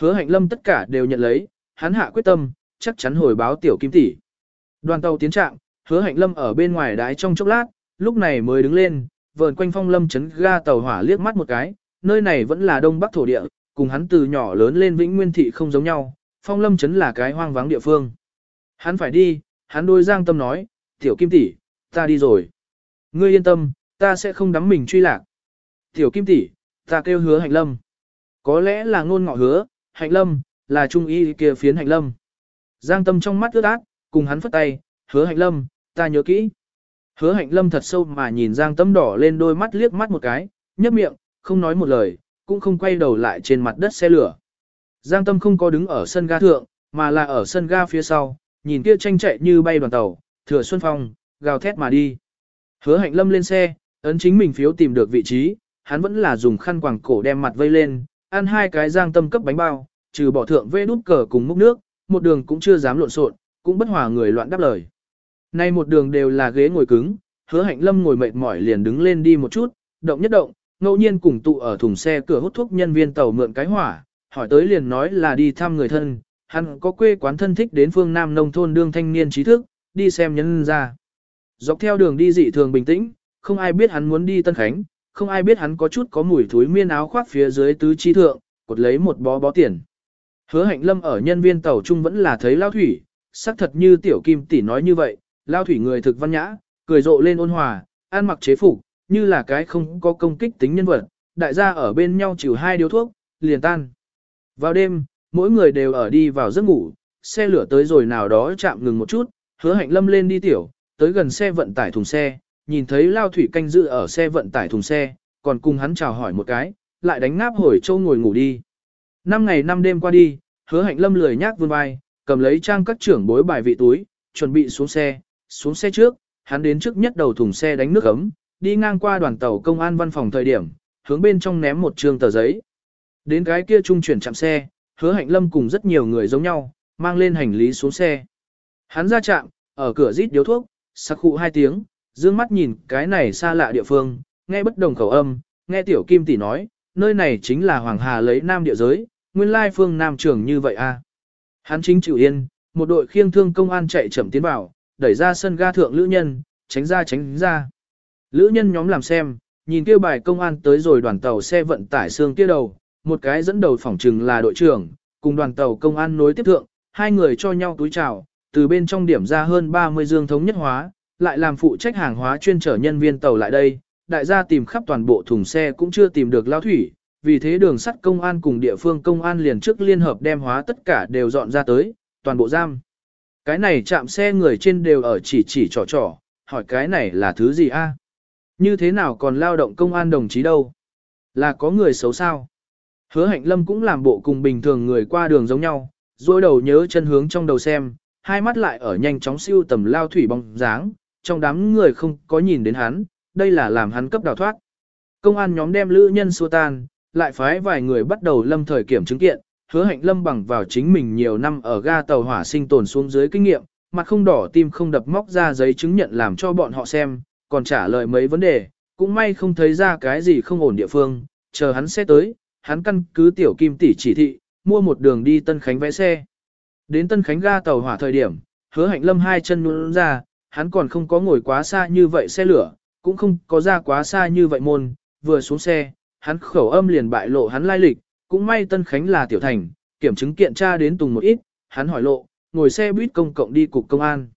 Hứa hạnh lâm tất cả đều nhận lấy, hắn hạ quyết tâm, chắc chắn hồi báo tiểu kim tỷ. Đoàn tàu tiến trạng, hứa hạnh lâm ở bên ngoài đái trong chốc lát, lúc này mới đứng lên, vờn quanh phong lâm chấn ga tàu hỏa liếc mắt một cái, nơi này vẫn là đông bắc thổ địa, cùng hắn từ nhỏ lớn lên vĩnh nguyên thị không giống nhau, phong lâm chấn là cái hoang vắng địa phương. Hắn phải đi, hắn đôi giang tâm nói, tiểu kim tỷ, ta đi rồi. Ngươi yên tâm, ta sẽ không đắm mình truy lạc. Tiểu kim tỷ, ta kêu hứa hạnh lâm. Có lẽ là ngôn ngọ hứa, hạnh lâm, là trung y kia phiến hạnh lâm. Giang tâm trong mắt ướt át, cùng hắn phất tay, hứa hạnh lâm, ta nhớ kỹ. Hứa hạnh lâm thật sâu mà nhìn Giang tâm đỏ lên đôi mắt liếc mắt một cái, nhấp miệng, không nói một lời, cũng không quay đầu lại trên mặt đất xe lửa. Giang tâm không có đứng ở sân ga thượng, mà là ở sân ga phía sau, nhìn kia tranh chạy như bay đoàn tàu, thừa xuân phong, gào thét mà đi. Hứa hạnh lâm lên xe, ấn chính mình phiếu tìm được vị trí, hắn vẫn là dùng khăn quàng cổ đem mặt vây lên, ăn hai cái giang tâm cấp bánh bao, trừ bỏ thượng vê đút cờ cùng múc nước, một đường cũng chưa dám lộn xộn, cũng bất hòa người loạn đáp lời. Nay một đường đều là ghế ngồi cứng, hứa hạnh lâm ngồi mệt mỏi liền đứng lên đi một chút, động nhất động, ngẫu nhiên cùng tụ ở thùng xe cửa hút thuốc nhân viên tàu mượn cái hỏa, hỏi tới liền nói là đi thăm người thân, hắn có quê quán thân thích đến phương Nam nông thôn đương thanh niên trí thức, đi xem nhân ra. Dọc theo đường đi dị thường bình tĩnh, không ai biết hắn muốn đi Tân Khánh, không ai biết hắn có chút có mùi thối miên áo khoác phía dưới tứ chi thượng, cột lấy một bó bó tiền. Hứa hạnh lâm ở nhân viên tàu trung vẫn là thấy lao thủy, xác thật như tiểu kim tỷ nói như vậy, lao thủy người thực văn nhã, cười rộ lên ôn hòa, ăn mặc chế phục, như là cái không có công kích tính nhân vật, đại gia ở bên nhau chịu hai điếu thuốc, liền tan. Vào đêm, mỗi người đều ở đi vào giấc ngủ, xe lửa tới rồi nào đó chạm ngừng một chút, hứa hạnh lâm lên đi tiểu, tới gần xe vận tải thùng xe, nhìn thấy lao thủy canh dự ở xe vận tải thùng xe, còn cùng hắn chào hỏi một cái, lại đánh ngáp hồi châu ngồi ngủ đi. Năm ngày năm đêm qua đi, hứa hạnh lâm lười nhác vươn vai, cầm lấy trang các trưởng bối bài vị túi, chuẩn bị xuống xe, xuống xe trước, hắn đến trước nhất đầu thùng xe đánh nước ấm, đi ngang qua đoàn tàu công an văn phòng thời điểm, hướng bên trong ném một trường tờ giấy. Đến cái kia trung chuyển chạm xe, hứa hạnh lâm cùng rất nhiều người giống nhau, mang lên hành lý xuống xe. Hắn ra chạm, ở cửa rít điếu thuốc, sặc khụ hai tiếng, dương mắt nhìn cái này xa lạ địa phương, nghe bất đồng khẩu âm, nghe tiểu kim tỷ nói, nơi này chính là Hoàng Hà lấy nam địa giới, nguyên lai phương nam trường như vậy a. À. Hắn chính chịu yên, một đội khiêng thương công an chạy chậm tiến vào, đẩy ra sân ga thượng lữ nhân, tránh ra tránh ra. Lữ nhân nhóm làm xem, nhìn kêu bài công an tới rồi đoàn tàu xe vận tải xương kia đầu, một cái dẫn đầu phỏng trừng là đội trưởng, cùng đoàn tàu công an nối tiếp thượng, hai người cho nhau túi chào, từ bên trong điểm ra hơn 30 dương thống nhất hóa, lại làm phụ trách hàng hóa chuyên trở nhân viên tàu lại đây, đại gia tìm khắp toàn bộ thùng xe cũng chưa tìm được lao thủy, vì thế đường sắt công an cùng địa phương công an liền trước liên hợp đem hóa tất cả đều dọn ra tới, toàn bộ giam. Cái này chạm xe người trên đều ở chỉ chỉ trò trò, hỏi cái này là thứ gì a? Như thế nào còn lao động công an đồng chí đâu? Là có người xấu sao? Hứa hạnh lâm cũng làm bộ cùng bình thường người qua đường giống nhau, dối đầu nhớ chân hướng trong đầu xem, hai mắt lại ở nhanh chóng siêu tầm lao thủy bóng dáng, trong đám người không có nhìn đến hắn, đây là làm hắn cấp đào thoát. Công an nhóm đem lữ nhân xua tan, lại phái vài người bắt đầu lâm thời kiểm chứng kiện, hứa hạnh lâm bằng vào chính mình nhiều năm ở ga tàu hỏa sinh tồn xuống dưới kinh nghiệm, mặt không đỏ tim không đập móc ra giấy chứng nhận làm cho bọn họ xem, còn trả lời mấy vấn đề, cũng may không thấy ra cái gì không ổn địa phương, chờ hắn sẽ tới, hắn căn cứ tiểu kim tỷ chỉ thị, mua một đường đi Tân Khánh vẽ xe. Đến Tân Khánh ga tàu hỏa thời điểm, hứa hạnh lâm hai chân nhún ra, hắn còn không có ngồi quá xa như vậy xe lửa, cũng không có ra quá xa như vậy môn, vừa xuống xe, hắn khẩu âm liền bại lộ hắn lai lịch, cũng may Tân Khánh là tiểu thành, kiểm chứng kiện tra đến tùng một ít, hắn hỏi lộ, ngồi xe buýt công cộng đi cục công an.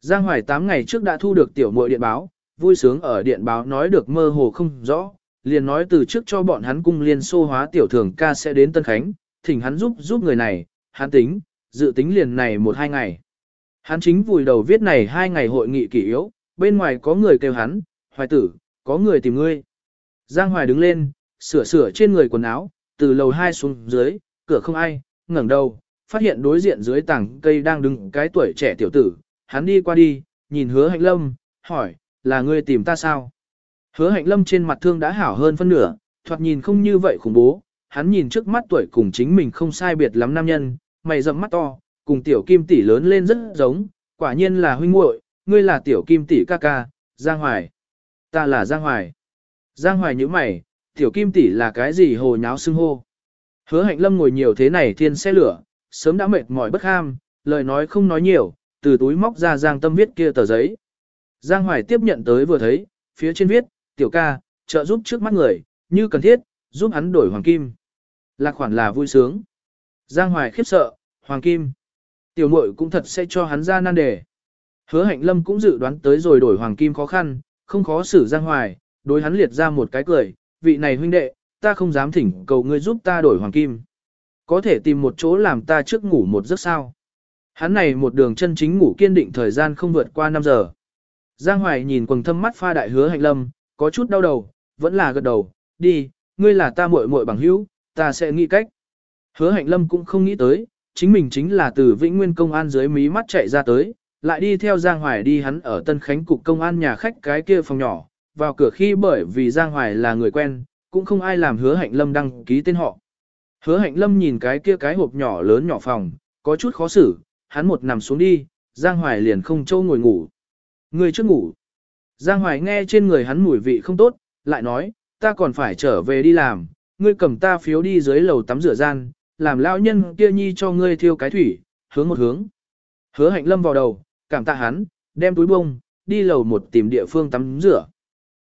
Giang Hoài 8 ngày trước đã thu được tiểu muội điện báo, vui sướng ở điện báo nói được mơ hồ không rõ, liền nói từ trước cho bọn hắn cung liên xô hóa tiểu thường ca sẽ đến Tân Khánh, thỉnh hắn giúp giúp người này, hắn tính, dự tính liền này một hai ngày. Hắn chính vùi đầu viết này hai ngày hội nghị kỷ yếu, bên ngoài có người kêu hắn, hoài tử, có người tìm ngươi. Giang Hoài đứng lên, sửa sửa trên người quần áo, từ lầu hai xuống dưới, cửa không ai, ngẩng đầu, phát hiện đối diện dưới tảng cây đang đứng cái tuổi trẻ tiểu tử, hắn đi qua đi, nhìn hứa hạnh lâm, hỏi, là ngươi tìm ta sao? Hứa hạnh lâm trên mặt thương đã hảo hơn phân nửa, thoạt nhìn không như vậy khủng bố, hắn nhìn trước mắt tuổi cùng chính mình không sai biệt lắm nam nhân, mày rậm mắt to, cùng tiểu kim tỷ lớn lên rất giống, quả nhiên là huynh muội, ngươi là tiểu kim tỷ ca ca, Giang Hoài. Ta là Giang Hoài. Giang Hoài như mày, tiểu kim tỷ là cái gì hồ nháo xưng hô. Hứa hạnh lâm ngồi nhiều thế này thiên xe lửa, sớm đã mệt mỏi bất ham, lời nói không nói nhiều, từ túi móc ra Giang Tâm viết kia tờ giấy. Giang Hoài tiếp nhận tới vừa thấy, phía trên viết, tiểu ca, trợ giúp trước mắt người, như cần thiết, giúp hắn đổi hoàng kim. Lạc khoản là vui sướng. Giang Hoài khiếp sợ, hoàng kim. Tiểu muội cũng thật sẽ cho hắn ra nan đề. Hứa hạnh lâm cũng dự đoán tới rồi đổi hoàng kim khó khăn, không khó xử Giang Hoài, đối hắn liệt ra một cái cười, vị này huynh đệ, ta không dám thỉnh cầu ngươi giúp ta đổi hoàng kim. Có thể tìm một chỗ làm ta trước ngủ một giấc sao. Hắn này một đường chân chính ngủ kiên định thời gian không vượt qua 5 giờ. Giang Hoài nhìn quần thâm mắt pha đại hứa hạnh lâm, có chút đau đầu, vẫn là gật đầu, đi, ngươi là ta muội muội bằng hữu, ta sẽ nghĩ cách. Hứa hạnh lâm cũng không nghĩ tới, chính mình chính là từ Vĩnh Nguyên Công an dưới mí mắt chạy ra tới, lại đi theo Giang Hoài đi hắn ở Tân Khánh Cục Công an nhà khách cái kia phòng nhỏ, vào cửa khi bởi vì Giang Hoài là người quen, cũng không ai làm hứa hạnh lâm đăng ký tên họ. Hứa hạnh lâm nhìn cái kia cái hộp nhỏ lớn nhỏ phòng, có chút khó xử, hắn một nằm xuống đi, Giang Hoài liền không châu ngồi ngủ. Người trước ngủ. Giang Hoài nghe trên người hắn mùi vị không tốt, lại nói, ta còn phải trở về đi làm, ngươi cầm ta phiếu đi dưới lầu tắm rửa gian, làm lão nhân kia nhi cho ngươi thiêu cái thủy, hướng một hướng. Hứa hạnh lâm vào đầu, cảm tạ hắn, đem túi bông, đi lầu một tìm địa phương tắm rửa.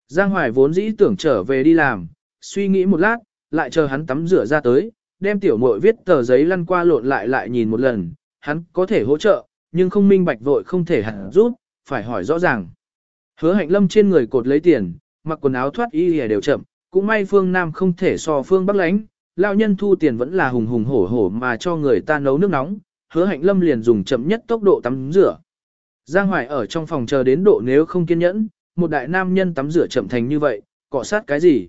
Giang Hoài vốn dĩ tưởng trở về đi làm, suy nghĩ một lát, lại chờ hắn tắm rửa ra tới, đem tiểu muội viết tờ giấy lăn qua lộn lại lại nhìn một lần, hắn có thể hỗ trợ, nhưng không minh bạch vội không thể hẳn giúp, phải hỏi rõ ràng. Hứa hạnh lâm trên người cột lấy tiền, mặc quần áo thoát y lìa đều chậm, cũng may phương Nam không thể so phương Bắc lánh, lao nhân thu tiền vẫn là hùng hùng hổ hổ mà cho người ta nấu nước nóng, hứa hạnh lâm liền dùng chậm nhất tốc độ tắm rửa. Giang Hoài ở trong phòng chờ đến độ nếu không kiên nhẫn, một đại nam nhân tắm rửa chậm thành như vậy, cọ sát cái gì?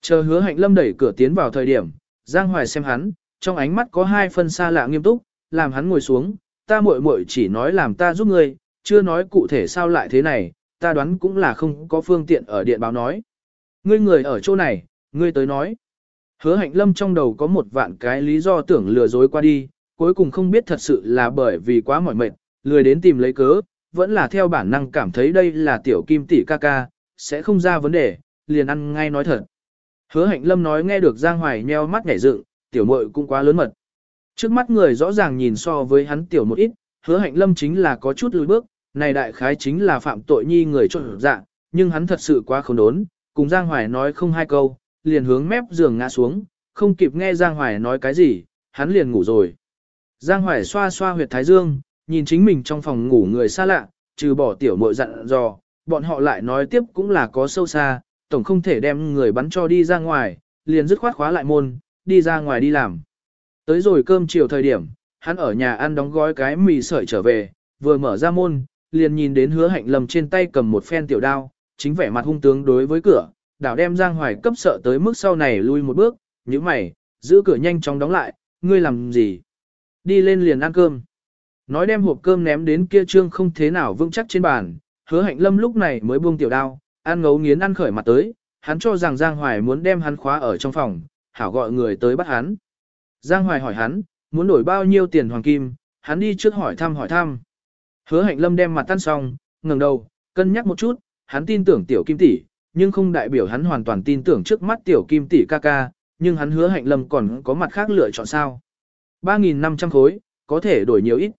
Chờ hứa hạnh lâm đẩy cửa tiến vào thời điểm, Giang Hoài xem hắn, trong ánh mắt có hai phân xa lạ nghiêm túc, làm hắn ngồi xuống, ta muội muội chỉ nói làm ta giúp ngươi, chưa nói cụ thể sao lại thế này, ta đoán cũng là không có phương tiện ở điện báo nói. Ngươi người ở chỗ này, ngươi tới nói. Hứa hạnh lâm trong đầu có một vạn cái lý do tưởng lừa dối qua đi, cuối cùng không biết thật sự là bởi vì quá mỏi mệt, lười đến tìm lấy cớ, vẫn là theo bản năng cảm thấy đây là tiểu kim tỷ ca ca, sẽ không ra vấn đề, liền ăn ngay nói thật. Hứa hạnh lâm nói nghe được Giang Hoài nheo mắt nhảy dựng, tiểu muội cũng quá lớn mật. Trước mắt người rõ ràng nhìn so với hắn tiểu một ít, hứa hạnh lâm chính là có chút lùi bước, này đại khái chính là phạm tội nhi người trộn dạ, nhưng hắn thật sự quá khốn đốn, cùng Giang Hoài nói không hai câu, liền hướng mép giường ngã xuống, không kịp nghe Giang Hoài nói cái gì, hắn liền ngủ rồi. Giang Hoài xoa xoa huyệt thái dương, nhìn chính mình trong phòng ngủ người xa lạ, trừ bỏ tiểu muội dặn dò, bọn họ lại nói tiếp cũng là có sâu xa, tổng không thể đem người bắn cho đi ra ngoài, liền dứt khoát khóa lại môn, đi ra ngoài đi làm. Tới rồi cơm chiều thời điểm, hắn ở nhà ăn đóng gói cái mì sợi trở về, vừa mở ra môn, liền nhìn đến hứa hạnh lầm trên tay cầm một phen tiểu đao, chính vẻ mặt hung tướng đối với cửa, đảo đem Giang Hoài cấp sợ tới mức sau này lui một bước, như mày, giữ cửa nhanh chóng đóng lại, ngươi làm gì? Đi lên liền ăn cơm. Nói đem hộp cơm ném đến kia trương không thế nào vững chắc trên bàn, hứa hạnh lâm lúc này mới buông tiểu đao, ăn ngấu nghiến ăn khởi mặt tới, hắn cho rằng Giang Hoài muốn đem hắn khóa ở trong phòng, hảo gọi người tới bắt hắn. Giang Hoài hỏi hắn, muốn đổi bao nhiêu tiền hoàng kim, hắn đi trước hỏi thăm hỏi thăm. Hứa hạnh lâm đem mặt tan xong, ngẩng đầu, cân nhắc một chút, hắn tin tưởng tiểu kim tỷ, nhưng không đại biểu hắn hoàn toàn tin tưởng trước mắt tiểu kim tỷ ca ca, nhưng hắn hứa hạnh lâm còn có mặt khác lựa chọn sao. 3.500 khối, có thể đổi nhiều ít.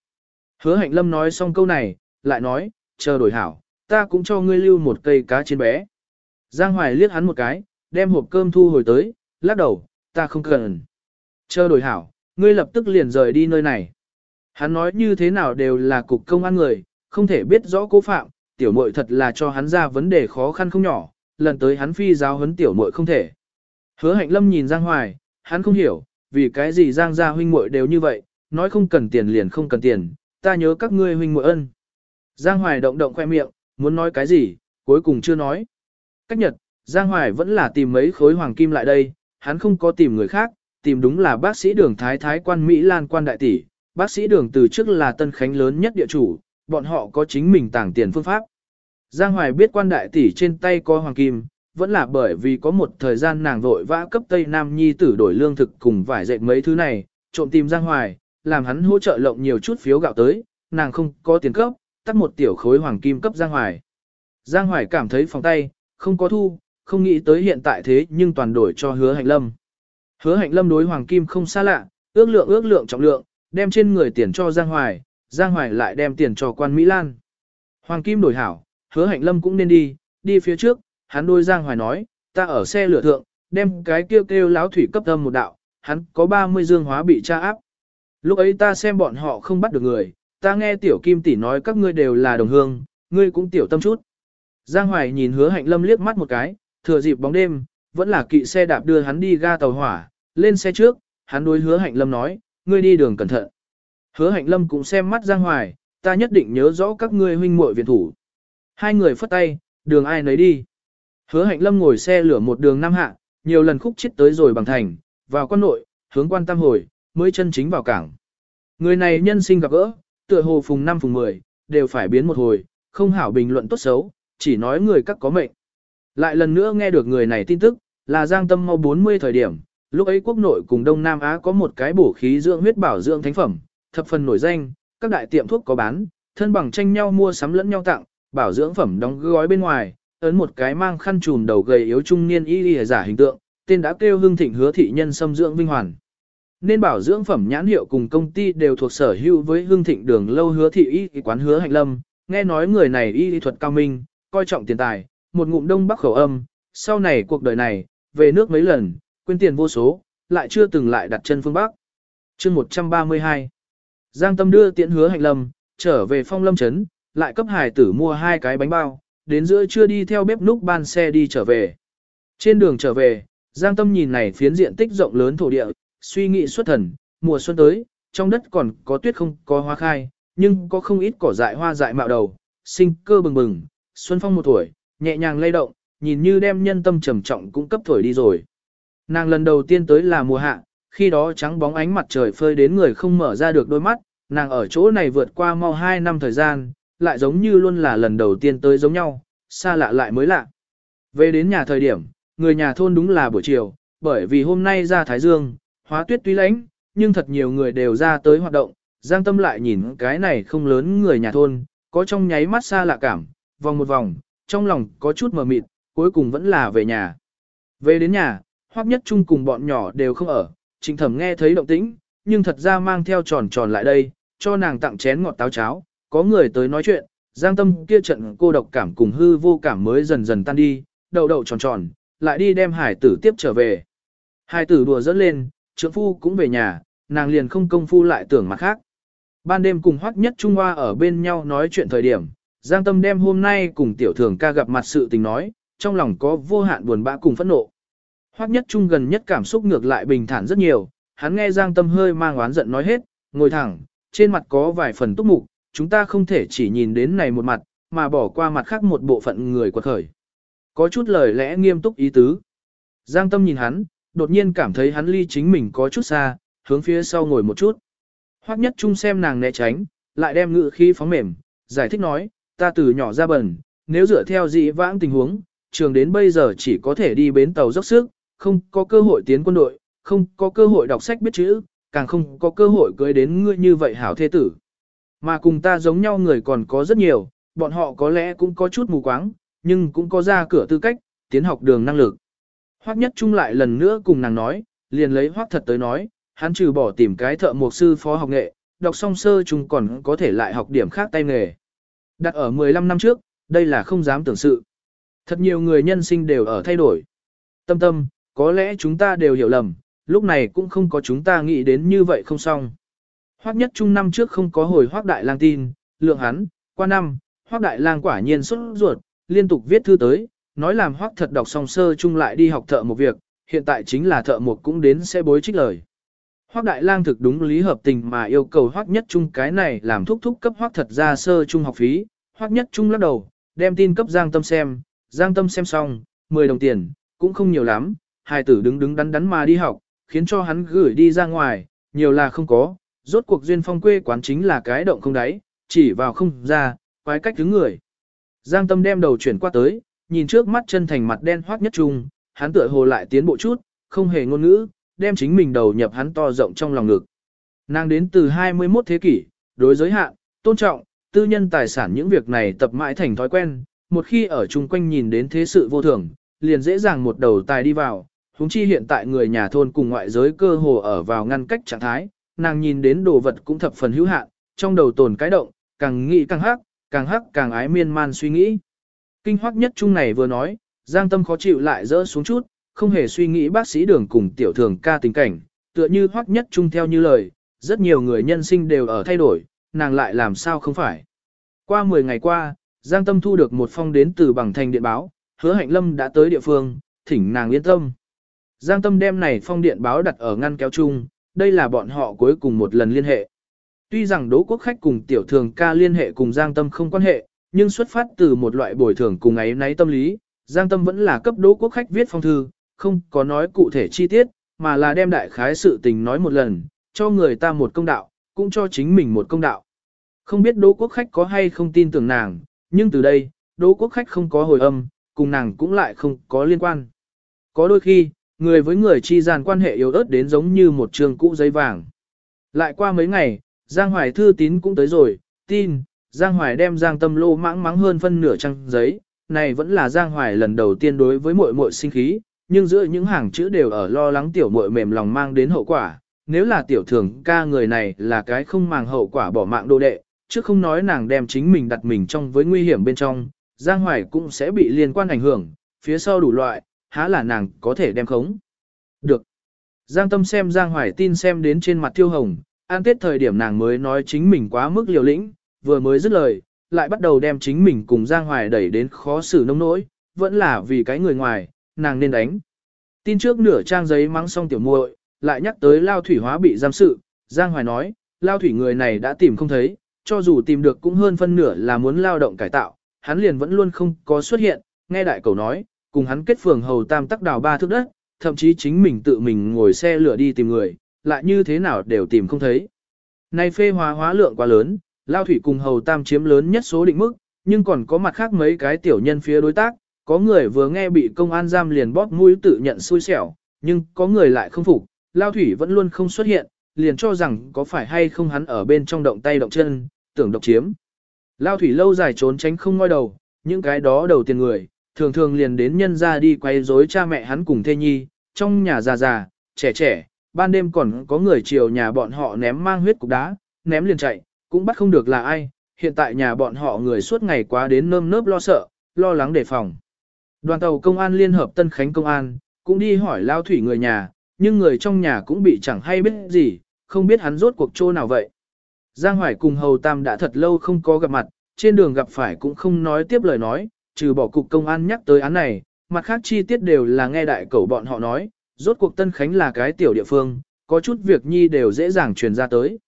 Hứa hạnh lâm nói xong câu này, lại nói, chờ đổi hảo, ta cũng cho ngươi lưu một cây cá trên bé. Giang Hoài liếc hắn một cái, đem hộp cơm thu hồi tới, lắc đầu, ta không cần. Chờ đổi hảo, ngươi lập tức liền rời đi nơi này. Hắn nói như thế nào đều là cục công an người, không thể biết rõ cố phạm, tiểu muội thật là cho hắn ra vấn đề khó khăn không nhỏ, lần tới hắn phi giáo huấn tiểu muội không thể. Hứa hạnh lâm nhìn Giang Hoài, hắn không hiểu, vì cái gì Giang gia huynh muội đều như vậy, nói không cần tiền liền không cần tiền, ta nhớ các ngươi huynh muội ân. Giang Hoài động động khoe miệng, muốn nói cái gì, cuối cùng chưa nói. Cách nhật, Giang Hoài vẫn là tìm mấy khối hoàng kim lại đây, hắn không có tìm người khác, tìm đúng là bác sĩ đường thái thái quan Mỹ Lan quan đại tỷ, bác sĩ đường từ trước là tân khánh lớn nhất địa chủ, bọn họ có chính mình tàng tiền phương pháp. Giang Hoài biết quan đại tỷ trên tay có hoàng kim, vẫn là bởi vì có một thời gian nàng vội vã cấp Tây Nam Nhi tử đổi lương thực cùng vải dệt mấy thứ này, trộm tìm Giang Hoài, làm hắn hỗ trợ lộng nhiều chút phiếu gạo tới, nàng không có tiền cấp, tắt một tiểu khối hoàng kim cấp Giang Hoài. Giang Hoài cảm thấy phòng tay, không có thu, không nghĩ tới hiện tại thế nhưng toàn đổi cho hứa hạnh lâm. Hứa hạnh lâm đối Hoàng Kim không xa lạ, ước lượng ước lượng trọng lượng, đem trên người tiền cho Giang Hoài, Giang Hoài lại đem tiền cho quan Mỹ Lan. Hoàng Kim đổi hảo, hứa hạnh lâm cũng nên đi, đi phía trước, hắn đôi Giang Hoài nói, ta ở xe lửa thượng, đem cái kêu kêu láo thủy cấp âm một đạo, hắn có 30 dương hóa bị tra áp. Lúc ấy ta xem bọn họ không bắt được người, ta nghe tiểu kim tỷ nói các ngươi đều là đồng hương, ngươi cũng tiểu tâm chút. Giang Hoài nhìn hứa hạnh lâm liếc mắt một cái, thừa dịp bóng đêm, vẫn là kỵ xe đạp đưa hắn đi ga tàu hỏa, lên xe trước, hắn đối hứa hạnh lâm nói, ngươi đi đường cẩn thận. Hứa hạnh lâm cũng xem mắt Giang Hoài, ta nhất định nhớ rõ các ngươi huynh muội viện thủ. Hai người phất tay, đường ai nấy đi. Hứa hạnh lâm ngồi xe lửa một đường Nam hạ, nhiều lần khúc chết tới rồi bằng thành, vào quan nội, hướng quan tam hồi, mới chân chính vào cảng. Người này nhân sinh gặp gỡ, tựa hồ phùng năm phùng 10, đều phải biến một hồi, không hảo bình luận tốt xấu, chỉ nói người các có mệnh. Lại lần nữa nghe được người này tin tức, là Giang Tâm mau 40 thời điểm, lúc ấy quốc nội cùng Đông Nam Á có một cái bổ khí dưỡng huyết bảo dưỡng thánh phẩm, thập phần nổi danh, các đại tiệm thuốc có bán, thân bằng tranh nhau mua sắm lẫn nhau tặng, bảo dưỡng phẩm đóng gói bên ngoài, ấn một cái mang khăn trùm đầu gầy yếu trung niên y y giả hình tượng, tên đã kêu hương thịnh hứa thị nhân xâm dưỡng vinh hoàn. Nên bảo dưỡng phẩm nhãn hiệu cùng công ty đều thuộc sở hữu với hương thịnh đường lâu hứa thị y quán hứa hạnh lâm, nghe nói người này y thuật cao minh, coi trọng tiền tài, một ngụm đông bắc khẩu âm, sau này cuộc đời này, về nước mấy lần, quên tiền vô số, lại chưa từng lại đặt chân phương Bắc. chương 132 Giang Tâm đưa tiễn hứa hạnh lâm, trở về phong lâm trấn, lại cấp hải tử mua hai cái bánh bao, đến giữa trưa đi theo bếp núc ban xe đi trở về. Trên đường trở về, Giang Tâm nhìn này phiến diện tích rộng lớn thổ địa, suy nghĩ xuất thần, mùa xuân tới, trong đất còn có tuyết không có hoa khai, nhưng có không ít cỏ dại hoa dại mạo đầu, sinh cơ bừng bừng, xuân phong một tuổi, nhẹ nhàng lay động, nhìn như đem nhân tâm trầm trọng cũng cấp thổi đi rồi. Nàng lần đầu tiên tới là mùa hạ, khi đó trắng bóng ánh mặt trời phơi đến người không mở ra được đôi mắt, nàng ở chỗ này vượt qua mau 2 năm thời gian, lại giống như luôn là lần đầu tiên tới giống nhau, xa lạ lại mới lạ. Về đến nhà thời điểm, người nhà thôn đúng là buổi chiều, bởi vì hôm nay ra Thái Dương, hóa tuyết tuy lánh, nhưng thật nhiều người đều ra tới hoạt động, Giang Tâm lại nhìn cái này không lớn người nhà thôn, có trong nháy mắt xa lạ cảm, vòng một vòng, trong lòng có chút mờ mịt, cuối cùng vẫn là về nhà. Về đến nhà, Hoắc Nhất Trung cùng bọn nhỏ đều không ở, Trịnh Thẩm nghe thấy động tĩnh, nhưng thật ra mang theo tròn tròn lại đây, cho nàng tặng chén ngọt táo cháo, có người tới nói chuyện, Giang Tâm kia trận cô độc cảm cùng hư vô cảm mới dần dần tan đi, đầu đầu tròn tròn, lại đi đem hải tử tiếp trở về. Hải tử đùa dẫn lên, trưởng phu cũng về nhà, nàng liền không công phu lại tưởng mặt khác. Ban đêm cùng Hoắc Nhất Trung Hoa ở bên nhau nói chuyện thời điểm, Giang Tâm đem hôm nay cùng tiểu thường ca gặp mặt sự tình nói, trong lòng có vô hạn buồn bã cùng phẫn nộ. Hoắc Nhất Trung gần nhất cảm xúc ngược lại bình thản rất nhiều, hắn nghe Giang Tâm hơi mang oán giận nói hết, ngồi thẳng, trên mặt có vài phần túc mục, chúng ta không thể chỉ nhìn đến này một mặt, mà bỏ qua mặt khác một bộ phận người quật khởi. Có chút lời lẽ nghiêm túc ý tứ. Giang Tâm nhìn hắn, đột nhiên cảm thấy hắn ly chính mình có chút xa, hướng phía sau ngồi một chút. Hoắc Nhất Trung xem nàng né tránh, lại đem ngự khí phóng mềm, giải thích nói, ta từ nhỏ ra bẩn, nếu dựa theo dị vãng tình huống, trường đến bây giờ chỉ có thể đi bến tàu dốc sức, không có cơ hội tiến quân đội, không có cơ hội đọc sách biết chữ, càng không có cơ hội cưới đến ngươi như vậy hảo thế tử. Mà cùng ta giống nhau người còn có rất nhiều, bọn họ có lẽ cũng có chút mù quáng, nhưng cũng có ra cửa tư cách, tiến học đường năng lực. Hoắc nhất trung lại lần nữa cùng nàng nói, liền lấy hoắc thật tới nói, hắn trừ bỏ tìm cái thợ mộc sư phó học nghệ, đọc song sơ chúng còn có thể lại học điểm khác tay nghề. Đặt ở 15 năm trước, đây là không dám tưởng sự. Thật nhiều người nhân sinh đều ở thay đổi. Tâm tâm, có lẽ chúng ta đều hiểu lầm, lúc này cũng không có chúng ta nghĩ đến như vậy không xong. Hoắc nhất trung năm trước không có hồi Hoắc đại lang tin, lượng hắn, qua năm, Hoắc đại lang quả nhiên xuất ruột, liên tục viết thư tới, nói làm Hoắc thật đọc xong sơ trung lại đi học thợ một việc, hiện tại chính là thợ một cũng đến sẽ bối trích lời. Hoắc đại lang thực đúng lý hợp tình mà yêu cầu Hoắc nhất trung cái này làm thúc thúc cấp Hoắc thật ra sơ trung học phí, Hoắc nhất trung lắc đầu, đem tin cấp Giang Tâm xem, Giang Tâm xem xong, 10 đồng tiền, cũng không nhiều lắm, hài tử đứng đứng đắn đắn mà đi học, khiến cho hắn gửi đi ra ngoài, nhiều là không có, rốt cuộc duyên phong quê quán chính là cái động không đáy, chỉ vào không ra, quái cách thứ người. Giang Tâm đem đầu chuyển qua tới, nhìn trước mắt chân thành mặt đen hoác nhất trung, hắn tựa hồ lại tiến bộ chút, không hề ngôn ngữ, đem chính mình đầu nhập hắn to rộng trong lòng ngực. Nàng đến từ 21 thế kỷ, đối giới hạn, tôn trọng, tư nhân tài sản những việc này tập mãi thành thói quen, một khi ở chung quanh nhìn đến thế sự vô thường, liền dễ dàng một đầu tài đi vào, huống chi hiện tại người nhà thôn cùng ngoại giới cơ hồ ở vào ngăn cách trạng thái, nàng nhìn đến đồ vật cũng thập phần hữu hạn, trong đầu tồn cái động, càng nghĩ càng hắc, càng hắc càng ái miên man suy nghĩ. Kinh hoắc nhất chung này vừa nói, Giang Tâm khó chịu lại rỡ xuống chút, không hề suy nghĩ bác sĩ đường cùng tiểu thường ca tình cảnh, tựa như hoắc nhất chung theo như lời, rất nhiều người nhân sinh đều ở thay đổi, nàng lại làm sao không phải. Qua 10 ngày qua, Giang Tâm thu được một phong đến từ bằng thành điện báo, hứa hạnh lâm đã tới địa phương, thỉnh nàng yên tâm. Giang Tâm đem này phong điện báo đặt ở ngăn kéo chung, đây là bọn họ cuối cùng một lần liên hệ. Tuy rằng Đỗ Quốc Khách cùng Tiểu Thường ca liên hệ cùng Giang Tâm không quan hệ, nhưng xuất phát từ một loại bồi thường cùng ấy náy tâm lý, Giang Tâm vẫn là cấp Đỗ Quốc Khách viết phong thư, không có nói cụ thể chi tiết, mà là đem đại khái sự tình nói một lần, cho người ta một công đạo, cũng cho chính mình một công đạo. Không biết Đỗ Quốc Khách có hay không tin tưởng nàng, nhưng từ đây, Đỗ Quốc Khách không có hồi âm, cùng nàng cũng lại không có liên quan. Có đôi khi, người với người chi gian quan hệ yếu ớt đến giống như một trường cũ giấy vàng. Lại qua mấy ngày, Giang Hoài thư tín cũng tới rồi, tin, Giang Hoài đem Giang Tâm Lô mãng mắng hơn phân nửa trang giấy, này vẫn là Giang Hoài lần đầu tiên đối với muội muội sinh khí, nhưng giữa những hàng chữ đều ở lo lắng tiểu muội mềm lòng mang đến hậu quả, nếu là tiểu thường ca người này là cái không màng hậu quả bỏ mạng đồ đệ, chứ không nói nàng đem chính mình đặt mình trong với nguy hiểm bên trong, Giang Hoài cũng sẽ bị liên quan ảnh hưởng, phía sau đủ loại, há là nàng có thể đem khống. Được. Giang Tâm xem Giang Hoài tin xem đến trên mặt Thiêu Hồng, an tết thời điểm nàng mới nói chính mình quá mức liều lĩnh, vừa mới dứt lời, lại bắt đầu đem chính mình cùng Giang Hoài đẩy đến khó xử nông nỗi, vẫn là vì cái người ngoài, nàng nên đánh. Tin trước nửa trang giấy mắng xong tiểu muội, lại nhắc tới Lao Thủy Hóa bị giam sự, Giang Hoài nói, Lao Thủy người này đã tìm không thấy, cho dù tìm được cũng hơn phân nửa là muốn lao động cải tạo, hắn liền vẫn luôn không có xuất hiện, nghe đại cầu nói, cùng hắn kết phường hầu tam tắc đào ba thước đất, thậm chí chính mình tự mình ngồi xe lửa đi tìm người, lại như thế nào đều tìm không thấy. Này phê hóa hóa lượng quá lớn, Lao Thủy cùng hầu tam chiếm lớn nhất số định mức, nhưng còn có mặt khác mấy cái tiểu nhân phía đối tác, có người vừa nghe bị công an giam liền bóp mũi tự nhận xui xẻo, nhưng có người lại không phục, Lao Thủy vẫn luôn không xuất hiện, liền cho rằng có phải hay không hắn ở bên trong động tay động chân, tưởng độc chiếm. Lao Thủy lâu dài trốn tránh không ngoi đầu, những cái đó đầu tiền người, thường thường liền đến nhân ra đi quay rối cha mẹ hắn cùng thê nhi, trong nhà già già, trẻ trẻ, ban đêm còn có người chiều nhà bọn họ ném mang huyết cục đá, ném liền chạy, cũng bắt không được là ai, hiện tại nhà bọn họ người suốt ngày quá đến nơm nớp lo sợ, lo lắng đề phòng. Đoàn tàu công an liên hợp Tân Khánh công an, cũng đi hỏi Lao Thủy người nhà, nhưng người trong nhà cũng bị chẳng hay biết gì, không biết hắn rốt cuộc chỗ nào vậy. Giang Hoài cùng Hầu Tam đã thật lâu không có gặp mặt, trên đường gặp phải cũng không nói tiếp lời nói, trừ bỏ cục công an nhắc tới án này, mặt khác chi tiết đều là nghe đại cẩu bọn họ nói, rốt cuộc Tân Khánh là cái tiểu địa phương, có chút việc nhi đều dễ dàng truyền ra tới.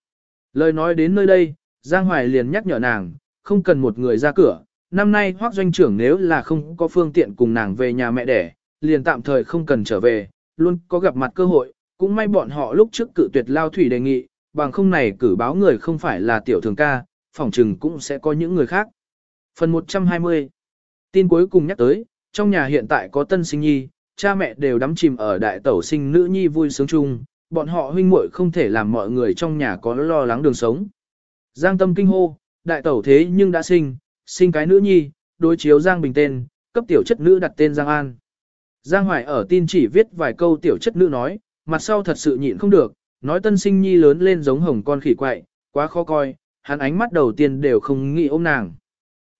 Lời nói đến nơi đây, Giang Hoài liền nhắc nhở nàng, không cần một người ra cửa, năm nay hoác doanh trưởng nếu là không có phương tiện cùng nàng về nhà mẹ đẻ, liền tạm thời không cần trở về, luôn có gặp mặt cơ hội, cũng may bọn họ lúc trước cự tuyệt lao thủy đề nghị, bằng không này cử báo người không phải là tiểu thường ca, phỏng trừng cũng sẽ có những người khác. Phần 120 Tin cuối cùng nhắc tới, trong nhà hiện tại có tân sinh nhi, cha mẹ đều đắm chìm ở đại tẩu sinh nữ nhi vui sướng chung, bọn họ huynh muội không thể làm mọi người trong nhà có lo lắng đường sống. Giang tâm kinh hô, đại tẩu thế nhưng đã sinh, sinh cái nữ nhi, đối chiếu Giang Bình tên, cấp tiểu chất nữ đặt tên Giang An. Giang Hoài ở tin chỉ viết vài câu tiểu chất nữ nói, mặt sau thật sự nhịn không được, nói tân sinh nhi lớn lên giống hồng con khỉ quậy, quá khó coi, hắn ánh mắt đầu tiên đều không nghĩ ôm nàng.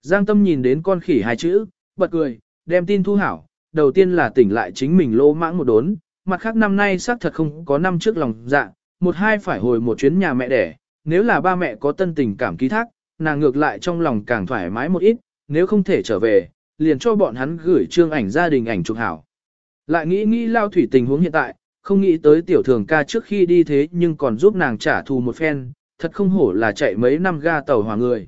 Giang tâm nhìn đến con khỉ hai chữ, bật cười, đem tin thu hảo, đầu tiên là tỉnh lại chính mình lô mãng một đốn, mặt khác năm nay xác thật không có năm trước lòng dạ, một hai phải hồi một chuyến nhà mẹ đẻ, nếu là ba mẹ có tân tình cảm ký thác, nàng ngược lại trong lòng càng thoải mái một ít, nếu không thể trở về, liền cho bọn hắn gửi trương ảnh gia đình ảnh chụp hảo. Lại nghĩ nghĩ lao thủy tình huống hiện tại, không nghĩ tới tiểu thường ca trước khi đi thế nhưng còn giúp nàng trả thù một phen, thật không hổ là chạy mấy năm ga tàu hỏa người.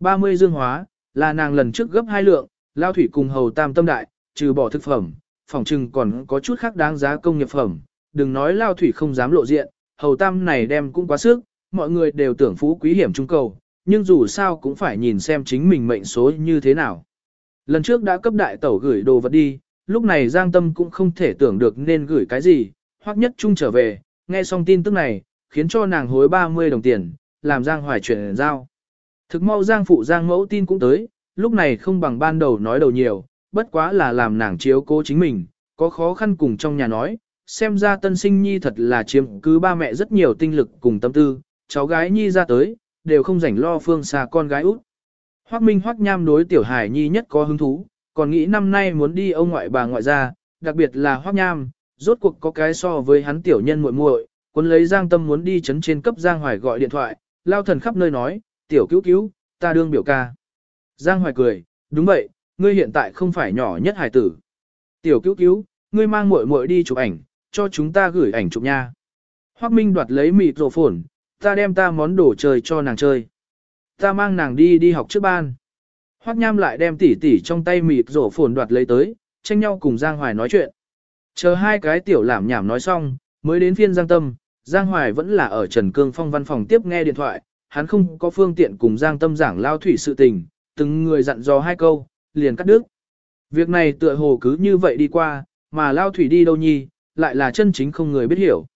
30 dương hóa, là nàng lần trước gấp hai lượng, lao thủy cùng hầu tam tâm đại, trừ bỏ thực phẩm, phòng trừng còn có chút khác đáng giá công nghiệp phẩm, đừng nói lao thủy không dám lộ diện, hầu tam này đem cũng quá sức, mọi người đều tưởng phú quý hiểm trung cầu, nhưng dù sao cũng phải nhìn xem chính mình mệnh số như thế nào. Lần trước đã cấp đại tẩu gửi đồ vật đi, lúc này Giang Tâm cũng không thể tưởng được nên gửi cái gì, hoặc nhất trung trở về, nghe xong tin tức này, khiến cho nàng hối 30 đồng tiền, làm Giang Hoài chuyển giao. Thực mau Giang phụ Giang mẫu tin cũng tới, lúc này không bằng ban đầu nói đầu nhiều, bất quá là làm nàng chiếu cố chính mình, có khó khăn cùng trong nhà nói, xem ra tân sinh nhi thật là chiếm cứ ba mẹ rất nhiều tinh lực cùng tâm tư, cháu gái nhi ra tới, đều không rảnh lo phương xa con gái út. Hoắc Minh Hoắc Nham đối tiểu hải nhi nhất có hứng thú, còn nghĩ năm nay muốn đi ông ngoại bà ngoại ra, đặc biệt là Hoắc Nham, rốt cuộc có cái so với hắn tiểu nhân muội muội, quân lấy Giang Tâm muốn đi chấn trên cấp Giang Hoài gọi điện thoại, lao thần khắp nơi nói, tiểu cứu cứu, ta đương biểu ca. Giang Hoài cười, đúng vậy, ngươi hiện tại không phải nhỏ nhất hài tử. Tiểu cứu cứu, ngươi mang muội muội đi chụp ảnh, cho chúng ta gửi ảnh chụp nha. Hoắc Minh đoạt lấy mịt rổ phồn, ta đem ta món đồ chơi cho nàng chơi. Ta mang nàng đi đi học trước ban. Hoắc Nham lại đem tỉ tỉ trong tay mịt rổ phồn đoạt lấy tới, tranh nhau cùng Giang Hoài nói chuyện. Chờ hai cái tiểu làm nhảm nói xong, mới đến phiên Giang Tâm, Giang Hoài vẫn là ở Trần Cương Phong văn phòng tiếp nghe điện thoại, hắn không có phương tiện cùng Giang Tâm giảng lao thủy sự tình, từng người dặn dò hai câu, liền cắt đứt. Việc này tựa hồ cứ như vậy đi qua, mà lao thủy đi đâu nhi, lại là chân chính không người biết hiểu.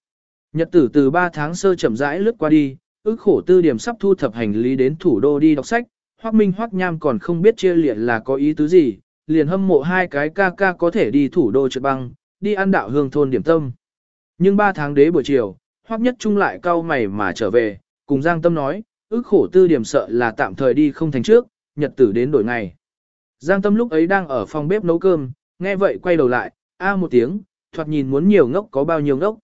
Nhật tử từ 3 tháng sơ chậm rãi lướt qua đi, ước khổ tư điểm sắp thu thập hành lý đến thủ đô đi đọc sách, Hoắc Minh Hoắc Nham còn không biết chia liệt là có ý tứ gì, liền hâm mộ hai cái ca ca có thể đi thủ đô trượt băng, đi ăn đạo hương thôn điểm tâm. Nhưng 3 tháng đế buổi chiều, Hoắc Nhất Trung lại cau mày mà trở về, cùng Giang Tâm nói, ước khổ tư điểm sợ là tạm thời đi không thành trước, nhật tử đến đổi ngày. Giang Tâm lúc ấy đang ở phòng bếp nấu cơm, nghe vậy quay đầu lại, a một tiếng, thoạt nhìn muốn nhiều ngốc có bao nhiêu ngốc.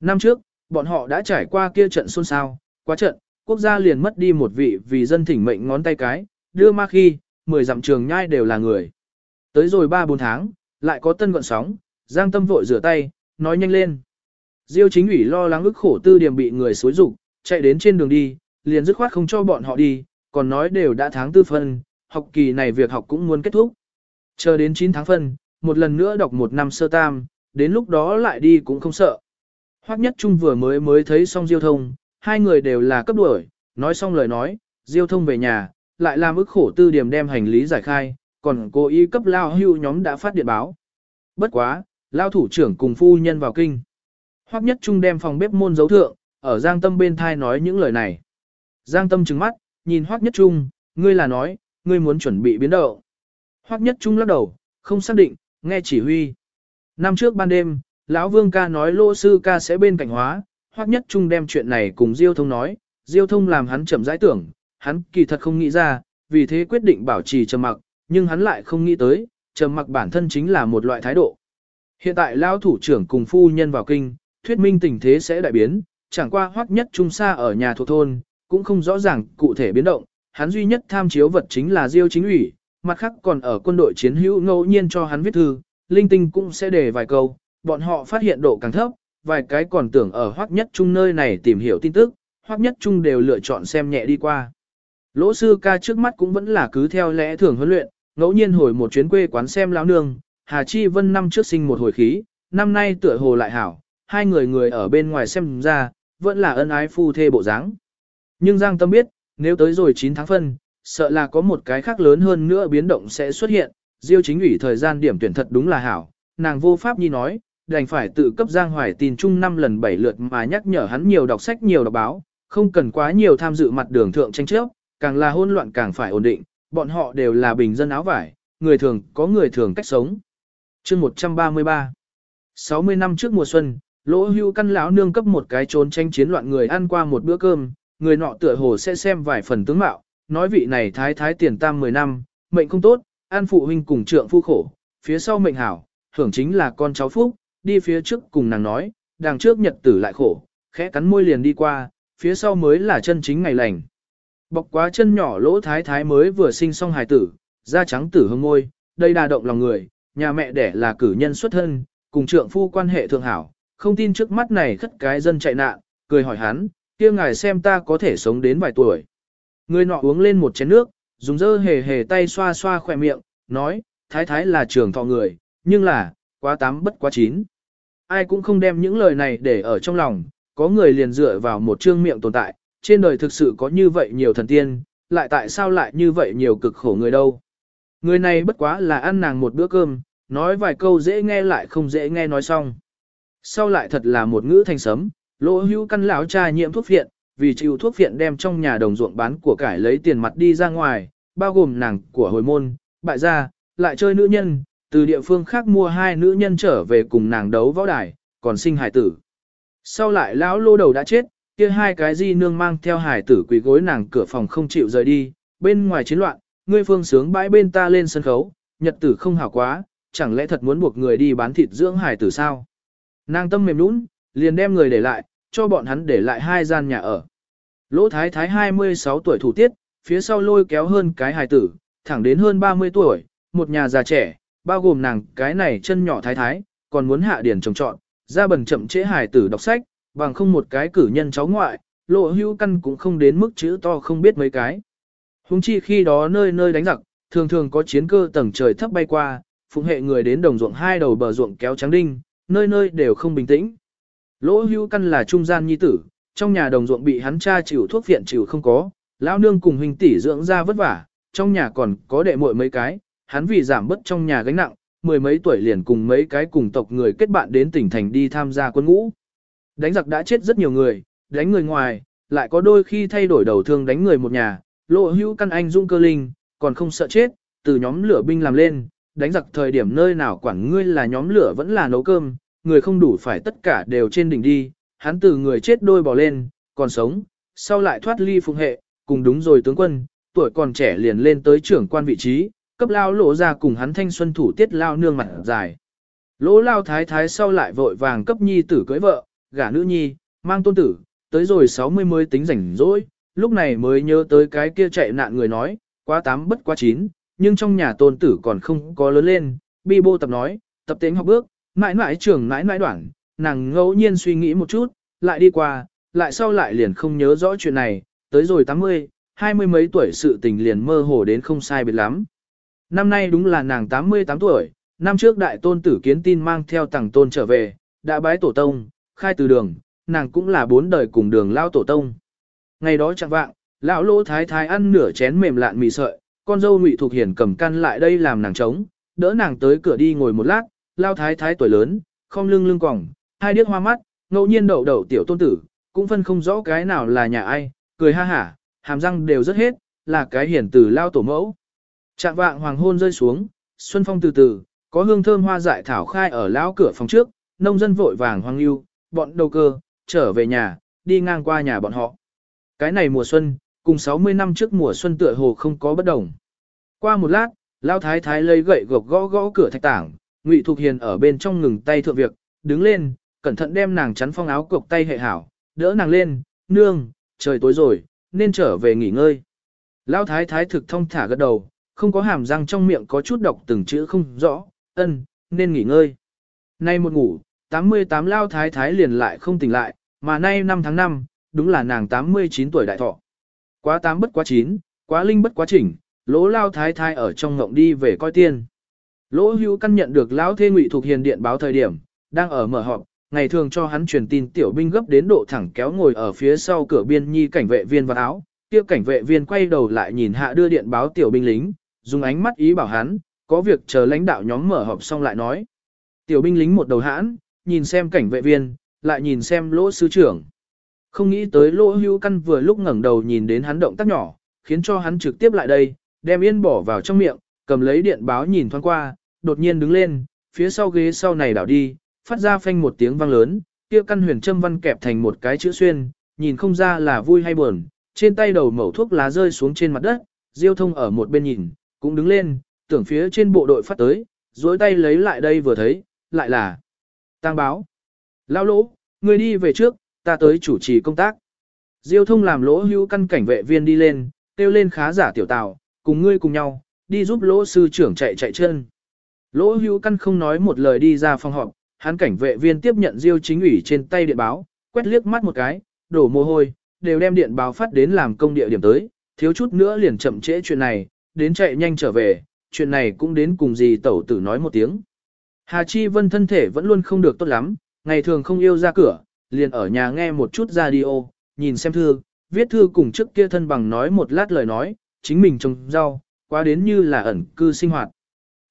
Năm trước, bọn họ đã trải qua kia trận xôn xao, quá trận, quốc gia liền mất đi một vị vì dân thỉnh mệnh ngón tay cái, đưa ma khi, mười dặm trường nhai đều là người. Tới rồi 3-4 tháng, lại có tân gọn sóng, Giang Tâm vội rửa tay, nói nhanh lên. Diêu chính ủy lo lắng ức khổ tư điểm bị người xối rụng, chạy đến trên đường đi, liền dứt khoát không cho bọn họ đi, còn nói đều đã tháng tư phân, học kỳ này việc học cũng muốn kết thúc. Chờ đến 9 tháng phân, một lần nữa đọc một năm sơ tam, đến lúc đó lại đi cũng không sợ. Hoắc Nhất Trung vừa mới mới thấy xong Diêu Thông, hai người đều là cấp đuổi, nói xong lời nói, Diêu Thông về nhà, lại làm ức khổ tư điểm đem hành lý giải khai, còn cô y cấp lao hưu nhóm đã phát điện báo. Bất quá, lao thủ trưởng cùng phu nhân vào kinh. Hoắc Nhất Trung đem phòng bếp môn dấu thượng, ở Giang Tâm bên thai nói những lời này. Giang Tâm trừng mắt, nhìn Hoắc Nhất Trung, ngươi là nói, ngươi muốn chuẩn bị biến động. Hoắc Nhất Trung lắc đầu, không xác định, nghe chỉ huy. Năm trước ban đêm, lão Vương ca nói lô sư ca sẽ bên cạnh hóa, Hoắc Nhất Trung đem chuyện này cùng Diêu Thông nói, Diêu Thông làm hắn chậm rãi tưởng, hắn kỳ thật không nghĩ ra, vì thế quyết định bảo trì trầm mặc, nhưng hắn lại không nghĩ tới, trầm mặc bản thân chính là một loại thái độ. Hiện tại lão thủ trưởng cùng phu nhân vào kinh, thuyết minh tình thế sẽ đại biến, chẳng qua Hoắc Nhất Trung xa ở nhà thuộc thôn, cũng không rõ ràng cụ thể biến động, hắn duy nhất tham chiếu vật chính là Diêu chính ủy, mặt khác còn ở quân đội chiến hữu ngẫu nhiên cho hắn viết thư, linh tinh cũng sẽ để vài câu, bọn họ phát hiện độ càng thấp, vài cái còn tưởng ở hoắc nhất trung nơi này tìm hiểu tin tức, hoắc nhất trung đều lựa chọn xem nhẹ đi qua. Lỗ sư ca trước mắt cũng vẫn là cứ theo lẽ thường huấn luyện, ngẫu nhiên hồi một chuyến quê quán xem lão nương, Hà Chi Vân năm trước sinh một hồi khí, năm nay tựa hồ lại hảo, hai người người ở bên ngoài xem ra, vẫn là ân ái phu thê bộ dáng. Nhưng Giang Tâm biết, nếu tới rồi 9 tháng phân, sợ là có một cái khác lớn hơn nữa biến động sẽ xuất hiện, Diêu chính ủy thời gian điểm tuyển thật đúng là hảo, nàng vô pháp nhi nói, đành phải tự cấp Giang Hoài tin chung năm lần bảy lượt mà nhắc nhở hắn nhiều đọc sách nhiều đọc báo, không cần quá nhiều tham dự mặt đường thượng tranh chấp, càng là hỗn loạn càng phải ổn định, bọn họ đều là bình dân áo vải, người thường có người thường cách sống. Chương 133 60 năm trước mùa xuân, Lỗ Hưu căn lão nương cấp một cái trốn tranh chiến loạn người ăn qua một bữa cơm, người nọ tựa hồ sẽ xem vài phần tướng mạo, nói vị này thái thái tiền tam 10 năm, mệnh không tốt, an phụ huynh cùng trượng phu khổ, phía sau mệnh hảo, hưởng chính là con cháu phúc, đi phía trước cùng nàng nói, đằng trước nhật tử lại khổ, khẽ cắn môi liền đi qua, phía sau mới là chân chính ngày lành. Bọc quá chân nhỏ lỗ thái thái mới vừa sinh xong hài tử, da trắng tử hương môi, đây đa động lòng người, nhà mẹ đẻ là cử nhân xuất thân, cùng trượng phu quan hệ thượng hảo, không tin trước mắt này khất cái dân chạy nạn, cười hỏi hắn, kia ngài xem ta có thể sống đến vài tuổi. Người nọ uống lên một chén nước, dùng dơ hề hề tay xoa xoa khỏe miệng, nói, thái thái là trường thọ người, nhưng là, quá tám bất quá chín. Ai cũng không đem những lời này để ở trong lòng, có người liền dựa vào một trương miệng tồn tại, trên đời thực sự có như vậy nhiều thần tiên, lại tại sao lại như vậy nhiều cực khổ người đâu. Người này bất quá là ăn nàng một bữa cơm, nói vài câu dễ nghe lại không dễ nghe nói xong. Sau lại thật là một ngữ thanh sấm, lỗ hữu căn lão cha nhiễm thuốc viện, vì chịu thuốc viện đem trong nhà đồng ruộng bán của cải lấy tiền mặt đi ra ngoài, bao gồm nàng của hồi môn, bại gia, lại chơi nữ nhân, Từ địa phương khác mua hai nữ nhân trở về cùng nàng đấu võ đài, còn sinh hải tử. Sau lại lão lô đầu đã chết, kia hai cái di nương mang theo hải tử quỳ gối nàng cửa phòng không chịu rời đi, bên ngoài chiến loạn, ngươi phương sướng bãi bên ta lên sân khấu, nhật tử không hảo quá, chẳng lẽ thật muốn buộc người đi bán thịt dưỡng hải tử sao? Nàng tâm mềm nũng, liền đem người để lại, cho bọn hắn để lại hai gian nhà ở. Lỗ thái thái 26 tuổi thủ tiết, phía sau lôi kéo hơn cái hài tử, thẳng đến hơn 30 tuổi, một nhà già trẻ, bao gồm nàng cái này chân nhỏ thái thái, còn muốn hạ điển trồng trọn, ra bần chậm trễ hài tử đọc sách, bằng không một cái cử nhân cháu ngoại, lộ hữu căn cũng không đến mức chữ to không biết mấy cái. Hùng chi khi đó nơi nơi đánh giặc, thường thường có chiến cơ tầng trời thấp bay qua, phụng hệ người đến đồng ruộng hai đầu bờ ruộng kéo trắng đinh, nơi nơi đều không bình tĩnh. Lỗ Hưu căn là trung gian nhi tử, trong nhà đồng ruộng bị hắn cha chịu thuốc viện chịu không có, lão nương cùng huynh tỷ dưỡng ra vất vả, trong nhà còn có đệ muội mấy cái, hắn vì giảm bớt trong nhà gánh nặng, mười mấy tuổi liền cùng mấy cái cùng tộc người kết bạn đến tỉnh thành đi tham gia quân ngũ. Đánh giặc đã chết rất nhiều người, đánh người ngoài, lại có đôi khi thay đổi đầu thương đánh người một nhà, lộ hữu căn anh dung cơ linh, còn không sợ chết, từ nhóm lửa binh làm lên, đánh giặc thời điểm nơi nào quản ngươi là nhóm lửa vẫn là nấu cơm, người không đủ phải tất cả đều trên đỉnh đi, hắn từ người chết đôi bò lên, còn sống, sau lại thoát ly phùng hệ, cùng đúng rồi tướng quân, tuổi còn trẻ liền lên tới trưởng quan vị trí, cấp lao lộ ra cùng hắn thanh xuân thủ tiết lao nương mặt dài. Lỗ lao thái thái sau lại vội vàng cấp nhi tử cưới vợ, gả nữ nhi, mang tôn tử, tới rồi 60 mới tính rảnh rỗi, lúc này mới nhớ tới cái kia chạy nạn người nói, quá tám bất quá chín, nhưng trong nhà tôn tử còn không có lớn lên, bi bô tập nói, tập tính học bước, mãi mãi trưởng mãi mãi đoạn, nàng ngẫu nhiên suy nghĩ một chút, lại đi qua, lại sau lại liền không nhớ rõ chuyện này, tới rồi 80, hai mươi mấy tuổi sự tình liền mơ hồ đến không sai biệt lắm. Năm nay đúng là nàng 88 tuổi, năm trước đại tôn tử kiến tin mang theo tàng tôn trở về, đã bái tổ tông, khai từ đường, nàng cũng là bốn đời cùng đường lao tổ tông. Ngày đó chẳng vạng, lão lỗ thái thái ăn nửa chén mềm lạn mì sợi, con dâu ngụy thuộc hiển cầm căn lại đây làm nàng trống, đỡ nàng tới cửa đi ngồi một lát, lao thái thái tuổi lớn, không lưng lưng quòng, hai điếc hoa mắt, ngẫu nhiên đậu đậu tiểu tôn tử, cũng phân không rõ cái nào là nhà ai, cười ha hả, hàm răng đều rất hết, là cái hiển từ lao tổ mẫu. Trạng vạng hoàng hôn rơi xuống, xuân phong từ từ, có hương thơm hoa dại thảo khai ở lão cửa phòng trước, nông dân vội vàng hoang lưu, bọn đầu cơ, trở về nhà, đi ngang qua nhà bọn họ. Cái này mùa xuân, cùng 60 năm trước mùa xuân tựa hồ không có bất đồng. Qua một lát, Lão thái thái lấy gậy gộc gõ gõ cửa thạch tảng, Ngụy Thục Hiền ở bên trong ngừng tay thượng việc, đứng lên, cẩn thận đem nàng chắn phong áo cộc tay hệ hảo, đỡ nàng lên, nương, trời tối rồi, nên trở về nghỉ ngơi. Lão thái thái thực thông thả gật đầu, không có hàm răng trong miệng có chút độc từng chữ không rõ, ân, nên nghỉ ngơi. Nay một ngủ, 88 lao thái thái liền lại không tỉnh lại, mà nay 5 tháng 5, đúng là nàng 89 tuổi đại thọ. Quá tám bất quá chín, quá linh bất quá chỉnh, lỗ lao thái thái ở trong ngộng đi về coi tiên. Lỗ hưu căn nhận được lão thê ngụy thuộc hiền điện báo thời điểm, đang ở mở họp, ngày thường cho hắn truyền tin tiểu binh gấp đến độ thẳng kéo ngồi ở phía sau cửa biên nhi cảnh vệ viên vào áo, kia cảnh vệ viên quay đầu lại nhìn hạ đưa điện báo tiểu binh lính, dùng ánh mắt ý bảo hắn, có việc chờ lãnh đạo nhóm mở họp xong lại nói. Tiểu binh lính một đầu hãn, nhìn xem cảnh vệ viên, lại nhìn xem lỗ sứ trưởng. Không nghĩ tới lỗ hưu căn vừa lúc ngẩng đầu nhìn đến hắn động tác nhỏ, khiến cho hắn trực tiếp lại đây, đem yên bỏ vào trong miệng, cầm lấy điện báo nhìn thoáng qua, đột nhiên đứng lên, phía sau ghế sau này đảo đi, phát ra phanh một tiếng vang lớn, kia căn huyền châm văn kẹp thành một cái chữ xuyên, nhìn không ra là vui hay buồn, trên tay đầu mẩu thuốc lá rơi xuống trên mặt đất, Diêu thông ở một bên nhìn, cũng đứng lên, tưởng phía trên bộ đội phát tới, duỗi tay lấy lại đây vừa thấy, lại là tang báo. Lao lỗ, người đi về trước, ta tới chủ trì công tác. Diêu thông làm lỗ hữu căn cảnh vệ viên đi lên, kêu lên khá giả tiểu tào, cùng ngươi cùng nhau, đi giúp lỗ sư trưởng chạy chạy chân. Lỗ hữu căn không nói một lời đi ra phòng họp, hắn cảnh vệ viên tiếp nhận diêu chính ủy trên tay điện báo, quét liếc mắt một cái, đổ mồ hôi, đều đem điện báo phát đến làm công địa điểm tới, thiếu chút nữa liền chậm trễ chuyện này, đến chạy nhanh trở về, chuyện này cũng đến cùng gì tẩu tử nói một tiếng. Hà Chi Vân thân thể vẫn luôn không được tốt lắm, ngày thường không yêu ra cửa, liền ở nhà nghe một chút radio, nhìn xem thư, viết thư cùng trước kia thân bằng nói một lát lời nói, chính mình trồng rau, quá đến như là ẩn cư sinh hoạt.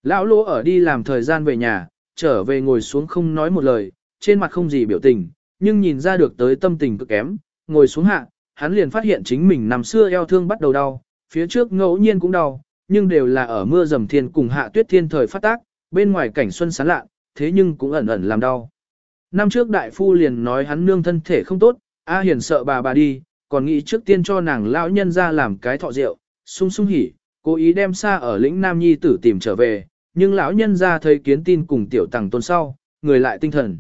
Lão lỗ ở đi làm thời gian về nhà, trở về ngồi xuống không nói một lời, trên mặt không gì biểu tình, nhưng nhìn ra được tới tâm tình cực kém, ngồi xuống hạ, hắn liền phát hiện chính mình nằm xưa eo thương bắt đầu đau, phía trước ngẫu nhiên cũng đau, nhưng đều là ở mưa dầm thiên cùng hạ tuyết thiên thời phát tác, bên ngoài cảnh xuân sáng lạ, thế nhưng cũng ẩn ẩn làm đau. Năm trước đại phu liền nói hắn nương thân thể không tốt, A Hiền sợ bà bà đi, còn nghĩ trước tiên cho nàng lão nhân ra làm cái thọ rượu, sung sung hỉ, cố ý đem xa ở lĩnh Nam Nhi tử tìm trở về, nhưng lão nhân ra thấy kiến tin cùng tiểu tàng tôn sau, người lại tinh thần.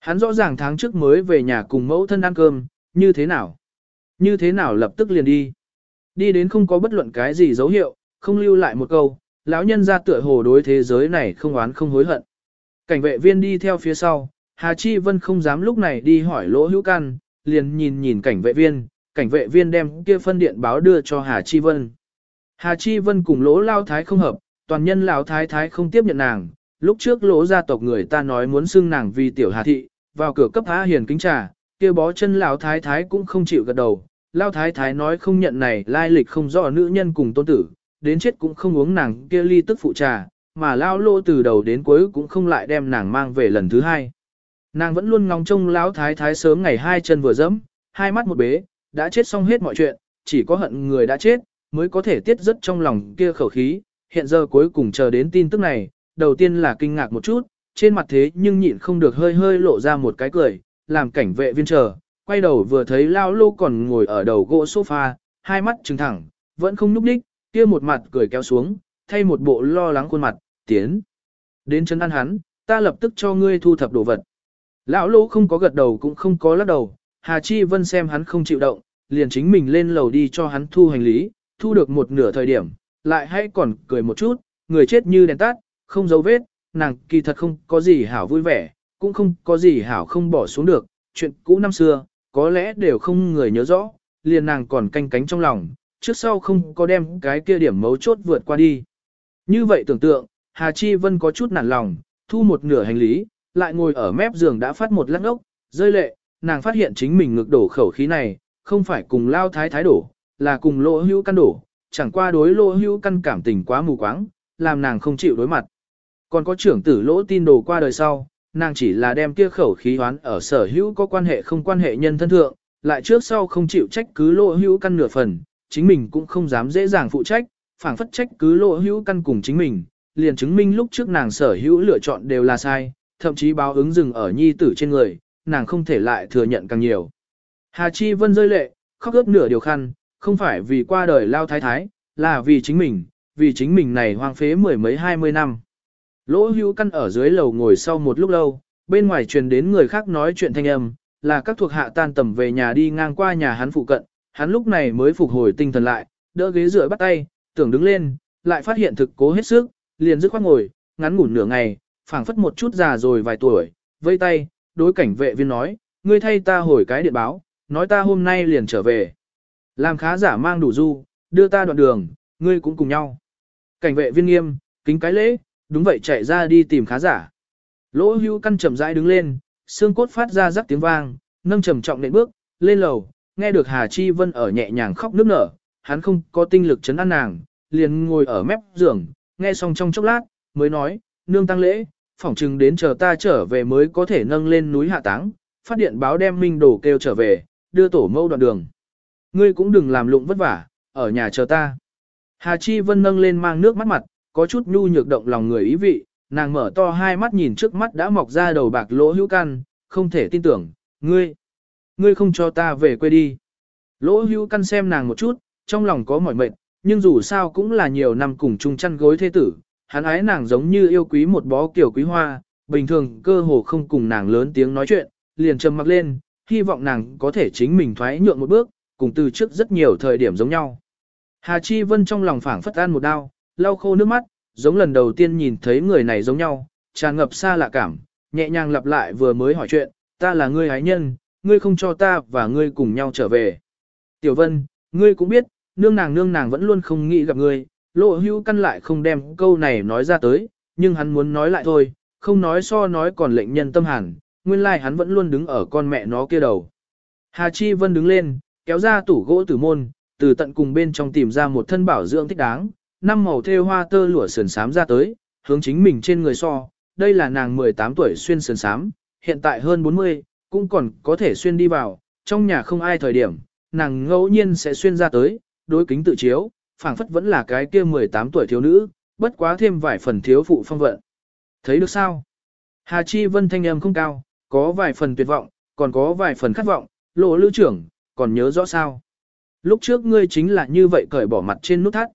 Hắn rõ ràng tháng trước mới về nhà cùng mẫu thân ăn cơm, như thế nào? Như thế nào lập tức liền đi? Đi đến không có bất luận cái gì dấu hiệu, không lưu lại một câu, lão nhân ra tựa hồ đối thế giới này không oán không hối hận. Cảnh vệ viên đi theo phía sau, Hà Chi Vân không dám lúc này đi hỏi lỗ hữu căn, liền nhìn nhìn cảnh vệ viên, cảnh vệ viên đem kia phân điện báo đưa cho Hà Chi Vân. Hà Chi Vân cùng lỗ lao thái không hợp, toàn nhân lão thái thái không tiếp nhận nàng, lúc trước lỗ gia tộc người ta nói muốn xưng nàng vì tiểu Hà Thị, vào cửa cấp Hà Hiền kính trà, kia bó chân lão thái thái cũng không chịu gật đầu, Lao thái thái nói không nhận này lai lịch không rõ nữ nhân cùng tôn tử, đến chết cũng không uống nàng kia ly tức phụ trà, mà lao lô từ đầu đến cuối cũng không lại đem nàng mang về lần thứ hai. Nàng vẫn luôn ngóng trông lão thái thái sớm ngày hai chân vừa dẫm, hai mắt một bế, đã chết xong hết mọi chuyện, chỉ có hận người đã chết, mới có thể tiết rất trong lòng kia khẩu khí, hiện giờ cuối cùng chờ đến tin tức này, đầu tiên là kinh ngạc một chút, trên mặt thế nhưng nhịn không được hơi hơi lộ ra một cái cười, làm cảnh vệ viên chờ, quay đầu vừa thấy lao lô còn ngồi ở đầu gỗ sofa, hai mắt trừng thẳng, vẫn không núp đích, kia một mặt cười kéo xuống, thay một bộ lo lắng khuôn mặt, tiến. Đến chân ăn hắn, ta lập tức cho ngươi thu thập đồ vật. Lão lỗ không có gật đầu cũng không có lắc đầu, Hà Chi Vân xem hắn không chịu động, liền chính mình lên lầu đi cho hắn thu hành lý, thu được một nửa thời điểm, lại hay còn cười một chút, người chết như đèn tắt, không dấu vết, nàng kỳ thật không có gì hảo vui vẻ, cũng không có gì hảo không bỏ xuống được, chuyện cũ năm xưa, có lẽ đều không người nhớ rõ, liền nàng còn canh cánh trong lòng, trước sau không có đem cái kia điểm mấu chốt vượt qua đi. Như vậy tưởng tượng, Hà Chi Vân có chút nản lòng, thu một nửa hành lý, lại ngồi ở mép giường đã phát một lắc ốc, rơi lệ, nàng phát hiện chính mình ngực đổ khẩu khí này, không phải cùng lao thái thái đổ, là cùng lỗ hữu căn đổ, chẳng qua đối lỗ hữu căn cảm tình quá mù quáng, làm nàng không chịu đối mặt. Còn có trưởng tử lỗ tin đồ qua đời sau, nàng chỉ là đem kia khẩu khí hoán ở sở hữu có quan hệ không quan hệ nhân thân thượng, lại trước sau không chịu trách cứ lỗ hữu căn nửa phần, chính mình cũng không dám dễ dàng phụ trách, phảng phất trách cứ lỗ hữu căn cùng chính mình, liền chứng minh lúc trước nàng sở hữu lựa chọn đều là sai, thậm chí báo ứng dừng ở nhi tử trên người, nàng không thể lại thừa nhận càng nhiều. Hà Chi Vân rơi lệ, khóc ướt nửa điều khăn, không phải vì qua đời lao thái thái, là vì chính mình, vì chính mình này hoang phế mười mấy hai mươi năm. Lỗ hưu căn ở dưới lầu ngồi sau một lúc lâu, bên ngoài truyền đến người khác nói chuyện thanh âm, là các thuộc hạ tan tầm về nhà đi ngang qua nhà hắn phụ cận, hắn lúc này mới phục hồi tinh thần lại, đỡ ghế rửa bắt tay, tưởng đứng lên, lại phát hiện thực cố hết sức, liền dứt khoát ngồi, ngắn ngủn nửa ngày, phảng phất một chút già rồi vài tuổi, vây tay, đối cảnh vệ viên nói, ngươi thay ta hồi cái điện báo, nói ta hôm nay liền trở về. Làm khá giả mang đủ du, đưa ta đoạn đường, ngươi cũng cùng nhau. Cảnh vệ viên nghiêm, kính cái lễ, đúng vậy chạy ra đi tìm khá giả. Lỗ hưu căn chậm rãi đứng lên, xương cốt phát ra rắc tiếng vang, nâng trầm trọng nện bước, lên lầu, nghe được Hà Chi Vân ở nhẹ nhàng khóc nức nở, hắn không có tinh lực chấn an nàng, liền ngồi ở mép giường, nghe xong trong chốc lát, mới nói, nương tăng lễ, phỏng chừng đến chờ ta trở về mới có thể nâng lên núi hạ táng, phát điện báo đem minh đồ kêu trở về, đưa tổ mâu đoạn đường. Ngươi cũng đừng làm lụng vất vả, ở nhà chờ ta. Hà Chi Vân nâng lên mang nước mắt mặt, có chút nhu nhược động lòng người ý vị, nàng mở to hai mắt nhìn trước mắt đã mọc ra đầu bạc lỗ hữu căn, không thể tin tưởng, ngươi, ngươi không cho ta về quê đi. Lỗ hữu căn xem nàng một chút, trong lòng có mỏi mệt, nhưng dù sao cũng là nhiều năm cùng chung chăn gối thế tử, hắn ái nàng giống như yêu quý một bó kiểu quý hoa, bình thường cơ hồ không cùng nàng lớn tiếng nói chuyện, liền trầm mặc lên, hy vọng nàng có thể chính mình thoái nhượng một bước, cùng từ trước rất nhiều thời điểm giống nhau. Hà Chi Vân trong lòng phảng phất an một đau, lau khô nước mắt, giống lần đầu tiên nhìn thấy người này giống nhau, tràn ngập xa lạ cảm, nhẹ nhàng lặp lại vừa mới hỏi chuyện, ta là ngươi hái nhân, ngươi không cho ta và ngươi cùng nhau trở về. Tiểu Vân, ngươi cũng biết, nương nàng nương nàng vẫn luôn không nghĩ gặp ngươi, lộ hưu căn lại không đem câu này nói ra tới, nhưng hắn muốn nói lại thôi, không nói so nói còn lệnh nhân tâm hẳn. nguyên lai like hắn vẫn luôn đứng ở con mẹ nó kia đầu. Hà Chi Vân đứng lên, kéo ra tủ gỗ tử môn, từ tận cùng bên trong tìm ra một thân bảo dưỡng thích đáng, năm màu thêu hoa tơ lụa sườn sám ra tới, hướng chính mình trên người so, đây là nàng 18 tuổi xuyên sườn sám, hiện tại hơn 40, cũng còn có thể xuyên đi vào, trong nhà không ai thời điểm, nàng ngẫu nhiên sẽ xuyên ra tới, đối kính tự chiếu, phảng phất vẫn là cái kia 18 tuổi thiếu nữ, bất quá thêm vài phần thiếu phụ phong vận. Thấy được sao? Hà Chi Vân thanh âm không cao, có vài phần tuyệt vọng, còn có vài phần khát vọng, lộ lưu trưởng, còn nhớ rõ sao? Lúc trước ngươi chính là như vậy cởi bỏ mặt trên nút thắt.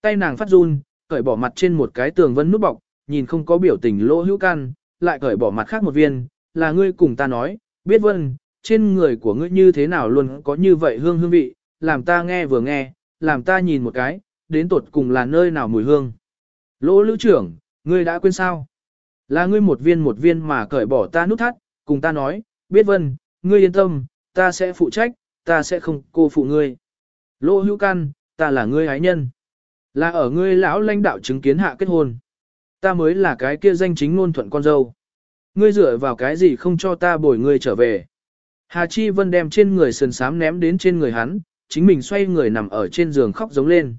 Tay nàng phát run, cởi bỏ mặt trên một cái tường vân nút bọc, nhìn không có biểu tình lỗ hữu can, lại cởi bỏ mặt khác một viên, là ngươi cùng ta nói, biết vân, trên người của ngươi như thế nào luôn có như vậy hương hương vị, làm ta nghe vừa nghe, làm ta nhìn một cái, đến tột cùng là nơi nào mùi hương. Lỗ lữ trưởng, ngươi đã quên sao? Là ngươi một viên một viên mà cởi bỏ ta nút thắt, cùng ta nói, biết vân, ngươi yên tâm, ta sẽ phụ trách, ta sẽ không cô phụ ngươi. Lỗ hữu can, ta là ngươi ái nhân. Là ở ngươi lão lãnh đạo chứng kiến hạ kết hôn. Ta mới là cái kia danh chính ngôn thuận con dâu. Ngươi dựa vào cái gì không cho ta bồi ngươi trở về. Hà Chi Vân đem trên người sườn sám ném đến trên người hắn, chính mình xoay người nằm ở trên giường khóc giống lên.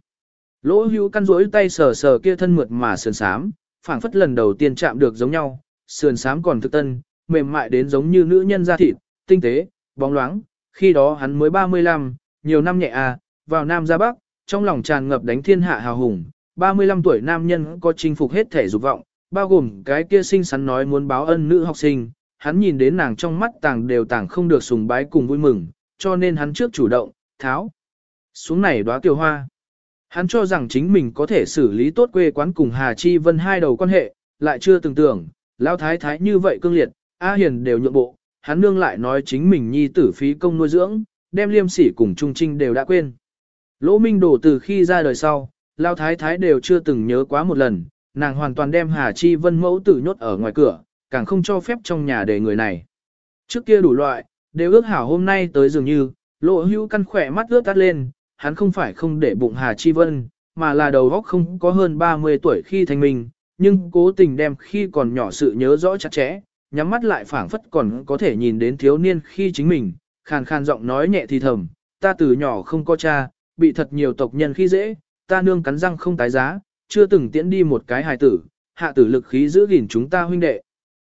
Lỗ hữu căn rỗi tay sờ sờ kia thân mượt mà sườn sám, phảng phất lần đầu tiên chạm được giống nhau, sườn sám còn thực tân, mềm mại đến giống như nữ nhân da thịt, tinh tế, bóng loáng, khi đó hắn mới 35, nhiều năm nhẹ à, vào Nam ra Bắc, trong lòng tràn ngập đánh thiên hạ hào hùng, 35 tuổi nam nhân có chinh phục hết thể dục vọng, bao gồm cái kia sinh xắn nói muốn báo ân nữ học sinh, hắn nhìn đến nàng trong mắt tàng đều tàng không được sùng bái cùng vui mừng, cho nên hắn trước chủ động, tháo. Xuống này đóa kiều hoa. Hắn cho rằng chính mình có thể xử lý tốt quê quán cùng Hà Chi Vân hai đầu quan hệ, lại chưa từng tưởng, lao thái thái như vậy cương liệt, A Hiền đều nhượng bộ, hắn nương lại nói chính mình nhi tử phí công nuôi dưỡng, đem liêm sỉ cùng Trung Trinh đều đã quên. Lỗ Minh Đổ từ khi ra đời sau, lao thái thái đều chưa từng nhớ quá một lần, nàng hoàn toàn đem Hà Chi Vân mẫu tử nhốt ở ngoài cửa, càng không cho phép trong nhà để người này. Trước kia đủ loại, đều ước hảo hôm nay tới dường như, lộ hữu căn khỏe mắt ướt tắt lên, hắn không phải không để bụng Hà Chi Vân, mà là đầu óc không có hơn 30 tuổi khi thành mình, nhưng cố tình đem khi còn nhỏ sự nhớ rõ chặt chẽ, nhắm mắt lại phảng phất còn có thể nhìn đến thiếu niên khi chính mình, khàn khàn giọng nói nhẹ thì thầm, ta từ nhỏ không có cha, bị thật nhiều tộc nhân khi dễ, ta nương cắn răng không tái giá, chưa từng tiễn đi một cái hài tử, hạ tử lực khí giữ gìn chúng ta huynh đệ.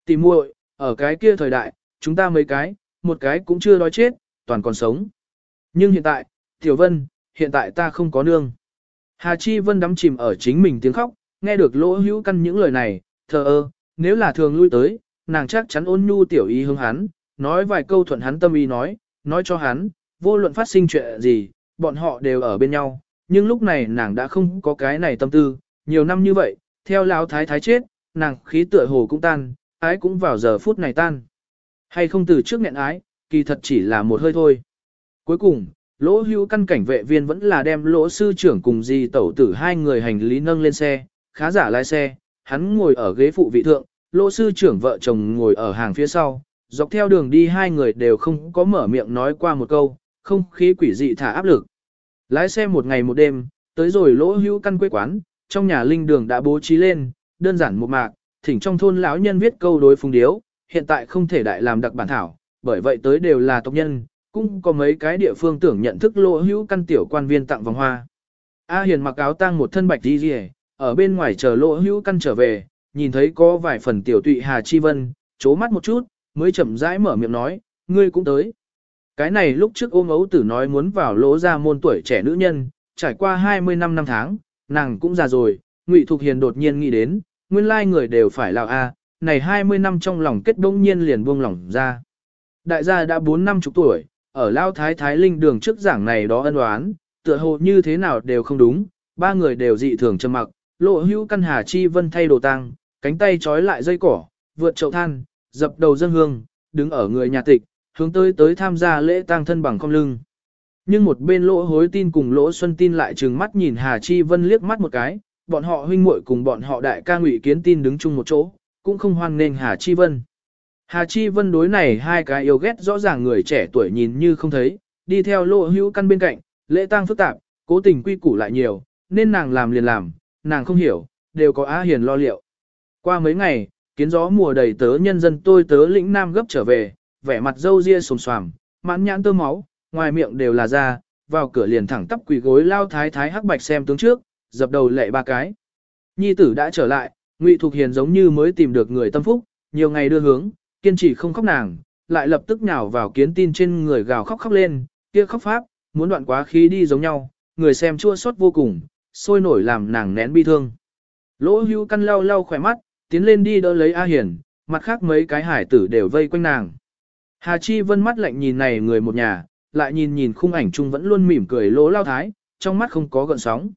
Tìm muội, ở cái kia thời đại, chúng ta mấy cái, một cái cũng chưa đói chết, toàn còn sống. Nhưng hiện tại, Tiểu Vân, hiện tại ta không có nương. Hà Chi Vân đắm chìm ở chính mình tiếng khóc, nghe được lỗ hữu căn những lời này, thờ ơ, nếu là thường lui tới, nàng chắc chắn ôn nhu tiểu ý hướng hắn, nói vài câu thuận hắn tâm ý nói, nói cho hắn, vô luận phát sinh chuyện gì, bọn họ đều ở bên nhau, nhưng lúc này nàng đã không có cái này tâm tư, nhiều năm như vậy, theo lão thái thái chết, nàng khí tựa hồ cũng tan, ái cũng vào giờ phút này tan. Hay không từ trước nghẹn ái, kỳ thật chỉ là một hơi thôi. Cuối cùng, lỗ hưu căn cảnh vệ viên vẫn là đem lỗ sư trưởng cùng di tẩu tử hai người hành lý nâng lên xe, khá giả lái xe, hắn ngồi ở ghế phụ vị thượng, lỗ sư trưởng vợ chồng ngồi ở hàng phía sau, dọc theo đường đi hai người đều không có mở miệng nói qua một câu, không khí quỷ dị thả áp lực. Lái xe một ngày một đêm, tới rồi lỗ hưu căn quê quán, trong nhà linh đường đã bố trí lên, đơn giản một mạc, thỉnh trong thôn lão nhân viết câu đối phung điếu, hiện tại không thể đại làm đặc bản thảo, bởi vậy tới đều là tộc nhân, cũng có mấy cái địa phương tưởng nhận thức lỗ hữu căn tiểu quan viên tặng vòng hoa. A Hiền mặc áo tang một thân bạch đi rìa, ở bên ngoài chờ lỗ hữu căn trở về, nhìn thấy có vài phần tiểu tụy Hà Chi Vân, chố mắt một chút, mới chậm rãi mở miệng nói, ngươi cũng tới. Cái này lúc trước ôm ấu tử nói muốn vào lỗ ra môn tuổi trẻ nữ nhân, trải qua 20 năm năm tháng, nàng cũng già rồi, Ngụy Thục Hiền đột nhiên nghĩ đến, nguyên lai người đều phải lào A, này 20 năm trong lòng kết đông nhiên liền buông lỏng ra. Đại gia đã 4 năm chục tuổi, ở Lao Thái Thái Linh đường trước giảng này đó ân đoán, tựa hồ như thế nào đều không đúng, ba người đều dị thường trầm mặc, lộ hữu căn hà chi vân thay đồ tang, cánh tay trói lại dây cỏ, vượt chậu than, dập đầu dân hương, đứng ở người nhà tịch, hướng tới tới tham gia lễ tang thân bằng không lưng. Nhưng một bên lỗ hối tin cùng lỗ xuân tin lại trừng mắt nhìn Hà Chi Vân liếc mắt một cái, bọn họ huynh muội cùng bọn họ đại ca ngụy kiến tin đứng chung một chỗ, cũng không hoan nghênh Hà Chi Vân. Hà Chi Vân đối này hai cái yêu ghét rõ ràng người trẻ tuổi nhìn như không thấy, đi theo lộ hữu căn bên cạnh, lễ tang phức tạp, cố tình quy củ lại nhiều, nên nàng làm liền làm, nàng không hiểu, đều có Á Hiền lo liệu. Qua mấy ngày, kiến gió mùa đầy tớ nhân dân tôi tớ lĩnh nam gấp trở về, vẻ mặt dâu ria sồm xoàm, mãn nhãn tơ máu, ngoài miệng đều là da, vào cửa liền thẳng tắp quỳ gối lao thái thái hắc bạch xem tướng trước, dập đầu lệ ba cái. Nhi tử đã trở lại, Ngụy Thục Hiền giống như mới tìm được người tâm phúc, nhiều ngày đưa hướng, kiên trì không khóc nàng, lại lập tức nhào vào kiến tin trên người gào khóc khóc lên, kia khóc pháp, muốn đoạn quá khí đi giống nhau, người xem chua xót vô cùng, sôi nổi làm nàng nén bi thương. Lỗ hưu căn lau lau khỏe mắt, tiến lên đi đỡ lấy A Hiền, mặt khác mấy cái hải tử đều vây quanh nàng. Hà Chi Vân mắt lạnh nhìn này người một nhà, lại nhìn nhìn khung ảnh chung vẫn luôn mỉm cười lỗ lao thái, trong mắt không có gợn sóng.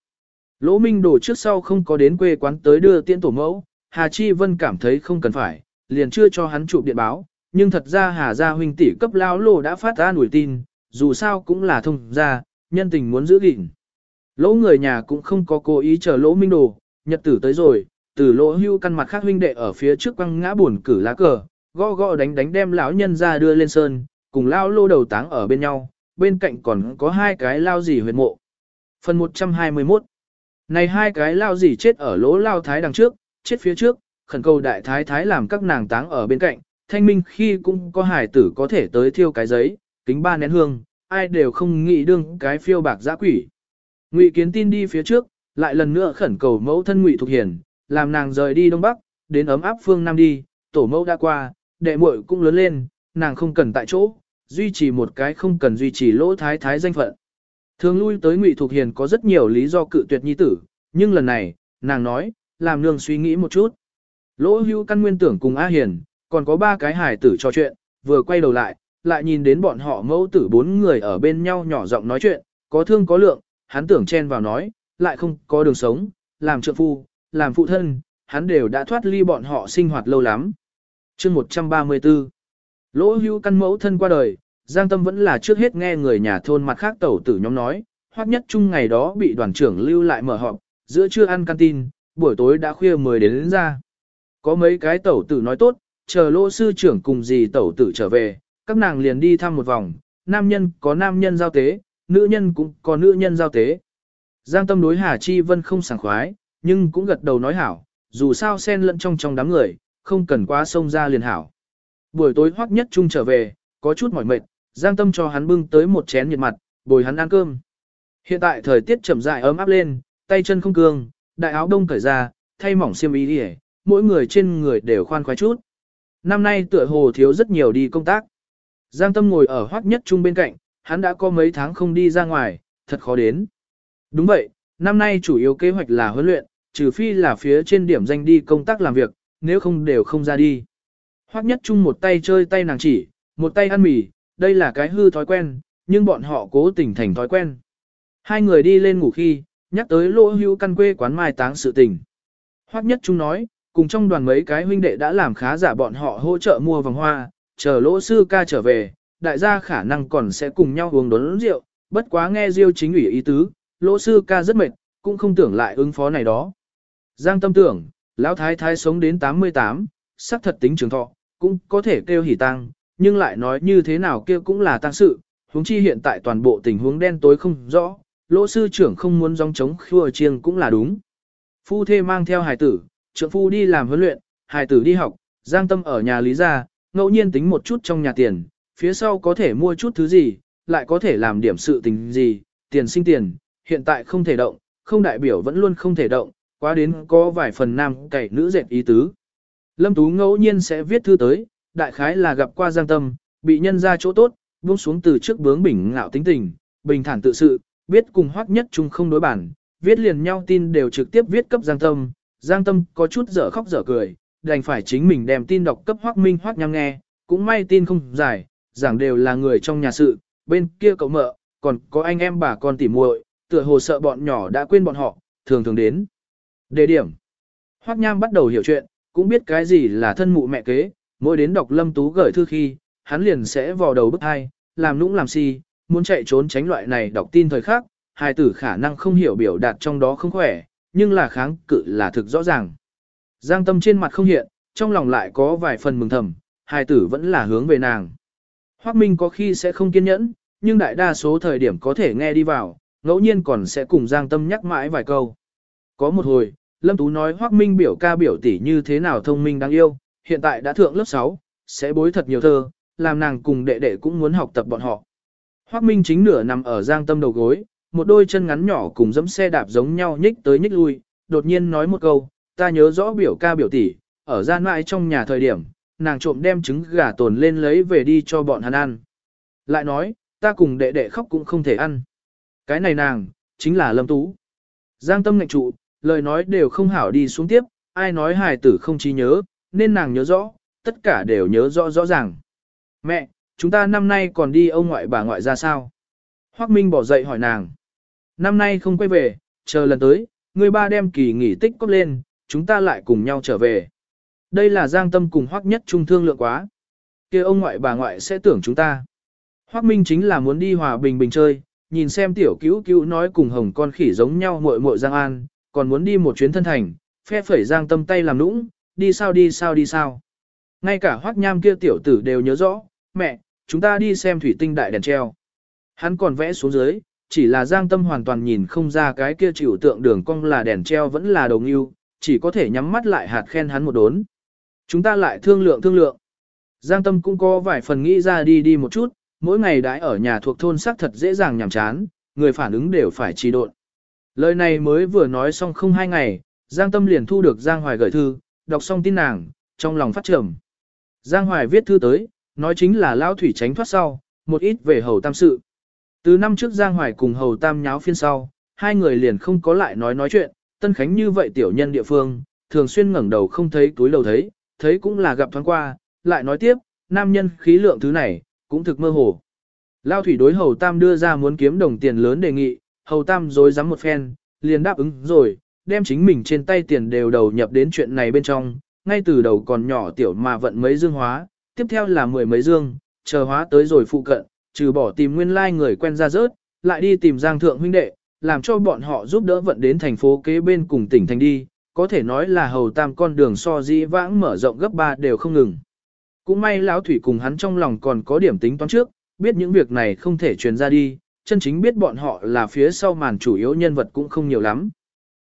Lỗ Minh Đồ trước sau không có đến quê quán tới đưa tiễn tổ mẫu, Hà Chi Vân cảm thấy không cần phải, liền chưa cho hắn chụp điện báo, nhưng thật ra Hà gia huynh tỷ cấp lão lô đã phát ra nổi tin, dù sao cũng là thông gia, nhân tình muốn giữ gìn. Lỗ người nhà cũng không có cố ý chờ lỗ Minh Đồ, nhật tử tới rồi, từ lỗ hưu căn mặt khác huynh đệ ở phía trước quăng ngã buồn cử lá cờ, gõ gõ đánh đánh đem lão nhân ra đưa lên sơn, cùng lao lô đầu táng ở bên nhau, bên cạnh còn có hai cái lao gì huyệt mộ. Phần 121 Này hai cái lao gì chết ở lỗ lao thái đằng trước, chết phía trước, khẩn cầu đại thái thái làm các nàng táng ở bên cạnh, thanh minh khi cũng có hải tử có thể tới thiêu cái giấy, kính ba nén hương, ai đều không nghĩ đương cái phiêu bạc giã quỷ. Ngụy kiến tin đi phía trước, lại lần nữa khẩn cầu mẫu thân Ngụy Thục Hiền, làm nàng rời đi Đông Bắc, đến ấm áp phương Nam đi, tổ mẫu đã qua, đệ muội cũng lớn lên, nàng không cần tại chỗ, duy trì một cái không cần duy trì lỗ thái thái danh phận. Thường lui tới Ngụy Thục Hiền có rất nhiều lý do cự tuyệt nhi tử, nhưng lần này, nàng nói, làm nương suy nghĩ một chút. Lỗ hưu căn nguyên tưởng cùng A Hiền, còn có ba cái hài tử trò chuyện, vừa quay đầu lại, lại nhìn đến bọn họ mẫu tử bốn người ở bên nhau nhỏ giọng nói chuyện, có thương có lượng, hắn tưởng chen vào nói, lại không có đường sống, làm trợ phu, làm phụ thân, hắn đều đã thoát ly bọn họ sinh hoạt lâu lắm. chương 134 Lỗ hưu căn mẫu thân qua đời, Giang Tâm vẫn là trước hết nghe người nhà thôn mặt khác tẩu tử nhóm nói, hoặc nhất chung ngày đó bị đoàn trưởng lưu lại mở họp, giữa trưa ăn canteen, buổi tối đã khuya mời đến, đến ra. Có mấy cái tẩu tử nói tốt, chờ lỗ sư trưởng cùng gì tẩu tử trở về, các nàng liền đi thăm một vòng, nam nhân có nam nhân giao tế, nữ nhân cũng có nữ nhân giao tế. Giang tâm đối Hà Chi Vân không sảng khoái, nhưng cũng gật đầu nói hảo, dù sao xen lẫn trong trong đám người, không cần quá sông ra liền hảo. Buổi tối hoắc nhất trung trở về, có chút mỏi mệt, Giang tâm cho hắn bưng tới một chén nhiệt mặt, bồi hắn ăn cơm. Hiện tại thời tiết chậm rãi ấm áp lên, tay chân không cương, đại áo đông cởi ra, thay mỏng xiêm y đi mỗi người trên người đều khoan khoái chút. Năm nay tựa hồ thiếu rất nhiều đi công tác. Giang Tâm ngồi ở hoắc nhất trung bên cạnh, hắn đã có mấy tháng không đi ra ngoài, thật khó đến. Đúng vậy, năm nay chủ yếu kế hoạch là huấn luyện, trừ phi là phía trên điểm danh đi công tác làm việc, nếu không đều không ra đi. Hoắc nhất trung một tay chơi tay nàng chỉ, một tay ăn mì, đây là cái hư thói quen, nhưng bọn họ cố tình thành thói quen. Hai người đi lên ngủ khi, nhắc tới lỗ hưu căn quê quán mai táng sự tình. Hoắc nhất trung nói, cùng trong đoàn mấy cái huynh đệ đã làm khá giả bọn họ hỗ trợ mua vòng hoa, chờ lỗ sư ca trở về, đại gia khả năng còn sẽ cùng nhau uống đốn rượu, bất quá nghe Diêu chính ủy ý tứ, lỗ sư ca rất mệt, cũng không tưởng lại ứng phó này đó. Giang tâm tưởng, lão thái thái sống đến 88, sắc thật tính trường thọ, cũng có thể kêu hỉ tăng, nhưng lại nói như thế nào kia cũng là tăng sự, huống chi hiện tại toàn bộ tình huống đen tối không rõ, lỗ sư trưởng không muốn dòng chống khua chiêng cũng là đúng. Phu thê mang theo hài tử, trượng phu đi làm huấn luyện, hài tử đi học, giang tâm ở nhà lý gia, ngẫu nhiên tính một chút trong nhà tiền, phía sau có thể mua chút thứ gì, lại có thể làm điểm sự tình gì, tiền sinh tiền, hiện tại không thể động, không đại biểu vẫn luôn không thể động, quá đến có vài phần nam cậy nữ dệt ý tứ. Lâm Tú ngẫu nhiên sẽ viết thư tới, đại khái là gặp qua giang tâm, bị nhân ra chỗ tốt, buông xuống từ trước bướng bỉnh ngạo tính tình, bình thản tự sự, biết cùng hoắc nhất chung không đối bản, viết liền nhau tin đều trực tiếp viết cấp giang tâm, giang tâm có chút dở khóc dở cười, đành phải chính mình đem tin đọc cấp hoắc minh hoắc nham nghe, cũng may tin không dài, giảng đều là người trong nhà sự, bên kia cậu mợ, còn có anh em bà con tỉ muội, tựa hồ sợ bọn nhỏ đã quên bọn họ, thường thường đến. Đề điểm. Hoắc Nham bắt đầu hiểu chuyện, cũng biết cái gì là thân mụ mẹ kế, mỗi đến đọc Lâm Tú gửi thư khi, hắn liền sẽ vò đầu bức hai, làm nũng làm si, muốn chạy trốn tránh loại này đọc tin thời khác, hai tử khả năng không hiểu biểu đạt trong đó không khỏe, nhưng là kháng cự là thực rõ ràng. Giang tâm trên mặt không hiện, trong lòng lại có vài phần mừng thầm, hai tử vẫn là hướng về nàng. Hoác Minh có khi sẽ không kiên nhẫn, nhưng đại đa số thời điểm có thể nghe đi vào, ngẫu nhiên còn sẽ cùng Giang Tâm nhắc mãi vài câu. Có một hồi, Lâm Tú nói Hoác Minh biểu ca biểu tỷ như thế nào thông minh đáng yêu, hiện tại đã thượng lớp 6, sẽ bối thật nhiều thơ, làm nàng cùng đệ đệ cũng muốn học tập bọn họ. Hoác Minh chính nửa nằm ở Giang Tâm đầu gối, một đôi chân ngắn nhỏ cùng dẫm xe đạp giống nhau nhích tới nhích lui, đột nhiên nói một câu, ta nhớ rõ biểu ca biểu tỷ, ở gian mãi trong nhà thời điểm, nàng trộm đem trứng gà tồn lên lấy về đi cho bọn hắn ăn. Lại nói, ta cùng đệ đệ khóc cũng không thể ăn. Cái này nàng, chính là Lâm Tú. Giang tâm ngạch trụ, lời nói đều không hảo đi xuống tiếp, ai nói hài tử không trí nhớ, nên nàng nhớ rõ, tất cả đều nhớ rõ rõ ràng. Mẹ, chúng ta năm nay còn đi ông ngoại bà ngoại ra sao? Hoác Minh bỏ dậy hỏi nàng. Năm nay không quay về, chờ lần tới, người ba đem kỳ nghỉ tích cóp lên, chúng ta lại cùng nhau trở về. Đây là giang tâm cùng Hoắc nhất trung thương lượng quá. kia ông ngoại bà ngoại sẽ tưởng chúng ta. Hoắc Minh chính là muốn đi hòa bình bình chơi, nhìn xem tiểu cứu cứu nói cùng hồng con khỉ giống nhau muội muội Giang An, còn muốn đi một chuyến thân thành, phe phẩy Giang tâm tay làm nũng, đi sao đi sao đi sao. Ngay cả Hoắc Nham kia tiểu tử đều nhớ rõ, mẹ, chúng ta đi xem thủy tinh đại đèn treo. Hắn còn vẽ xuống dưới, chỉ là Giang tâm hoàn toàn nhìn không ra cái kia chịu tượng đường cong là đèn treo vẫn là đồng yêu, chỉ có thể nhắm mắt lại hạt khen hắn một đốn. Chúng ta lại thương lượng thương lượng. Giang tâm cũng có vài phần nghĩ ra đi đi một chút, mỗi ngày đãi ở nhà thuộc thôn xác thật dễ dàng nhàm chán, người phản ứng đều phải trì độn. Lời này mới vừa nói xong không hai ngày, Giang Tâm liền thu được Giang Hoài gửi thư, đọc xong tin nàng, trong lòng phát trầm. Giang Hoài viết thư tới, nói chính là Lão Thủy tránh thoát sau, một ít về Hầu Tam sự. Từ năm trước Giang Hoài cùng Hầu Tam nháo phiên sau, hai người liền không có lại nói nói chuyện, Tân Khánh như vậy tiểu nhân địa phương, thường xuyên ngẩng đầu không thấy túi đầu thấy, thấy cũng là gặp thoáng qua, lại nói tiếp, nam nhân khí lượng thứ này, cũng thực mơ hồ. Lao thủy đối Hầu Tam đưa ra muốn kiếm đồng tiền lớn đề nghị, Hầu Tam dối dám một phen, liền đáp ứng rồi, đem chính mình trên tay tiền đều đầu nhập đến chuyện này bên trong, ngay từ đầu còn nhỏ tiểu mà vận mấy dương hóa, tiếp theo là mười mấy dương, chờ hóa tới rồi phụ cận, trừ bỏ tìm nguyên lai like người quen ra rớt, lại đi tìm Giang Thượng huynh đệ, làm cho bọn họ giúp đỡ vận đến thành phố kế bên cùng tỉnh thành đi, có thể nói là Hầu Tam con đường so dĩ vãng mở rộng gấp ba đều không ngừng. Cũng may lão thủy cùng hắn trong lòng còn có điểm tính toán trước, biết những việc này không thể truyền ra đi, chân chính biết bọn họ là phía sau màn chủ yếu nhân vật cũng không nhiều lắm.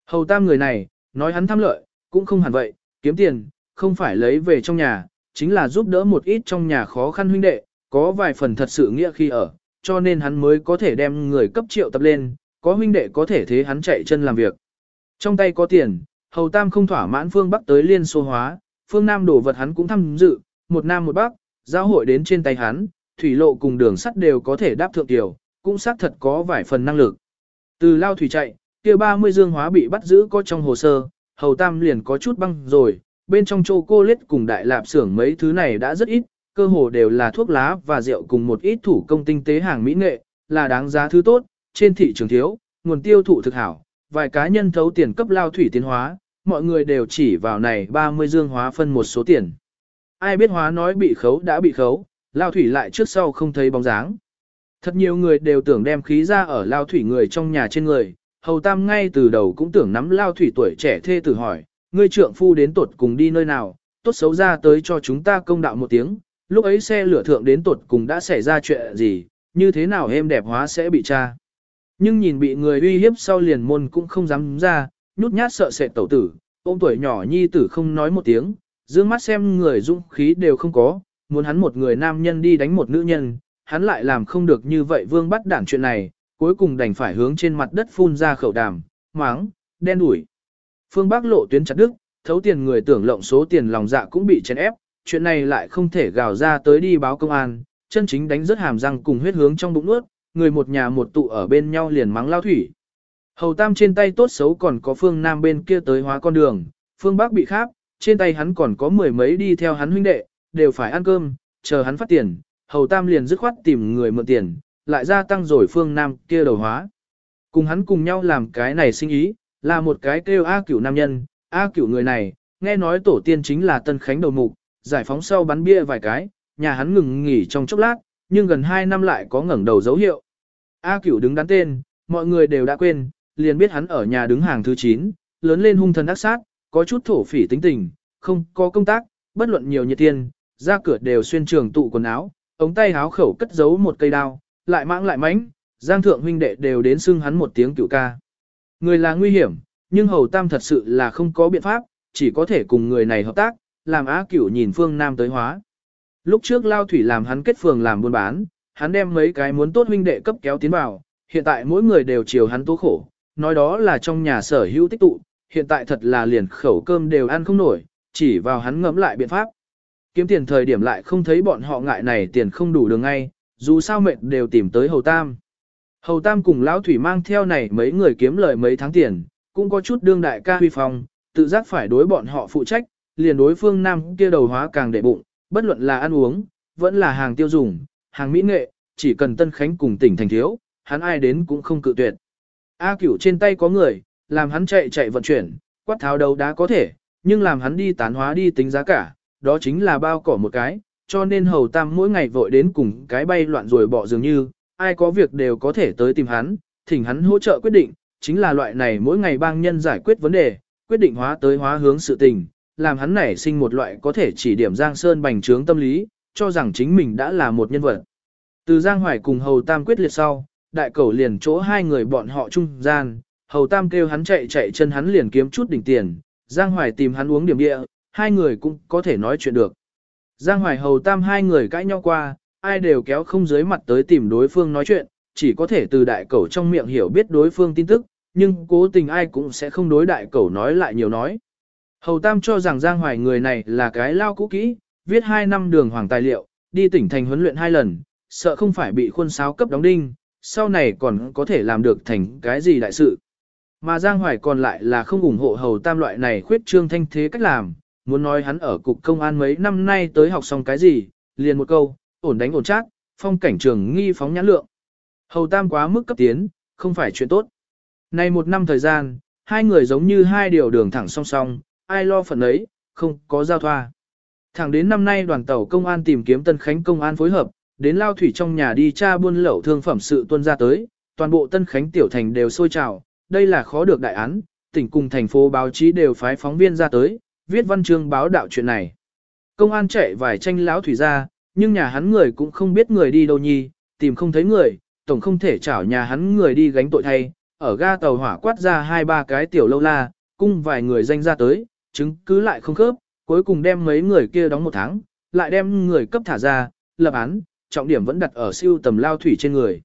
Hầu tam người này, nói hắn tham lợi, cũng không hẳn vậy, kiếm tiền, không phải lấy về trong nhà, chính là giúp đỡ một ít trong nhà khó khăn huynh đệ, có vài phần thật sự nghĩa khi ở, cho nên hắn mới có thể đem người cấp triệu tập lên, có huynh đệ có thể thế hắn chạy chân làm việc. Trong tay có tiền, hầu tam không thỏa mãn phương Bắc tới liên xô hóa, phương Nam đổ vật hắn cũng tham dự, một Nam một Bắc, giao hội đến trên tay hắn, thủy lộ cùng đường sắt đều có thể đáp thượng tiểu, cũng xác thật có vài phần năng lực. Từ lao thủy chạy, kia 30 dương hóa bị bắt giữ có trong hồ sơ, hầu tam liền có chút băng rồi, bên trong châu cô lết cùng đại lạp xưởng mấy thứ này đã rất ít, cơ hồ đều là thuốc lá và rượu cùng một ít thủ công tinh tế hàng mỹ nghệ, là đáng giá thứ tốt, trên thị trường thiếu, nguồn tiêu thụ thực hảo, vài cá nhân thấu tiền cấp lao thủy tiến hóa, mọi người đều chỉ vào này 30 dương hóa phân một số tiền. Ai biết hóa nói bị khấu đã bị khấu, Lao thủy lại trước sau không thấy bóng dáng. Thật nhiều người đều tưởng đem khí ra ở lao thủy người trong nhà trên người, hầu tam ngay từ đầu cũng tưởng nắm lao thủy tuổi trẻ thê tử hỏi, ngươi trượng phu đến tuột cùng đi nơi nào, tốt xấu ra tới cho chúng ta công đạo một tiếng, lúc ấy xe lửa thượng đến tuột cùng đã xảy ra chuyện gì, như thế nào em đẹp hóa sẽ bị tra. Nhưng nhìn bị người uy hiếp sau liền môn cũng không dám ra, nhút nhát sợ sệt tẩu tử, ôm tuổi nhỏ nhi tử không nói một tiếng, dương mắt xem người dũng khí đều không có, muốn hắn một người nam nhân đi đánh một nữ nhân, hắn lại làm không được như vậy vương bắt đảng chuyện này, cuối cùng đành phải hướng trên mặt đất phun ra khẩu đàm, máng, đen đủi. Phương Bắc lộ tuyến chặt đức, thấu tiền người tưởng lộng số tiền lòng dạ cũng bị chèn ép, chuyện này lại không thể gào ra tới đi báo công an, chân chính đánh rất hàm răng cùng huyết hướng trong bụng nuốt, người một nhà một tụ ở bên nhau liền mắng lao thủy. Hầu Tam trên tay tốt xấu còn có phương Nam bên kia tới hóa con đường, phương Bắc bị kháp, trên tay hắn còn có mười mấy đi theo hắn huynh đệ, đều phải ăn cơm, chờ hắn phát tiền, hầu tam liền dứt khoát tìm người mượn tiền, lại gia tăng rồi phương nam kia đầu hóa. Cùng hắn cùng nhau làm cái này sinh ý, là một cái kêu A cửu nam nhân, A cửu người này, nghe nói tổ tiên chính là Tân Khánh đầu mục, giải phóng sau bắn bia vài cái, nhà hắn ngừng nghỉ trong chốc lát, nhưng gần 2 năm lại có ngẩng đầu dấu hiệu. A cửu đứng đắn tên, mọi người đều đã quên, liền biết hắn ở nhà đứng hàng thứ 9, lớn lên hung thần ác sát, có chút thổ phỉ tính tình, không có công tác, bất luận nhiều nhiệt tiền, ra cửa đều xuyên trường tụ quần áo, ống tay áo khẩu cất giấu một cây đao, lại mãng lại mánh, giang thượng huynh đệ đều đến xưng hắn một tiếng cửu ca. Người là nguy hiểm, nhưng hầu tam thật sự là không có biện pháp, chỉ có thể cùng người này hợp tác, làm á cửu nhìn phương nam tới hóa. Lúc trước lao thủy làm hắn kết phường làm buôn bán, hắn đem mấy cái muốn tốt huynh đệ cấp kéo tiến vào, hiện tại mỗi người đều chiều hắn tố khổ, nói đó là trong nhà sở hữu tích tụ, hiện tại thật là liền khẩu cơm đều ăn không nổi, chỉ vào hắn ngẫm lại biện pháp. Kiếm tiền thời điểm lại không thấy bọn họ ngại này tiền không đủ đường ngay, dù sao mệt đều tìm tới Hầu Tam. Hầu Tam cùng Lão Thủy mang theo này mấy người kiếm lời mấy tháng tiền, cũng có chút đương đại ca huy phong, tự giác phải đối bọn họ phụ trách, liền đối phương nam kia đầu hóa càng để bụng, bất luận là ăn uống, vẫn là hàng tiêu dùng, hàng mỹ nghệ, chỉ cần Tân Khánh cùng tỉnh thành thiếu, hắn ai đến cũng không cự tuyệt. A cửu trên tay có người, làm hắn chạy chạy vận chuyển, quát tháo đầu đá có thể, nhưng làm hắn đi tán hóa đi tính giá cả, đó chính là bao cỏ một cái, cho nên hầu tam mỗi ngày vội đến cùng cái bay loạn rồi bỏ dường như, ai có việc đều có thể tới tìm hắn, thỉnh hắn hỗ trợ quyết định, chính là loại này mỗi ngày bang nhân giải quyết vấn đề, quyết định hóa tới hóa hướng sự tình, làm hắn nảy sinh một loại có thể chỉ điểm Giang Sơn bành trướng tâm lý, cho rằng chính mình đã là một nhân vật. Từ Giang Hoài cùng Hầu Tam quyết liệt sau, đại cầu liền chỗ hai người bọn họ trung gian, Hầu Tam kêu hắn chạy chạy chân hắn liền kiếm chút đỉnh tiền, Giang Hoài tìm hắn uống điểm địa, hai người cũng có thể nói chuyện được. Giang Hoài Hầu Tam hai người cãi nhau qua, ai đều kéo không dưới mặt tới tìm đối phương nói chuyện, chỉ có thể từ đại cẩu trong miệng hiểu biết đối phương tin tức, nhưng cố tình ai cũng sẽ không đối đại cẩu nói lại nhiều nói. Hầu Tam cho rằng Giang Hoài người này là cái lao cũ kỹ, viết hai năm đường hoàng tài liệu, đi tỉnh thành huấn luyện hai lần, sợ không phải bị khuôn sáo cấp đóng đinh, sau này còn có thể làm được thành cái gì đại sự. Mà Giang Hoài còn lại là không ủng hộ Hầu Tam loại này khuyết trương thanh thế cách làm, muốn nói hắn ở cục công an mấy năm nay tới học xong cái gì, liền một câu, ổn đánh ổn chát, phong cảnh trường nghi phóng nhãn lượng. Hầu Tam quá mức cấp tiến, không phải chuyện tốt. Nay một năm thời gian, hai người giống như hai điều đường thẳng song song, ai lo phần ấy, không có giao thoa. Thẳng đến năm nay đoàn tàu công an tìm kiếm Tân Khánh công an phối hợp, đến lao thủy trong nhà đi tra buôn lậu thương phẩm sự tuân ra tới, toàn bộ Tân Khánh tiểu thành đều sôi trào, đây là khó được đại án, tỉnh cùng thành phố báo chí đều phái phóng viên ra tới, viết văn chương báo đạo chuyện này. Công an chạy vài tranh lão thủy ra, nhưng nhà hắn người cũng không biết người đi đâu nhi, tìm không thấy người, tổng không thể chảo nhà hắn người đi gánh tội thay, ở ga tàu hỏa quát ra hai ba cái tiểu lâu la, cung vài người danh ra tới, chứng cứ lại không khớp, cuối cùng đem mấy người kia đóng một tháng, lại đem người cấp thả ra, lập án, trọng điểm vẫn đặt ở siêu tầm lao thủy trên người.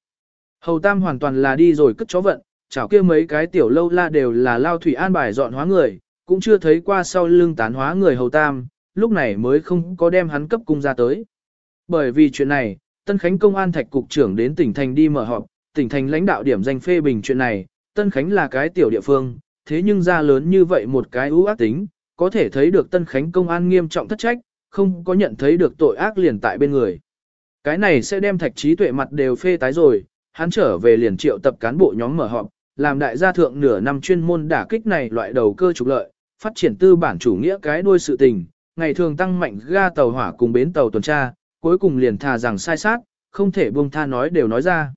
Hầu Tam hoàn toàn là đi rồi cất chó vận, chảo kia mấy cái tiểu lâu la đều là lao thủy an bài dọn hóa người, cũng chưa thấy qua sau lưng tán hóa người Hầu Tam, lúc này mới không có đem hắn cấp cung ra tới. Bởi vì chuyện này, Tân Khánh Công an Thạch Cục trưởng đến tỉnh thành đi mở họp, tỉnh thành lãnh đạo điểm danh phê bình chuyện này, Tân Khánh là cái tiểu địa phương, thế nhưng ra lớn như vậy một cái ưu ác tính, có thể thấy được Tân Khánh Công an nghiêm trọng thất trách, không có nhận thấy được tội ác liền tại bên người. Cái này sẽ đem thạch trí tuệ mặt đều phê tái rồi, hắn trở về liền triệu tập cán bộ nhóm mở họp, làm đại gia thượng nửa năm chuyên môn đả kích này loại đầu cơ trục lợi, phát triển tư bản chủ nghĩa cái đuôi sự tình, ngày thường tăng mạnh ga tàu hỏa cùng bến tàu tuần tra, cuối cùng liền thà rằng sai sát, không thể buông tha nói đều nói ra.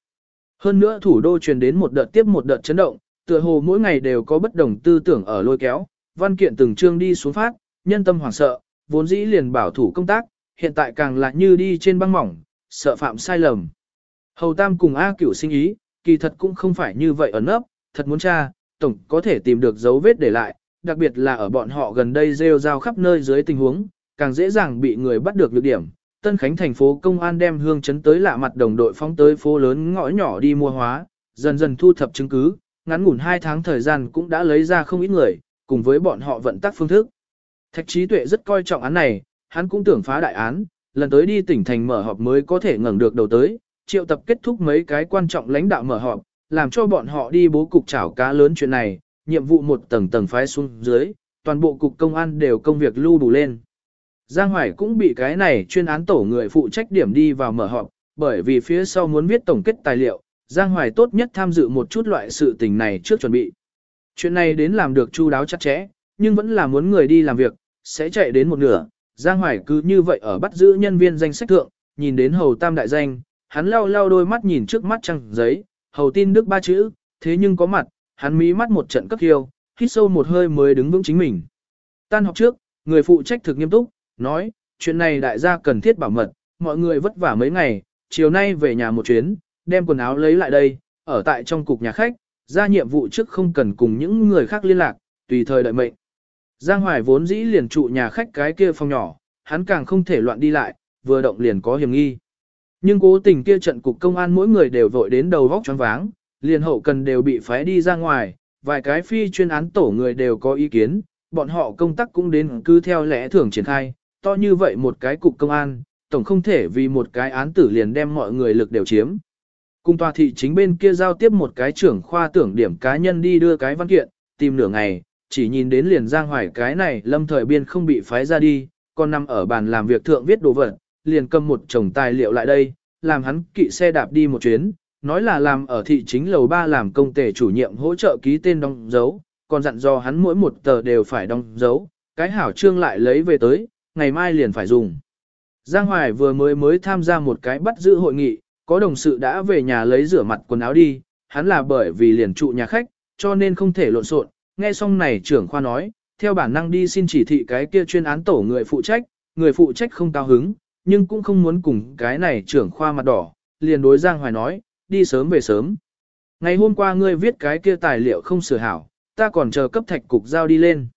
Hơn nữa thủ đô truyền đến một đợt tiếp một đợt chấn động, tựa hồ mỗi ngày đều có bất đồng tư tưởng ở lôi kéo, văn kiện từng chương đi xuống phát, nhân tâm hoảng sợ, vốn dĩ liền bảo thủ công tác, hiện tại càng là như đi trên băng mỏng, sợ phạm sai lầm. Hầu Tam cùng A cửu sinh ý, kỳ thật cũng không phải như vậy ẩn ấp, thật muốn tra, tổng có thể tìm được dấu vết để lại, đặc biệt là ở bọn họ gần đây rêu rao khắp nơi dưới tình huống, càng dễ dàng bị người bắt được lược điểm. Tân Khánh thành phố công an đem hương chấn tới lạ mặt đồng đội phóng tới phố lớn ngõ nhỏ đi mua hóa, dần dần thu thập chứng cứ, ngắn ngủn 2 tháng thời gian cũng đã lấy ra không ít người, cùng với bọn họ vận tác phương thức. Thạch trí tuệ rất coi trọng án này, hắn cũng tưởng phá đại án, lần tới đi tỉnh thành mở họp mới có thể ngẩng được đầu tới, triệu tập kết thúc mấy cái quan trọng lãnh đạo mở họp, làm cho bọn họ đi bố cục chảo cá lớn chuyện này, nhiệm vụ một tầng tầng phái xuống dưới, toàn bộ cục công an đều công việc lưu đủ lên. Giang Hoài cũng bị cái này chuyên án tổ người phụ trách điểm đi vào mở họp, bởi vì phía sau muốn viết tổng kết tài liệu, Giang Hoài tốt nhất tham dự một chút loại sự tình này trước chuẩn bị. Chuyện này đến làm được chu đáo chặt chẽ, nhưng vẫn là muốn người đi làm việc, sẽ chạy đến một nửa. Giang Hoài cứ như vậy ở bắt giữ nhân viên danh sách thượng, nhìn đến hầu tam đại danh, hắn lau lau đôi mắt nhìn trước mắt trăng giấy, hầu tin đức ba chữ, thế nhưng có mặt, hắn mí mắt một trận cấp hiêu, hít sâu một hơi mới đứng vững chính mình. Tan học trước, người phụ trách thực nghiêm túc, nói, chuyện này đại gia cần thiết bảo mật, mọi người vất vả mấy ngày, chiều nay về nhà một chuyến, đem quần áo lấy lại đây, ở tại trong cục nhà khách, ra nhiệm vụ trước không cần cùng những người khác liên lạc, tùy thời đợi mệnh. Giang Hoài vốn dĩ liền trụ nhà khách cái kia phòng nhỏ, hắn càng không thể loạn đi lại, vừa động liền có hiểm nghi. Nhưng cố tình kia trận cục công an mỗi người đều vội đến đầu vóc choáng váng, liền hậu cần đều bị phái đi ra ngoài, vài cái phi chuyên án tổ người đều có ý kiến, bọn họ công tác cũng đến cứ theo lẽ thường triển khai, to như vậy một cái cục công an, tổng không thể vì một cái án tử liền đem mọi người lực đều chiếm. Cùng tòa thị chính bên kia giao tiếp một cái trưởng khoa tưởng điểm cá nhân đi đưa cái văn kiện, tìm nửa ngày, chỉ nhìn đến liền Giang Hoài cái này lâm thời biên không bị phái ra đi, còn nằm ở bàn làm việc thượng viết đồ vật, liền cầm một chồng tài liệu lại đây, làm hắn kỵ xe đạp đi một chuyến, nói là làm ở thị chính lầu 3 làm công tể chủ nhiệm hỗ trợ ký tên đóng dấu, còn dặn dò hắn mỗi một tờ đều phải đóng dấu, cái hảo trương lại lấy về tới, ngày mai liền phải dùng. Giang Hoài vừa mới mới tham gia một cái bắt giữ hội nghị, có đồng sự đã về nhà lấy rửa mặt quần áo đi, hắn là bởi vì liền trụ nhà khách, cho nên không thể lộn xộn. Nghe xong này trưởng khoa nói, theo bản năng đi xin chỉ thị cái kia chuyên án tổ người phụ trách, người phụ trách không cao hứng, nhưng cũng không muốn cùng cái này trưởng khoa mặt đỏ, liền đối Giang Hoài nói, đi sớm về sớm. Ngày hôm qua ngươi viết cái kia tài liệu không sửa hảo, ta còn chờ cấp thạch cục giao đi lên.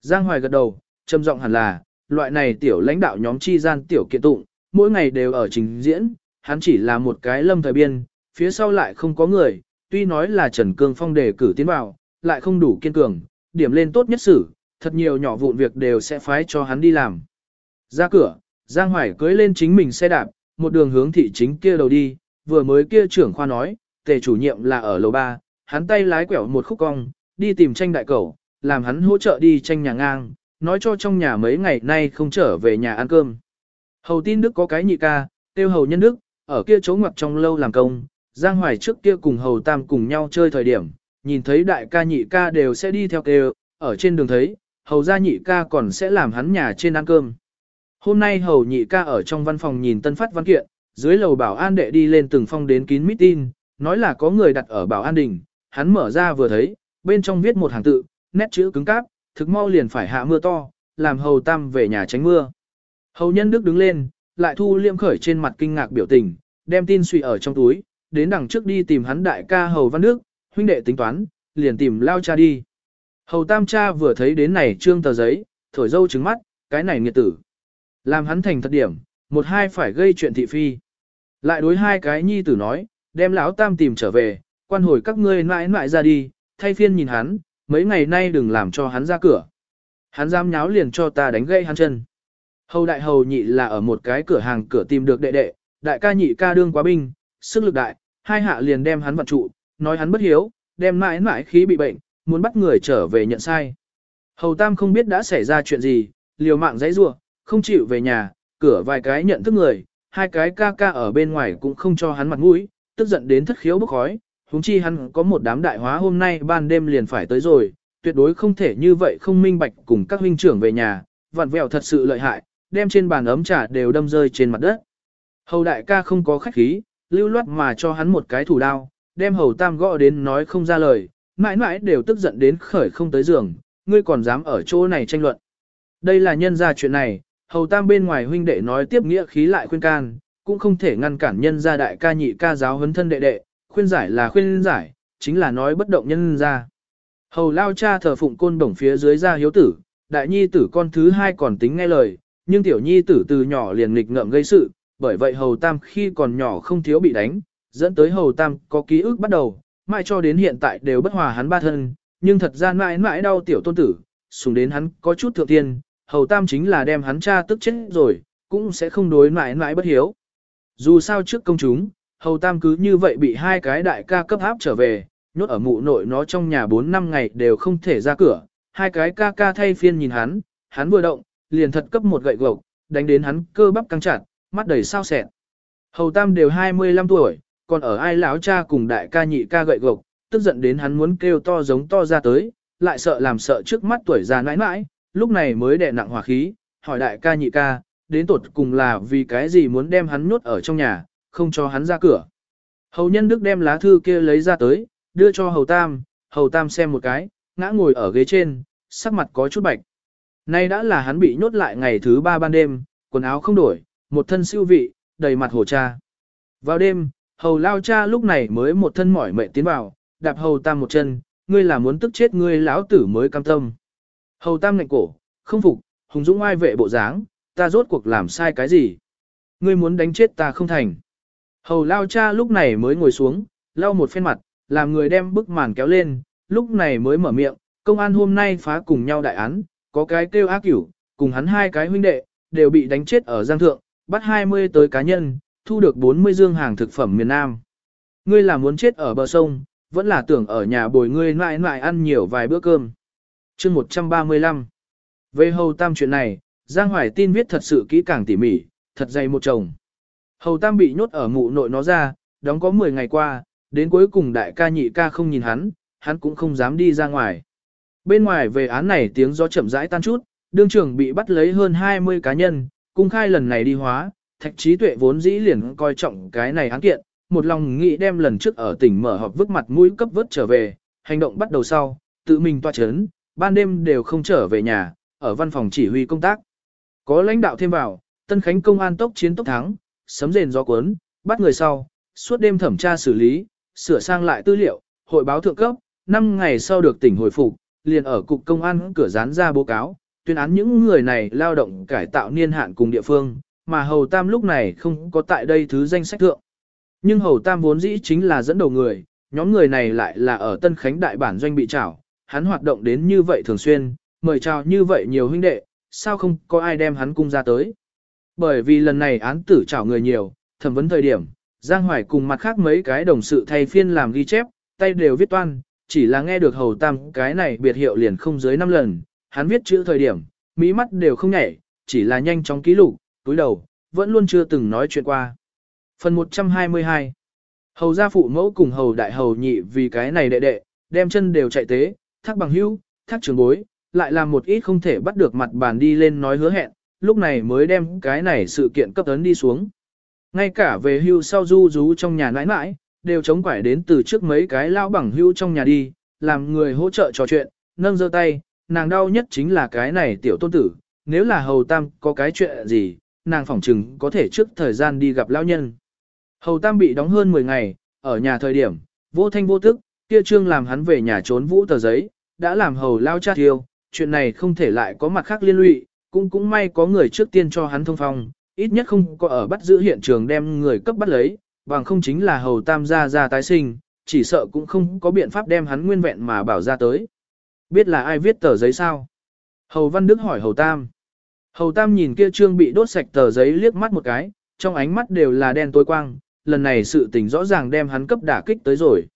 Giang Hoài gật đầu, trầm giọng hẳn là, loại này tiểu lãnh đạo nhóm chi gian tiểu kiện tụng, mỗi ngày đều ở trình diễn, hắn chỉ là một cái lâm thời biên, phía sau lại không có người, tuy nói là Trần Cương Phong đề cử tiến vào, lại không đủ kiên cường, điểm lên tốt nhất xử, thật nhiều nhỏ vụn việc đều sẽ phái cho hắn đi làm. Ra cửa, Giang Hoài cưới lên chính mình xe đạp, một đường hướng thị chính kia đầu đi, vừa mới kia trưởng khoa nói, tề chủ nhiệm là ở lầu 3, hắn tay lái quẹo một khúc cong, đi tìm tranh đại cầu, làm hắn hỗ trợ đi tranh nhà ngang, nói cho trong nhà mấy ngày nay không trở về nhà ăn cơm. Hầu tin Đức có cái nhị ca, tiêu hầu nhân Đức, ở kia chỗ ngoặc trong lâu làm công, Giang Hoài trước kia cùng hầu tam cùng nhau chơi thời điểm, nhìn thấy đại ca nhị ca đều sẽ đi theo kêu, ở trên đường thấy, hầu gia nhị ca còn sẽ làm hắn nhà trên ăn cơm. Hôm nay hầu nhị ca ở trong văn phòng nhìn tân phát văn kiện, dưới lầu bảo an đệ đi lên từng phong đến kín mít tin, nói là có người đặt ở bảo an đình, hắn mở ra vừa thấy, bên trong viết một hàng tự, nét chữ cứng cáp, thực mau liền phải hạ mưa to, làm hầu tam về nhà tránh mưa. Hầu nhân đức đứng lên, lại thu liêm khởi trên mặt kinh ngạc biểu tình, đem tin suy ở trong túi, đến đằng trước đi tìm hắn đại ca hầu văn đức, huynh đệ tính toán, liền tìm lao cha đi. Hầu tam cha vừa thấy đến này trương tờ giấy, thổi dâu trứng mắt, cái này nghiệt tử. Làm hắn thành thật điểm, một hai phải gây chuyện thị phi. Lại đối hai cái nhi tử nói, đem lão tam tìm trở về, quan hồi các ngươi mãi mãi ra đi, thay phiên nhìn hắn, mấy ngày nay đừng làm cho hắn ra cửa. Hắn dám nháo liền cho ta đánh gây hắn chân. Hầu đại hầu nhị là ở một cái cửa hàng cửa tìm được đệ đệ, đại ca nhị ca đương quá binh, sức lực đại, hai hạ liền đem hắn vặn trụ, nói hắn bất hiếu, đem mãi mãi khí bị bệnh, muốn bắt người trở về nhận sai. Hầu tam không biết đã xảy ra chuyện gì, liều mạng giấy rua, không chịu về nhà, cửa vài cái nhận thức người, hai cái ca ca ở bên ngoài cũng không cho hắn mặt mũi, tức giận đến thất khiếu bốc khói, huống chi hắn có một đám đại hóa hôm nay ban đêm liền phải tới rồi, tuyệt đối không thể như vậy không minh bạch cùng các huynh trưởng về nhà, vặn vẹo thật sự lợi hại, đem trên bàn ấm trà đều đâm rơi trên mặt đất. Hầu đại ca không có khách khí, lưu loát mà cho hắn một cái thủ đao, đem hầu tam gõ đến nói không ra lời, mãi mãi đều tức giận đến khởi không tới giường, ngươi còn dám ở chỗ này tranh luận. Đây là nhân ra chuyện này, hầu tam bên ngoài huynh đệ nói tiếp nghĩa khí lại khuyên can, cũng không thể ngăn cản nhân gia đại ca nhị ca giáo huấn thân đệ đệ, khuyên giải là khuyên giải, chính là nói bất động nhân ra. Hầu lao cha thờ phụng côn đồng phía dưới ra hiếu tử, đại nhi tử con thứ hai còn tính nghe lời, nhưng tiểu nhi tử từ nhỏ liền nghịch ngợm gây sự, bởi vậy hầu tam khi còn nhỏ không thiếu bị đánh, dẫn tới hầu tam có ký ức bắt đầu, mãi cho đến hiện tại đều bất hòa hắn ba thân, nhưng thật ra mãi mãi đau tiểu tôn tử, sùng đến hắn có chút thượng tiên, hầu tam chính là đem hắn cha tức chết rồi, cũng sẽ không đối mãi mãi bất hiếu. Dù sao trước công chúng, hầu tam cứ như vậy bị hai cái đại ca cấp áp trở về, nhốt ở mụ nội nó trong nhà 4 năm ngày đều không thể ra cửa, hai cái ca ca thay phiên nhìn hắn, hắn vừa động, liền thật cấp một gậy gộc, đánh đến hắn cơ bắp căng chặt, mắt đầy sao sẹn. Hầu tam đều 25 tuổi, còn ở ai lão cha cùng đại ca nhị ca gậy gộc, tức giận đến hắn muốn kêu to giống to ra tới, lại sợ làm sợ trước mắt tuổi già nãi nãi, lúc này mới đè nặng hỏa khí, hỏi đại ca nhị ca, đến tột cùng là vì cái gì muốn đem hắn nhốt ở trong nhà, không cho hắn ra cửa. Hầu nhân đức đem lá thư kia lấy ra tới, đưa cho hầu tam, hầu tam xem một cái, ngã ngồi ở ghế trên, sắc mặt có chút bạch. Nay đã là hắn bị nhốt lại ngày thứ ba ban đêm, quần áo không đổi, một thân siêu vị, đầy mặt hồ cha. Vào đêm, hầu lao cha lúc này mới một thân mỏi mệt tiến vào, đạp hầu tam một chân, ngươi là muốn tức chết ngươi lão tử mới cam tâm. Hầu tam ngạnh cổ, không phục, hùng dũng ai vệ bộ dáng, ta rốt cuộc làm sai cái gì? Ngươi muốn đánh chết ta không thành. Hầu lao cha lúc này mới ngồi xuống, lau một phen mặt, làm người đem bức màn kéo lên, lúc này mới mở miệng, công an hôm nay phá cùng nhau đại án, có cái kêu ác cửu, cùng hắn hai cái huynh đệ, đều bị đánh chết ở Giang Thượng, bắt 20 tới cá nhân, thu được 40 dương hàng thực phẩm miền Nam. Ngươi là muốn chết ở bờ sông, vẫn là tưởng ở nhà bồi ngươi mãi mãi ăn nhiều vài bữa cơm. chương 135 Về hầu tam chuyện này, Giang Hoài tin viết thật sự kỹ càng tỉ mỉ, thật dày một chồng. Hầu tam bị nhốt ở mụ nội nó ra, đóng có 10 ngày qua, đến cuối cùng đại ca nhị ca không nhìn hắn, hắn cũng không dám đi ra ngoài. Bên ngoài về án này tiếng gió chậm rãi tan chút, đương trưởng bị bắt lấy hơn 20 cá nhân, cung khai lần này đi hóa, thạch trí tuệ vốn dĩ liền coi trọng cái này án kiện, một lòng nghĩ đem lần trước ở tỉnh mở họp vứt mặt mũi cấp vớt trở về, hành động bắt đầu sau, tự mình toa chấn, ban đêm đều không trở về nhà, ở văn phòng chỉ huy công tác. Có lãnh đạo thêm vào, Tân Khánh công an tốc chiến tốc thắng, sấm rền gió cuốn, bắt người sau, suốt đêm thẩm tra xử lý, sửa sang lại tư liệu, hội báo thượng cấp, 5 ngày sau được tỉnh hồi phục, liền ở cục công an cửa dán ra báo cáo, tuyên án những người này lao động cải tạo niên hạn cùng địa phương, mà Hầu Tam lúc này không có tại đây thứ danh sách thượng. Nhưng Hầu Tam vốn dĩ chính là dẫn đầu người, nhóm người này lại là ở Tân Khánh đại bản doanh bị trảo, hắn hoạt động đến như vậy thường xuyên, mời chào như vậy nhiều huynh đệ, sao không có ai đem hắn cung ra tới. Bởi vì lần này án tử trảo người nhiều, thẩm vấn thời điểm, Giang Hoài cùng mặt khác mấy cái đồng sự thay phiên làm ghi chép, tay đều viết toan, chỉ là nghe được hầu tam cái này biệt hiệu liền không dưới 5 lần, hắn viết chữ thời điểm, mí mắt đều không nhảy, chỉ là nhanh chóng ký lục, túi đầu, vẫn luôn chưa từng nói chuyện qua. Phần 122 Hầu gia phụ mẫu cùng hầu đại hầu nhị vì cái này đệ đệ, đem chân đều chạy tế, thác bằng hữu, thác trường bối, lại làm một ít không thể bắt được mặt bàn đi lên nói hứa hẹn, lúc này mới đem cái này sự kiện cấp tấn đi xuống. Ngay cả về hưu sau du rú trong nhà nãi nãi, đều chống quải đến từ trước mấy cái lao bằng hưu trong nhà đi, làm người hỗ trợ trò chuyện, nâng giơ tay, nàng đau nhất chính là cái này tiểu tôn tử, nếu là hầu tam có cái chuyện gì, nàng phỏng chừng có thể trước thời gian đi gặp lao nhân. Hầu tam bị đóng hơn 10 ngày, ở nhà thời điểm, vô thanh vô tức, kia trương làm hắn về nhà trốn vũ tờ giấy, đã làm hầu lao cha thiêu, chuyện này không thể lại có mặt khác liên lụy, cũng cũng may có người trước tiên cho hắn thông phong, ít nhất không có ở bắt giữ hiện trường đem người cấp bắt lấy, bằng không chính là hầu tam gia ra tái sinh, chỉ sợ cũng không có biện pháp đem hắn nguyên vẹn mà bảo ra tới. Biết là ai viết tờ giấy sao? Hầu Văn Đức hỏi Hầu Tam. Hầu Tam nhìn kia trương bị đốt sạch tờ giấy liếc mắt một cái, trong ánh mắt đều là đen tối quang, lần này sự tình rõ ràng đem hắn cấp đả kích tới rồi.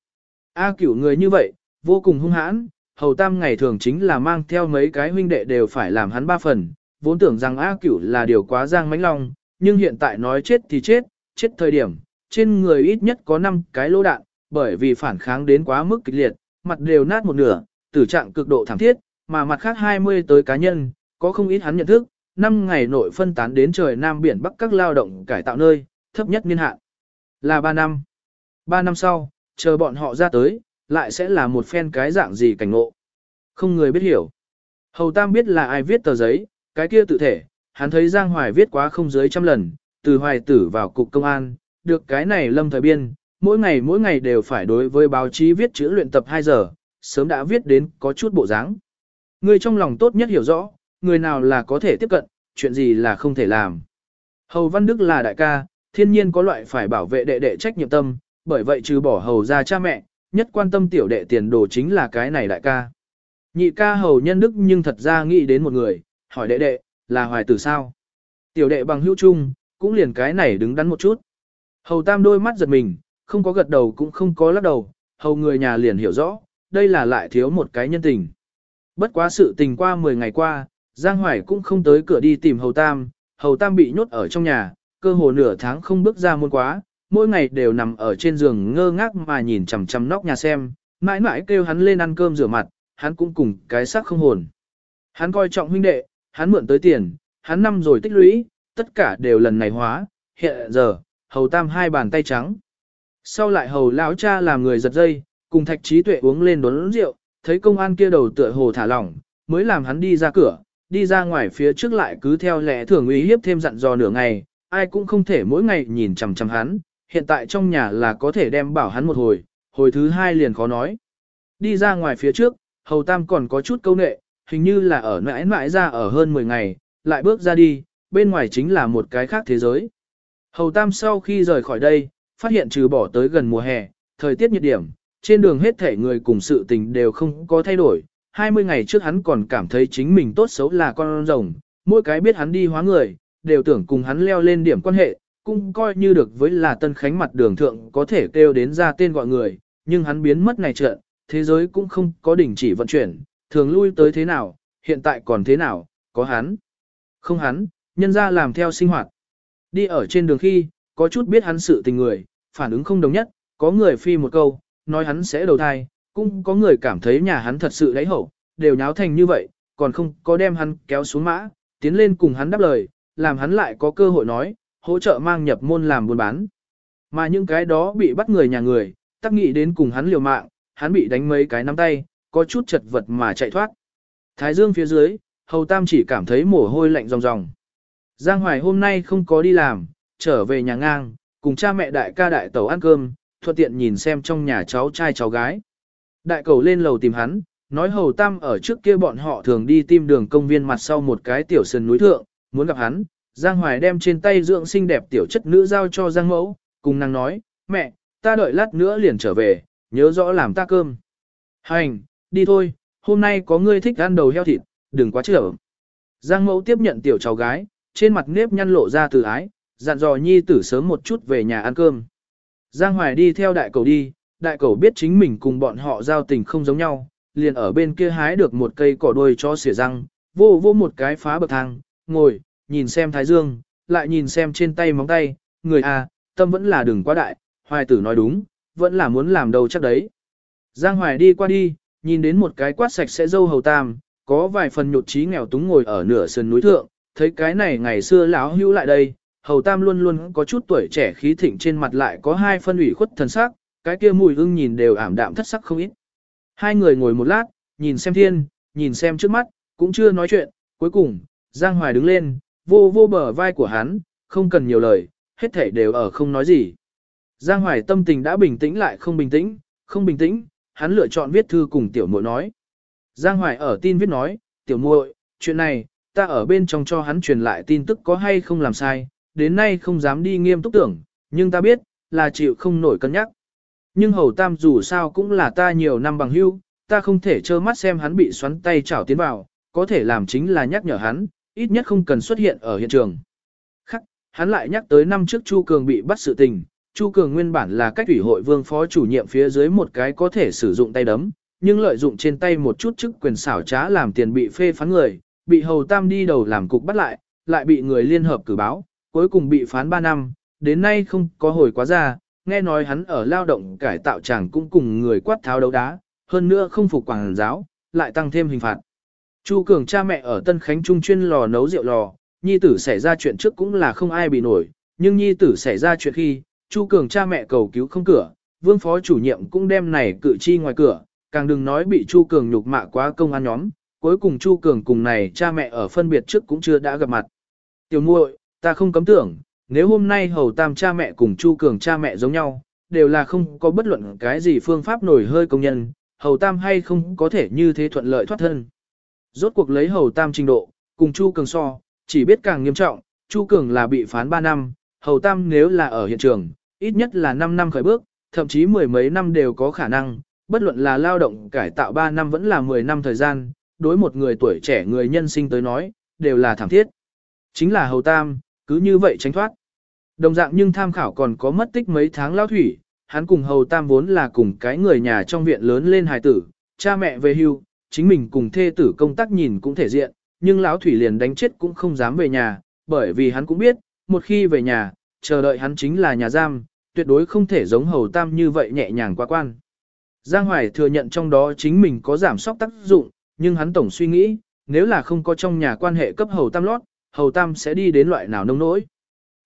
A cửu người như vậy, vô cùng hung hãn, Hầu Tam ngày thường chính là mang theo mấy cái huynh đệ đều phải làm hắn ba phần, vốn tưởng rằng A cửu là điều quá giang mánh long, nhưng hiện tại nói chết thì chết, chết thời điểm, trên người ít nhất có 5 cái lỗ đạn, bởi vì phản kháng đến quá mức kịch liệt, mặt đều nát một nửa, tử trạng cực độ thảm thiết, mà mặt khác 20 tới cá nhân, có không ít hắn nhận thức, 5 ngày nội phân tán đến trời Nam biển Bắc các lao động cải tạo nơi, thấp nhất niên hạn là 3 năm. 3 năm sau, chờ bọn họ ra tới, lại sẽ là một phen cái dạng gì cảnh ngộ. Không người biết hiểu. Hầu Tam biết là ai viết tờ giấy, cái kia tự thể, hắn thấy Giang Hoài viết quá không dưới trăm lần, từ hoài tử vào cục công an, được cái này lâm thời biên, mỗi ngày mỗi ngày đều phải đối với báo chí viết chữ luyện tập 2 giờ, sớm đã viết đến có chút bộ dáng. Người trong lòng tốt nhất hiểu rõ, người nào là có thể tiếp cận, chuyện gì là không thể làm. Hầu Văn Đức là đại ca, thiên nhiên có loại phải bảo vệ đệ đệ trách nhiệm tâm, bởi vậy trừ bỏ hầu ra cha mẹ, nhất quan tâm tiểu đệ tiền đồ chính là cái này đại ca. Nhị ca hầu nhân đức nhưng thật ra nghĩ đến một người, hỏi đệ đệ, là hoài tử sao? Tiểu đệ bằng hữu chung, cũng liền cái này đứng đắn một chút. Hầu tam đôi mắt giật mình, không có gật đầu cũng không có lắc đầu, hầu người nhà liền hiểu rõ, đây là lại thiếu một cái nhân tình. Bất quá sự tình qua 10 ngày qua, Giang Hoài cũng không tới cửa đi tìm hầu tam, hầu tam bị nhốt ở trong nhà, cơ hồ nửa tháng không bước ra môn quá, mỗi ngày đều nằm ở trên giường ngơ ngác mà nhìn chằm chằm nóc nhà xem, mãi mãi kêu hắn lên ăn cơm rửa mặt, hắn cũng cùng cái xác không hồn. Hắn coi trọng huynh đệ, hắn mượn tới tiền, hắn năm rồi tích lũy, tất cả đều lần này hóa, hiện giờ, hầu tam hai bàn tay trắng. Sau lại hầu lão cha làm người giật dây, cùng thạch trí tuệ uống lên đốn rượu, thấy công an kia đầu tựa hồ thả lỏng, mới làm hắn đi ra cửa, đi ra ngoài phía trước lại cứ theo lẽ thường uy hiếp thêm dặn dò nửa ngày, ai cũng không thể mỗi ngày nhìn chằm chằm hắn, hiện tại trong nhà là có thể đem bảo hắn một hồi, hồi thứ hai liền khó nói. Đi ra ngoài phía trước, hầu tam còn có chút câu nệ, hình như là ở mãi mãi ra ở hơn 10 ngày, lại bước ra đi, bên ngoài chính là một cái khác thế giới. Hầu tam sau khi rời khỏi đây, phát hiện trừ bỏ tới gần mùa hè, thời tiết nhiệt điểm, trên đường hết thể người cùng sự tình đều không có thay đổi. 20 ngày trước hắn còn cảm thấy chính mình tốt xấu là con rồng, mỗi cái biết hắn đi hóa người, đều tưởng cùng hắn leo lên điểm quan hệ, cũng coi như được với là tân khánh mặt đường thượng có thể kêu đến ra tên gọi người, nhưng hắn biến mất này trận, thế giới cũng không có đình chỉ vận chuyển, thường lui tới thế nào, hiện tại còn thế nào, có hắn. Không hắn, nhân ra làm theo sinh hoạt. Đi ở trên đường khi, có chút biết hắn sự tình người, phản ứng không đồng nhất, có người phi một câu, nói hắn sẽ đầu thai, cũng có người cảm thấy nhà hắn thật sự đáy hậu, đều nháo thành như vậy, còn không có đem hắn kéo xuống mã, tiến lên cùng hắn đáp lời, làm hắn lại có cơ hội nói, hỗ trợ mang nhập môn làm buôn bán. Mà những cái đó bị bắt người nhà người, tắc nghị đến cùng hắn liều mạng, hắn bị đánh mấy cái nắm tay, có chút chật vật mà chạy thoát. Thái dương phía dưới, hầu tam chỉ cảm thấy mồ hôi lạnh ròng ròng. Giang Hoài hôm nay không có đi làm, trở về nhà ngang, cùng cha mẹ đại ca đại tẩu ăn cơm, thuận tiện nhìn xem trong nhà cháu trai cháu gái. Đại cầu lên lầu tìm hắn, nói hầu tam ở trước kia bọn họ thường đi tìm đường công viên mặt sau một cái tiểu sân núi thượng, muốn gặp hắn. Giang Hoài đem trên tay dưỡng xinh đẹp tiểu chất nữ giao cho Giang Mẫu, cùng nàng nói, mẹ, ta đợi lát nữa liền trở về, nhớ rõ làm ta cơm. Hành, đi thôi, hôm nay có ngươi thích ăn đầu heo thịt, đừng quá trở. Giang Mẫu tiếp nhận tiểu cháu gái, trên mặt nếp nhăn lộ ra từ ái, dặn dò nhi tử sớm một chút về nhà ăn cơm. Giang Hoài đi theo đại cầu đi, đại cầu biết chính mình cùng bọn họ giao tình không giống nhau, liền ở bên kia hái được một cây cỏ đuôi cho xỉa răng, vô vô một cái phá bậc thang, ngồi, nhìn xem thái dương, lại nhìn xem trên tay móng tay, người à, tâm vẫn là đừng quá đại, hoài tử nói đúng, vẫn là muốn làm đâu chắc đấy. Giang Hoài đi qua đi, nhìn đến một cái quát sạch sẽ dâu hầu tam, có vài phần nhột trí nghèo túng ngồi ở nửa sườn núi thượng, thấy cái này ngày xưa lão hữu lại đây, hầu tam luôn luôn có chút tuổi trẻ khí thịnh trên mặt lại có hai phân ủy khuất thần sắc, cái kia mùi hương nhìn đều ảm đạm thất sắc không ít. Hai người ngồi một lát, nhìn xem thiên, nhìn xem trước mắt, cũng chưa nói chuyện, cuối cùng, Giang Hoài đứng lên, vô vô bờ vai của hắn, không cần nhiều lời, hết thể đều ở không nói gì. Giang Hoài tâm tình đã bình tĩnh lại không bình tĩnh, không bình tĩnh, hắn lựa chọn viết thư cùng tiểu muội nói. Giang Hoài ở tin viết nói, tiểu muội, chuyện này, ta ở bên trong cho hắn truyền lại tin tức có hay không làm sai, đến nay không dám đi nghiêm túc tưởng, nhưng ta biết, là chịu không nổi cân nhắc. Nhưng hầu tam dù sao cũng là ta nhiều năm bằng hưu, ta không thể trơ mắt xem hắn bị xoắn tay chảo tiến vào, có thể làm chính là nhắc nhở hắn, ít nhất không cần xuất hiện ở hiện trường. Khắc, hắn lại nhắc tới năm trước Chu Cường bị bắt sự tình, Chu Cường nguyên bản là cách ủy hội vương phó chủ nhiệm phía dưới một cái có thể sử dụng tay đấm, nhưng lợi dụng trên tay một chút chức quyền xảo trá làm tiền bị phê phán người, bị hầu tam đi đầu làm cục bắt lại, lại bị người liên hợp cử báo, cuối cùng bị phán 3 năm, đến nay không có hồi quá ra, nghe nói hắn ở lao động cải tạo chẳng cũng cùng người quát tháo đấu đá, hơn nữa không phục quảng giáo, lại tăng thêm hình phạt. Chu Cường cha mẹ ở Tân Khánh Trung chuyên lò nấu rượu lò, nhi tử xảy ra chuyện trước cũng là không ai bị nổi, nhưng nhi tử xảy ra chuyện khi, Chu Cường cha mẹ cầu cứu không cửa, vương phó chủ nhiệm cũng đem này cự chi ngoài cửa, càng đừng nói bị Chu Cường nhục mạ quá công an nhóm, cuối cùng Chu Cường cùng này cha mẹ ở phân biệt trước cũng chưa đã gặp mặt. Tiểu muội, ta không cấm tưởng, nếu hôm nay hầu tam cha mẹ cùng Chu Cường cha mẹ giống nhau, đều là không có bất luận cái gì phương pháp nổi hơi công nhân, hầu tam hay không có thể như thế thuận lợi thoát thân. Rốt cuộc lấy hầu tam trình độ, cùng Chu Cường so, chỉ biết càng nghiêm trọng, Chu Cường là bị phán 3 năm, hầu tam nếu là ở hiện trường, ít nhất là 5 năm khởi bước, thậm chí mười mấy năm đều có khả năng, bất luận là lao động cải tạo 3 năm vẫn là 10 năm thời gian, đối một người tuổi trẻ người nhân sinh tới nói, đều là thảm thiết. Chính là hầu tam, cứ như vậy tránh thoát. Đồng dạng nhưng tham khảo còn có mất tích mấy tháng lao thủy, hắn cùng hầu tam vốn là cùng cái người nhà trong viện lớn lên hài tử, cha mẹ về hưu, chính mình cùng thê tử công tác nhìn cũng thể diện, nhưng lão thủy liền đánh chết cũng không dám về nhà, bởi vì hắn cũng biết, một khi về nhà, chờ đợi hắn chính là nhà giam, tuyệt đối không thể giống hầu tam như vậy nhẹ nhàng qua quan. Giang Hoài thừa nhận trong đó chính mình có giảm sóc tác dụng, nhưng hắn tổng suy nghĩ, nếu là không có trong nhà quan hệ cấp hầu tam lót, hầu tam sẽ đi đến loại nào nông nỗi.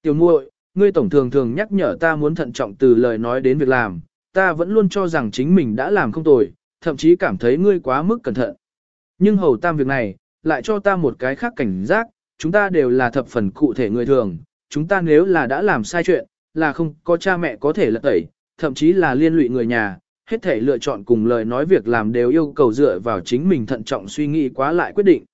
Tiểu muội, ngươi tổng thường thường nhắc nhở ta muốn thận trọng từ lời nói đến việc làm, ta vẫn luôn cho rằng chính mình đã làm không tồi, thậm chí cảm thấy ngươi quá mức cẩn thận. Nhưng hầu tam việc này, lại cho ta một cái khác cảnh giác, chúng ta đều là thập phần cụ thể người thường, chúng ta nếu là đã làm sai chuyện, là không có cha mẹ có thể lật tẩy, thậm chí là liên lụy người nhà, hết thể lựa chọn cùng lời nói việc làm đều yêu cầu dựa vào chính mình thận trọng suy nghĩ quá lại quyết định.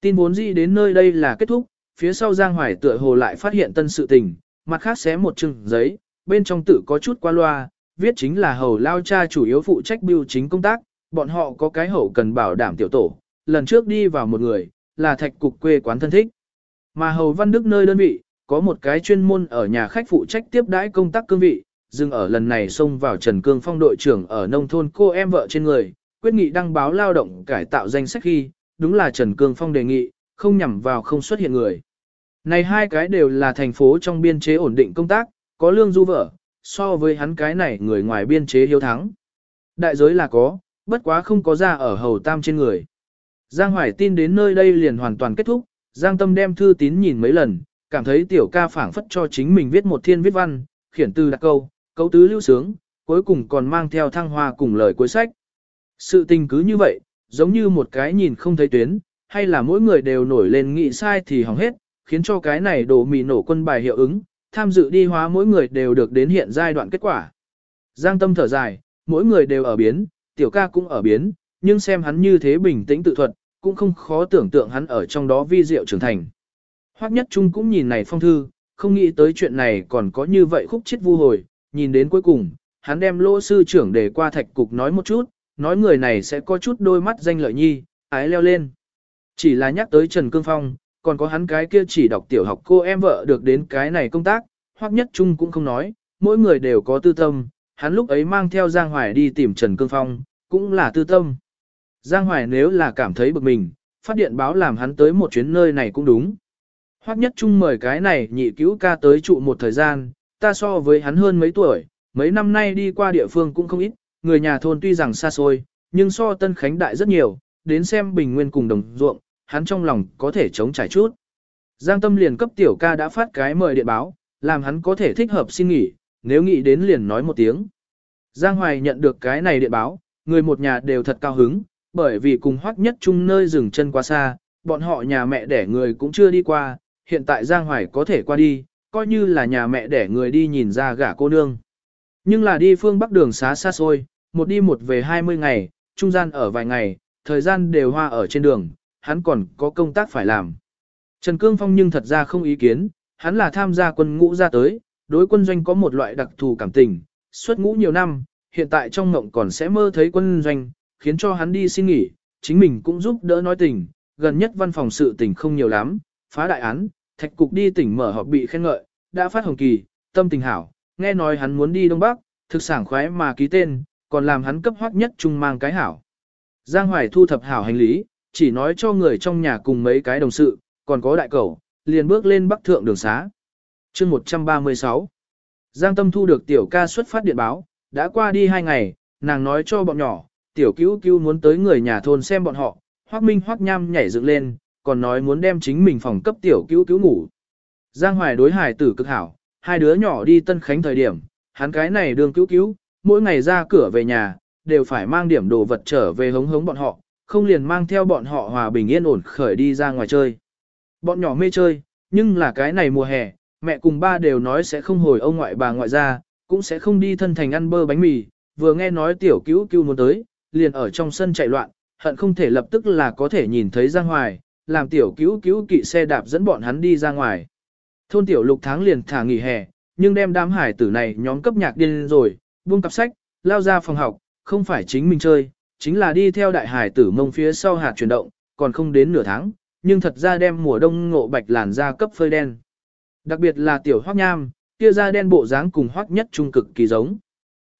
Tin vốn gì đến nơi đây là kết thúc, phía sau Giang Hoài tựa hồ lại phát hiện tân sự tình, mặt khác xé một chừng giấy, bên trong tự có chút qua loa, viết chính là hầu lao cha chủ yếu phụ trách biêu chính công tác, bọn họ có cái hậu cần bảo đảm tiểu tổ, lần trước đi vào một người, là thạch cục quê quán thân thích. Mà hầu văn đức nơi đơn vị, có một cái chuyên môn ở nhà khách phụ trách tiếp đãi công tác cương vị, dừng ở lần này xông vào Trần Cương Phong đội trưởng ở nông thôn cô em vợ trên người, quyết nghị đăng báo lao động cải tạo danh sách khi, đúng là Trần Cương Phong đề nghị, không nhằm vào không xuất hiện người. Này hai cái đều là thành phố trong biên chế ổn định công tác, có lương du vợ, so với hắn cái này người ngoài biên chế hiếu thắng. Đại giới là có, bất quá không có ra ở hầu tam trên người. Giang Hoài tin đến nơi đây liền hoàn toàn kết thúc, Giang Tâm đem thư tín nhìn mấy lần, cảm thấy tiểu ca phảng phất cho chính mình viết một thiên viết văn, khiển từ đặc câu, cấu tứ lưu sướng, cuối cùng còn mang theo thăng hoa cùng lời cuối sách. Sự tình cứ như vậy, giống như một cái nhìn không thấy tuyến, hay là mỗi người đều nổi lên nghĩ sai thì hỏng hết, khiến cho cái này đổ mì nổ quân bài hiệu ứng, tham dự đi hóa mỗi người đều được đến hiện giai đoạn kết quả. Giang tâm thở dài, mỗi người đều ở biến, tiểu ca cũng ở biến, nhưng xem hắn như thế bình tĩnh tự thuật, cũng không khó tưởng tượng hắn ở trong đó vi diệu trưởng thành. Hoắc nhất trung cũng nhìn này phong thư, không nghĩ tới chuyện này còn có như vậy khúc chết vu hồi, nhìn đến cuối cùng, hắn đem lỗ sư trưởng để qua thạch cục nói một chút, nói người này sẽ có chút đôi mắt danh lợi nhi, ái leo lên. Chỉ là nhắc tới Trần Cương Phong, còn có hắn cái kia chỉ đọc tiểu học cô em vợ được đến cái này công tác, hoặc nhất chung cũng không nói, mỗi người đều có tư tâm, hắn lúc ấy mang theo Giang Hoài đi tìm Trần Cương Phong, cũng là tư tâm. Giang Hoài nếu là cảm thấy bực mình, phát điện báo làm hắn tới một chuyến nơi này cũng đúng. Hoắc nhất trung mời cái này nhị cứu ca tới trụ một thời gian, ta so với hắn hơn mấy tuổi, mấy năm nay đi qua địa phương cũng không ít, người nhà thôn tuy rằng xa xôi, nhưng so Tân Khánh đại rất nhiều, đến xem bình nguyên cùng đồng ruộng, hắn trong lòng có thể chống trải chút. Giang Tâm liền cấp tiểu ca đã phát cái mời điện báo, làm hắn có thể thích hợp xin nghỉ, nếu nghĩ đến liền nói một tiếng. Giang Hoài nhận được cái này điện báo, người một nhà đều thật cao hứng, bởi vì cùng hoắc nhất chung nơi dừng chân quá xa, bọn họ nhà mẹ đẻ người cũng chưa đi qua, hiện tại Giang Hoài có thể qua đi, coi như là nhà mẹ đẻ người đi nhìn ra gả cô nương. Nhưng là đi phương bắc đường xá xa xôi, một đi một về 20 ngày, trung gian ở vài ngày, thời gian đều hoa ở trên đường, hắn còn có công tác phải làm. Trần Cương Phong nhưng thật ra không ý kiến, hắn là tham gia quân ngũ ra tới, đối quân doanh có một loại đặc thù cảm tình, xuất ngũ nhiều năm, hiện tại trong ngộng còn sẽ mơ thấy quân doanh, khiến cho hắn đi xin nghỉ, chính mình cũng giúp đỡ nói tình, gần nhất văn phòng sự tình không nhiều lắm, phá đại án, thạch cục đi tỉnh mở họp bị khen ngợi, đã phát hồng kỳ, tâm tình hảo, nghe nói hắn muốn đi Đông Bắc, thực sản khoái mà ký tên, còn làm hắn cấp hoắc nhất trung mang cái hảo. Giang Hoài thu thập hảo hành lý, chỉ nói cho người trong nhà cùng mấy cái đồng sự, còn có đại cầu, liền bước lên bắc thượng đường xá. chương 136 Giang Tâm thu được tiểu ca xuất phát điện báo, đã qua đi hai ngày, nàng nói cho bọn nhỏ, tiểu cứu cứu muốn tới người nhà thôn xem bọn họ, hoác minh hoác nham nhảy dựng lên, còn nói muốn đem chính mình phòng cấp tiểu cứu cứu ngủ. Giang Hoài đối hài tử cực hảo, hai đứa nhỏ đi Tân Khánh thời điểm, hắn cái này đường cứu cứu, mỗi ngày ra cửa về nhà, đều phải mang điểm đồ vật trở về hống hống bọn họ, không liền mang theo bọn họ hòa bình yên ổn khởi đi ra ngoài chơi. Bọn nhỏ mê chơi, nhưng là cái này mùa hè, mẹ cùng ba đều nói sẽ không hồi ông ngoại bà ngoại ra, cũng sẽ không đi thân thành ăn bơ bánh mì, vừa nghe nói tiểu cứu cứu muốn tới, liền ở trong sân chạy loạn, hận không thể lập tức là có thể nhìn thấy ra ngoài, làm tiểu cứu cứu kỵ xe đạp dẫn bọn hắn đi ra ngoài. Thôn tiểu lục tháng liền thả nghỉ hè, nhưng đem đám hải tử này nhóm cấp nhạc điên rồi, buông cặp sách, lao ra phòng học, không phải chính mình chơi, chính là đi theo đại hải tử mông phía sau hạt chuyển động, còn không đến nửa tháng, nhưng thật ra đem mùa đông ngộ bạch làn da cấp phơi đen. Đặc biệt là tiểu hoác nham, kia da đen bộ dáng cùng hoác nhất trung cực kỳ giống.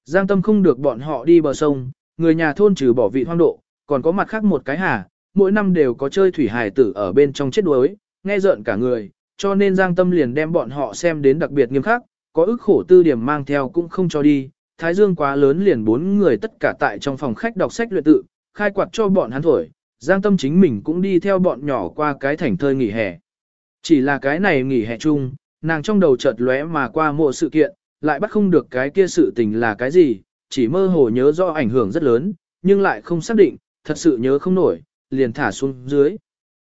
Giang tâm không được bọn họ đi bờ sông, người nhà thôn trừ bỏ vị hoang độ, còn có mặt khác một cái hà, mỗi năm đều có chơi thủy hải tử ở bên trong chết đuối, nghe rợn cả người, cho nên Giang tâm liền đem bọn họ xem đến đặc biệt nghiêm khắc, có ức khổ tư điểm mang theo cũng không cho đi, thái dương quá lớn liền bốn người tất cả tại trong phòng khách đọc sách luyện tự, khai quạt cho bọn hắn thổi, Giang Tâm chính mình cũng đi theo bọn nhỏ qua cái thành thơi nghỉ hè. Chỉ là cái này nghỉ hè chung, nàng trong đầu chợt lóe mà qua mộ sự kiện, lại bắt không được cái kia sự tình là cái gì, chỉ mơ hồ nhớ do ảnh hưởng rất lớn, nhưng lại không xác định, thật sự nhớ không nổi, liền thả xuống dưới.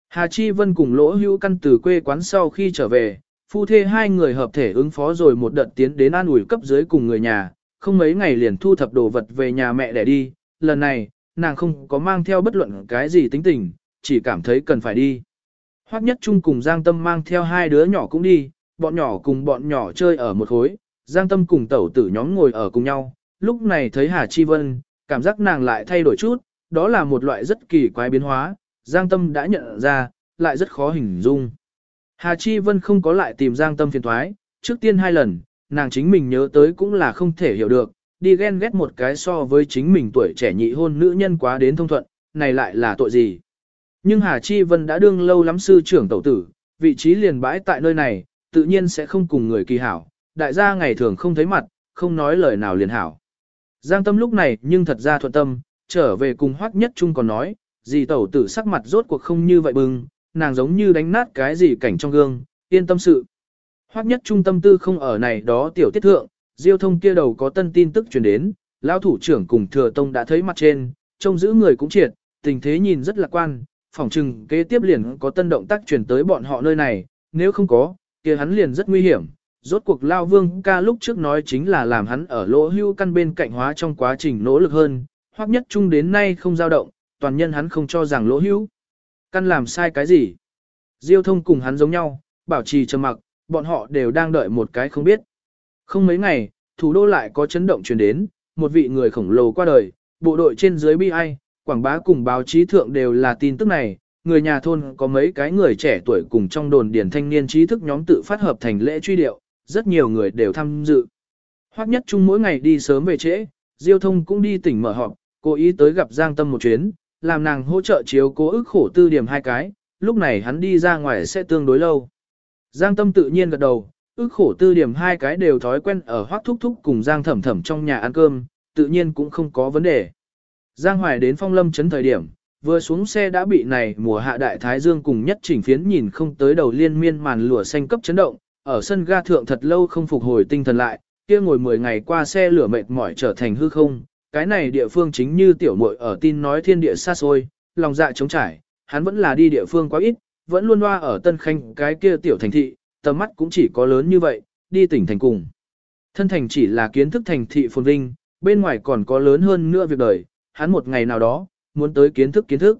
Hà Chi Vân cùng Lỗ Hữu Căn từ quê quán sau khi trở về, phu thê hai người hợp thể ứng phó rồi một đợt tiến đến an ủi cấp dưới cùng người nhà, không mấy ngày liền thu thập đồ vật về nhà mẹ để đi, lần này, nàng không có mang theo bất luận cái gì tính tình, chỉ cảm thấy cần phải đi. Hoắc Nhất Trung cùng Giang Tâm mang theo hai đứa nhỏ cũng đi, bọn nhỏ cùng bọn nhỏ chơi ở một khối, Giang Tâm cùng tẩu tử nhóm ngồi ở cùng nhau, lúc này thấy Hà Chi Vân, cảm giác nàng lại thay đổi chút, đó là một loại rất kỳ quái biến hóa, Giang Tâm đã nhận ra, lại rất khó hình dung. Hà Chi Vân không có lại tìm Giang Tâm phiền thoái, trước tiên hai lần, nàng chính mình nhớ tới cũng là không thể hiểu được, đi ghen ghét một cái so với chính mình tuổi trẻ nhị hôn nữ nhân quá đến thông thuận, này lại là tội gì. Nhưng Hà Chi Vân đã đương lâu lắm sư trưởng tẩu tử, vị trí liền bãi tại nơi này, tự nhiên sẽ không cùng người kỳ hảo, đại gia ngày thường không thấy mặt, không nói lời nào liền hảo. Giang tâm lúc này nhưng thật ra thuận tâm, trở về cùng hoác nhất chung còn nói, gì tẩu tử sắc mặt rốt cuộc không như vậy bừng, nàng giống như đánh nát cái gì cảnh trong gương, yên tâm sự. Hoắc nhất trung tâm tư không ở này đó tiểu tiết thượng, diêu thông kia đầu có tân tin tức truyền đến, lão thủ trưởng cùng thừa tông đã thấy mặt trên, trông giữ người cũng triệt, tình thế nhìn rất lạc quan, phỏng chừng kế tiếp liền có tân động tác truyền tới bọn họ nơi này, nếu không có, kia hắn liền rất nguy hiểm. Rốt cuộc Lao Vương ca lúc trước nói chính là làm hắn ở lỗ hưu căn bên cạnh hóa trong quá trình nỗ lực hơn, hoặc nhất chung đến nay không dao động, toàn nhân hắn không cho rằng lỗ hưu. Căn làm sai cái gì? Diêu thông cùng hắn giống nhau, bảo trì trầm mặc, bọn họ đều đang đợi một cái không biết. Không mấy ngày, thủ đô lại có chấn động truyền đến, một vị người khổng lồ qua đời, bộ đội trên dưới bi ai, quảng bá cùng báo chí thượng đều là tin tức này, người nhà thôn có mấy cái người trẻ tuổi cùng trong đồn điển thanh niên trí thức nhóm tự phát hợp thành lễ truy điệu, rất nhiều người đều tham dự. Hoắc nhất trung mỗi ngày đi sớm về trễ, Diêu thông cũng đi tỉnh mở họp, cố ý tới gặp Giang Tâm một chuyến, làm nàng hỗ trợ chiếu cố ức khổ tư điểm hai cái, lúc này hắn đi ra ngoài sẽ tương đối lâu. Giang Tâm tự nhiên gật đầu, ước khổ tư điểm hai cái đều thói quen ở Hoắc thúc thúc cùng Giang thẩm thẩm trong nhà ăn cơm, tự nhiên cũng không có vấn đề. Giang Hoài đến phong lâm chấn thời điểm, vừa xuống xe đã bị này mùa hạ đại thái dương cùng nhất chỉnh phiến nhìn không tới đầu liên miên màn lửa xanh cấp chấn động, ở sân ga thượng thật lâu không phục hồi tinh thần lại, kia ngồi 10 ngày qua xe lửa mệt mỏi trở thành hư không, cái này địa phương chính như tiểu muội ở tin nói thiên địa xa xôi, lòng dạ trống trải, hắn vẫn là đi địa phương quá ít, vẫn luôn loa ở Tân Khanh cái kia tiểu thành thị, tầm mắt cũng chỉ có lớn như vậy, đi tỉnh thành cùng. Thân thành chỉ là kiến thức thành thị phồn vinh, bên ngoài còn có lớn hơn nữa việc đời, hắn một ngày nào đó, muốn tới kiến thức kiến thức.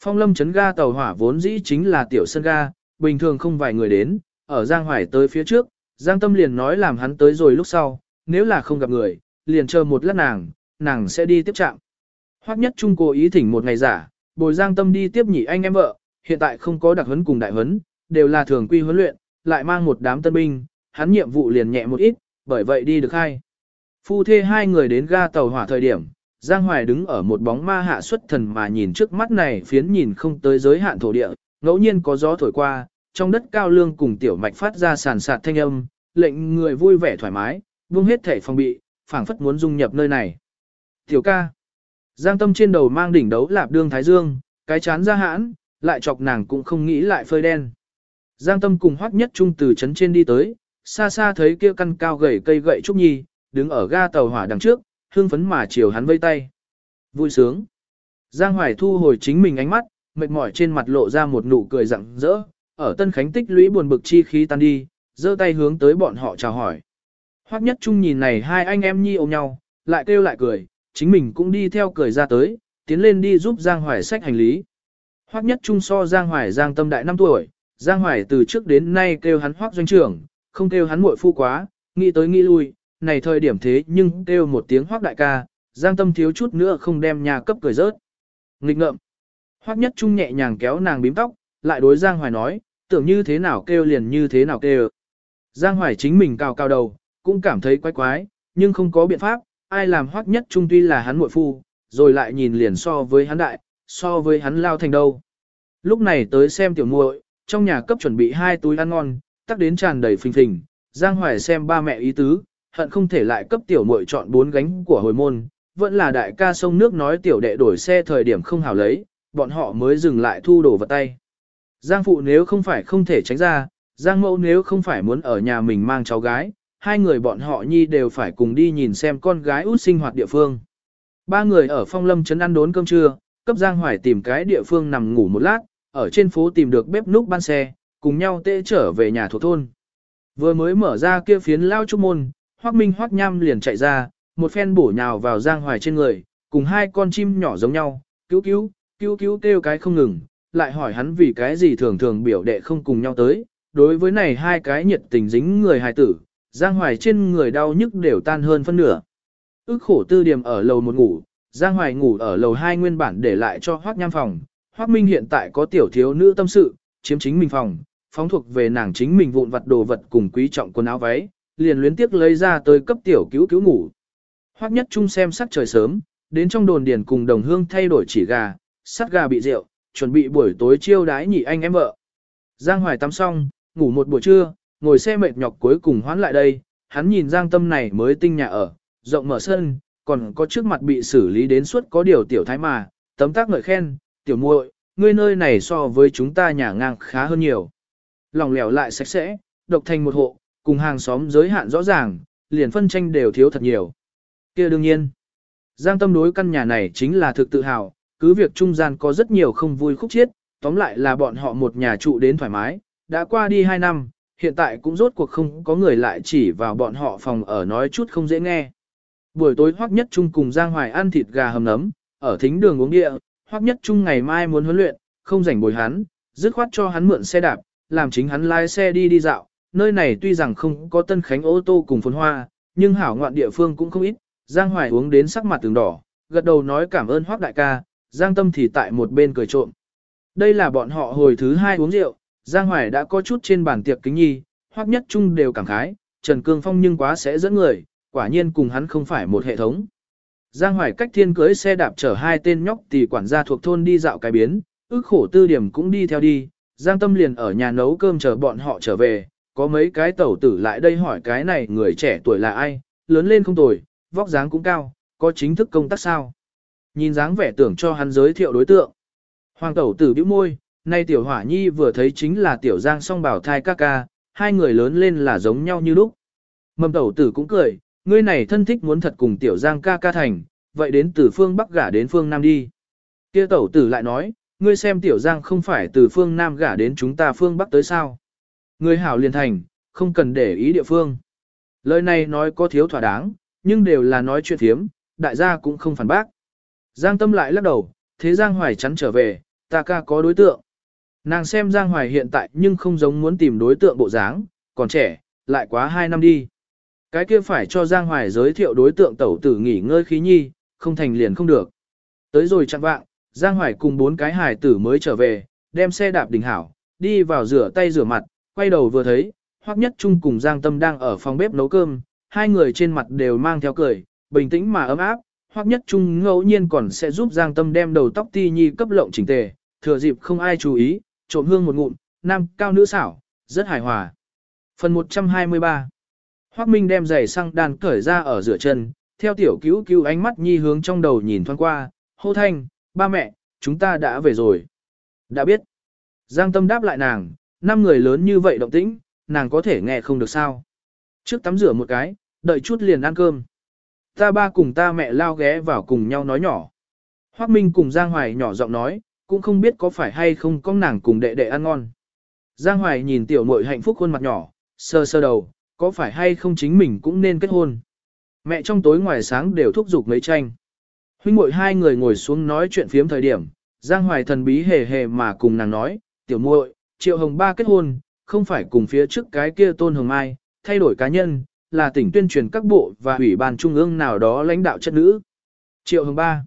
Phong lâm chấn ga tàu hỏa vốn dĩ chính là tiểu sân ga, bình thường không vài người đến, ở Giang Hoài tới phía trước, Giang Tâm liền nói làm hắn tới rồi lúc sau, nếu là không gặp người, liền chờ một lát nàng, nàng sẽ đi tiếp trạm. Hoắc nhất trung cố ý thỉnh một ngày giả, bồi Giang Tâm đi tiếp nhị anh em vợ, hiện tại không có đặc huấn cùng đại huấn, đều là thường quy huấn luyện, lại mang một đám tân binh, hắn nhiệm vụ liền nhẹ một ít, bởi vậy đi được hai. Phu thê hai người đến ga tàu hỏa thời điểm, Giang Hoài đứng ở một bóng ma hạ xuất thần mà nhìn trước mắt này phiến nhìn không tới giới hạn thổ địa, ngẫu nhiên có gió thổi qua, trong đất cao lương cùng tiểu mạch phát ra sàn sạt thanh âm, lệnh người vui vẻ thoải mái, buông hết thể phòng bị, phảng phất muốn dung nhập nơi này. Tiểu ca. Giang tâm trên đầu mang đỉnh đấu lạp đương thái dương, cái chán ra hãn, lại chọc nàng cũng không nghĩ lại phơi đen. Giang tâm cùng hoắc nhất trung từ trấn trên đi tới, xa xa thấy kia căn cao gầy cây gậy trúc nhi, đứng ở ga tàu hỏa đằng trước, hương phấn mà chiều hắn vây tay. Vui sướng. Giang Hoài thu hồi chính mình ánh mắt, mệt mỏi trên mặt lộ ra một nụ cười rạng rỡ, ở Tân Khánh tích lũy buồn bực chi khí tan đi, giơ tay hướng tới bọn họ chào hỏi. Hoắc Nhất Trung nhìn này hai anh em nhi ôm nhau, lại kêu lại cười, chính mình cũng đi theo cười ra tới, tiến lên đi giúp Giang Hoài sách hành lý. Hoắc Nhất Trung so Giang Hoài Giang Tâm đại 5 tuổi, Giang Hoài từ trước đến nay kêu hắn Hoắc doanh trưởng, không kêu hắn muội phu quá, nghĩ tới nghĩ lui, này thời điểm thế nhưng kêu một tiếng hoắc đại ca, giang tâm thiếu chút nữa không đem nhà cấp cười rớt. Nghịch ngợm. Hoắc nhất trung nhẹ nhàng kéo nàng bím tóc, lại đối Giang Hoài nói, tưởng như thế nào kêu liền như thế nào kêu. Giang Hoài chính mình cao cao đầu, cũng cảm thấy quái quái, nhưng không có biện pháp, ai làm Hoắc nhất trung tuy là hắn muội phu, rồi lại nhìn liền so với hắn đại, so với hắn lao thành đâu. Lúc này tới xem tiểu muội, trong nhà cấp chuẩn bị hai túi ăn ngon, tắc đến tràn đầy phình phình, Giang Hoài xem ba mẹ ý tứ, hận không thể lại cấp tiểu muội chọn bốn gánh của hồi môn, vẫn là đại ca sông nước nói tiểu đệ đổi xe thời điểm không hảo lấy, bọn họ mới dừng lại thu đồ vật tay. Giang phụ nếu không phải không thể tránh ra, Giang mẫu nếu không phải muốn ở nhà mình mang cháu gái, hai người bọn họ nhi đều phải cùng đi nhìn xem con gái út sinh hoạt địa phương. Ba người ở phong lâm trấn ăn đốn cơm trưa, cấp Giang Hoài tìm cái địa phương nằm ngủ một lát, ở trên phố tìm được bếp núc ban xe, cùng nhau tê trở về nhà thuộc thôn. Vừa mới mở ra kia phiến lao trúc môn, Hoắc Minh Hoắc Nham liền chạy ra, một phen bổ nhào vào Giang Hoài trên người, cùng hai con chim nhỏ giống nhau, cứu cứu, cứu cứu kêu cái không ngừng, lại hỏi hắn vì cái gì thường thường biểu đệ không cùng nhau tới. Đối với này hai cái nhiệt tình dính người hài tử, Giang Hoài trên người đau nhức đều tan hơn phân nửa. Ước khổ tư điểm ở lầu một ngủ, Giang Hoài ngủ ở lầu hai nguyên bản để lại cho Hoắc Nham phòng. Hoắc Minh hiện tại có tiểu thiếu nữ tâm sự, chiếm chính mình phòng, phóng thuộc về nàng chính mình vụn vặt đồ vật cùng quý trọng quần áo váy, liền luyến tiếc lấy ra tới cấp tiểu cứu cứu ngủ. Hoắc nhất trung xem sắc trời sớm, đến trong đồn điền cùng đồng hương thay đổi chỉ gà, sắt gà bị rượu, chuẩn bị buổi tối chiêu đái nhị anh em vợ. Giang Hoài tắm xong, ngủ một buổi trưa, ngồi xe mệt nhọc cuối cùng hoán lại đây, hắn nhìn Giang Tâm này mới tinh nhà ở, rộng mở sân, còn có trước mặt bị xử lý đến suốt có điều tiểu thái mà, tấm tác ngợi khen, tiểu muội, ngươi nơi này so với chúng ta nhà ngang khá hơn nhiều. Lòng lẻo lại sạch sẽ, độc thành một hộ, cùng hàng xóm giới hạn rõ ràng, liền phân tranh đều thiếu thật nhiều. kia đương nhiên, Giang Tâm đối căn nhà này chính là thực tự hào, cứ việc trung gian có rất nhiều không vui khúc chiết, tóm lại là bọn họ một nhà trụ đến thoải mái, đã qua đi 2 năm, hiện tại cũng rốt cuộc không có người lại chỉ vào bọn họ phòng ở nói chút không dễ nghe. Buổi tối Hoắc Nhất Trung cùng Giang Hoài ăn thịt gà hầm nấm, ở thính đường uống địa, Hoắc Nhất Trung ngày mai muốn huấn luyện, không rảnh bồi hắn, dứt khoát cho hắn mượn xe đạp, làm chính hắn lái xe đi đi dạo. Nơi này tuy rằng không có tân khánh ô tô cùng phồn hoa, nhưng hảo ngoạn địa phương cũng không ít. Giang Hoài uống đến sắc mặt từng đỏ, gật đầu nói cảm ơn Hoắc đại ca, Giang Tâm thì tại một bên cười trộm. Đây là bọn họ hồi thứ hai uống rượu, Giang Hoài đã có chút trên bàn tiệc kính nhi, Hoắc Nhất Trung đều cảm khái, Trần Cương Phong nhưng quá sẽ dẫn người, quả nhiên cùng hắn không phải một hệ thống. Giang Hoài cách thiên cưới xe đạp chở hai tên nhóc tỷ quản gia thuộc thôn đi dạo cái biến, ước khổ tư điểm cũng đi theo đi, Giang Tâm liền ở nhà nấu cơm chờ bọn họ trở về, có mấy cái tẩu tử lại đây hỏi cái này người trẻ tuổi là ai, lớn lên không tuổi, vóc dáng cũng cao, có chính thức công tác sao. Nhìn dáng vẻ tưởng cho hắn giới thiệu đối tượng. Hoàng tẩu tử bĩu môi, nay tiểu hỏa nhi vừa thấy chính là tiểu giang song bảo thai ca ca, hai người lớn lên là giống nhau như lúc. Mầm tẩu tử cũng cười, ngươi này thân thích muốn thật cùng tiểu giang ca ca thành, vậy đến từ phương Bắc gả đến phương Nam đi. Kia tẩu tử lại nói, ngươi xem tiểu giang không phải từ phương Nam gả đến chúng ta phương Bắc tới sao. Ngươi hảo liền thành, không cần để ý địa phương. Lời này nói có thiếu thỏa đáng, nhưng đều là nói chuyện thiếm, đại gia cũng không phản bác. Giang tâm lại lắc đầu, thế Giang Hoài chắn trở về, ta ca có đối tượng. Nàng xem Giang Hoài hiện tại nhưng không giống muốn tìm đối tượng bộ dáng, còn trẻ, lại quá 2 năm đi. Cái kia phải cho Giang Hoài giới thiệu đối tượng tẩu tử nghỉ ngơi khí nhi, không thành liền không được. Tới rồi chặn vạng, Giang Hoài cùng bốn cái hài tử mới trở về, đem xe đạp đình hảo, đi vào rửa tay rửa mặt, quay đầu vừa thấy, Hoắc Nhất Trung cùng Giang Tâm đang ở phòng bếp nấu cơm, hai người trên mặt đều mang theo cười, bình tĩnh mà ấm áp, Hoắc Nhất Trung ngẫu nhiên còn sẽ giúp Giang Tâm đem đầu tóc ti nhi cấp lộng chỉnh tề, thừa dịp không ai chú ý, trộm hương một ngụm, nam cao nữ xảo, rất hài hòa. Phần 123 Hoắc Minh đem giày xăng đàn cởi ra ở giữa chân, theo tiểu cứu cứu ánh mắt nhi hướng trong đầu nhìn thoáng qua, hô thanh, ba mẹ, chúng ta đã về rồi. Đã biết. Giang Tâm đáp lại nàng, năm người lớn như vậy động tĩnh, nàng có thể nghe không được sao. Trước tắm rửa một cái, đợi chút liền ăn cơm. Ta ba cùng ta mẹ lao ghé vào cùng nhau nói nhỏ. Hoắc Minh cùng Giang Hoài nhỏ giọng nói, cũng không biết có phải hay không có nàng cùng đệ đệ ăn ngon. Giang Hoài nhìn tiểu muội hạnh phúc khuôn mặt nhỏ, sơ sơ đầu, có phải hay không chính mình cũng nên kết hôn. Mẹ trong tối ngoài sáng đều thúc giục mấy tranh. Huynh muội hai người ngồi xuống nói chuyện phiếm thời điểm, Giang Hoài thần bí hề hề mà cùng nàng nói, tiểu muội, Triệu Hồng Ba kết hôn, không phải cùng phía trước cái kia Tôn Hồng Mai, thay đổi cá nhân, là tỉnh tuyên truyền các bộ và ủy ban trung ương nào đó lãnh đạo chất nữ. Triệu Hồng Ba.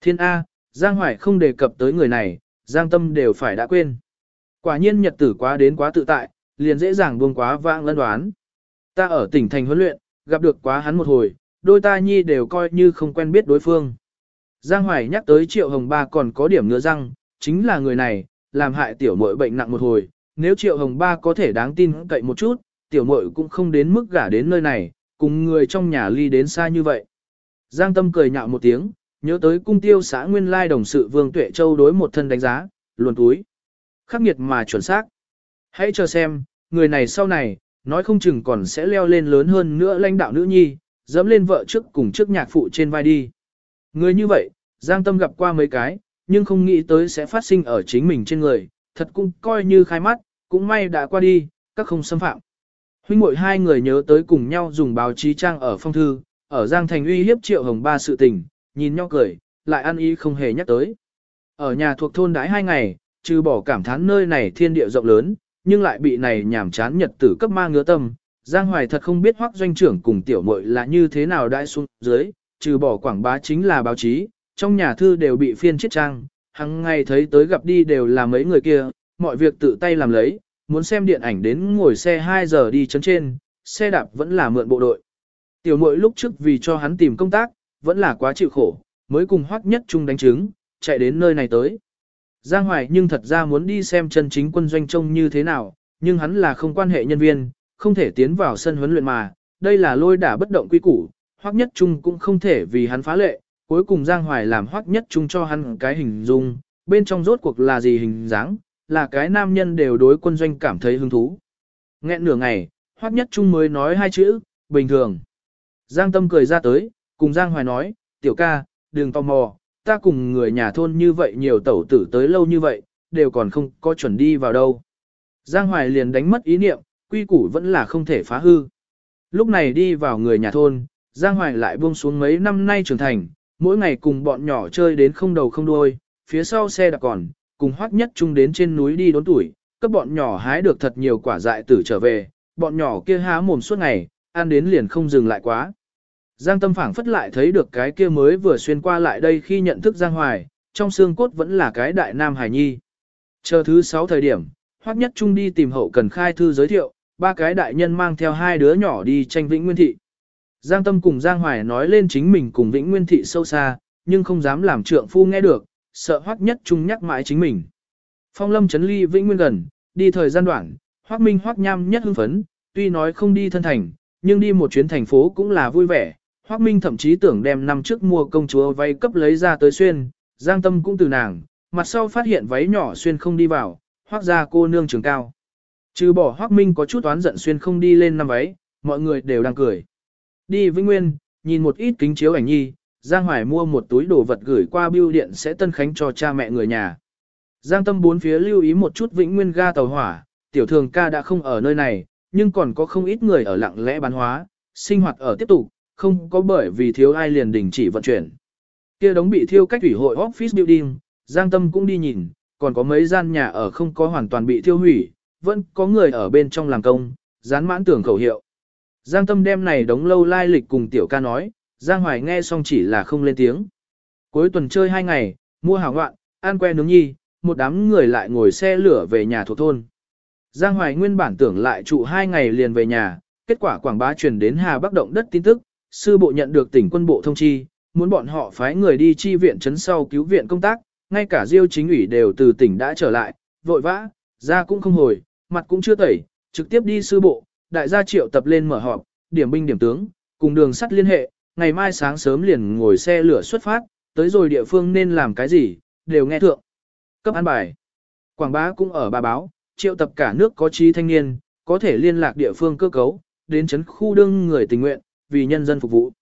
Thiên A, Giang Hoài không đề cập tới người này, Giang Tâm đều phải đã quên. Quả nhiên nhật tử quá đến quá tự tại, liền dễ dàng buông quá vãng lân đoán. Ta ở tỉnh thành huấn luyện, gặp được quá hắn một hồi, đôi ta nhi đều coi như không quen biết đối phương. Giang Hoài nhắc tới Triệu Hồng Ba còn có điểm ngứa răng, chính là người này, làm hại tiểu muội bệnh nặng một hồi, nếu Triệu Hồng Ba có thể đáng tin cậy một chút, tiểu muội cũng không đến mức gả đến nơi này, cùng người trong nhà ly đến xa như vậy. Giang Tâm cười nhạo một tiếng, nhớ tới cung tiêu xã nguyên lai đồng sự Vương Tuệ Châu đối một thân đánh giá, luồn túi. Khắc nghiệt mà chuẩn xác. Hãy chờ xem, người này sau này, nói không chừng còn sẽ leo lên lớn hơn nữa lãnh đạo nữ nhi, dẫm lên vợ trước cùng trước nhạc phụ trên vai đi. Người như vậy, Giang Tâm gặp qua mấy cái, nhưng không nghĩ tới sẽ phát sinh ở chính mình trên người, thật cũng coi như khai mắt, cũng may đã qua đi, các không xâm phạm. Huynh muội hai người nhớ tới cùng nhau dùng báo chí trang ở phong thư, ở Giang Thành uy hiếp Triệu Hồng Ba sự tình, nhìn nhau cười, lại ăn ý không hề nhắc tới. Ở nhà thuộc thôn đãi hai ngày, trừ bỏ cảm thán nơi này thiên địa rộng lớn, nhưng lại bị này nhảm chán nhật tử cấp ma ngứa tâm. Giang Hoài thật không biết hoác doanh trưởng cùng tiểu muội là như thế nào đãi xuống dưới, trừ bỏ quảng bá chính là báo chí, trong nhà thư đều bị phiên chết trang, hằng ngày thấy tới gặp đi đều là mấy người kia, mọi việc tự tay làm lấy, muốn xem điện ảnh đến ngồi xe 2 giờ đi chấn trên, xe đạp vẫn là mượn bộ đội. Tiểu muội lúc trước vì cho hắn tìm công tác, vẫn là quá chịu khổ, mới cùng Hoắc Nhất Trung đánh trứng, chạy đến nơi này tới. Giang Hoài nhưng thật ra muốn đi xem chân chính quân doanh trông như thế nào, nhưng hắn là không quan hệ nhân viên, không thể tiến vào sân huấn luyện mà, đây là lôi đả bất động quy củ, Hoắc Nhất Trung cũng không thể vì hắn phá lệ, cuối cùng Giang Hoài làm Hoắc Nhất Trung cho hắn cái hình dung, bên trong rốt cuộc là gì hình dáng, là cái nam nhân đều đối quân doanh cảm thấy hứng thú. Nghẹn nửa ngày, Hoắc Nhất Trung mới nói hai chữ, bình thường. Giang Tâm cười ra tới, cùng Giang Hoài nói, tiểu ca, đừng tò mò, ta cùng người nhà thôn như vậy nhiều tẩu tử tới lâu như vậy, đều còn không có chuẩn đi vào đâu. Giang Hoài liền đánh mất ý niệm, quy củ vẫn là không thể phá hư. Lúc này đi vào người nhà thôn, Giang Hoài lại buông xuống mấy năm nay trưởng thành, mỗi ngày cùng bọn nhỏ chơi đến không đầu không đuôi, phía sau xe đạp còn, cùng hoác nhất chung đến trên núi đi đốn tuổi, cấp bọn nhỏ hái được thật nhiều quả dại tử trở về, bọn nhỏ kia há mồm suốt ngày, ăn đến liền không dừng lại quá. Giang tâm phảng phất lại thấy được cái kia mới vừa xuyên qua lại đây khi nhận thức Giang Hoài, trong xương cốt vẫn là cái đại nam hài nhi. Chờ thứ 6 thời điểm, Hoắc Nhất Trung đi tìm hậu cần khai thư giới thiệu, ba cái đại nhân mang theo hai đứa nhỏ đi tranh Vĩnh Nguyên Thị. Giang Tâm cùng Giang Hoài nói lên chính mình cùng Vĩnh Nguyên Thị sâu xa, nhưng không dám làm trượng phu nghe được, sợ Hoắc Nhất Trung nhắc mãi chính mình. Phong Lâm chấn ly Vĩnh Nguyên gần, đi thời gian đoạn, Hoắc Minh Hoắc Nham nhất hưng phấn, tuy nói không đi thân thành, nhưng đi một chuyến thành phố cũng là vui vẻ. Hoắc Minh thậm chí tưởng đem năm trước mua công chúa váy cấp lấy ra tới xuyên, Giang Tâm cũng từ nàng, mặt sau phát hiện váy nhỏ xuyên không đi vào, hoác ra cô nương trường cao. Trừ bỏ Hoắc Minh có chút oán giận xuyên không đi lên năm váy, mọi người đều đang cười. Đi Vĩnh Nguyên, nhìn một ít kính chiếu ảnh nhi, Giang Hoài mua một túi đồ vật gửi qua bưu điện sẽ tân khánh cho cha mẹ người nhà. Giang Tâm bốn phía lưu ý một chút Vĩnh Nguyên ga tàu hỏa, tiểu thường ca đã không ở nơi này, nhưng còn có không ít người ở lặng lẽ bán hóa, sinh hoạt ở tiếp tục, không có bởi vì thiếu ai liền đình chỉ vận chuyển. Kia đống bị thiêu cách thủy hội office building, Giang Tâm cũng đi nhìn, còn có mấy gian nhà ở không có hoàn toàn bị thiêu hủy, vẫn có người ở bên trong làm công, dán mãn tưởng khẩu hiệu. Giang Tâm đem này đống lâu lai lịch cùng tiểu ca nói, Giang Hoài nghe xong chỉ là không lên tiếng. Cuối tuần chơi hai ngày, mua hàng ngoạn, ăn que nướng nhi, một đám người lại ngồi xe lửa về nhà thuộc thôn. Giang Hoài nguyên bản tưởng lại trụ hai ngày liền về nhà, kết quả quảng bá truyền đến Hà Bắc động đất tin tức, sư bộ nhận được tỉnh quân bộ thông chi, muốn bọn họ phái người đi chi viện chấn sau cứu viện công tác, ngay cả Diêu chính ủy đều từ tỉnh đã trở lại, vội vã, ra cũng không hồi, mặt cũng chưa tẩy, trực tiếp đi sư bộ, đại gia triệu tập lên mở họp, điểm binh điểm tướng, cùng đường sắt liên hệ, ngày mai sáng sớm liền ngồi xe lửa xuất phát, tới rồi địa phương nên làm cái gì, đều nghe thượng. Cấp an bài. Quảng bá cũng ở bà báo, triệu tập cả nước có trí thanh niên, có thể liên lạc địa phương cơ cấu, đến chấn khu đương người tình nguyện, vì nhân dân phục vụ.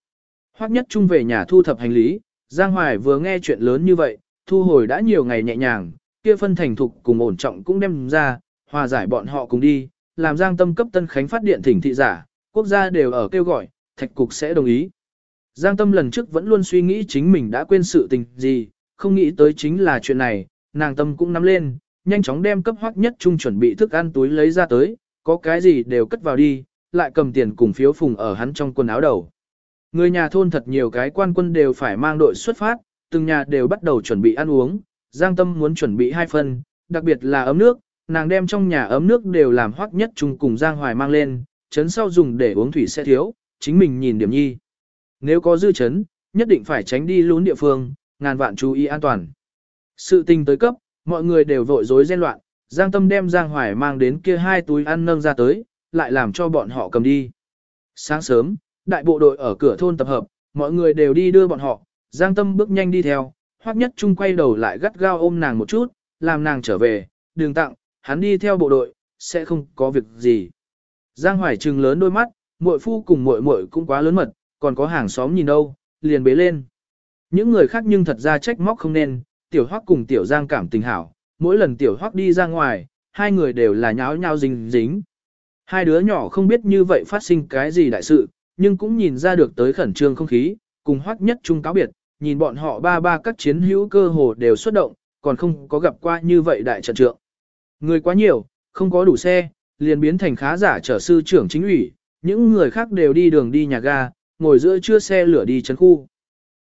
Hoắc nhất trung về nhà thu thập hành lý, Giang Hoài vừa nghe chuyện lớn như vậy, thu hồi đã nhiều ngày nhẹ nhàng, kia phân thành thục cùng ổn trọng cũng đem ra, hòa giải bọn họ cùng đi, làm Giang Tâm cấp Tân Khánh phát điện thỉnh thị giả, quốc gia đều ở kêu gọi, thạch cục sẽ đồng ý. Giang Tâm lần trước vẫn luôn suy nghĩ chính mình đã quên sự tình gì, không nghĩ tới chính là chuyện này, nàng Tâm cũng nắm lên, nhanh chóng đem cấp hoắc nhất trung chuẩn bị thức ăn túi lấy ra tới, có cái gì đều cất vào đi, lại cầm tiền cùng phiếu phùng ở hắn trong quần áo đầu. Người nhà thôn thật nhiều cái quan quân đều phải mang đội xuất phát, từng nhà đều bắt đầu chuẩn bị ăn uống, Giang Tâm muốn chuẩn bị hai phần, đặc biệt là ấm nước, nàng đem trong nhà ấm nước đều làm hoắc nhất chung cùng Giang Hoài mang lên, chấn sau dùng để uống thủy sẽ thiếu, chính mình nhìn điểm nhi. Nếu có dư chấn, nhất định phải tránh đi lún địa phương, ngàn vạn chú ý an toàn. Sự tình tới cấp, mọi người đều vội rối ren loạn, Giang Tâm đem Giang Hoài mang đến kia hai túi ăn nâng ra tới, lại làm cho bọn họ cầm đi. Sáng sớm, đại bộ đội ở cửa thôn tập hợp, mọi người đều đi đưa bọn họ, Giang Tâm bước nhanh đi theo, Hoắc Nhất Trung quay đầu lại gắt gao ôm nàng một chút, làm nàng trở về, đường tặng, hắn đi theo bộ đội, sẽ không có việc gì. Giang Hoài trừng lớn đôi mắt, muội phu cùng muội muội cũng quá lớn mật, còn có hàng xóm nhìn đâu, liền bế lên. Những người khác nhưng thật ra trách móc không nên, tiểu hoắc cùng tiểu giang cảm tình hảo, mỗi lần tiểu hoắc đi ra ngoài, hai người đều là nháo nháo dính dính. Hai đứa nhỏ không biết như vậy phát sinh cái gì đại sự, nhưng cũng nhìn ra được tới khẩn trương không khí, cùng hoắc nhất chung cáo biệt, nhìn bọn họ ba ba các chiến hữu cơ hồ đều xuất động, còn không có gặp qua như vậy đại trận trượng. Người quá nhiều, không có đủ xe, liền biến thành khá giả trở sư trưởng chính ủy, những người khác đều đi đường đi nhà ga, ngồi giữa chưa xe lửa đi chấn khu.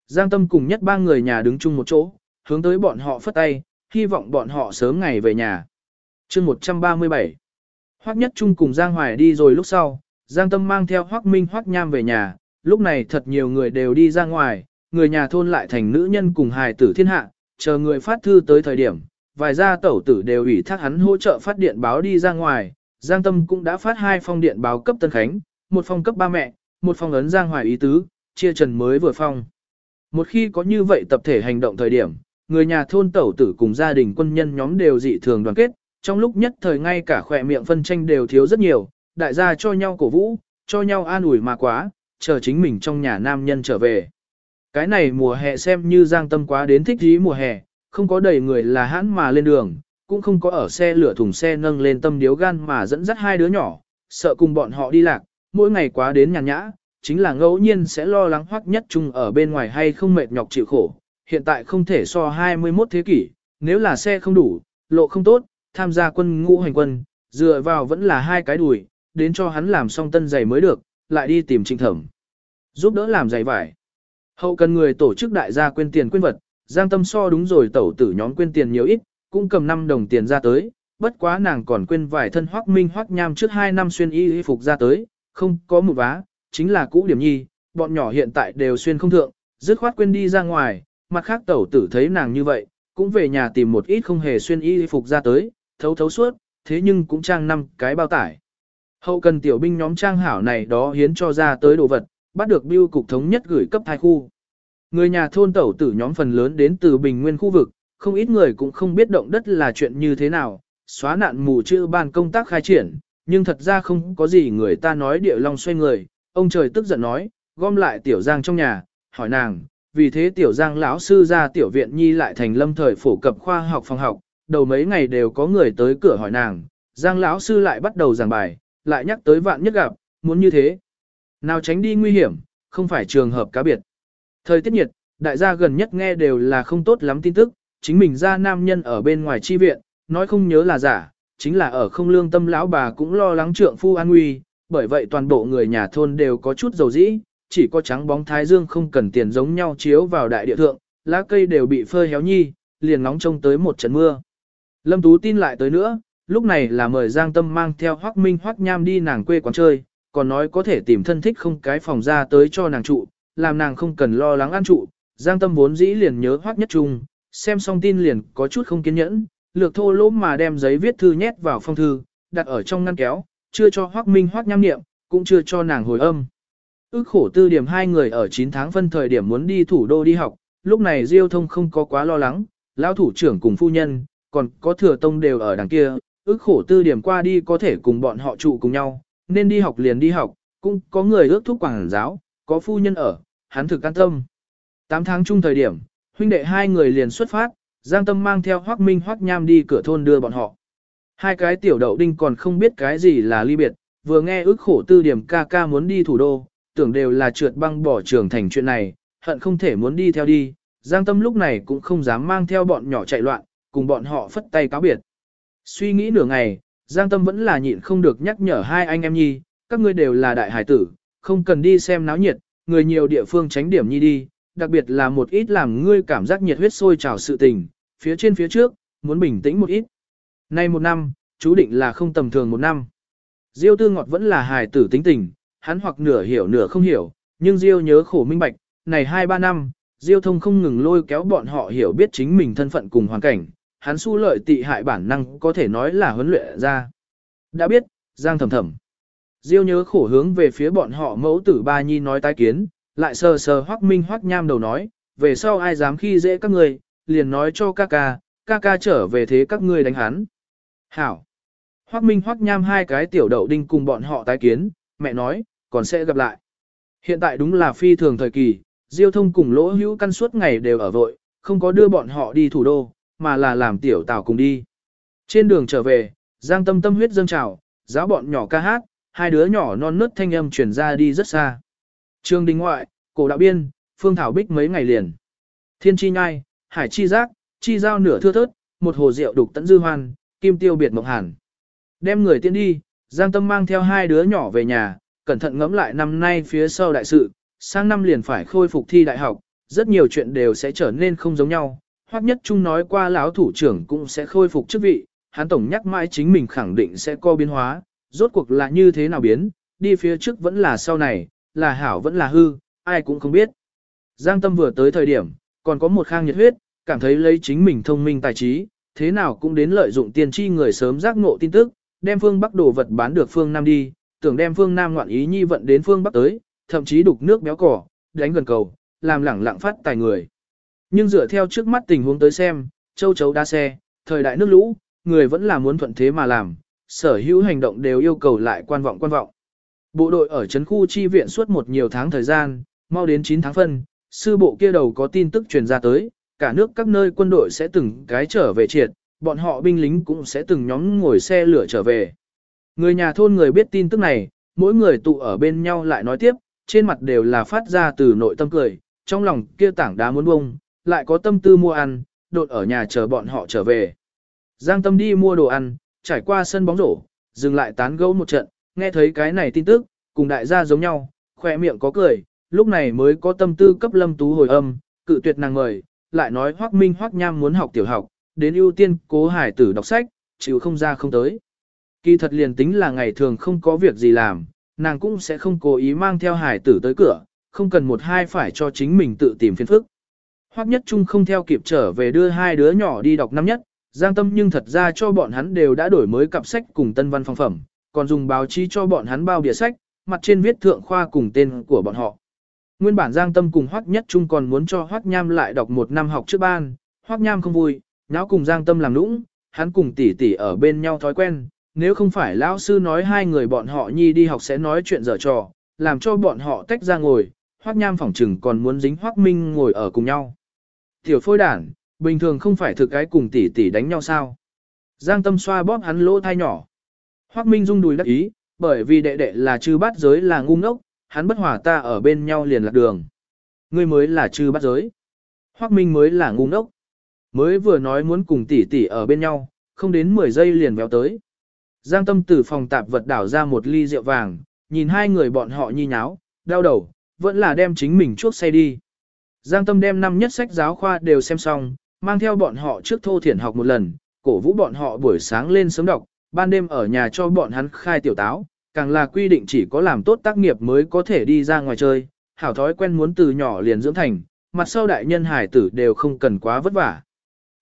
Giang Tâm cùng nhất ba người nhà đứng chung một chỗ, hướng tới bọn họ phất tay, hy vọng bọn họ sớm ngày về nhà. chương 137 Hoắc Nhất Trung cùng Giang Hoài đi rồi lúc sau, Giang Tâm mang theo Hoắc Minh Hoắc Nham về nhà, lúc này thật nhiều người đều đi ra ngoài, người nhà thôn lại thành nữ nhân cùng hài tử thiên hạ, chờ người phát thư tới thời điểm, vài gia tẩu tử đều ủy thác hắn hỗ trợ phát điện báo đi ra ngoài, Giang Tâm cũng đã phát hai phong điện báo cấp Tân Khánh, một phong cấp ba mẹ, một phong ấn Giang Hoài ý tứ, chia trần mới vừa phong. Một khi có như vậy tập thể hành động thời điểm, người nhà thôn tẩu tử cùng gia đình quân nhân nhóm đều dị thường đoàn kết, trong lúc nhất thời ngay cả khỏe miệng phân tranh đều thiếu rất nhiều, đại gia cho nhau cổ vũ, cho nhau an ủi mà quá, chờ chính mình trong nhà nam nhân trở về. Cái này mùa hè xem như giang tâm quá đến thích dí mùa hè, không có đầy người là hãn mà lên đường, cũng không có ở xe lửa thùng xe nâng lên tâm điếu gan mà dẫn dắt hai đứa nhỏ, sợ cùng bọn họ đi lạc, mỗi ngày quá đến nhàn nhã, chính là ngẫu nhiên sẽ lo lắng hoắc nhất chung ở bên ngoài hay không mệt nhọc chịu khổ. Hiện tại không thể so 21 thế kỷ, nếu là xe không đủ, lộ không tốt, tham gia quân ngũ hành quân, dựa vào vẫn là hai cái đùi, đến cho hắn làm xong tân giày mới được, lại đi tìm trinh thẩm. Giúp đỡ làm giày vải. Hậu cần người tổ chức đại gia quên tiền quên vật, giang tâm so đúng rồi tẩu tử nhóm quên tiền nhiều ít, cũng cầm 5 đồng tiền ra tới, bất quá nàng còn quên vải thân hoắc minh hoắc nham trước 2 năm xuyên y y phục ra tới, không có một vá, chính là cũ điểm nhi, bọn nhỏ hiện tại đều xuyên không thượng, dứt khoát quên đi ra ngoài, mặt khác tẩu tử thấy nàng như vậy, cũng về nhà tìm một ít không hề xuyên y y phục ra tới, thấu thấu suốt, thế nhưng cũng trang năm cái bao tải. Hậu cần tiểu binh nhóm trang hảo này đó hiến cho ra tới đồ vật, bắt được biêu cục thống nhất gửi cấp thai khu. Người nhà thôn tẩu tử nhóm phần lớn đến từ bình nguyên khu vực, không ít người cũng không biết động đất là chuyện như thế nào, xóa nạn mù chữ ban công tác khai triển, nhưng thật ra không có gì người ta nói địa long xoay người, ông trời tức giận nói, gom lại tiểu giang trong nhà, hỏi nàng, vì thế tiểu giang lão sư ra tiểu viện nhi lại thành lâm thời phổ cập khoa học phòng học, đầu mấy ngày đều có người tới cửa hỏi nàng, giang lão sư lại bắt đầu giảng bài, lại nhắc tới vạn nhất gặp, muốn như thế. Nào tránh đi nguy hiểm, không phải trường hợp cá biệt. Thời tiết nhiệt, đại gia gần nhất nghe đều là không tốt lắm tin tức, chính mình ra nam nhân ở bên ngoài chi viện, nói không nhớ là giả, chính là ở không lương tâm lão bà cũng lo lắng trượng phu an nguy, bởi vậy toàn bộ người nhà thôn đều có chút dầu dĩ, chỉ có trắng bóng thái dương không cần tiền giống nhau chiếu vào đại địa thượng, lá cây đều bị phơi héo nhi, liền nóng trông tới một trận mưa. Lâm Tú tin lại tới nữa, lúc này là mời Giang Tâm mang theo Hoắc Minh Hoắc Nham đi nàng quê quán chơi, còn nói có thể tìm thân thích không cái phòng ra tới cho nàng trụ, làm nàng không cần lo lắng ăn trụ. Giang Tâm vốn dĩ liền nhớ Hoắc Nhất Trung, xem xong tin liền có chút không kiên nhẫn, lược thô lỗ mà đem giấy viết thư nhét vào phong thư, đặt ở trong ngăn kéo, chưa cho Hoắc Minh Hoắc Nham niệm, cũng chưa cho nàng hồi âm. Ước khổ tư điểm hai người ở 9 tháng phân thời điểm muốn đi thủ đô đi học, lúc này Diêu Thông không có quá lo lắng, lão thủ trưởng cùng phu nhân, còn có thừa tông đều ở đằng kia, ước khổ tư điểm qua đi có thể cùng bọn họ trụ cùng nhau, nên đi học liền đi học, cũng có người ước thúc quảng giáo, có phu nhân ở, hắn thực can tâm. 8 tháng chung thời điểm, huynh đệ hai người liền xuất phát, Giang Tâm mang theo Hoắc Minh Hoắc Nham đi cửa thôn đưa bọn họ. Hai cái tiểu đậu đinh còn không biết cái gì là ly biệt, vừa nghe ước khổ tư điểm ca ca muốn đi thủ đô, tưởng đều là trượt băng bỏ trường thành chuyện này, hận không thể muốn đi theo đi. Giang Tâm lúc này cũng không dám mang theo bọn nhỏ chạy loạn, cùng bọn họ phất tay cáo biệt. Suy nghĩ nửa ngày, Giang Tâm vẫn là nhịn không được nhắc nhở hai anh em nhi, các ngươi đều là đại hải tử, không cần đi xem náo nhiệt, người nhiều địa phương tránh điểm nhi đi, đặc biệt là một ít làm ngươi cảm giác nhiệt huyết sôi trào sự tình, phía trên phía trước, muốn bình tĩnh một ít. Nay một năm, chú định là không tầm thường một năm. Diêu tư ngọt vẫn là hài tử tính tình, hắn hoặc nửa hiểu nửa không hiểu, nhưng Diêu nhớ khổ minh bạch, này hai ba năm, Diêu thông không ngừng lôi kéo bọn họ hiểu biết chính mình thân phận cùng hoàn cảnh, hắn su lợi tị hại bản năng có thể nói là huấn luyện ra. Đã biết, Giang thầm thầm. Diêu nhớ khổ hướng về phía bọn họ mẫu tử ba nhi nói tái kiến, lại sờ sờ hoắc minh hoắc nham đầu nói, về sau ai dám khi dễ các người, liền nói cho ca ca, ca ca trở về thế các ngươi đánh hắn. Hảo. Hoắc minh hoắc nham hai cái tiểu đậu đinh cùng bọn họ tái kiến, mẹ nói, còn sẽ gặp lại. Hiện tại đúng là phi thường thời kỳ, Diêu thông cùng lỗ hữu căn suốt ngày đều ở vội, không có đưa bọn họ đi thủ đô, mà là làm tiểu tào cùng đi. Trên đường trở về, Giang Tâm tâm huyết dâng trào, giáo bọn nhỏ ca hát, hai đứa nhỏ non nớt thanh âm truyền ra đi rất xa. Trường đình ngoại, cổ đạo biên, phương thảo bích mấy ngày liền. Thiên chi nhai, hải chi giác, chi giao nửa thưa thớt, một hồ rượu đục tận dư hoan, kim tiêu biệt mộng hàn. Đem người tiến đi, Giang Tâm mang theo hai đứa nhỏ về nhà, cẩn thận ngẫm lại năm nay phía sau đại sự, sang năm liền phải khôi phục thi đại học, rất nhiều chuyện đều sẽ trở nên không giống nhau, Hoắc Nhất Trung nói qua lão thủ trưởng cũng sẽ khôi phục chức vị, hắn tổng nhắc mãi chính mình khẳng định sẽ có biến hóa, rốt cuộc là như thế nào biến, đi phía trước vẫn là sau này, là hảo vẫn là hư, ai cũng không biết. Giang Tâm vừa tới thời điểm, còn có một khang nhiệt huyết, cảm thấy lấy chính mình thông minh tài trí, thế nào cũng đến lợi dụng tiền tri người sớm giác ngộ tin tức, đem phương Bắc đồ vật bán được phương Nam đi, tưởng đem phương Nam ngoạn ý nhi vận đến phương Bắc tới, thậm chí đục nước béo cỏ, đánh gần cầu, làm lẳng lặng phát tài người. Nhưng dựa theo trước mắt tình huống tới xem, châu chấu đa xe, thời đại nước lũ, người vẫn là muốn thuận thế mà làm, sở hữu hành động đều yêu cầu lại quan vọng quan vọng. Bộ đội ở trấn khu chi viện suốt một nhiều tháng thời gian, mau đến 9 tháng phân, sư bộ kia đầu có tin tức truyền ra tới, cả nước các nơi quân đội sẽ từng cái trở về triệt, bọn họ binh lính cũng sẽ từng nhóm ngồi xe lửa trở về. Người nhà thôn người biết tin tức này, mỗi người tụ ở bên nhau lại nói tiếp, trên mặt đều là phát ra từ nội tâm cười, trong lòng kia tảng đá muốn bông, lại có tâm tư mua ăn, đột ở nhà chờ bọn họ trở về. Giang tâm đi mua đồ ăn, trải qua sân bóng rổ, dừng lại tán gẫu một trận, nghe thấy cái này tin tức, cùng đại gia giống nhau, khỏe miệng có cười, lúc này mới có tâm tư cấp lâm tú hồi âm, cự tuyệt nàng mời, lại nói Hoắc Minh Hoắc Nham muốn học tiểu học, đến ưu tiên cố hải tử đọc sách, chịu không ra không tới. Kỳ thật liền tính là ngày thường không có việc gì làm, nàng cũng sẽ không cố ý mang theo hải tử tới cửa, không cần một hai phải cho chính mình tự tìm phiền phức. Hoắc Nhất Trung không theo kịp trở về đưa hai đứa nhỏ đi đọc năm nhất, Giang Tâm nhưng thật ra cho bọn hắn đều đã đổi mới cặp sách cùng tân văn phong phẩm, còn dùng báo chí cho bọn hắn bao bìa sách, mặt trên viết thượng khoa cùng tên của bọn họ. Nguyên bản Giang Tâm cùng Hoắc Nhất Trung còn muốn cho Hoắc Nham lại đọc một năm học trước ban, Hoắc Nham không vui, nháo cùng Giang Tâm làm nũng, hắn cùng tỷ tỷ ở bên nhau thói quen, nếu không phải lão sư nói hai người bọn họ nhi đi học sẽ nói chuyện dở trò, làm cho bọn họ tách ra ngồi, Hoắc Nham phỏng chừng còn muốn dính Hoắc Minh ngồi ở cùng nhau. Tiểu phôi đản, bình thường không phải thực cái cùng tỷ tỷ đánh nhau sao? Giang Tâm xoa bóp hắn lỗ thai nhỏ. Hoắc Minh rung đùi đắc ý, bởi vì đệ đệ là chư bát giới là ngu ngốc, hắn bất hòa ta ở bên nhau liền lạc đường. Ngươi mới là chư bát giới. Hoắc Minh mới là ngu ngốc. Mới vừa nói muốn cùng tỷ tỷ ở bên nhau, không đến 10 giây liền véo tới. Giang Tâm từ phòng tạp vật đảo ra một ly rượu vàng, nhìn hai người bọn họ nhi nháo, đau đầu, vẫn là đem chính mình chuốc say đi. Giang Tâm đem năm nhất sách giáo khoa đều xem xong, mang theo bọn họ trước thô thiển học một lần, cổ vũ bọn họ buổi sáng lên sớm đọc, ban đêm ở nhà cho bọn hắn khai tiểu táo, càng là quy định chỉ có làm tốt tác nghiệp mới có thể đi ra ngoài chơi, hảo thói quen muốn từ nhỏ liền dưỡng thành, mặt sau đại nhân hải tử đều không cần quá vất vả.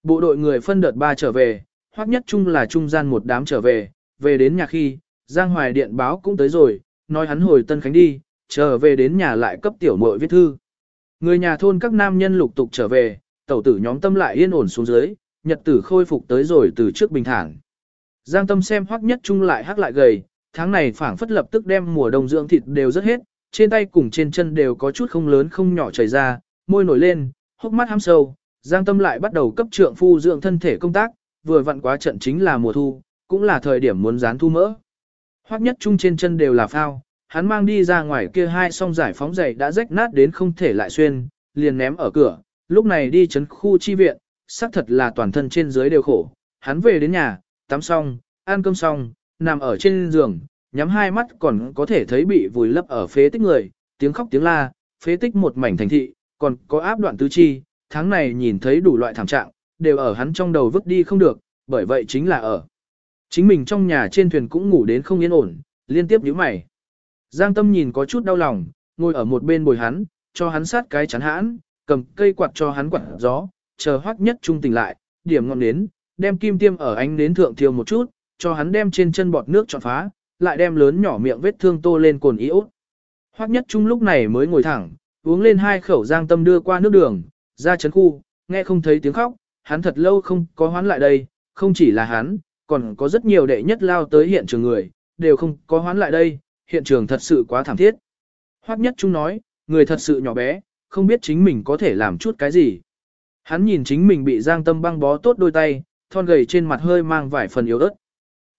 Bộ đội người phân đợt ba trở về, hoặc nhất chung là trung gian một đám trở về, về đến nhà khi, Giang Hoài điện báo cũng tới rồi, nói hắn hồi Tân Khánh đi, trở về đến nhà lại cấp tiểu muội viết thư. Người nhà thôn các nam nhân lục tục trở về, tẩu tử nhóm tâm lại yên ổn xuống dưới, nhật tử khôi phục tới rồi từ trước bình thản. Giang tâm xem hoắc nhất trung lại hắc lại gầy, tháng này phảng phất lập tức đem mùa đông dưỡng thịt đều rất hết, trên tay cùng trên chân đều có chút không lớn không nhỏ chảy ra, môi nổi lên, hốc mắt hăm sâu, Giang tâm lại bắt đầu cấp trượng phu dưỡng thân thể công tác, vừa vặn quá trận chính là mùa thu, cũng là thời điểm muốn dán thu mỡ. Hoắc nhất trung trên chân đều là phao, hắn mang đi ra ngoài kia hai song giải phóng giày đã rách nát đến không thể lại xuyên, liền ném ở cửa, lúc này đi chấn khu chi viện, xác thật là toàn thân trên dưới đều khổ. Hắn về đến nhà, tắm xong, ăn cơm xong, nằm ở trên giường, nhắm hai mắt còn có thể thấy bị vùi lấp ở phế tích người, tiếng khóc tiếng la, phế tích một mảnh thành thị, còn có áp đoạn tứ chi, tháng này nhìn thấy đủ loại thảm trạng, đều ở hắn trong đầu vứt đi không được, bởi vậy chính là ở. Chính mình trong nhà trên thuyền cũng ngủ đến không yên ổn, liên tiếp nhíu mày. Giang Tâm nhìn có chút đau lòng, ngồi ở một bên bồi hắn, cho hắn sát cái chắn hãn, cầm cây quạt cho hắn quạt gió, chờ hoắc nhất trung tỉnh lại, điểm ngọn nến, đem kim tiêm ở ánh nến thượng thiêu một chút, cho hắn đem trên chân bọt nước trọn phá, lại đem lớn nhỏ miệng vết thương tô lên cồn iốt. Hoắc nhất trung lúc này mới ngồi thẳng, uống lên hai khẩu giang tâm đưa qua nước đường, ra chấn khu, nghe không thấy tiếng khóc, hắn thật lâu không có hoán lại đây, không chỉ là hắn, còn có rất nhiều đệ nhất lao tới hiện trường người, đều không có hoán lại đây, hiện trường thật sự quá thảm thiết. Hoắc nhất trung nói, người thật sự nhỏ bé, không biết chính mình có thể làm chút cái gì. Hắn nhìn chính mình bị Giang Tâm băng bó tốt đôi tay, thon gầy trên mặt hơi mang vài phần yếu ớt.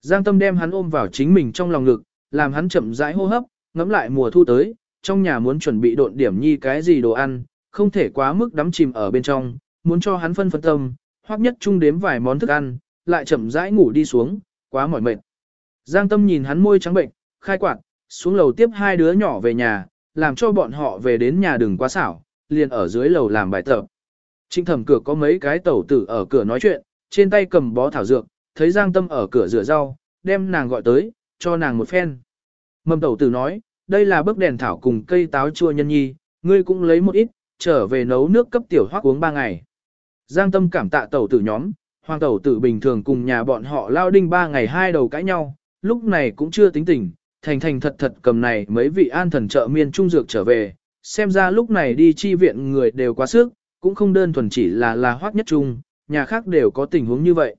Giang Tâm đem hắn ôm vào chính mình trong lòng ngực, làm hắn chậm rãi hô hấp, ngắm lại mùa thu tới, trong nhà muốn chuẩn bị độn điểm nhi cái gì đồ ăn, không thể quá mức đắm chìm ở bên trong, muốn cho hắn phân phân tâm, hoặc nhất chung đếm vài món thức ăn, lại chậm rãi ngủ đi xuống, quá mỏi mệt. Giang Tâm nhìn hắn môi trắng bệnh, khai quạt, xuống lầu tiếp hai đứa nhỏ về nhà, làm cho bọn họ về đến nhà đừng quá xảo, liền ở dưới lầu làm bài tập. Trịnh thẩm cửa có mấy cái tẩu tử ở cửa nói chuyện, trên tay cầm bó thảo dược, thấy Giang Tâm ở cửa rửa rau, đem nàng gọi tới, cho nàng một phen. Mầm tẩu tử nói, đây là bức đèn thảo cùng cây táo chua nhân nhi, ngươi cũng lấy một ít, trở về nấu nước cấp tiểu hoác uống ba ngày. Giang tâm cảm tạ tẩu tử nhóm, hoàng tẩu tử bình thường cùng nhà bọn họ lao đinh ba ngày hai đầu cãi nhau, lúc này cũng chưa tính tình, thành thành thật thật cầm này mấy vị an thần trợ miên trung dược trở về, xem ra lúc này đi chi viện người đều quá sức, cũng không đơn thuần chỉ là là hoác nhất trung, nhà khác đều có tình huống như vậy.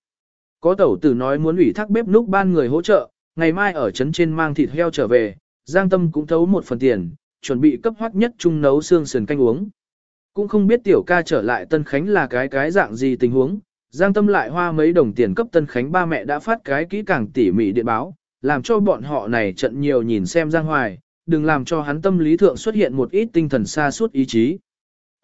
Có tẩu tử nói muốn ủy thác bếp núc ban người hỗ trợ, ngày mai ở trấn trên mang thịt heo trở về, Giang Tâm cũng thấu một phần tiền, chuẩn bị cấp hoác nhất trung nấu xương sườn canh uống. Cũng không biết tiểu ca trở lại Tân Khánh là cái cái dạng gì tình huống, Giang Tâm lại hoa mấy đồng tiền cấp Tân Khánh ba mẹ đã phát cái kỹ càng tỉ mỉ điện báo, làm cho bọn họ này trận nhiều nhìn xem Giang Hoài, đừng làm cho hắn tâm lý thượng xuất hiện một ít tinh thần xa suốt ý chí.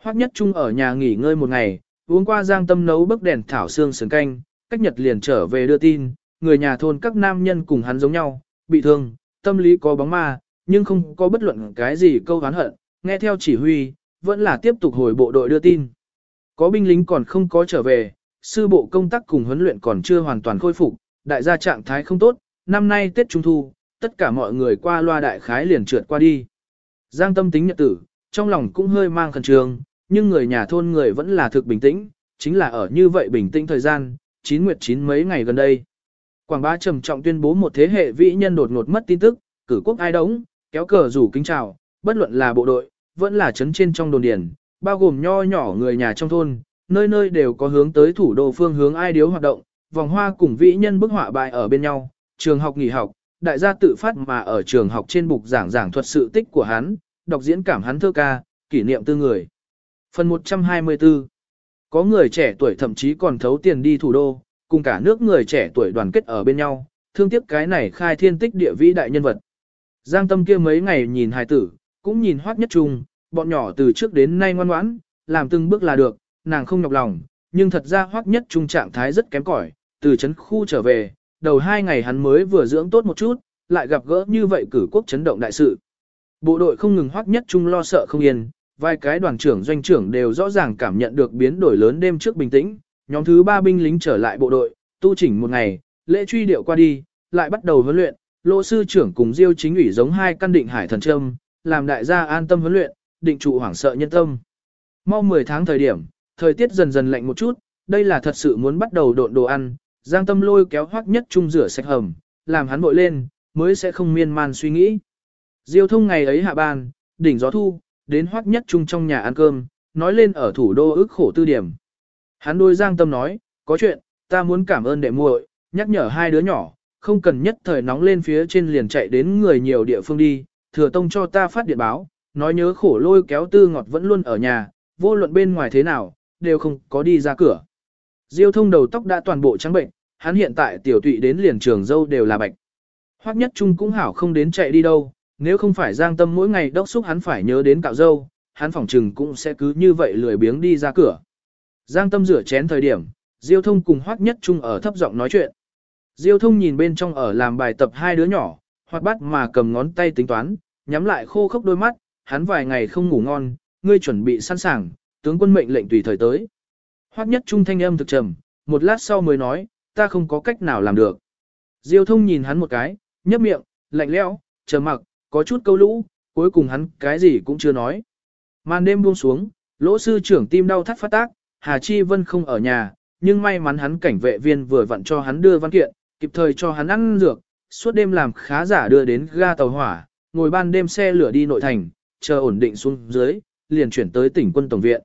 Hoắc Nhất Trung ở nhà nghỉ ngơi một ngày, uống qua Giang Tâm nấu bức đèn thảo xương sườn canh, cách nhật liền trở về đưa tin, người nhà thôn các nam nhân cùng hắn giống nhau, bị thương, tâm lý có bóng ma, nhưng không có bất luận cái gì câu hán hận, nghe theo chỉ huy, vẫn là tiếp tục hồi bộ đội đưa tin. Có binh lính còn không có trở về, sư bộ công tác cùng huấn luyện còn chưa hoàn toàn khôi phục, đại gia trạng thái không tốt, năm nay Tết Trung Thu, tất cả mọi người qua loa đại khái liền trượt qua đi. Giang tâm tính nhật tử, trong lòng cũng hơi mang khẩn trương, nhưng người nhà thôn người vẫn là thực bình tĩnh, chính là ở như vậy bình tĩnh thời gian, chín nguyệt chín mấy ngày gần đây. Quảng bá trầm trọng tuyên bố một thế hệ vĩ nhân đột ngột mất tin tức, cử quốc ai đống, kéo cờ rủ kính chào, bất luận là bộ đội, vẫn là chấn trên trong đồn điền, bao gồm nho nhỏ người nhà trong thôn, nơi nơi đều có hướng tới thủ đô phương hướng ai điếu hoạt động, vòng hoa cùng vĩ nhân bức họa bài ở bên nhau, trường học nghỉ học, đại gia tự phát mà ở trường học trên bục giảng giảng thuật sự tích của hắn, đọc diễn cảm hắn thơ ca, kỷ niệm tư người. Phần 124 Có người trẻ tuổi thậm chí còn thấu tiền đi thủ đô, cùng cả nước người trẻ tuổi đoàn kết ở bên nhau, thương tiếc cái này khai thiên tích địa vĩ đại nhân vật. Giang tâm kia mấy ngày nhìn hài tử, cũng nhìn hoác nhất trung, bọn nhỏ từ trước đến nay ngoan ngoãn, làm từng bước là được, nàng không nhọc lòng, nhưng thật ra hoác nhất trung trạng thái rất kém cỏi, từ chấn khu trở về, đầu hai ngày hắn mới vừa dưỡng tốt một chút, lại gặp gỡ như vậy cử quốc chấn động đại sự. Bộ đội không ngừng hoắc nhất trung lo sợ không yên, vài cái đoàn trưởng doanh trưởng đều rõ ràng cảm nhận được biến đổi lớn đêm trước bình tĩnh, nhóm thứ ba binh lính trở lại bộ đội, tu chỉnh một ngày, lễ truy điệu qua đi, lại bắt đầu huấn luyện, lô sư trưởng cùng diêu chính ủy giống hai căn định hải thần trâm, làm đại gia an tâm huấn luyện, định trụ hoảng sợ nhân tâm. Mau 10 tháng thời điểm, thời tiết dần dần lạnh một chút, đây là thật sự muốn bắt đầu độn đồ ăn, Giang Tâm lôi kéo hoắc nhất trung rửa sạch hầm, làm hắn bội lên, mới sẽ không miên man suy nghĩ. Diêu thông ngày ấy hạ ban, đỉnh gió thu, đến hoắc nhất trung trong nhà ăn cơm, nói lên ở thủ đô ức khổ tư điểm. Hắn đôi Giang Tâm nói, có chuyện, ta muốn cảm ơn đệ muội, nhắc nhở hai đứa nhỏ, không cần nhất thời nóng lên phía trên liền chạy đến người nhiều địa phương đi, thừa tông cho ta phát điện báo, nói nhớ khổ lôi kéo tư ngọt vẫn luôn ở nhà, vô luận bên ngoài thế nào, đều không có đi ra cửa. Diêu thông đầu tóc đã toàn bộ trắng bệnh, hắn hiện tại tiểu tụy đến liền trường dâu đều là bạch. Hoắc nhất trung cũng hảo không đến chạy đi đâu, nếu không phải giang tâm mỗi ngày đốc xúc hắn phải nhớ đến cạo dâu, hắn phỏng trừng cũng sẽ cứ như vậy lười biếng đi ra cửa. Giang tâm rửa chén thời điểm, Diêu thông cùng Hoắc nhất trung ở thấp giọng nói chuyện. Diêu thông nhìn bên trong ở làm bài tập hai đứa nhỏ, hoặc bắt mà cầm ngón tay tính toán, nhắm lại khô khốc đôi mắt, hắn vài ngày không ngủ ngon, ngươi chuẩn bị sẵn sàng, tướng quân mệnh lệnh tùy thời tới. Hoắc nhất trung thanh âm thực trầm, một lát sau mới nói, ta không có cách nào làm được. Diêu thông nhìn hắn một cái, nhấp miệng, lạnh lẽo, chờ mặc, có chút câu lũ, cuối cùng hắn cái gì cũng chưa nói. Màn đêm buông xuống, lỗ sư trưởng tim đau thắt phát tác, Hà Chi Vân không ở nhà, nhưng may mắn hắn cảnh vệ viên vừa vặn cho hắn đưa văn kiện, kịp thời cho hắn ăn dược, suốt đêm làm khá giả đưa đến ga tàu hỏa, ngồi ban đêm xe lửa đi nội thành, chờ ổn định xuống dưới, liền chuyển tới tỉnh quân tổng viện.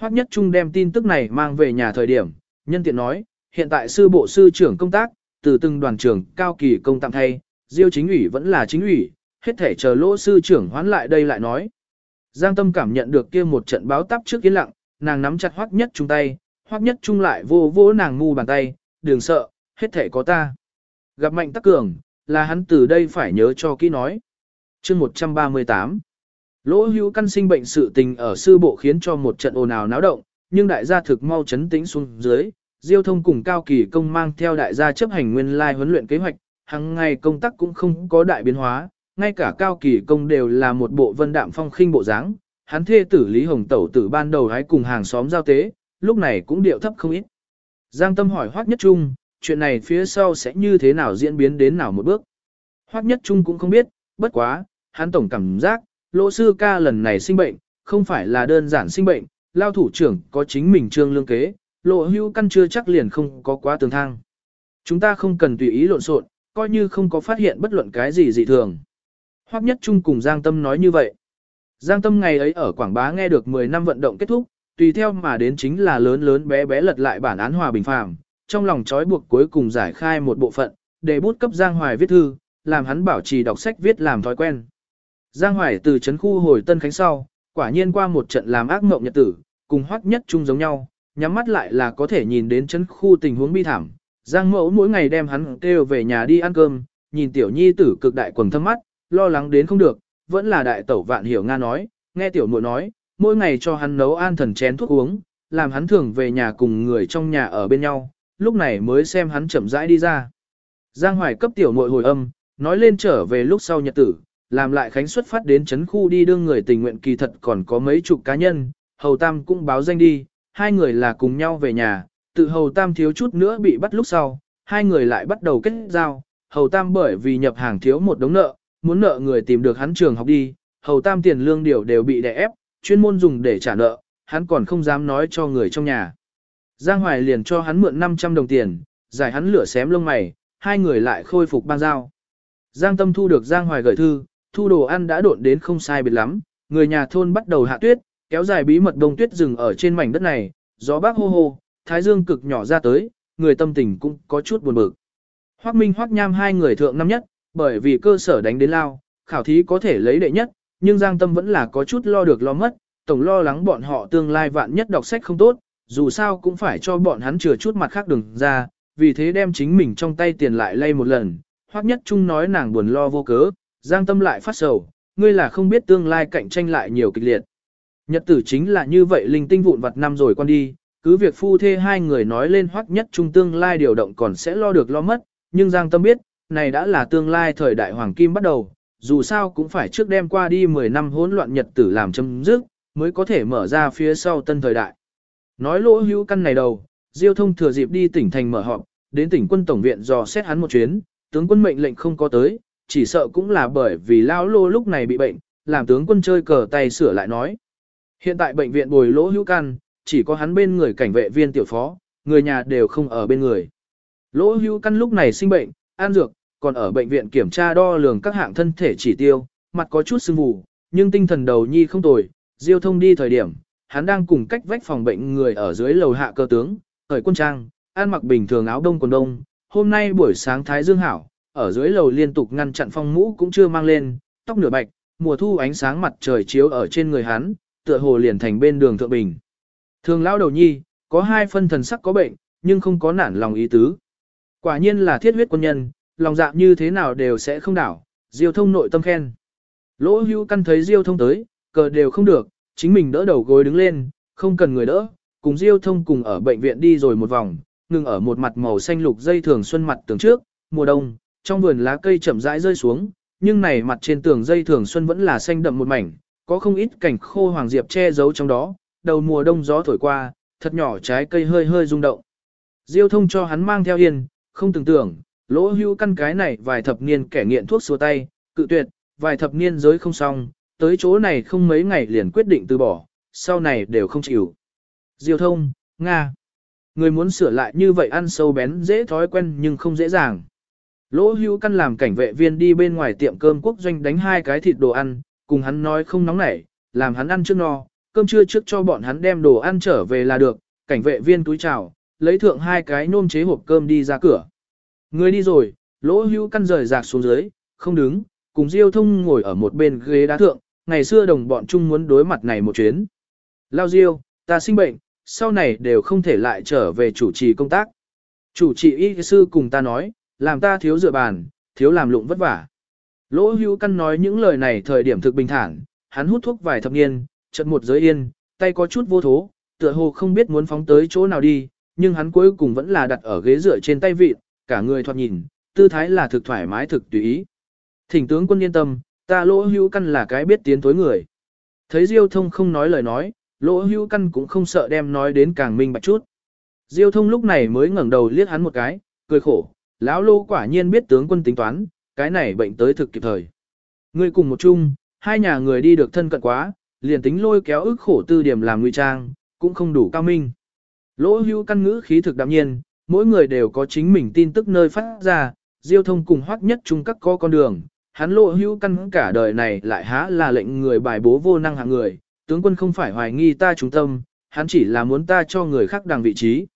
Hoắc Nhất Trung đem tin tức này mang về nhà thời điểm, nhân tiện nói, hiện tại sư bộ sư trưởng công tác, từ từng đoàn trưởng cao kỳ công tạm thay, Diêu chính ủy vẫn là chính ủy, hết thể chờ lỗ sư trưởng hoán lại đây lại nói. Giang Tâm cảm nhận được kia một trận báo táp trước yên lặng, nàng nắm chặt Hoắc Nhất Trung tay, Hoắc Nhất Trung lại vô vô nàng ngu bàn tay, đừng sợ, hết thể có ta. Gặp Mạnh Tắc Cường, là hắn từ đây phải nhớ cho kỹ nói. chương 138 Lỗ hữu căn sinh bệnh sự tình ở sư bộ khiến cho một trận ồn ào náo động, nhưng đại gia thực mau chấn tĩnh xuống dưới, Diêu thông cùng cao kỳ công mang theo đại gia chấp hành nguyên lai huấn luyện kế hoạch, hàng ngày công tác cũng không có đại biến hóa, ngay cả cao kỳ công đều là một bộ vân đạm phong khinh bộ dáng. Hắn thê tử Lý Hồng Tẩu tử ban đầu hái cùng hàng xóm giao tế, lúc này cũng điệu thấp không ít. Giang Tâm hỏi Hoắc Nhất Trung, chuyện này phía sau sẽ như thế nào diễn biến đến nào một bước. Hoắc Nhất Trung cũng không biết, bất quá, hắn tổng cảm giác, lỗ sư ca lần này sinh bệnh, không phải là đơn giản sinh bệnh, lao thủ trưởng có chính mình trương lương kế, lộ hưu căn chưa chắc liền không có quá tường thang. Chúng ta không cần tùy ý lộn xộn, coi như không có phát hiện bất luận cái gì dị thường. Hoắc Nhất Trung cùng Giang Tâm nói như vậy. Giang Tâm ngày ấy ở Quảng Bá nghe được 10 năm vận động kết thúc, tùy theo mà đến chính là lớn lớn bé bé lật lại bản án hòa bình phàm, trong lòng trói buộc cuối cùng giải khai một bộ phận, để bút cấp Giang Hoài viết thư, làm hắn bảo trì đọc sách viết làm thói quen. Giang Hoài từ trấn khu hồi Tân Khánh sau, quả nhiên qua một trận làm ác mộng nhật tử, cùng Hoắc Nhất Trung giống nhau, nhắm mắt lại là có thể nhìn đến trấn khu tình huống bi thảm. Giang Mẫu mỗi ngày đem hắn kêu về nhà đi ăn cơm, nhìn tiểu nhi tử cực đại quần thâm mắt, lo lắng đến không được, vẫn là đại tẩu vạn hiểu Nga nói, nghe tiểu muội nói, mỗi ngày cho hắn nấu an thần chén thuốc uống, làm hắn thường về nhà cùng người trong nhà ở bên nhau, lúc này mới xem hắn chậm rãi đi ra. Giang Hoài cấp tiểu muội hồi âm, nói lên trở về lúc sau nhật tử, làm lại khánh xuất phát đến chấn khu đi đương người tình nguyện kỳ thật còn có mấy chục cá nhân, Hầu Tam cũng báo danh đi, hai người là cùng nhau về nhà, tự Hầu Tam thiếu chút nữa bị bắt lúc sau, hai người lại bắt đầu kết giao, Hầu Tam bởi vì nhập hàng thiếu một đống nợ, muốn nợ người tìm được hắn trường học đi, Hầu Tam tiền lương điều đều bị đè ép, chuyên môn dùng để trả nợ, hắn còn không dám nói cho người trong nhà. Giang Hoài liền cho hắn mượn 500 đồng tiền, giải hắn lửa xém lông mày, hai người lại khôi phục bang giao. Giang Tâm thu được Giang Hoài gửi thư, thu đồ ăn đã độn đến không sai biệt lắm, người nhà thôn bắt đầu hạ tuyết, kéo dài bí mật đông tuyết rừng ở trên mảnh đất này, gió bác hô hô, thái dương cực nhỏ ra tới, người tâm tình cũng có chút buồn bực. Hoắc Minh Hoắc Nham hai người thượng năm nhất, bởi vì cơ sở đánh đến lao, khảo thí có thể lấy đệ nhất, nhưng Giang Tâm vẫn là có chút lo được lo mất, tổng lo lắng bọn họ tương lai vạn nhất đọc sách không tốt, dù sao cũng phải cho bọn hắn chừa chút mặt khác đừng ra, vì thế đem chính mình trong tay tiền lại lay một lần. Hoắc Nhất Trung nói nàng buồn lo vô cớ, Giang Tâm lại phát sầu, ngươi là không biết tương lai cạnh tranh lại nhiều kịch liệt. Nhật tử chính là như vậy linh tinh vụn vặt năm rồi con đi, cứ việc phu thê hai người nói lên Hoắc Nhất Trung tương lai điều động còn sẽ lo được lo mất, nhưng Giang Tâm biết, này đã là tương lai thời đại hoàng kim bắt đầu, dù sao cũng phải trước đem qua đi 10 năm hỗn loạn nhật tử làm chấm dứt, mới có thể mở ra phía sau tân thời đại. Nói lỗ hữu căn này đầu, Diêu thông thừa dịp đi tỉnh thành mở họp, đến tỉnh quân tổng viện dò xét hắn một chuyến, tướng quân mệnh lệnh không có tới, chỉ sợ cũng là bởi vì lão lô lúc này bị bệnh, làm tướng quân chơi cờ tay sửa lại nói. Hiện tại bệnh viện bồi lỗ hữu căn, chỉ có hắn bên người cảnh vệ viên tiểu phó, người nhà đều không ở bên người. Lỗ hữu căn lúc này sinh bệnh, an dược, còn ở bệnh viện kiểm tra đo lường các hạng thân thể chỉ tiêu, mặt có chút sưng vù, nhưng tinh thần đầu nhi không tồi, diêu thông đi thời điểm, hắn đang cùng cách vách phòng bệnh người ở dưới lầu hạ cơ tướng, thời quân trang, ăn mặc bình thường áo đông quần đông, hôm nay buổi sáng thái dương hảo, ở dưới lầu liên tục ngăn chặn phong mũ cũng chưa mang lên, tóc nửa bạch, mùa thu ánh sáng mặt trời chiếu ở trên người hắn, tựa hồ liền thành bên đường thượng bình. Thường lão đầu nhi, có hai phân thần sắc có bệnh, nhưng không có nản lòng ý tứ. Quả nhiên là thiết huyết quân nhân, lòng dạ như thế nào đều sẽ không đảo, Diêu thông nội tâm khen. Lỗ hưu căn thấy Diêu thông tới, cờ đều không được, chính mình đỡ đầu gối đứng lên, không cần người đỡ, cùng Diêu thông cùng ở bệnh viện đi rồi một vòng, ngừng ở một mặt màu xanh lục dây thường xuân mặt tường trước, mùa đông, trong vườn lá cây chậm rãi rơi xuống, nhưng này mặt trên tường dây thường xuân vẫn là xanh đậm một mảnh, có không ít cảnh khô hoàng diệp che giấu trong đó, đầu mùa đông gió thổi qua, thật nhỏ trái cây hơi hơi rung động. Diêu thông cho hắn mang theo yên, không tưởng tưởng, lỗ hưu căn cái này vài thập niên kẻ nghiện thuốc xua tay, cự tuyệt, vài thập niên giới không xong, tới chỗ này không mấy ngày liền quyết định từ bỏ, sau này đều không chịu. Diêu thông, Nga. Người muốn sửa lại như vậy ăn sâu bén dễ thói quen nhưng không dễ dàng. Lỗ hưu căn làm cảnh vệ viên đi bên ngoài tiệm cơm quốc doanh đánh hai cái thịt đồ ăn, cùng hắn nói không nóng nảy, làm hắn ăn trước no, cơm trưa trước cho bọn hắn đem đồ ăn trở về là được, cảnh vệ viên túi chào, lấy thượng hai cái nôm chế hộp cơm đi ra cửa. Người đi rồi, lỗ hưu căn rời rạc xuống dưới, không đứng, cùng Diêu thông ngồi ở một bên ghế đá thượng, ngày xưa đồng bọn chung muốn đối mặt này một chuyến. Lao Diêu, ta sinh bệnh, sau này đều không thể lại trở về chủ trì công tác. Chủ trì y sư cùng ta nói, làm ta thiếu dựa bàn, thiếu làm lụng vất vả. Lỗ hưu căn nói những lời này thời điểm thực bình thản, hắn hút thuốc vài thập niên, chợt một giới yên, tay có chút vô thố, tựa hồ không biết muốn phóng tới chỗ nào đi, nhưng hắn cuối cùng vẫn là đặt ở ghế dựa trên tay vịt, cả người thoạt nhìn, tư thái là thực thoải mái thực tùy ý. Thỉnh tướng quân yên tâm, ta lỗ hưu căn là cái biết tiến tối người. Thấy Diêu thông không nói lời nói, lỗ hưu căn cũng không sợ đem nói đến càng minh bạch chút. Diêu thông lúc này mới ngẩng đầu liếc hắn một cái, cười khổ, lão lô quả nhiên biết tướng quân tính toán, cái này bệnh tới thực kịp thời. Ngươi cùng một chung, hai nhà người đi được thân cận quá, liền tính lôi kéo ức khổ tư điểm làm ngụy trang, cũng không đủ cao minh. Lỗ hưu căn ngữ khí thực đạm nhiên, mỗi người đều có chính mình tin tức nơi phát ra, diêu thông cùng hoắc nhất chung các có con đường, hắn lỗ hưu căn cả đời này lại há là lệnh người bài bố vô năng hạng người, tướng quân không phải hoài nghi ta trung tâm, hắn chỉ là muốn ta cho người khác đằng vị trí.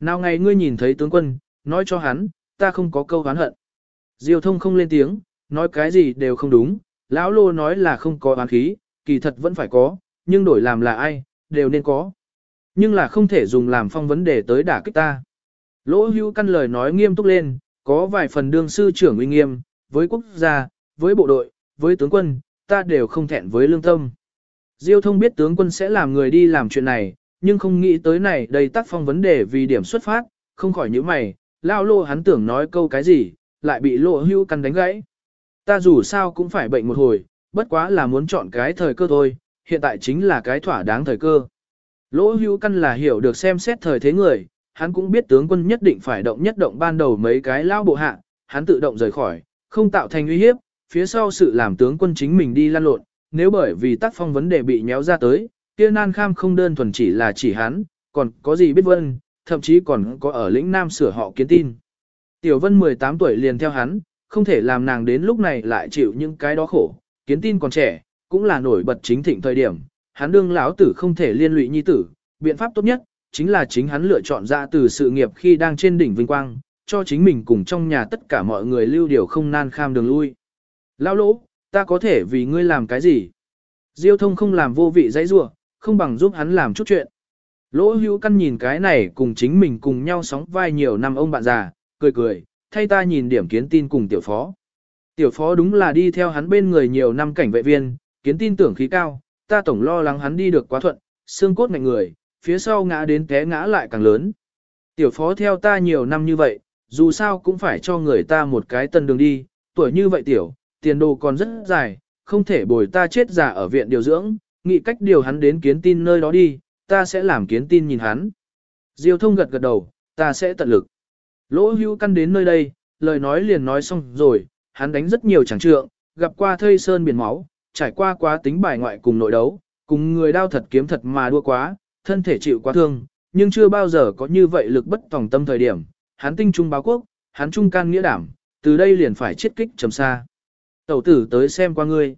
Nào ngày ngươi nhìn thấy tướng quân, nói cho hắn, ta không có câu oán hận. Diêu thông không lên tiếng, nói cái gì đều không đúng, lão lô nói là không có oán khí, kỳ thật vẫn phải có, nhưng đổi làm là ai, đều nên có. Nhưng là không thể dùng làm phong vấn đề tới đả kích ta. Lỗ hưu căn lời nói nghiêm túc lên, có vài phần đương sư trưởng uy nghiêm, với quốc gia, với bộ đội, với tướng quân, ta đều không thẹn với lương tâm. Diêu thông biết tướng quân sẽ làm người đi làm chuyện này, nhưng không nghĩ tới này đầy tác phong vấn đề vì điểm xuất phát, không khỏi những mày, lao lô hắn tưởng nói câu cái gì, lại bị lộ hưu căn đánh gãy. Ta dù sao cũng phải bệnh một hồi, bất quá là muốn chọn cái thời cơ thôi, hiện tại chính là cái thỏa đáng thời cơ. Lỗ hưu căn là hiểu được xem xét thời thế người, hắn cũng biết tướng quân nhất định phải động nhất động ban đầu mấy cái lao bộ hạ, hắn tự động rời khỏi, không tạo thành uy hiếp, phía sau sự làm tướng quân chính mình đi lan lộn, nếu bởi vì tác phong vấn đề bị nhéo ra tới, kia nan kham không đơn thuần chỉ là chỉ hắn, còn có gì biết vân, thậm chí còn có ở lĩnh Nam sửa họ kiến tin. Tiểu Vân 18 tuổi liền theo hắn, không thể làm nàng đến lúc này lại chịu những cái đó khổ, kiến tin còn trẻ, cũng là nổi bật chính thịnh thời điểm, hắn đương lão tử không thể liên lụy nhi tử, biện pháp tốt nhất, chính là chính hắn lựa chọn ra từ sự nghiệp khi đang trên đỉnh vinh quang, cho chính mình cùng trong nhà tất cả mọi người lưu điều không nan kham đường lui. Lão lỗ, ta có thể vì ngươi làm cái gì? Diêu thông không làm vô vị dãy rua, không bằng giúp hắn làm chút chuyện. Lỗ hữu căn nhìn cái này cùng chính mình cùng nhau sóng vai nhiều năm ông bạn già, cười cười, thay ta nhìn điểm kiến tin cùng tiểu phó. Tiểu phó đúng là đi theo hắn bên người nhiều năm cảnh vệ viên, kiến tin tưởng khí cao, ta tổng lo lắng hắn đi được quá thuận, xương cốt ngạnh người, phía sau ngã đến té ngã lại càng lớn. Tiểu phó theo ta nhiều năm như vậy, dù sao cũng phải cho người ta một cái tân đường đi, tuổi như vậy tiểu, tiền đồ còn rất dài, không thể bồi ta chết già ở viện điều dưỡng, nghĩ cách điều hắn đến kiến tin nơi đó đi, ta sẽ làm kiến tin nhìn hắn. Diêu thông gật gật đầu, ta sẽ tận lực. Lỗ hưu căn đến nơi đây, lời nói liền nói xong rồi, hắn đánh rất nhiều chẳng trượng, gặp qua thây sơn biển máu, trải qua quá tính bài ngoại cùng nội đấu, cùng người đao thật kiếm thật mà đua quá, thân thể chịu quá thương, nhưng chưa bao giờ có như vậy lực bất tòng tâm thời điểm, hắn tinh trung báo quốc, hắn trung can nghĩa đảm, từ đây liền phải chiết kích trầm xa. Tẩu tử tới xem qua ngươi.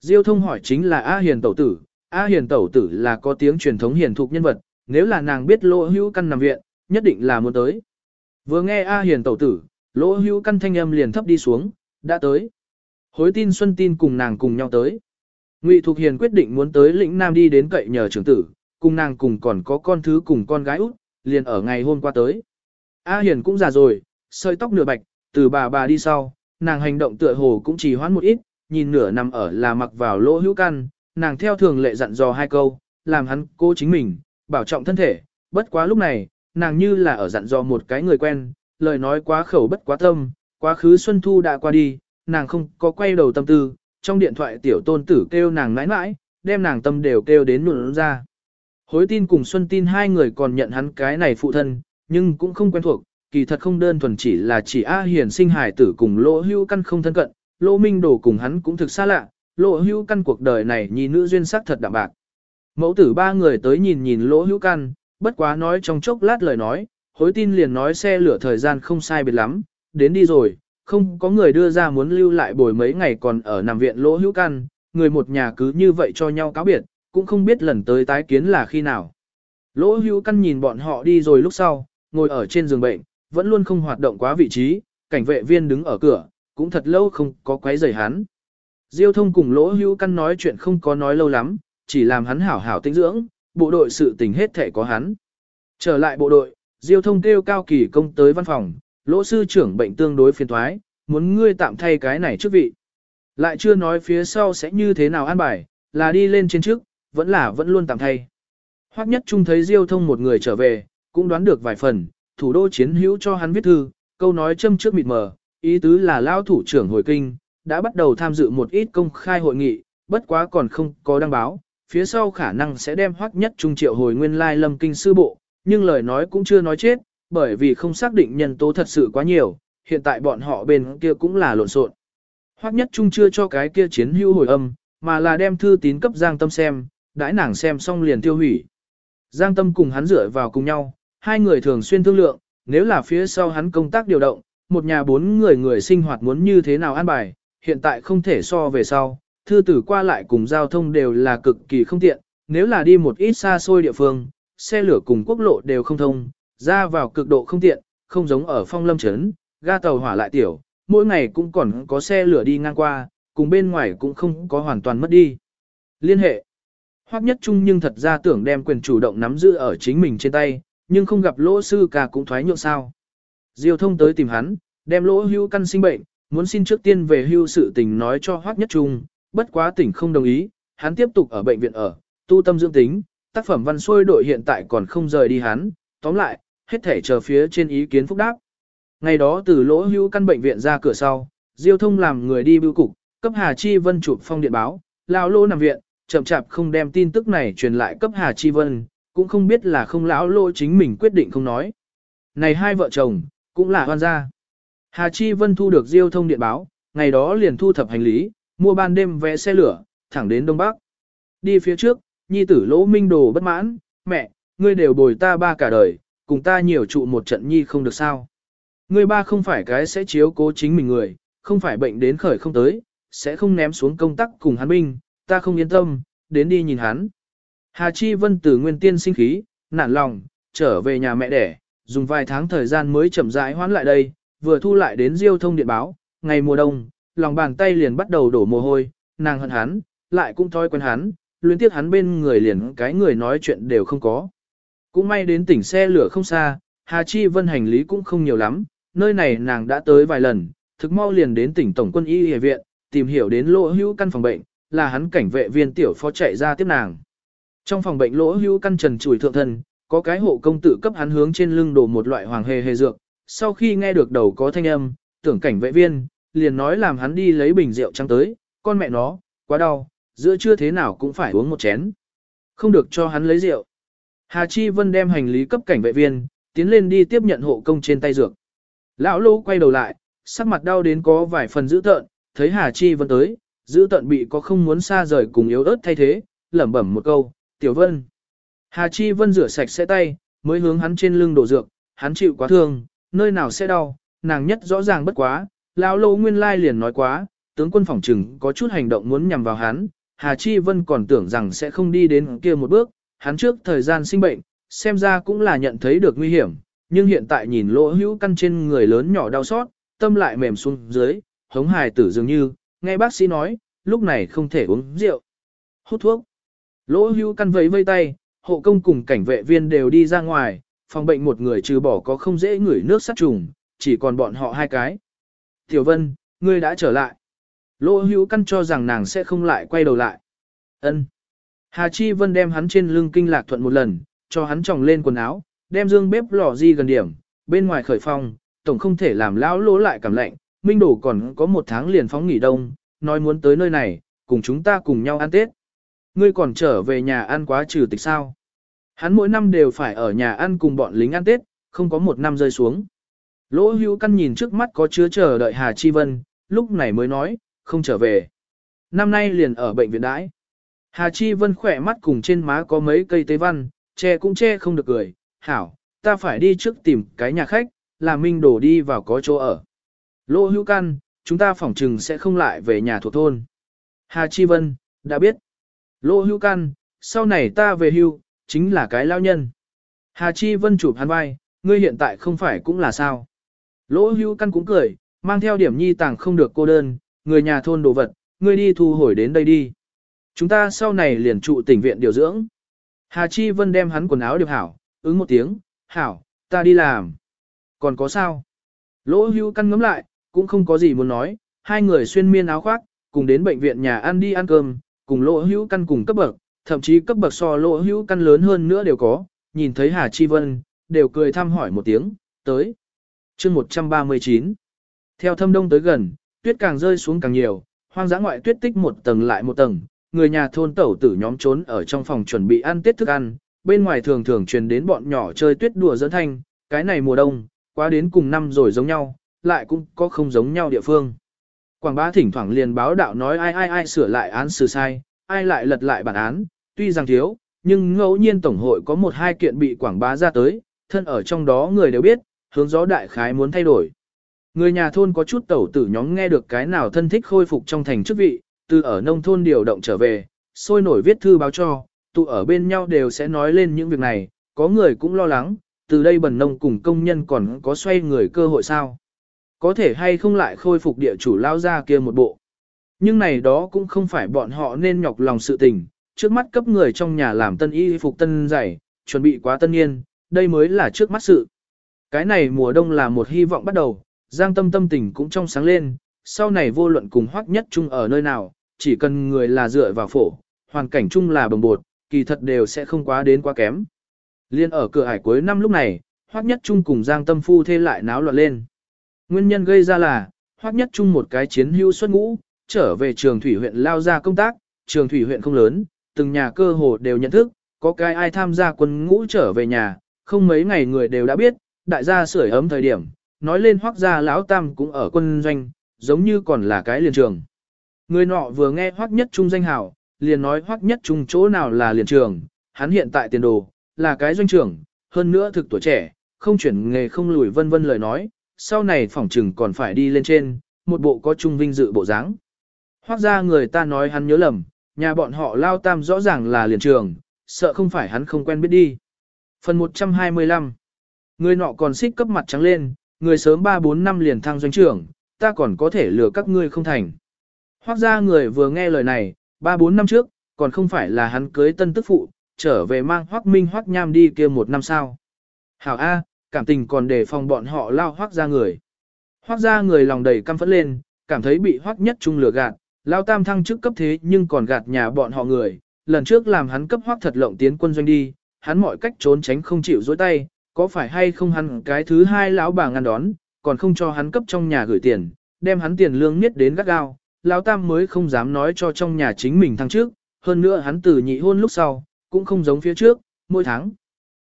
Diêu thông hỏi chính là A Hiền tẩu tử, A Hiền tẩu tử là có tiếng truyền thống hiền thục nhân vật, nếu là nàng biết lỗ hữu căn nằm viện, nhất định là muốn tới. Vừa nghe A Hiền tẩu tử, lỗ hữu căn thanh âm liền thấp đi xuống, đã tới. Hối tin Xuân tin cùng nàng cùng nhau tới. Ngụy Thục Hiền quyết định muốn tới lĩnh Nam đi đến cậy nhờ trưởng tử, cùng nàng cùng còn có con thứ cùng con gái út, liền ở ngày hôm qua tới. A Hiền cũng già rồi, sợi tóc nửa bạch, từ bà bà đi sau, nàng hành động tựa hồ cũng chỉ hoãn một ít, nhìn nửa nằm ở là mặc vào lỗ hữu căn, nàng theo thường lệ dặn dò hai câu, làm hắn cố chính mình, bảo trọng thân thể, bất quá lúc này, nàng như là ở dặn dò một cái người quen, lời nói quá khẩu bất quá tâm, quá khứ Xuân Thu đã qua đi, nàng không có quay đầu tâm tư, trong điện thoại tiểu tôn tử kêu nàng mãi mãi, đem nàng tâm đều kêu đến nụn ra. Hối tin cùng Xuân tin hai người còn nhận hắn cái này phụ thân, nhưng cũng không quen thuộc, kỳ thật không đơn thuần chỉ là chỉ A Hiền sinh hải tử cùng lỗ hưu căn không thân cận, lỗ minh đồ cùng hắn cũng thực xa lạ, lỗ hưu căn cuộc đời này nhi nữ duyên sắc thật đạm bạc. Mẫu tử ba người tới nhìn nhìn lỗ hưu căn, bất quá nói trong chốc lát lời nói, hối tin liền nói xe lửa thời gian không sai biệt lắm, đến đi rồi, không có người đưa ra muốn lưu lại bồi mấy ngày còn ở nằm viện lỗ hữu căn, người một nhà cứ như vậy cho nhau cáo biệt, cũng không biết lần tới tái kiến là khi nào. Lỗ hữu căn nhìn bọn họ đi rồi lúc sau, ngồi ở trên giường bệnh, vẫn luôn không hoạt động quá vị trí, cảnh vệ viên đứng ở cửa, cũng thật lâu không có quấy rầy hắn. Diêu thông cùng lỗ hữu căn nói chuyện không có nói lâu lắm, chỉ làm hắn hảo hảo tinh dưỡng, bộ đội sự tình hết thể có hắn. Trở lại bộ đội, Diêu thông kêu cao kỳ công tới văn phòng, lỗ sư trưởng bệnh tương đối phiền thoái, muốn ngươi tạm thay cái này chức vị. Lại chưa nói phía sau sẽ như thế nào an bài, là đi lên trên trước, vẫn là vẫn luôn tạm thay. Hoắc nhất trung thấy Diêu thông một người trở về, cũng đoán được vài phần, thủ đô chiến hữu cho hắn viết thư, câu nói châm trước mịt mờ, ý tứ là lao thủ trưởng hồi kinh, đã bắt đầu tham dự một ít công khai hội nghị, bất quá còn không có đăng báo, phía sau khả năng sẽ đem Hoắc nhất trung triệu hồi nguyên lai lâm kinh sư bộ, nhưng lời nói cũng chưa nói chết, bởi vì không xác định nhân tố thật sự quá nhiều, hiện tại bọn họ bên kia cũng là lộn xộn. Hoắc nhất trung chưa cho cái kia chiến hữu hồi âm, mà là đem thư tín cấp Giang Tâm xem, đãi nàng xem xong liền tiêu hủy. Giang Tâm cùng hắn rửa vào cùng nhau, hai người thường xuyên thương lượng, nếu là phía sau hắn công tác điều động, một nhà bốn người người sinh hoạt muốn như thế nào an bài, hiện tại không thể so về sau, thư tử qua lại cùng giao thông đều là cực kỳ không tiện, nếu là đi một ít xa xôi địa phương, xe lửa cùng quốc lộ đều không thông, ra vào cực độ không tiện, không giống ở phong lâm trấn, ga tàu hỏa lại tiểu, mỗi ngày cũng còn có xe lửa đi ngang qua, cùng bên ngoài cũng không có hoàn toàn mất đi. Liên hệ Hoắc nhất trung nhưng thật ra tưởng đem quyền chủ động nắm giữ ở chính mình trên tay, nhưng không gặp lỗ sư ca cũng thoái nhượng sao. Diêu thông tới tìm hắn, đem lỗ hưu căn sinh bệnh, muốn xin trước tiên về hưu sự tình nói cho Hoắc nhất trung, bất quá tỉnh không đồng ý, hắn tiếp tục ở bệnh viện ở, tu tâm dưỡng tính, tác phẩm văn xuôi đội hiện tại còn không rời đi hắn, tóm lại, hết thể chờ phía trên ý kiến phúc đáp. Ngày đó từ lỗ hưu căn bệnh viện ra cửa sau, Diêu thông làm người đi bưu cục, cấp Hà Chi Vân chụp phong điện báo, lão lỗ nằm viện, chậm chạp không đem tin tức này truyền lại cấp Hà Chi Vân, cũng không biết là không lão lỗ chính mình quyết định không nói. Này hai vợ chồng, cũng là hoan gia. Hà Chi Vân thu được diêu thông điện báo, ngày đó liền thu thập hành lý, mua ban đêm vé xe lửa, thẳng đến Đông Bắc. Đi phía trước, nhi tử lỗ minh đồ bất mãn, mẹ, ngươi đều bồi ta ba cả đời, cùng ta nhiều trụ một trận nhi không được sao. Ngươi ba không phải cái sẽ chiếu cố chính mình người, không phải bệnh đến khởi không tới, sẽ không ném xuống công tác cùng hắn binh, ta không yên tâm, đến đi nhìn hắn. Hà Chi Vân từ nguyên tiên sinh khí, nản lòng, trở về nhà mẹ đẻ, dùng vài tháng thời gian mới chậm rãi hoán lại đây, vừa thu lại đến diêu thông điện báo, ngày mùa đông, lòng bàn tay liền bắt đầu đổ mồ hôi, nàng hận hắn, lại cũng thói quen hắn, luyến tiếc hắn bên người liền cái người nói chuyện đều không có. Cũng may đến tỉnh xe lửa không xa, Hà Chi Vân hành lý cũng không nhiều lắm, nơi này nàng đã tới vài lần, thực mau liền đến tỉnh Tổng quân y y viện, tìm hiểu đến lỗ hữu căn phòng bệnh, là hắn cảnh vệ viên tiểu phó chạy ra tiếp nàng. Trong phòng bệnh lỗ hữu căn trần chùi thượng thân, có cái hộ công tử cấp hắn hướng trên lưng đổ một loại hoàng hề hề dược, sau khi nghe được đầu có thanh âm, tưởng cảnh vệ viên, liền nói làm hắn đi lấy bình rượu trắng tới, con mẹ nó, quá đau, giữa trưa thế nào cũng phải uống một chén. Không được cho hắn lấy rượu. Hà Chi Vân đem hành lý cấp cảnh vệ viên, tiến lên đi tiếp nhận hộ công trên tay dược. Lão lô quay đầu lại, sắc mặt đau đến có vài phần dữ tợn, thấy Hà Chi Vân tới, dữ tợn bị có không muốn xa rời cùng yếu ớt thay thế, lẩm bẩm một câu, Tiểu Vân. Hà Chi Vân rửa sạch sẽ tay, mới hướng hắn trên lưng đổ dược, hắn chịu quá thương, nơi nào sẽ đau, nàng nhất rõ ràng bất quá, lão lô nguyên lai liền nói quá, tướng quân phòng trừng có chút hành động muốn nhằm vào hắn, Hà Chi Vân còn tưởng rằng sẽ không đi đến kia một bước, hắn trước thời gian sinh bệnh, xem ra cũng là nhận thấy được nguy hiểm, nhưng hiện tại nhìn lỗ hữu căn trên người lớn nhỏ đau xót, tâm lại mềm xuống dưới, hống hài tử dường như, nghe bác sĩ nói, lúc này không thể uống rượu. Hút thuốc. Lỗ hữu căn vẫy vây tay, hộ công cùng cảnh vệ viên đều đi ra ngoài, phòng bệnh một người trừ bỏ có không dễ ngửi nước sát trùng, chỉ còn bọn họ hai cái. Tiểu Vân, ngươi đã trở lại. Lỗ hữu căn cho rằng nàng sẽ không lại quay đầu lại. Ân. Hà Chi Vân đem hắn trên lưng kinh lạc thuận một lần, cho hắn tròng lên quần áo, đem dương bếp lò di gần điểm, bên ngoài khởi phong, tổng không thể làm lão lỗ lại cảm lạnh, Minh Đổ còn có một tháng liền phóng nghỉ đông, nói muốn tới nơi này, cùng chúng ta cùng nhau ăn Tết. Ngươi còn trở về nhà ăn quá trừ tịch sao? Hắn mỗi năm đều phải ở nhà ăn cùng bọn lính ăn Tết, không có một năm rơi xuống. Lỗ hữu căn nhìn trước mắt có chứa chờ đợi Hà Chi Vân, lúc này mới nói, không trở về. Năm nay liền ở bệnh viện đãi. Hà Chi Vân khỏe mắt cùng trên má có mấy cây tế văn, che cũng che không được cười. Hảo, ta phải đi trước tìm cái nhà khách, làm Minh đổ đi vào có chỗ ở. Lỗ hữu căn, chúng ta phỏng trừng sẽ không lại về nhà thuộc thôn. Hà Chi Vân, đã biết. Lỗ hữu căn, sau này ta về hưu, chính là cái lao nhân. Hà Chi Vân chụp hắn vai, ngươi hiện tại không phải cũng là sao. Lỗ Hưu căn cũng cười, mang theo điểm nhi tàng không được cô đơn, người nhà thôn đồ vật, ngươi đi thu hồi đến đây đi. Chúng ta sau này liền trụ tỉnh viện điều dưỡng. Hà Chi Vân đem hắn quần áo điệp hảo, ứng một tiếng, hảo, ta đi làm. Còn có sao? Lỗ Hưu căn ngấm lại, cũng không có gì muốn nói, hai người xuyên miên áo khoác, cùng đến bệnh viện nhà ăn đi ăn cơm, cùng lỗ Hưu căn cùng cấp bậc, thậm chí cấp bậc so lỗ hữu căn lớn hơn nữa đều có, nhìn thấy Hà Chi Vân, đều cười thăm hỏi một tiếng, tới. chương 139 Theo thâm đông tới gần, tuyết càng rơi xuống càng nhiều, hoang dã ngoại tuyết tích một tầng lại một tầng, người nhà thôn tẩu tử nhóm trốn ở trong phòng chuẩn bị ăn tết thức ăn, bên ngoài thường thường truyền đến bọn nhỏ chơi tuyết đùa dẫn thanh, cái này mùa đông, quá đến cùng năm rồi giống nhau, lại cũng có không giống nhau địa phương. Quảng bá thỉnh thoảng liền báo đạo nói ai ai ai sửa lại án xử sai, ai lại lật lại bản án, tuy rằng thiếu, nhưng ngẫu nhiên tổng hội có một hai kiện bị quảng bá ra tới, thân ở trong đó người đều biết, hướng gió đại khái muốn thay đổi. Người nhà thôn có chút tẩu tử nhóm nghe được cái nào thân thích khôi phục trong thành chức vị, từ ở nông thôn điều động trở về, sôi nổi viết thư báo cho, tụ ở bên nhau đều sẽ nói lên những việc này, có người cũng lo lắng, từ đây bần nông cùng công nhân còn có xoay người cơ hội sao. Có thể hay không lại khôi phục địa chủ lao ra kia một bộ. Nhưng này đó cũng không phải bọn họ nên nhọc lòng sự tình, trước mắt cấp người trong nhà làm tân y phục tân giày, chuẩn bị quá tân niên, đây mới là trước mắt sự. Cái này mùa đông là một hy vọng bắt đầu, giang tâm tâm tình cũng trong sáng lên, sau này vô luận cùng hoắc nhất chung ở nơi nào, chỉ cần người là dựa vào phổ, hoàn cảnh chung là bồng bột, kỳ thật đều sẽ không quá đến quá kém. Liên ở cửa hải cuối năm lúc này, hoắc nhất chung cùng giang tâm phu thê lại náo loạn lên. Nguyên nhân gây ra là, hoắc nhất chung một cái chiến hưu xuất ngũ, trở về trường thủy huyện lao ra công tác, trường thủy huyện không lớn, từng nhà cơ hồ đều nhận thức, có cái ai tham gia quân ngũ trở về nhà, không mấy ngày người đều đã biết, đại gia sưởi ấm thời điểm, nói lên hoác gia lão tam cũng ở quân doanh, giống như còn là cái liền trường. Người nọ vừa nghe hoác nhất trung danh hào, liền nói hoác nhất trung chỗ nào là liền trường, hắn hiện tại tiền đồ, là cái doanh trưởng, hơn nữa thực tuổi trẻ, không chuyển nghề không lùi vân vân lời nói, sau này phỏng trừng còn phải đi lên trên, một bộ có trung vinh dự bộ dáng. Hoác ra người ta nói hắn nhớ lầm, nhà bọn họ lao tam rõ ràng là liền trường, sợ không phải hắn không quen biết đi. Phần 125 Người nọ còn xích cấp mặt trắng lên, người sớm 3-4 năm liền thăng doanh trưởng, ta còn có thể lừa các ngươi không thành. Hoác ra người vừa nghe lời này, 3-4 năm trước, còn không phải là hắn cưới tân tức phụ, trở về mang hoác minh hoác nham đi kia một năm sau. Hảo A, cảm tình còn để phòng bọn họ lao hoác ra người. Hoác ra người lòng đầy căm phẫn lên, cảm thấy bị hoác nhất trung lừa gạt, lao tam thăng chức cấp thế nhưng còn gạt nhà bọn họ người, lần trước làm hắn cấp hoác thật lộng tiến quân doanh đi, hắn mọi cách trốn tránh không chịu dối tay, có phải hay không hắn cái thứ hai lão bà ngăn đón, còn không cho hắn cấp trong nhà gửi tiền, đem hắn tiền lương miết đến gắt gao, lão tam mới không dám nói cho trong nhà chính mình thăng trước, hơn nữa hắn từ nhị hôn lúc sau, cũng không giống phía trước, mỗi tháng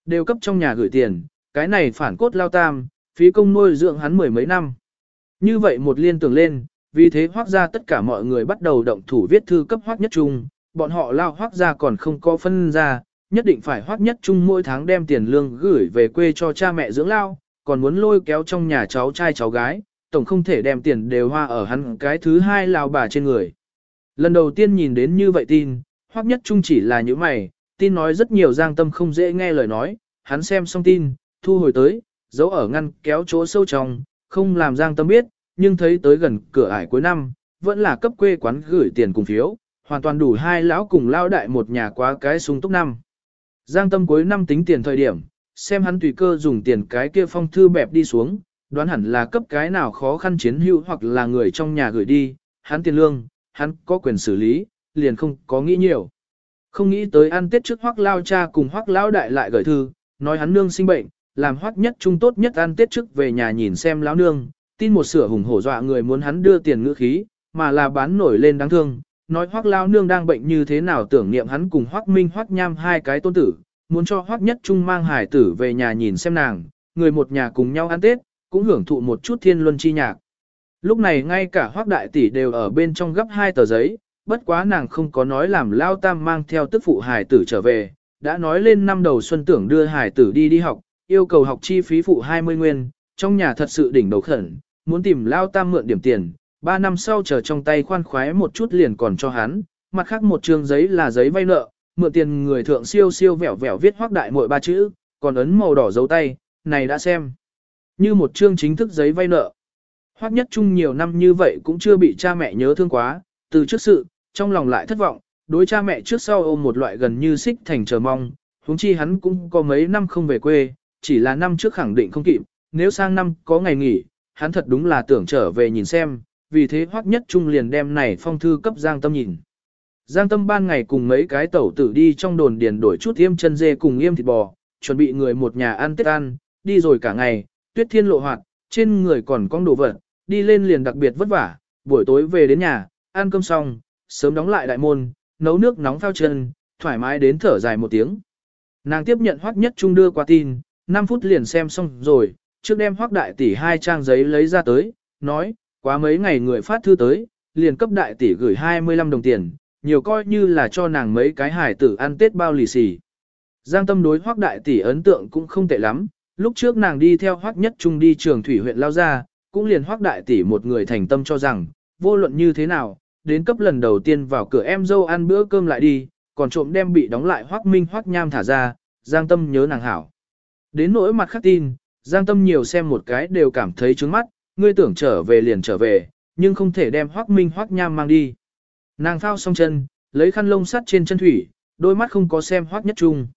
đều cấp trong nhà gửi tiền, cái này phản cốt lao tam, phí công nuôi dưỡng hắn mười mấy năm. Như vậy một liên tưởng lên, vì thế hoác ra tất cả mọi người bắt đầu động thủ viết thư cấp hoác nhất trung, bọn họ lao hoác ra còn không có phân ra, nhất định phải hoác nhất trung mỗi tháng đem tiền lương gửi về quê cho cha mẹ dưỡng lao, còn muốn lôi kéo trong nhà cháu trai cháu gái, tổng không thể đem tiền đều hoa ở hắn cái thứ hai lao bà trên người. Lần đầu tiên nhìn đến như vậy tin, hoác nhất trung chỉ là những mày, tin nói rất nhiều giang tâm không dễ nghe lời nói, hắn xem xong tin, thu hồi tới, giấu ở ngăn kéo chỗ sâu trong, không làm giang tâm biết, nhưng thấy tới gần cửa ải cuối năm, vẫn là cấp quê quán gửi tiền cùng phiếu, hoàn toàn đủ hai lão cùng lao đại một nhà quá cái sung túc năm. Giang tâm cuối năm tính tiền thời điểm, xem hắn tùy cơ dùng tiền cái kia phong thư bẹp đi xuống, đoán hẳn là cấp cái nào khó khăn chiến hữu hoặc là người trong nhà gửi đi, hắn tiền lương, hắn có quyền xử lý, liền không có nghĩ nhiều. Không nghĩ tới ăn tết trước hoắc lao cha cùng hoắc lao đại lại gửi thư, nói hắn nương sinh bệnh, làm hoắc nhất trung tốt nhất ăn tết trước về nhà nhìn xem lão nương, tin một sửa hùng hổ dọa người muốn hắn đưa tiền ngữ khí, mà là bán nổi lên đáng thương, nói hoắc lao nương đang bệnh như thế nào tưởng niệm hắn cùng hoắc minh hoắc nham hai cái tôn tử, muốn cho hoắc nhất trung mang hải tử về nhà nhìn xem nàng, người một nhà cùng nhau ăn tết, cũng hưởng thụ một chút thiên luân chi nhạc. Lúc này ngay cả hoắc đại tỷ đều ở bên trong gấp hai tờ giấy, bất quá nàng không có nói làm lao tam mang theo tức phụ hải tử trở về, đã nói lên năm đầu xuân tưởng đưa hải tử đi đi học, yêu cầu học chi phí phụ 20 nguyên, trong nhà thật sự đỉnh đầu khẩn, muốn tìm lao tam mượn điểm tiền, 3 năm sau chờ trong tay khoan khoái một chút liền còn cho hắn, mặt khác một trường giấy là giấy vay nợ, mượn tiền người thượng siêu siêu vẻo vẻo viết hoác đại mỗi ba chữ, còn ấn màu đỏ dấu tay, này đã xem. Như một chương chính thức giấy vay nợ. Hoác nhất chung nhiều năm như vậy cũng chưa bị cha mẹ nhớ thương quá, từ trước sự, trong lòng lại thất vọng, đối cha mẹ trước sau ôm một loại gần như xích thành chờ mong, huống chi hắn cũng có mấy năm không về quê, chỉ là năm trước khẳng định không kịp, nếu sang năm có ngày nghỉ, hắn thật đúng là tưởng trở về nhìn xem, vì thế hoắc nhất trung liền đem này phong thư cấp Giang Tâm nhìn. Giang Tâm ban ngày cùng mấy cái tẩu tử đi trong đồn điền đổi chút yêm chân dê cùng yêm thịt bò, chuẩn bị người một nhà ăn tết ăn, đi rồi cả ngày, tuyết thiên lộ hoạt, trên người còn con đồ vật, đi lên liền đặc biệt vất vả, buổi tối về đến nhà, ăn cơm xong, sớm đóng lại đại môn, nấu nước nóng phao chân, thoải mái đến thở dài một tiếng. Nàng tiếp nhận hoắc nhất trung đưa qua tin, 5 phút liền xem xong rồi, trước đem hoắc đại tỷ hai trang giấy lấy ra tới, nói, quá mấy ngày người phát thư tới, liền cấp đại tỷ gửi 25 đồng tiền, nhiều coi như là cho nàng mấy cái hải tử ăn tết bao lì xì. Giang tâm đối hoác đại tỷ ấn tượng cũng không tệ lắm, lúc trước nàng đi theo hoác nhất trung đi trường thủy huyện lao ra, cũng liền hoác đại tỷ một người thành tâm cho rằng, vô luận như thế nào, đến cấp lần đầu tiên vào cửa em dâu ăn bữa cơm lại đi, còn trộm đem bị đóng lại hoác minh hoác nham thả ra, giang tâm nhớ nàng hảo. Đến nỗi mặt khắc tin, giang tâm nhiều xem một cái đều cảm thấy trướng mắt, ngươi tưởng trở về liền trở về, nhưng không thể đem Hoắc minh Hoắc nham mang đi. Nàng phao xong chân, lấy khăn lông sắt trên chân thủy, đôi mắt không có xem Hoắc nhất trung.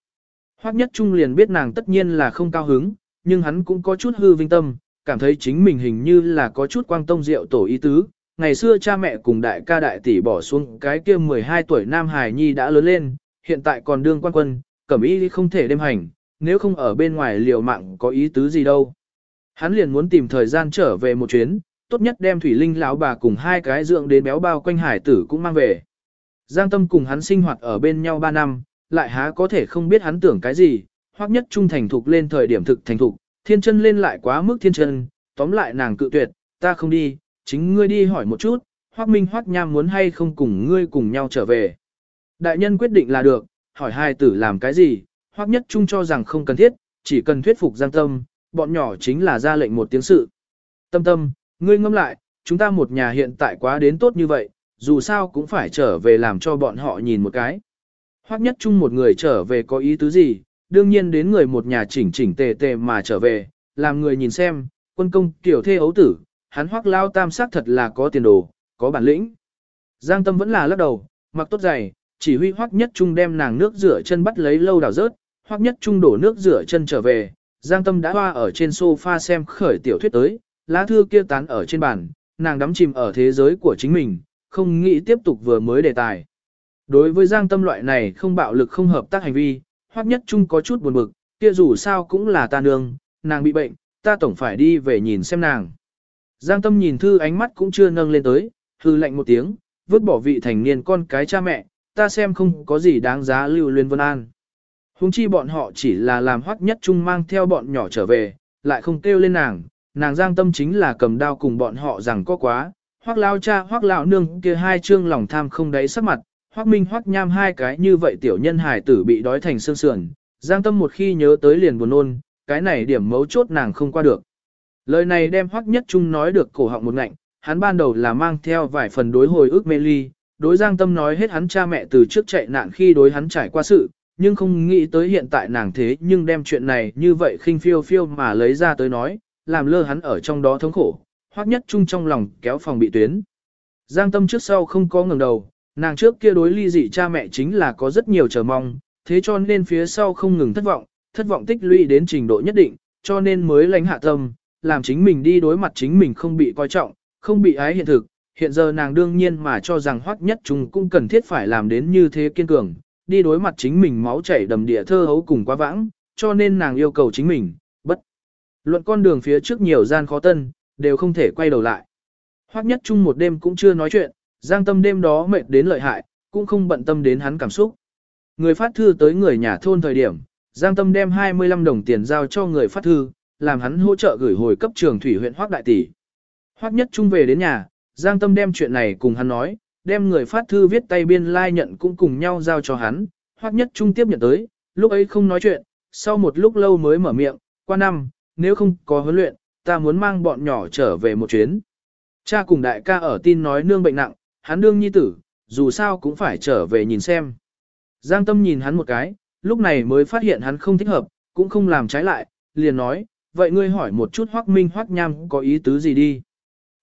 Hoắc nhất trung liền biết nàng tất nhiên là không cao hứng, nhưng hắn cũng có chút hư vinh tâm, cảm thấy chính mình hình như là có chút quang tông rượu tổ ý tứ. Ngày xưa cha mẹ cùng đại ca đại tỷ bỏ xuống cái kia 12 tuổi Nam Hải Nhi đã lớn lên, hiện tại còn đương quan quân, cẩm ý không thể đêm hành, nếu không ở bên ngoài liều mạng có ý tứ gì đâu. Hắn liền muốn tìm thời gian trở về một chuyến, tốt nhất đem Thủy Linh lão bà cùng hai cái dưỡng đến béo bao quanh hải tử cũng mang về. Giang Tâm cùng hắn sinh hoạt ở bên nhau 3 năm, lại há có thể không biết hắn tưởng cái gì, hoặc nhất trung thành thục lên thời điểm thực thành thục, thiên chân lên lại quá mức thiên chân, tóm lại nàng cự tuyệt, ta không đi, chính ngươi đi hỏi một chút, hoặc Minh hoặc Nham muốn hay không cùng ngươi cùng nhau trở về. Đại nhân quyết định là được, hỏi hai tử làm cái gì, Hoắc Nhất Trung cho rằng không cần thiết, chỉ cần thuyết phục Giang Tâm, bọn nhỏ chính là ra lệnh một tiếng sự. Tâm tâm, ngươi ngâm lại, chúng ta một nhà hiện tại quá đến tốt như vậy, dù sao cũng phải trở về làm cho bọn họ nhìn một cái. Hoắc Nhất Trung một người trở về có ý tứ gì, đương nhiên đến người một nhà chỉnh chỉnh tề tề mà trở về, làm người nhìn xem, quân công tiểu thê ấu tử, hắn Hoắc Lao Tam sắc thật là có tiền đồ, có bản lĩnh. Giang Tâm vẫn là lắc đầu, mặc tốt giày, chỉ huy Hoắc Nhất Trung đem nàng nước rửa chân bắt lấy lâu đào rớt, Hoắc Nhất Trung đổ nước rửa chân trở về, Giang Tâm đã hoa ở trên sofa xem khởi tiểu thuyết tới, lá thư kia tán ở trên bàn, nàng đắm chìm ở thế giới của chính mình, không nghĩ tiếp tục vừa mới đề tài. Đối với Giang Tâm loại này không bạo lực không hợp tác hành vi, Hoắc Nhất Trung có chút buồn bực, kia dù sao cũng là ta nương, nàng bị bệnh, ta tổng phải đi về nhìn xem nàng. Giang Tâm nhìn thư ánh mắt cũng chưa nâng lên tới, hư lạnh một tiếng, vứt bỏ vị thành niên con cái cha mẹ, ta xem không có gì đáng giá lưu luyên vân an. Hùng chi bọn họ chỉ là làm hoắc nhất trung mang theo bọn nhỏ trở về, lại không kêu lên nàng, nàng giang tâm chính là cầm đao cùng bọn họ rằng có quá, hoắc lao cha hoắc lão nương kia hai trương lòng tham không đáy sắc mặt, hoắc minh hoắc nham hai cái như vậy tiểu nhân hài tử bị đói thành xương sườn, giang tâm một khi nhớ tới liền buồn nôn, cái này điểm mấu chốt nàng không qua được. Lời này đem hoắc nhất trung nói được cổ họng một ngạnh, hắn ban đầu là mang theo vài phần đối hồi ước mê ly, đối giang tâm nói hết hắn cha mẹ từ trước chạy nạn khi đối hắn trải qua sự, nhưng không nghĩ tới hiện tại nàng thế nhưng đem chuyện này như vậy khinh phiêu phiêu mà lấy ra tới nói, làm lơ hắn ở trong đó thống khổ, hoắc nhất chung trong lòng kéo phòng bị tuyến. Giang tâm trước sau không có ngừng đầu, nàng trước kia đối ly dị cha mẹ chính là có rất nhiều chờ mong, thế cho nên phía sau không ngừng thất vọng, thất vọng tích lũy đến trình độ nhất định, cho nên mới lánh hạ tâm, làm chính mình đi đối mặt chính mình không bị coi trọng, không bị ái hiện thực. Hiện giờ nàng đương nhiên mà cho rằng hoắc nhất chúng cũng cần thiết phải làm đến như thế kiên cường, đi đối mặt chính mình máu chảy đầm địa thơ hấu cùng quá vãng, cho nên nàng yêu cầu chính mình, bất. Luận con đường phía trước nhiều gian khó tân, đều không thể quay đầu lại. Hoắc nhất chung một đêm cũng chưa nói chuyện, giang tâm đêm đó mệt đến lợi hại, cũng không bận tâm đến hắn cảm xúc. Người phát thư tới người nhà thôn thời điểm, giang tâm đem 25 đồng tiền giao cho người phát thư, làm hắn hỗ trợ gửi hồi cấp trường thủy huyện Hoắc đại tỷ. Hoắc nhất chung về đến nhà, giang tâm đem chuyện này cùng hắn nói, đem người phát thư viết tay biên lai like nhận cũng cùng nhau giao cho hắn, hoặc nhất trung tiếp nhận tới, lúc ấy không nói chuyện, sau một lúc lâu mới mở miệng, qua năm, nếu không có huấn luyện, ta muốn mang bọn nhỏ trở về một chuyến. Cha cùng đại ca ở tin nói nương bệnh nặng, hắn đương nhi tử, dù sao cũng phải trở về nhìn xem. Giang tâm nhìn hắn một cái, lúc này mới phát hiện hắn không thích hợp, cũng không làm trái lại, liền nói, vậy ngươi hỏi một chút hoắc minh hoắc nham có ý tứ gì đi.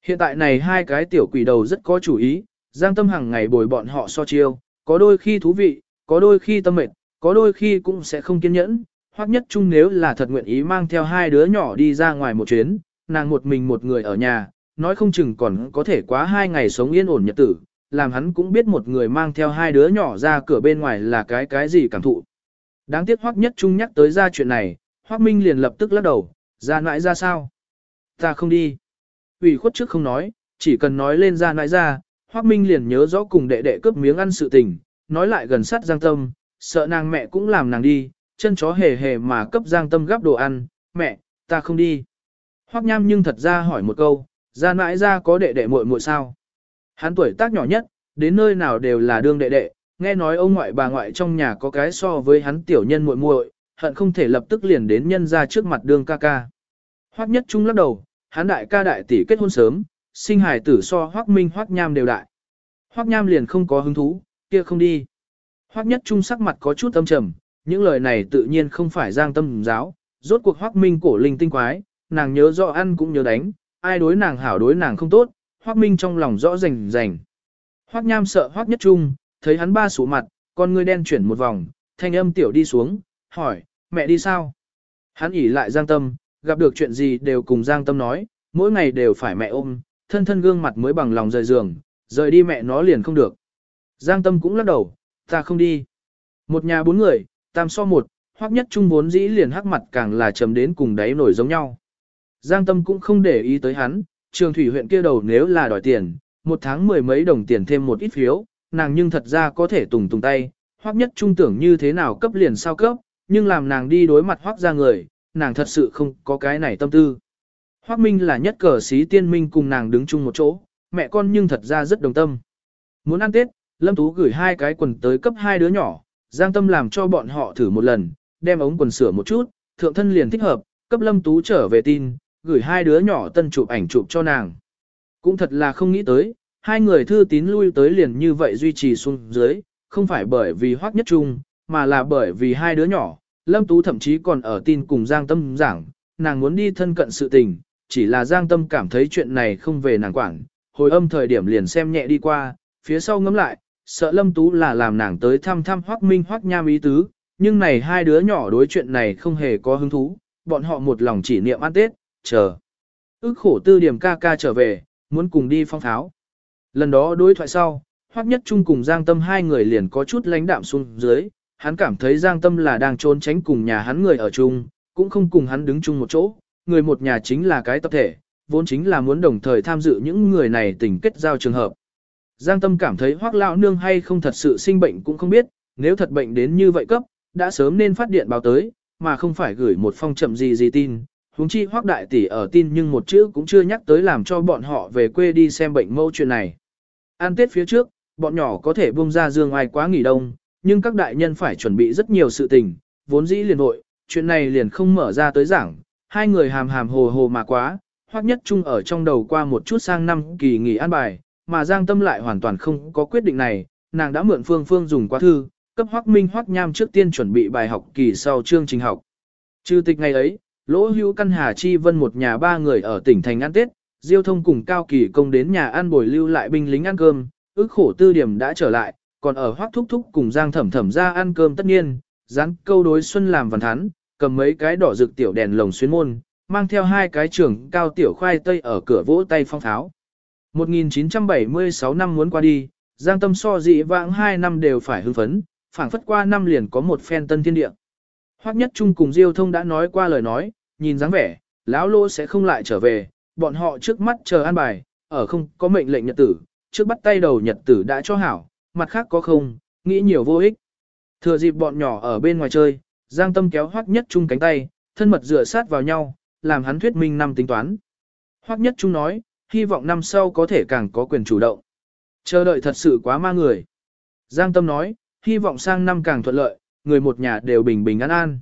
Hiện tại này hai cái tiểu quỷ đầu rất có chủ ý, Giang Tâm hàng ngày bồi bọn họ so chiêu, có đôi khi thú vị, có đôi khi tâm mệt, có đôi khi cũng sẽ không kiên nhẫn, hoặc nhất chung nếu là thật nguyện ý mang theo hai đứa nhỏ đi ra ngoài một chuyến, nàng một mình một người ở nhà, nói không chừng còn có thể quá hai ngày sống yên ổn nhật tử, làm hắn cũng biết một người mang theo hai đứa nhỏ ra cửa bên ngoài là cái cái gì cảm thụ. Đáng tiếc Hoắc Nhất Trung nhắc tới ra chuyện này, Hoắc Minh liền lập tức lắc đầu, ra nãi ra sao? Ta không đi ủy khuất trước không nói, chỉ cần nói lên ra nãi ra, Hoắc Minh liền nhớ rõ cùng đệ đệ cướp miếng ăn sự tình, nói lại gần sát Giang Tâm, sợ nàng mẹ cũng làm nàng đi, chân chó hề hề mà cấp Giang Tâm gắp đồ ăn, mẹ, ta không đi. Hoắc Nham nhưng thật ra hỏi một câu, Ra nãi ra có đệ đệ muội muội sao? Hắn tuổi tác nhỏ nhất, đến nơi nào đều là đương đệ đệ, nghe nói ông ngoại bà ngoại trong nhà có cái so với hắn tiểu nhân muội muội, hận không thể lập tức liền đến nhân ra trước mặt đương ca ca. Hoắc nhất trung lắc đầu, hắn đại ca đại tỷ kết hôn sớm, sinh hài tử so Hoắc Minh Hoắc Nham đều đại. Hoắc Nham liền không có hứng thú, kia không đi. Hoắc nhất trung sắc mặt có chút âm trầm, những lời này tự nhiên không phải giang tâm giáo, rốt cuộc Hoắc Minh cổ linh tinh quái, nàng nhớ rõ ăn cũng nhớ đánh, ai đối nàng hảo đối nàng không tốt, Hoắc Minh trong lòng rõ rành rành. Hoắc Nham sợ Hoắc Nhất Trung, thấy hắn ba sủ mặt, con người đen chuyển một vòng, thanh âm tiểu đi xuống, hỏi, mẹ đi sao? Hắn ỉ lại Giang Tâm, gặp được chuyện gì đều cùng Giang Tâm nói, mỗi ngày đều phải mẹ ôm, thân thân gương mặt mới bằng lòng rời giường, rời đi mẹ nó liền không được. Giang Tâm cũng lắc đầu, ta không đi. Một nhà bốn người, tam so một, Hoắc Nhất Trung vốn dĩ liền hắc mặt càng là trầm đến cùng đáy nổi giống nhau. Giang Tâm cũng không để ý tới hắn, trường thủy huyện kia đầu nếu là đòi tiền, một tháng mười mấy đồng tiền thêm một ít phiếu, nàng nhưng thật ra có thể tùng tùng tay, hoắc nhất trung tưởng như thế nào cấp liền sao cấp, nhưng làm nàng đi đối mặt hoắc ra người, nàng thật sự không có cái này tâm tư. Hoắc Minh là nhất cờ sĩ tiên minh cùng nàng đứng chung một chỗ, mẹ con nhưng thật ra rất đồng tâm. Muốn ăn Tết, Lâm Tú gửi hai cái quần tới cấp hai đứa nhỏ, Giang Tâm làm cho bọn họ thử một lần, đem ống quần sửa một chút, thượng thân liền thích hợp, cấp Lâm Tú trở về tin, gửi hai đứa nhỏ tân chụp ảnh chụp cho nàng. Cũng thật là không nghĩ tới, hai người thư tín lui tới liền như vậy duy trì xuống dưới, không phải bởi vì hoác nhất trung, mà là bởi vì hai đứa nhỏ, Lâm Tú thậm chí còn ở tin cùng Giang Tâm giảng, nàng muốn đi thân cận sự tình, chỉ là Giang Tâm cảm thấy chuyện này không về nàng quản, hồi âm thời điểm liền xem nhẹ đi qua, phía sau ngắm lại, sợ Lâm Tú là làm nàng tới thăm thăm Hoắc minh Hoắc nham ý tứ, nhưng này hai đứa nhỏ đối chuyện này không hề có hứng thú, bọn họ một lòng chỉ niệm ăn Tết, chờ. Ước khổ tư điểm ca ca trở về, muốn cùng đi phong tháo. Lần đó đối thoại sau, Hoắc Nhất Trung cùng Giang Tâm hai người liền có chút lãnh đạm xuống dưới, hắn cảm thấy Giang Tâm là đang trốn tránh cùng nhà hắn người ở chung, cũng không cùng hắn đứng chung một chỗ, người một nhà chính là cái tập thể, vốn chính là muốn đồng thời tham dự những người này tình kết giao trường hợp. Giang Tâm cảm thấy Hoắc lão nương hay không thật sự sinh bệnh cũng không biết, nếu thật bệnh đến như vậy cấp, đã sớm nên phát điện báo tới, mà không phải gửi một phong chậm gì gì tin, Huống chi hoác đại tỷ ở tin nhưng một chữ cũng chưa nhắc tới làm cho bọn họ về quê đi xem bệnh mâu chuyện này. An tết phía trước, bọn nhỏ có thể buông ra dương ai quá nghỉ đông, nhưng các đại nhân phải chuẩn bị rất nhiều sự tình, vốn dĩ liền hội, chuyện này liền không mở ra tới giảng, hai người hàm hàm hồ hồ mà quá, hoặc nhất chung ở trong đầu qua một chút sang năm kỳ nghỉ an bài, mà Giang Tâm lại hoàn toàn không có quyết định này, nàng đã mượn phương phương dùng qua thư, cấp Hoắc minh Hoắc nham trước tiên chuẩn bị bài học kỳ sau chương trình học. Trừ tịch ngày ấy, Lỗ hữu căn Hà Chi Vân một nhà ba người ở tỉnh thành ăn Tết, Diêu thông cùng Cao Kỳ công đến nhà ăn bồi lưu lại binh lính ăn cơm, ước khổ tư điểm đã trở lại, còn ở hoác thúc thúc cùng Giang thẩm thẩm ra ăn cơm tất nhiên, dán câu đối xuân làm văn thắn, cầm mấy cái đỏ rực tiểu đèn lồng xuyên môn, mang theo hai cái trưởng cao tiểu khoai tây ở cửa vỗ tay phong tháo. 1976 năm muốn qua đi, Giang tâm so dị vãng hai năm đều phải hưng phấn, phảng phất qua năm liền có một phen tân thiên địa. Hoắc Nhất Trung cùng Diêu Thông đã nói qua lời nói, nhìn dáng vẻ, lão lô sẽ không lại trở về, bọn họ trước mắt chờ an bài, ở không có mệnh lệnh nhật tử, trước bắt tay đầu nhật tử đã cho hảo, mặt khác có không, nghĩ nhiều vô ích. Thừa dịp bọn nhỏ ở bên ngoài chơi, Giang Tâm kéo Hoắc Nhất Trung cánh tay, thân mật dựa sát vào nhau, làm hắn thuyết minh năm tính toán. Hoắc Nhất Trung nói, hy vọng năm sau có thể càng có quyền chủ động. Chờ đợi thật sự quá ma người. Giang Tâm nói, hy vọng sang năm càng thuận lợi, người một nhà đều bình bình an an.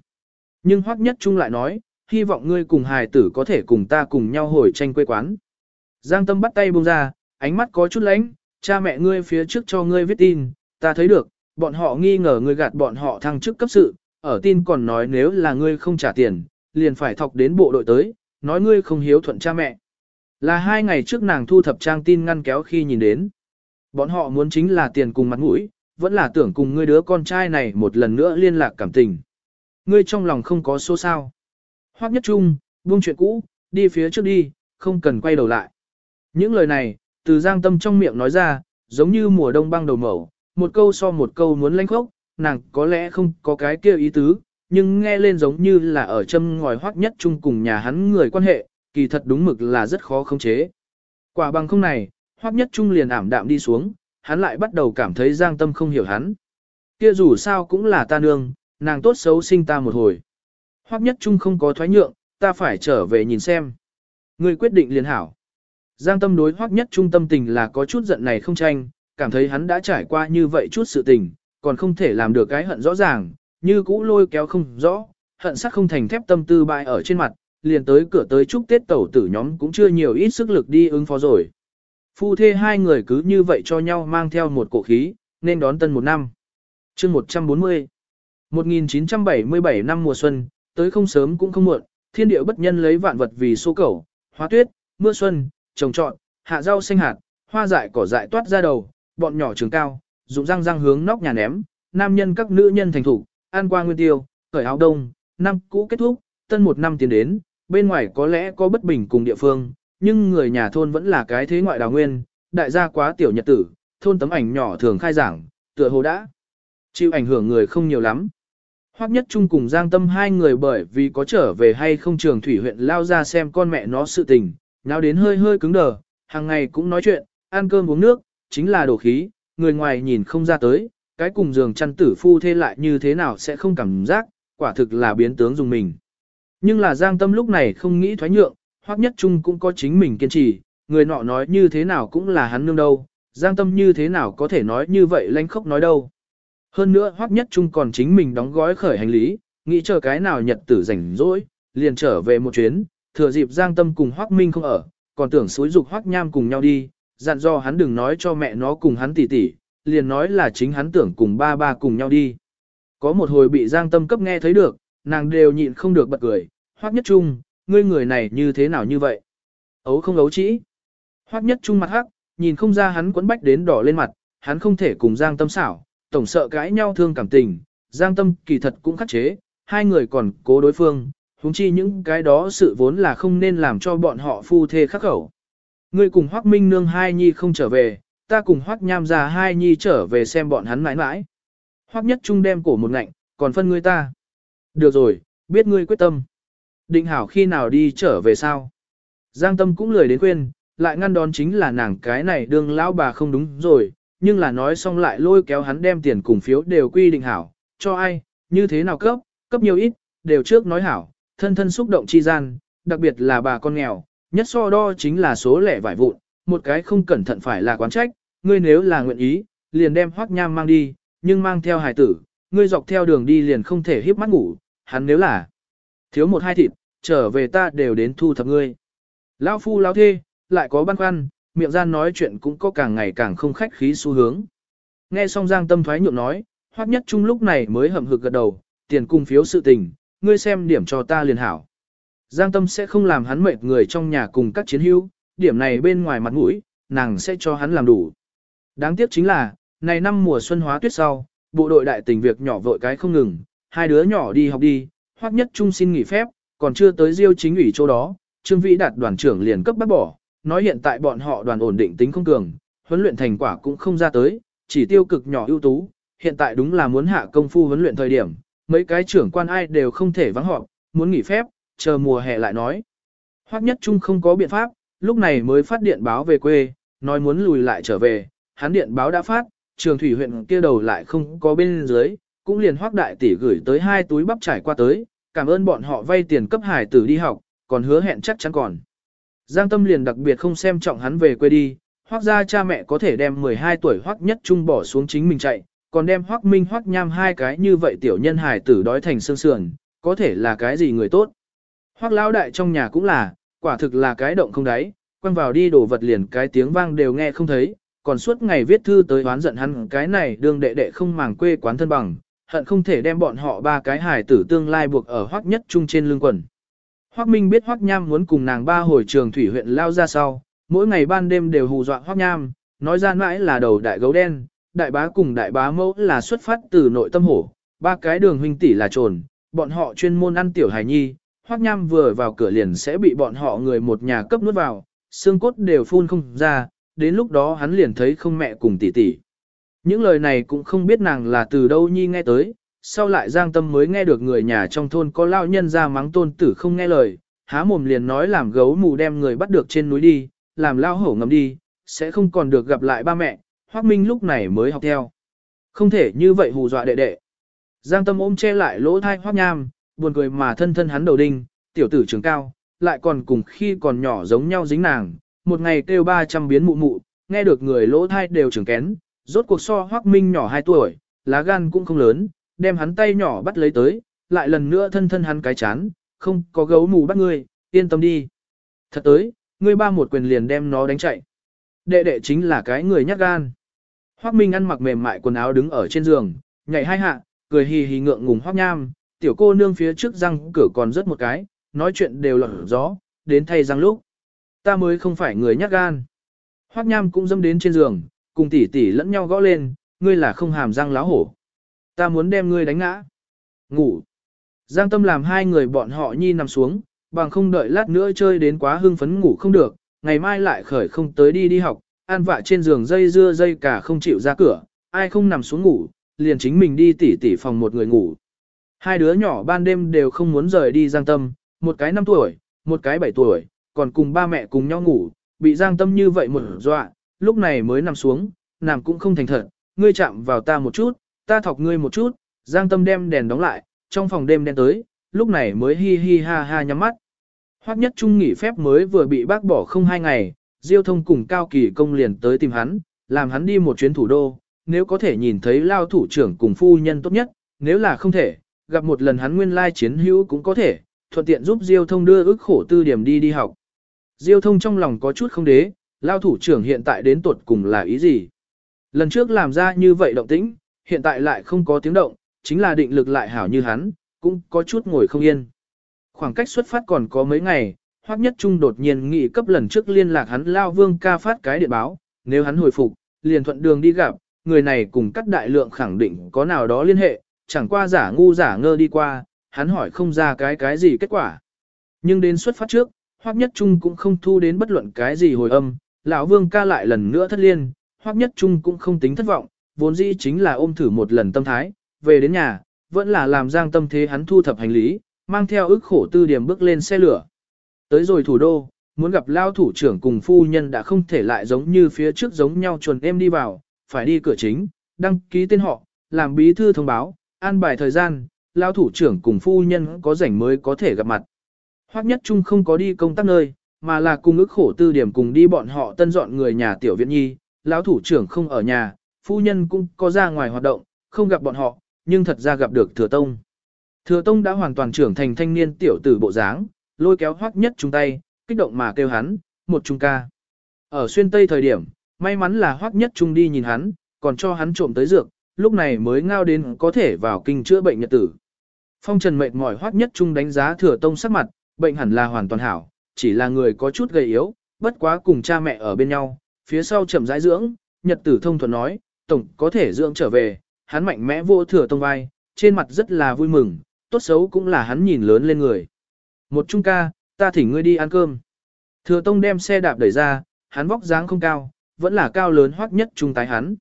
Nhưng Hoắc Nhất Trung lại nói, hy vọng ngươi cùng hài tử có thể cùng ta cùng nhau hồi tranh quê quán. Giang Tâm bắt tay buông ra, ánh mắt có chút lánh, cha mẹ ngươi phía trước cho ngươi viết tin, ta thấy được, bọn họ nghi ngờ ngươi gạt bọn họ thăng chức cấp sự, ở tin còn nói nếu là ngươi không trả tiền, liền phải thọc đến bộ đội tới, nói ngươi không hiếu thuận cha mẹ. Là hai ngày trước nàng thu thập trang tin ngăn kéo khi nhìn đến. Bọn họ muốn chính là tiền cùng mặt mũi, vẫn là tưởng cùng ngươi đứa con trai này một lần nữa liên lạc cảm tình. Ngươi trong lòng không có số sao. Hoắc nhất trung, buông chuyện cũ, đi phía trước đi, không cần quay đầu lại. Những lời này, từ giang tâm trong miệng nói ra, giống như mùa đông băng đầu mẩu, một câu so một câu muốn lanh khốc, nàng có lẽ không có cái kia ý tứ, nhưng nghe lên giống như là ở châm ngòi hoắc nhất trung cùng nhà hắn người quan hệ, kỳ thật đúng mực là rất khó khống chế. Quả bằng không này, hoắc nhất trung liền ảm đạm đi xuống, hắn lại bắt đầu cảm thấy giang tâm không hiểu hắn. Kia dù sao cũng là ta nương, nàng tốt xấu sinh ta một hồi. Hoắc nhất trung không có thoái nhượng, ta phải trở về nhìn xem. Ngươi quyết định liền hảo. Giang tâm đối hoắc nhất trung tâm tình là có chút giận này không tranh, cảm thấy hắn đã trải qua như vậy chút sự tình, còn không thể làm được cái hận rõ ràng, như cũ lôi kéo không rõ, hận sắc không thành thép tâm tư bại ở trên mặt, liền tới cửa tới chúc Tết tẩu tử nhóm cũng chưa nhiều ít sức lực đi ứng phó rồi. Phu thê hai người cứ như vậy cho nhau mang theo một cổ khí, nên đón tân một năm. chương 140 1977 năm mùa xuân, tới không sớm cũng không muộn, thiên địa bất nhân lấy vạn vật vì số cầu, hóa tuyết, mưa xuân, trồng trọn, hạ rau xanh hạt, hoa dại cỏ dại toát ra đầu, bọn nhỏ trường cao, dụng răng răng hướng nóc nhà ném, nam nhân các nữ nhân thành thủ, an qua nguyên tiêu, cởi áo đông, năm cũ kết thúc, tân một năm tiến đến, bên ngoài có lẽ có bất bình cùng địa phương, nhưng người nhà thôn vẫn là cái thế ngoại đào nguyên, đại gia quá tiểu nhật tử, thôn tấm ảnh nhỏ thường khai giảng, tựa hồ đã chịu ảnh hưởng người không nhiều lắm. Hoắc Nhất Trung cùng Giang Tâm hai người bởi vì có trở về hay không trường thủy huyện lao ra xem con mẹ nó sự tình, nào đến hơi hơi cứng đờ, hàng ngày cũng nói chuyện, ăn cơm uống nước, chính là đổ khí, người ngoài nhìn không ra tới, cái cùng giường chăn tử phu thê lại như thế nào sẽ không cảm giác, quả thực là biến tướng dùng mình. Nhưng là Giang Tâm lúc này không nghĩ thoái nhượng, Hoắc Nhất Trung cũng có chính mình kiên trì, người nọ nói như thế nào cũng là hắn nương đâu, Giang Tâm như thế nào có thể nói như vậy lanh khóc nói đâu. Hơn nữa Hoắc Nhất Trung còn chính mình đóng gói khởi hành lý, nghĩ chờ cái nào nhật tử rảnh rỗi, liền trở về một chuyến, thừa dịp Giang Tâm cùng Hoắc Minh không ở, còn tưởng xúi dục Hoắc Nham cùng nhau đi, dặn dò hắn đừng nói cho mẹ nó cùng hắn tỉ tỉ, liền nói là chính hắn tưởng cùng ba ba cùng nhau đi. Có một hồi bị Giang Tâm cấp nghe thấy được, nàng đều nhịn không được bật cười, Hoắc Nhất Trung, ngươi người này như thế nào như vậy? Ấu không ấu chỉ. Hoắc Nhất Trung mặt hắc, nhìn không ra hắn quấn bách đến đỏ lên mặt, hắn không thể cùng Giang Tâm xảo, tổng sợ cãi nhau thương cảm tình, Giang Tâm kỳ thật cũng khắc chế, hai người còn cố đối phương, huống chi những cái đó sự vốn là không nên làm cho bọn họ phu thê khắc khẩu. Ngươi cùng Hoắc Minh Nương hai nhi không trở về, ta cùng Hoắc Nham già hai nhi trở về xem bọn hắn mãi mãi. Hoắc Nhất Trung đem cổ một ngạnh, còn phân ngươi ta. Được rồi, biết ngươi quyết tâm. Định hảo khi nào đi trở về sao? Giang Tâm cũng lười đến quên, lại ngăn đón chính là nàng cái này đương lão bà không đúng rồi, nhưng là nói xong lại lôi kéo hắn đem tiền cùng phiếu đều quy định hảo, cho ai, như thế nào cấp, cấp nhiều ít, đều trước nói hảo, thân thân xúc động chi gian, đặc biệt là bà con nghèo, nhất so đo chính là số lẻ vải vụn, một cái không cẩn thận phải là quán trách, ngươi nếu là nguyện ý, liền đem hoắc nham mang đi, nhưng mang theo hài tử, ngươi dọc theo đường đi liền không thể hiếp mắt ngủ, hắn nếu là thiếu một hai thịt, trở về ta đều đến thu thập ngươi. Lão phu lão thê, lại có băn khoăn, miệng gian nói chuyện cũng có càng ngày càng không khách khí xu hướng. Nghe xong Giang Tâm thoái nhượng nói, Hoắc Nhất Trung lúc này mới hậm hực gật đầu, tiền cung phiếu sự tình, ngươi xem điểm cho ta liền hảo. Giang Tâm sẽ không làm hắn mệt người trong nhà cùng các chiến hữu, điểm này bên ngoài mặt mũi, nàng sẽ cho hắn làm đủ. Đáng tiếc chính là, này năm mùa xuân hóa tuyết sau, bộ đội đại tình việc nhỏ vội cái không ngừng, hai đứa nhỏ đi học đi, Hoắc Nhất Trung xin nghỉ phép, còn chưa tới diêu chính ủy chỗ đó, Trương Vĩ đạt đoàn trưởng liền cấp bắt bỏ, nói hiện tại bọn họ đoàn ổn định tính không cường, huấn luyện thành quả cũng không ra tới, chỉ tiêu cực nhỏ ưu tú, hiện tại đúng là muốn hạ công phu huấn luyện thời điểm, mấy cái trưởng quan ai đều không thể vắng họp, muốn nghỉ phép, chờ mùa hè lại nói. Hoắc Nhất Trung không có biện pháp, lúc này mới phát điện báo về quê, nói muốn lùi lại trở về, hắn điện báo đã phát, trường thủy huyện kia đầu lại không có bên dưới, cũng liền Hoắc đại tỷ gửi tới hai túi bắp trải qua tới, cảm ơn bọn họ vay tiền cấp hải tử đi học, còn hứa hẹn chắc chắn còn. Giang Tâm liền đặc biệt không xem trọng hắn về quê đi, Hoắc gia cha mẹ có thể đem 12 tuổi Hoắc Nhất Trung bỏ xuống chính mình chạy, còn đem Hoắc Minh Hoắc Nham hai cái như vậy tiểu nhân hải tử đói thành xương sườn, có thể là cái gì người tốt. Hoắc lão đại trong nhà cũng là, quả thực là cái động không đáy, quăng vào đi đổ vật liền cái tiếng vang đều nghe không thấy, còn suốt ngày viết thư tới oán giận hắn cái này đương đệ đệ không màng quê quán thân bằng, hận không thể đem bọn họ ba cái hải tử tương lai buộc ở Hoắc Nhất Trung trên lưng quần. Hoắc Minh biết Hoắc Nham muốn cùng nàng ba hồi trường thủy huyện lao ra sau, mỗi ngày ban đêm đều hù dọa Hoắc Nham, nói ra mãi là đầu đại gấu đen, đại bá cùng đại bá mẫu là xuất phát từ nội tâm hổ, ba cái đường huynh tỷ là trồn, bọn họ chuyên môn ăn tiểu hài nhi, Hoắc Nham vừa vào cửa liền sẽ bị bọn họ người một nhà cấp nuốt vào, xương cốt đều phun không ra, đến lúc đó hắn liền thấy không mẹ cùng tỷ tỷ. Những lời này cũng không biết nàng là từ đâu nhi nghe tới, sau lại Giang Tâm mới nghe được người nhà trong thôn có lao nhân ra mắng tôn tử không nghe lời, há mồm liền nói làm gấu mù đem người bắt được trên núi đi, làm lao hổ ngầm đi, sẽ không còn được gặp lại ba mẹ, Hoác Minh lúc này mới học theo. Không thể như vậy hù dọa đệ đệ. Giang Tâm ôm che lại lỗ thai Hoác Nham, buồn cười mà thân thân hắn đầu đinh, tiểu tử trường cao, lại còn cùng khi còn nhỏ giống nhau dính nàng, một ngày kêu 300 biến mụ mụ, nghe được người lỗ thai đều trưởng kén, rốt cuộc so Hoác Minh nhỏ 2 tuổi, lá gan cũng không lớn, đem hắn tay nhỏ bắt lấy tới, lại lần nữa thân thân hắn cái chán, không có gấu mù bắt ngươi, yên tâm đi. Thật tới, ngươi ba một quyền liền đem nó đánh chạy. Đệ đệ chính là cái người nhát gan. Hoắc Minh ăn mặc mềm mại quần áo đứng ở trên giường, nhảy hai hạ, cười hì hì ngượng ngùng Hoắc Nham, tiểu cô nương phía trước răng cửa còn rất một cái, nói chuyện đều lọt gió, đến thay răng lúc. Ta mới không phải người nhát gan. Hoắc Nham cũng dâm đến trên giường, cùng tỷ tỷ lẫn nhau gõ lên, ngươi là không hàm răng láo hổ. Ta muốn đem ngươi đánh ngã. Ngủ. Giang Tâm làm hai người bọn họ nhi nằm xuống, bằng không đợi lát nữa chơi đến quá hưng phấn ngủ không được, ngày mai lại khởi không tới đi đi học, An vạ trên giường dây dưa dây cả không chịu ra cửa, ai không nằm xuống ngủ, liền chính mình đi tỉ tỉ phòng một người ngủ. Hai đứa nhỏ ban đêm đều không muốn rời đi Giang Tâm, một cái 5 tuổi, một cái 7 tuổi, còn cùng ba mẹ cùng nhau ngủ, bị Giang Tâm như vậy một dọa, lúc này mới nằm xuống, nằm cũng không thành thật, ngươi chạm vào ta một chút, ta thọc ngươi một chút, Giang Tâm đem đèn đóng lại, trong phòng đêm đen tới, lúc này mới hi hi ha ha nhắm mắt. Hoắc nhất trung nghỉ phép mới vừa bị bác bỏ không hai ngày, Diêu thông cùng Cao Kỳ công liền tới tìm hắn, làm hắn đi một chuyến thủ đô, nếu có thể nhìn thấy lao thủ trưởng cùng phu nhân tốt nhất, nếu là không thể, gặp một lần hắn nguyên lai chiến hữu cũng có thể, thuận tiện giúp Diêu thông đưa ức khổ tư điểm đi đi học. Diêu thông trong lòng có chút không đế, lao thủ trưởng hiện tại đến tuột cùng là ý gì? Lần trước làm ra như vậy động tĩnh, hiện tại lại không có tiếng động, chính là định lực lại hảo như hắn, cũng có chút ngồi không yên. Khoảng cách xuất phát còn có mấy ngày, Hoắc Nhất Trung đột nhiên nghị cấp lần trước liên lạc hắn Lao Vương ca phát cái điện báo, nếu hắn hồi phục, liền thuận đường đi gặp, người này cùng cắt đại lượng khẳng định có nào đó liên hệ, chẳng qua giả ngu giả ngơ đi qua, hắn hỏi không ra cái cái gì kết quả. Nhưng đến xuất phát trước, Hoắc Nhất Trung cũng không thu đến bất luận cái gì hồi âm, lão Vương ca lại lần nữa thất liên, Hoắc Nhất Trung cũng không tính thất vọng, vốn dĩ chính là ôm thử một lần tâm thái, về đến nhà, vẫn là làm giang tâm thế hắn thu thập hành lý, mang theo ức khổ tư điểm bước lên xe lửa. Tới rồi thủ đô, muốn gặp lao thủ trưởng cùng phu nhân đã không thể lại giống như phía trước giống nhau chuẩn em đi vào, phải đi cửa chính, đăng ký tên họ, làm bí thư thông báo, an bài thời gian, lao thủ trưởng cùng phu nhân có rảnh mới có thể gặp mặt. Hoắc nhất trung không có đi công tác nơi, mà là cùng ức khổ tư điểm cùng đi bọn họ tân dọn người nhà tiểu viện nhi, lão thủ trưởng không ở nhà, phu nhân cũng có ra ngoài hoạt động, không gặp bọn họ, nhưng thật ra gặp được thừa tông. Thừa tông đã hoàn toàn trưởng thành thanh niên tiểu tử bộ dáng, lôi kéo hoắc nhất trung tay, kích động mà kêu hắn, một trung ca. Ở xuyên tây thời điểm, may mắn là hoắc nhất trung đi nhìn hắn, còn cho hắn trộm tới dược, lúc này mới ngao đến có thể vào kinh chữa bệnh nhật tử. Phong trần mệt mỏi hoắc nhất trung đánh giá thừa tông sắc mặt, bệnh hẳn là hoàn toàn hảo, chỉ là người có chút gầy yếu, bất quá cùng cha mẹ ở bên nhau, phía sau chậm rãi dưỡng, nhật tử thông thuận nói, tổng có thể dưỡng trở về, hắn mạnh mẽ vô thừa tông vai, trên mặt rất là vui mừng, tốt xấu cũng là hắn nhìn lớn lên người. Một trung ca, ta thỉnh ngươi đi ăn cơm. Thừa tông đem xe đạp đẩy ra, hắn vóc dáng không cao, vẫn là cao lớn hoắc nhất trung tái hắn.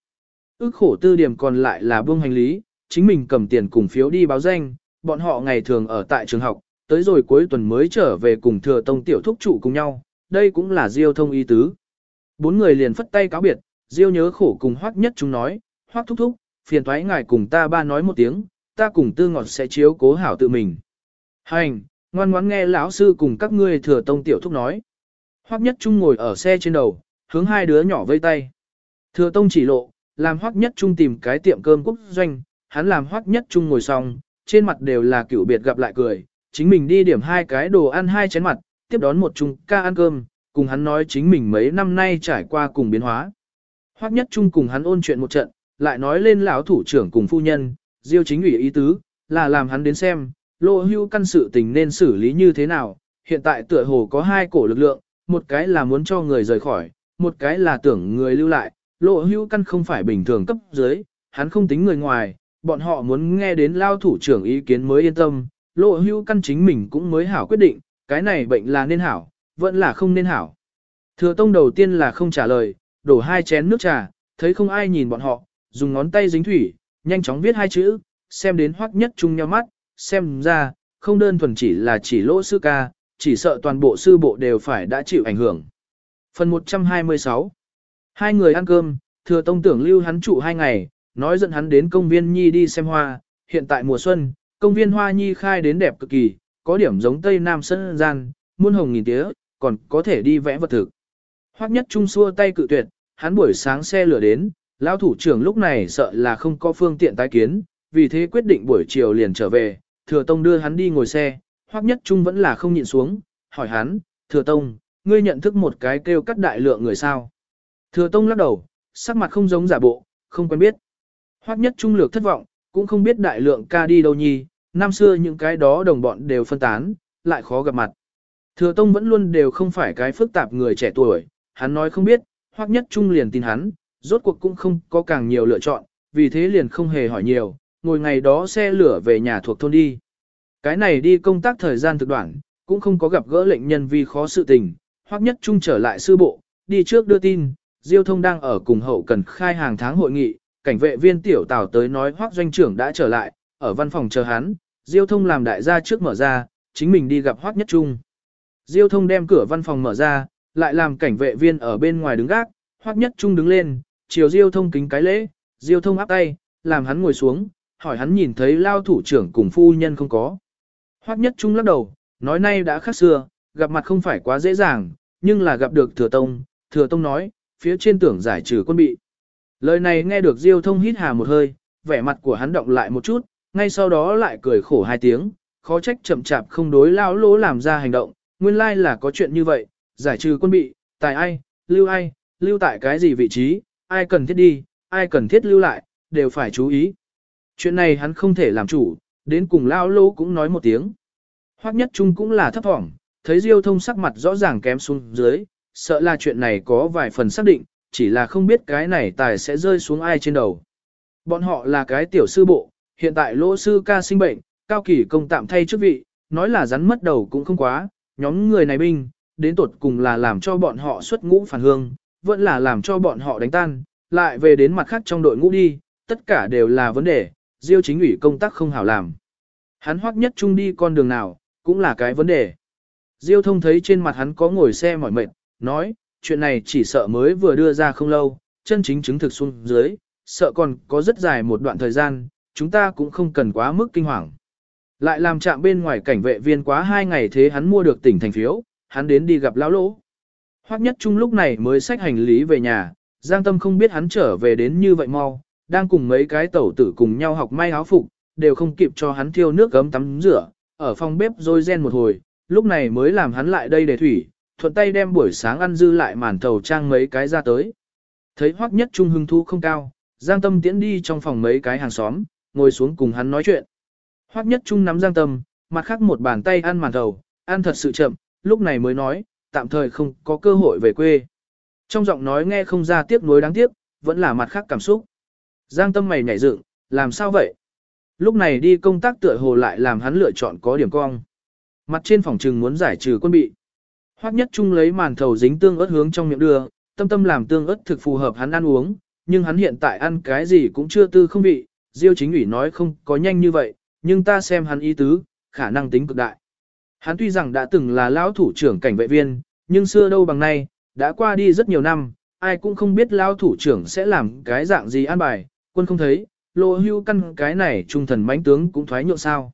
Ước khổ tư điểm còn lại là buông hành lý, chính mình cầm tiền cùng phiếu đi báo danh, bọn họ ngày thường ở tại trường học, tới rồi cuối tuần mới trở về cùng thừa tông tiểu thúc trụ cùng nhau, đây cũng là diêu thông y tứ. Bốn người liền phất tay cáo biệt, diêu nhớ khổ cùng hoắc nhất chúng nói, hoắc thúc thúc, phiền thoái ngài cùng ta ba nói một tiếng, ta cùng tư ngọt sẽ chiếu cố hảo tự mình. Hành, ngoan ngoãn nghe lão sư cùng các ngươi thừa tông tiểu thúc nói. Hoắc Nhất Trung ngồi ở xe trên đầu, hướng hai đứa nhỏ vây tay. Thừa tông chỉ lộ, làm Hoắc Nhất Trung tìm cái tiệm cơm quốc doanh, hắn làm Hoắc Nhất Trung ngồi xong, trên mặt đều là cựu biệt gặp lại cười, chính mình đi điểm hai cái đồ ăn hai chén mặt, tiếp đón một chung ca ăn cơm, cùng hắn nói chính mình mấy năm nay trải qua cùng biến hóa. Hoắc Nhất Trung cùng hắn ôn chuyện một trận, lại nói lên lão thủ trưởng cùng phu nhân, Diêu chính ủy ý tứ, là làm hắn đến xem, Lô hưu căn sự tình nên xử lý như thế nào, hiện tại tựa hồ có hai cổ lực lượng, một cái là muốn cho người rời khỏi, một cái là tưởng người lưu lại, lộ hưu căn không phải bình thường cấp dưới, hắn không tính người ngoài, bọn họ muốn nghe đến lao thủ trưởng ý kiến mới yên tâm, lộ hưu căn chính mình cũng mới hảo quyết định, cái này bệnh là nên hảo, vẫn là không nên hảo. Thừa tông đầu tiên là không trả lời, đổ hai chén nước trà, thấy không ai nhìn bọn họ, dùng ngón tay dính thủy, nhanh chóng viết hai chữ, xem đến hoắc nhất chung nhau mắt, xem ra, không đơn thuần chỉ là chỉ lỗ sư ca, chỉ sợ toàn bộ sư bộ đều phải đã chịu ảnh hưởng. Phần 126 Hai người ăn cơm, thừa tông tưởng lưu hắn trụ hai ngày, nói dẫn hắn đến công viên Nhi đi xem hoa, hiện tại mùa xuân, công viên Hoa Nhi khai đến đẹp cực kỳ, có điểm giống Tây Nam Sơn Gian, muôn hồng nghìn tía, còn có thể đi vẽ vật thực. Hoắc nhất trung xua tay cự tuyệt, hắn buổi sáng xe lửa đến, lão thủ trưởng lúc này sợ là không có phương tiện tái kiến, vì thế quyết định buổi chiều liền trở về, thừa tông đưa hắn đi ngồi xe, Hoắc nhất trung vẫn là không nhịn xuống, hỏi hắn, thừa tông, ngươi nhận thức một cái kêu cắt đại lượng người sao. Thừa tông lắc đầu, sắc mặt không giống giả bộ, không quen biết. Hoắc nhất trung lược thất vọng, cũng không biết đại lượng ca đi đâu nhi, năm xưa những cái đó đồng bọn đều phân tán, lại khó gặp mặt. Thừa Tông vẫn luôn đều không phải cái phức tạp người trẻ tuổi, hắn nói không biết, hoặc nhất trung liền tin hắn, rốt cuộc cũng không có càng nhiều lựa chọn, vì thế liền không hề hỏi nhiều, ngồi ngày đó xe lửa về nhà thuộc thôn đi. Cái này đi công tác thời gian thực đoạn, cũng không có gặp gỡ lệnh nhân vì khó sự tình, hoặc nhất trung trở lại sư bộ, đi trước đưa tin, Diêu thông đang ở cùng hậu cần khai hàng tháng hội nghị, cảnh vệ viên tiểu tào tới nói Hoắc doanh trưởng đã trở lại, ở văn phòng chờ hắn, Diêu thông làm đại gia trước mở ra, chính mình đi gặp Hoắc nhất trung. Diêu thông đem cửa văn phòng mở ra, lại làm cảnh vệ viên ở bên ngoài đứng gác, Hoắc nhất trung đứng lên, chiều Diêu thông kính cái lễ, Diêu thông áp tay, làm hắn ngồi xuống, hỏi hắn nhìn thấy lao thủ trưởng cùng phu nhân không có. Hoác nhất trung lắc đầu, nói nay đã khác xưa, gặp mặt không phải quá dễ dàng, nhưng là gặp được thừa tông, thừa tông nói, phía trên tưởng giải trừ quân bị. Lời này nghe được Diêu thông hít hà một hơi, vẻ mặt của hắn động lại một chút, ngay sau đó lại cười khổ hai tiếng, khó trách chậm chạp không đối lao lỗ làm ra hành động, nguyên lai là có chuyện như vậy, giải trừ quân bị, tài ai, lưu ai, lưu tại cái gì vị trí, ai cần thiết đi, ai cần thiết lưu lại, đều phải chú ý. Chuyện này hắn không thể làm chủ, đến cùng lao lỗ cũng nói một tiếng. Hoắc nhất trung cũng là thấp thỏm, thấy Diêu thông sắc mặt rõ ràng kém xuống dưới, sợ là chuyện này có vài phần xác định, chỉ là không biết cái này tài sẽ rơi xuống ai trên đầu. Bọn họ là cái tiểu sư bộ, hiện tại lỗ sư ca sinh bệnh, cao kỳ công tạm thay chức vị, nói là rắn mất đầu cũng không quá, nhóm người này binh, đến tột cùng là làm cho bọn họ xuất ngũ phản hương, vẫn là làm cho bọn họ đánh tan, lại về đến mặt khác trong đội ngũ đi, tất cả đều là vấn đề, diêu chính ủy công tác không hảo làm. Hắn hoắc nhất chung đi con đường nào, cũng là cái vấn đề. Diêu thông thấy trên mặt hắn có ngồi xe mỏi mệt, nói, chuyện này chỉ sợ mới vừa đưa ra không lâu, chân chính chứng thực xuống dưới, sợ còn có rất dài một đoạn thời gian, chúng ta cũng không cần quá mức kinh hoàng. Lại làm chạm bên ngoài cảnh vệ viên quá hai ngày thế hắn mua được tỉnh thành phiếu, hắn đến đi gặp lão lỗ. Hoắc nhất trung lúc này mới xách hành lý về nhà, Giang Tâm không biết hắn trở về đến như vậy mau, đang cùng mấy cái tẩu tử cùng nhau học may áo phục, đều không kịp cho hắn thiêu nước gấm tắm rửa, ở phòng bếp rồi gen một hồi, lúc này mới làm hắn lại đây để thủy, thuận tay đem buổi sáng ăn dư lại màn thầu trang mấy cái ra tới. Thấy Hoắc nhất trung hưng thú không cao, Giang Tâm tiễn đi trong phòng mấy cái hàng xóm, ngồi xuống cùng hắn nói chuyện. Hoắc nhất trung nắm Giang Tâm, mặt khác một bàn tay ăn màn thầu, ăn thật sự chậm, lúc này mới nói, tạm thời không có cơ hội về quê. Trong giọng nói nghe không ra tiếc nuối đáng tiếc, vẫn là mặt khác cảm xúc. Giang Tâm mày nhảy dựng, làm sao vậy? Lúc này đi công tác tựa hồ lại làm hắn lựa chọn có điểm cong. Mặt trên phòng trừng muốn giải trừ quân bị. Hoắc nhất trung lấy màn thầu dính tương ớt hướng trong miệng đưa, tâm tâm làm tương ớt thực phù hợp hắn ăn uống, nhưng hắn hiện tại ăn cái gì cũng chưa tư không vị, Diêu chính ủy nói không có nhanh như vậy, nhưng ta xem hắn ý tứ, khả năng tính cực đại. Hắn tuy rằng đã từng là lão thủ trưởng cảnh vệ viên, nhưng xưa đâu bằng nay, đã qua đi rất nhiều năm, ai cũng không biết lão thủ trưởng sẽ làm cái dạng gì an bài, quân không thấy, lộ hưu căn cái này trung thần mãnh tướng cũng thoái nhượng sao.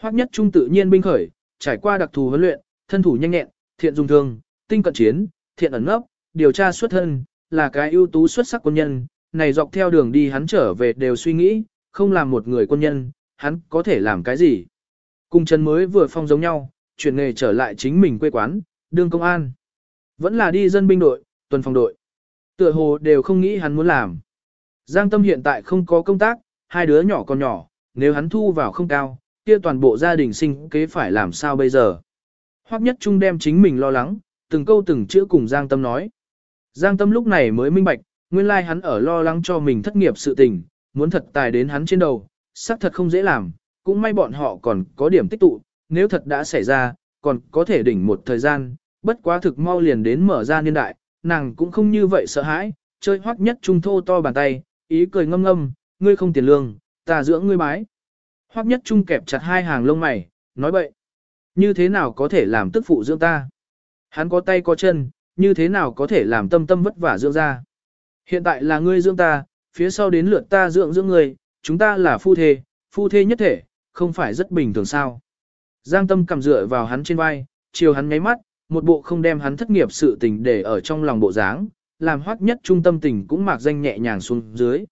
Hoắc nhất trung tự nhiên binh khởi, trải qua đặc thù huấn luyện, thân thủ nhanh nhẹn, thiện dùng thương, tinh cận chiến, thiện ẩn ngốc, điều tra xuất thân, là cái ưu tú xuất sắc quân nhân, này dọc theo đường đi hắn trở về đều suy nghĩ, không làm một người quân nhân, hắn có thể làm cái gì. Cùng chân mới vừa phong giống nhau, chuyển nghề trở lại chính mình quê quán, đương công an. Vẫn là đi dân binh đội, tuần phòng đội. Tựa hồ đều không nghĩ hắn muốn làm. Giang Tâm hiện tại không có công tác, hai đứa nhỏ còn nhỏ, nếu hắn thu vào không cao, kia toàn bộ gia đình sinh kế phải làm sao bây giờ. Hoắc nhất trung đem chính mình lo lắng, từng câu từng chữ cùng Giang Tâm nói. Giang Tâm lúc này mới minh bạch, nguyên lai like hắn ở lo lắng cho mình thất nghiệp sự tình, muốn thật tài đến hắn trên đầu, xác thật không dễ làm, cũng may bọn họ còn có điểm tích tụ, nếu thật đã xảy ra, còn có thể đỉnh một thời gian, bất quá thực mau liền đến mở ra niên đại, nàng cũng không như vậy sợ hãi, chơi hoắc nhất trung thô to bàn tay, ý cười ngâm ngâm, ngươi không tiền lương, ta dưỡng ngươi bái. Hoắc nhất trung kẹp chặt hai hàng lông mày, nói bậy. Như thế nào có thể làm tức phụ dưỡng ta? Hắn có tay có chân, như thế nào có thể làm tâm tâm vất vả dưỡng ra? Hiện tại là ngươi dưỡng ta, phía sau đến lượt ta dưỡng dưỡng ngươi, chúng ta là phu thê, phu thê nhất thể, không phải rất bình thường sao? Giang tâm cầm dựa vào hắn trên vai, chiều hắn nháy mắt, một bộ không đem hắn thất nghiệp sự tình để ở trong lòng bộ dáng, làm hoắc nhất trung tâm tình cũng mạc danh nhẹ nhàng xuống dưới.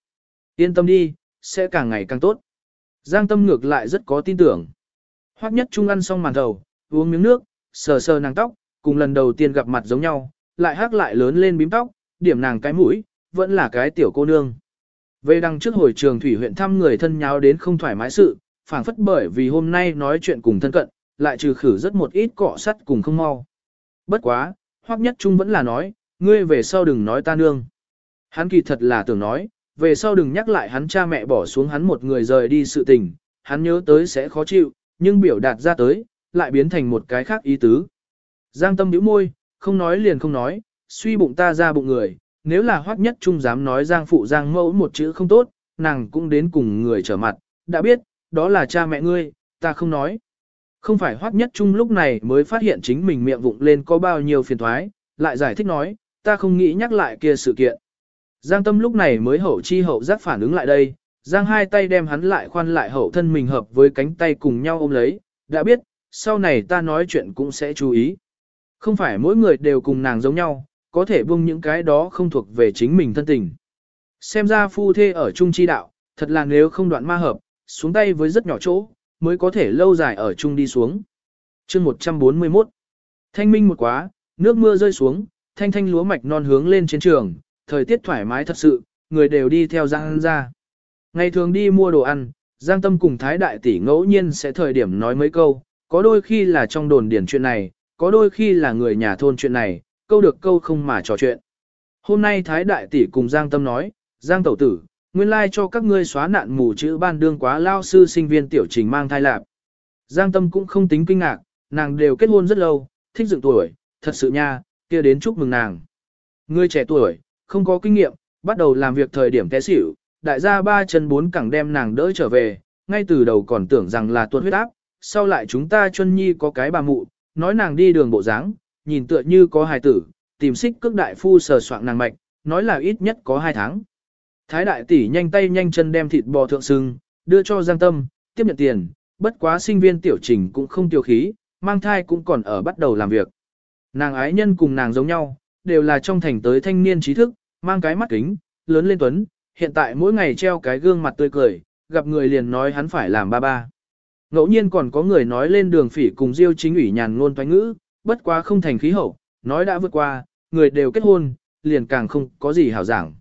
Yên tâm đi, sẽ càng ngày càng tốt. Giang tâm ngược lại rất có tin tưởng. Hoắc nhất trung ăn xong màn đầu, uống miếng nước, sờ sờ nàng tóc, cùng lần đầu tiên gặp mặt giống nhau, lại hắc lại lớn lên bím tóc, điểm nàng cái mũi, vẫn là cái tiểu cô nương. Về đằng trước hồi trường thủy huyện thăm người thân nháo đến không thoải mái sự, phảng phất bởi vì hôm nay nói chuyện cùng thân cận, lại trừ khử rất một ít cọ sắt cùng không mau. Bất quá, Hoắc nhất trung vẫn là nói, ngươi về sau đừng nói ta nương. Hắn kỳ thật là tưởng nói, về sau đừng nhắc lại hắn cha mẹ bỏ xuống hắn một người rời đi sự tình, hắn nhớ tới sẽ khó chịu, nhưng biểu đạt ra tới, lại biến thành một cái khác ý tứ. Giang tâm nhíu môi, không nói liền không nói, suy bụng ta ra bụng người, nếu là hoắc nhất trung dám nói giang phụ giang mẫu một chữ không tốt, nàng cũng đến cùng người trở mặt, đã biết, đó là cha mẹ ngươi, ta không nói. Không phải hoắc nhất trung lúc này mới phát hiện chính mình miệng vụng lên có bao nhiêu phiền thoái, lại giải thích nói, ta không nghĩ nhắc lại kia sự kiện. Giang tâm lúc này mới hậu chi hậu giác phản ứng lại đây, Giang hai tay đem hắn lại khoan lại hậu thân mình hợp với cánh tay cùng nhau ôm lấy, đã biết, sau này ta nói chuyện cũng sẽ chú ý. Không phải mỗi người đều cùng nàng giống nhau, có thể buông những cái đó không thuộc về chính mình thân tình. Xem ra phu thê ở chung chi đạo, thật là nếu không đoạn ma hợp, xuống tay với rất nhỏ chỗ, mới có thể lâu dài ở chung đi xuống. chương 141 Thanh minh một quá, nước mưa rơi xuống, thanh thanh lúa mạch non hướng lên trên trường, thời tiết thoải mái thật sự, người đều đi theo Giang ra. Ngày thường đi mua đồ ăn, Giang Tâm cùng Thái Đại Tỷ ngẫu nhiên sẽ thời điểm nói mấy câu, có đôi khi là trong đồn điển chuyện này, có đôi khi là người nhà thôn chuyện này, câu được câu không mà trò chuyện. Hôm nay Thái Đại Tỷ cùng Giang Tâm nói, Giang Tẩu Tử, nguyên lai like cho các ngươi xóa nạn mù chữ ban đương quá lao sư sinh viên tiểu trình mang thai lạp. Giang Tâm cũng không tính kinh ngạc, nàng đều kết hôn rất lâu, thích dựng tuổi, thật sự nha, kia đến chúc mừng nàng. Ngươi trẻ tuổi, không có kinh nghiệm, bắt đầu làm việc thời điểm té xỉu, đại gia ba chân bốn cẳng đem nàng đỡ trở về, ngay từ đầu còn tưởng rằng là tuột huyết áp, sau lại chúng ta chuân nhi có cái bà mụ, nói nàng đi đường bộ dáng, nhìn tựa như có hài tử, tìm xích cước đại phu sờ soạn nàng mạch, nói là ít nhất có hai tháng. Thái đại tỷ nhanh tay nhanh chân đem thịt bò thượng sưng, đưa cho Giang Tâm, tiếp nhận tiền, bất quá sinh viên tiểu trình cũng không tiêu khí, mang thai cũng còn ở bắt đầu làm việc. Nàng ái nhân cùng nàng giống nhau, đều là trong thành tới thanh niên trí thức, mang cái mắt kính, lớn lên tuấn, hiện tại mỗi ngày treo cái gương mặt tươi cười, gặp người liền nói hắn phải làm ba ba. Ngẫu nhiên còn có người nói lên đường phỉ cùng diêu chính ủy nhàn ngôn toán ngữ, bất quá không thành khí hậu, nói đã vượt qua, người đều kết hôn, liền càng không có gì hảo giảng.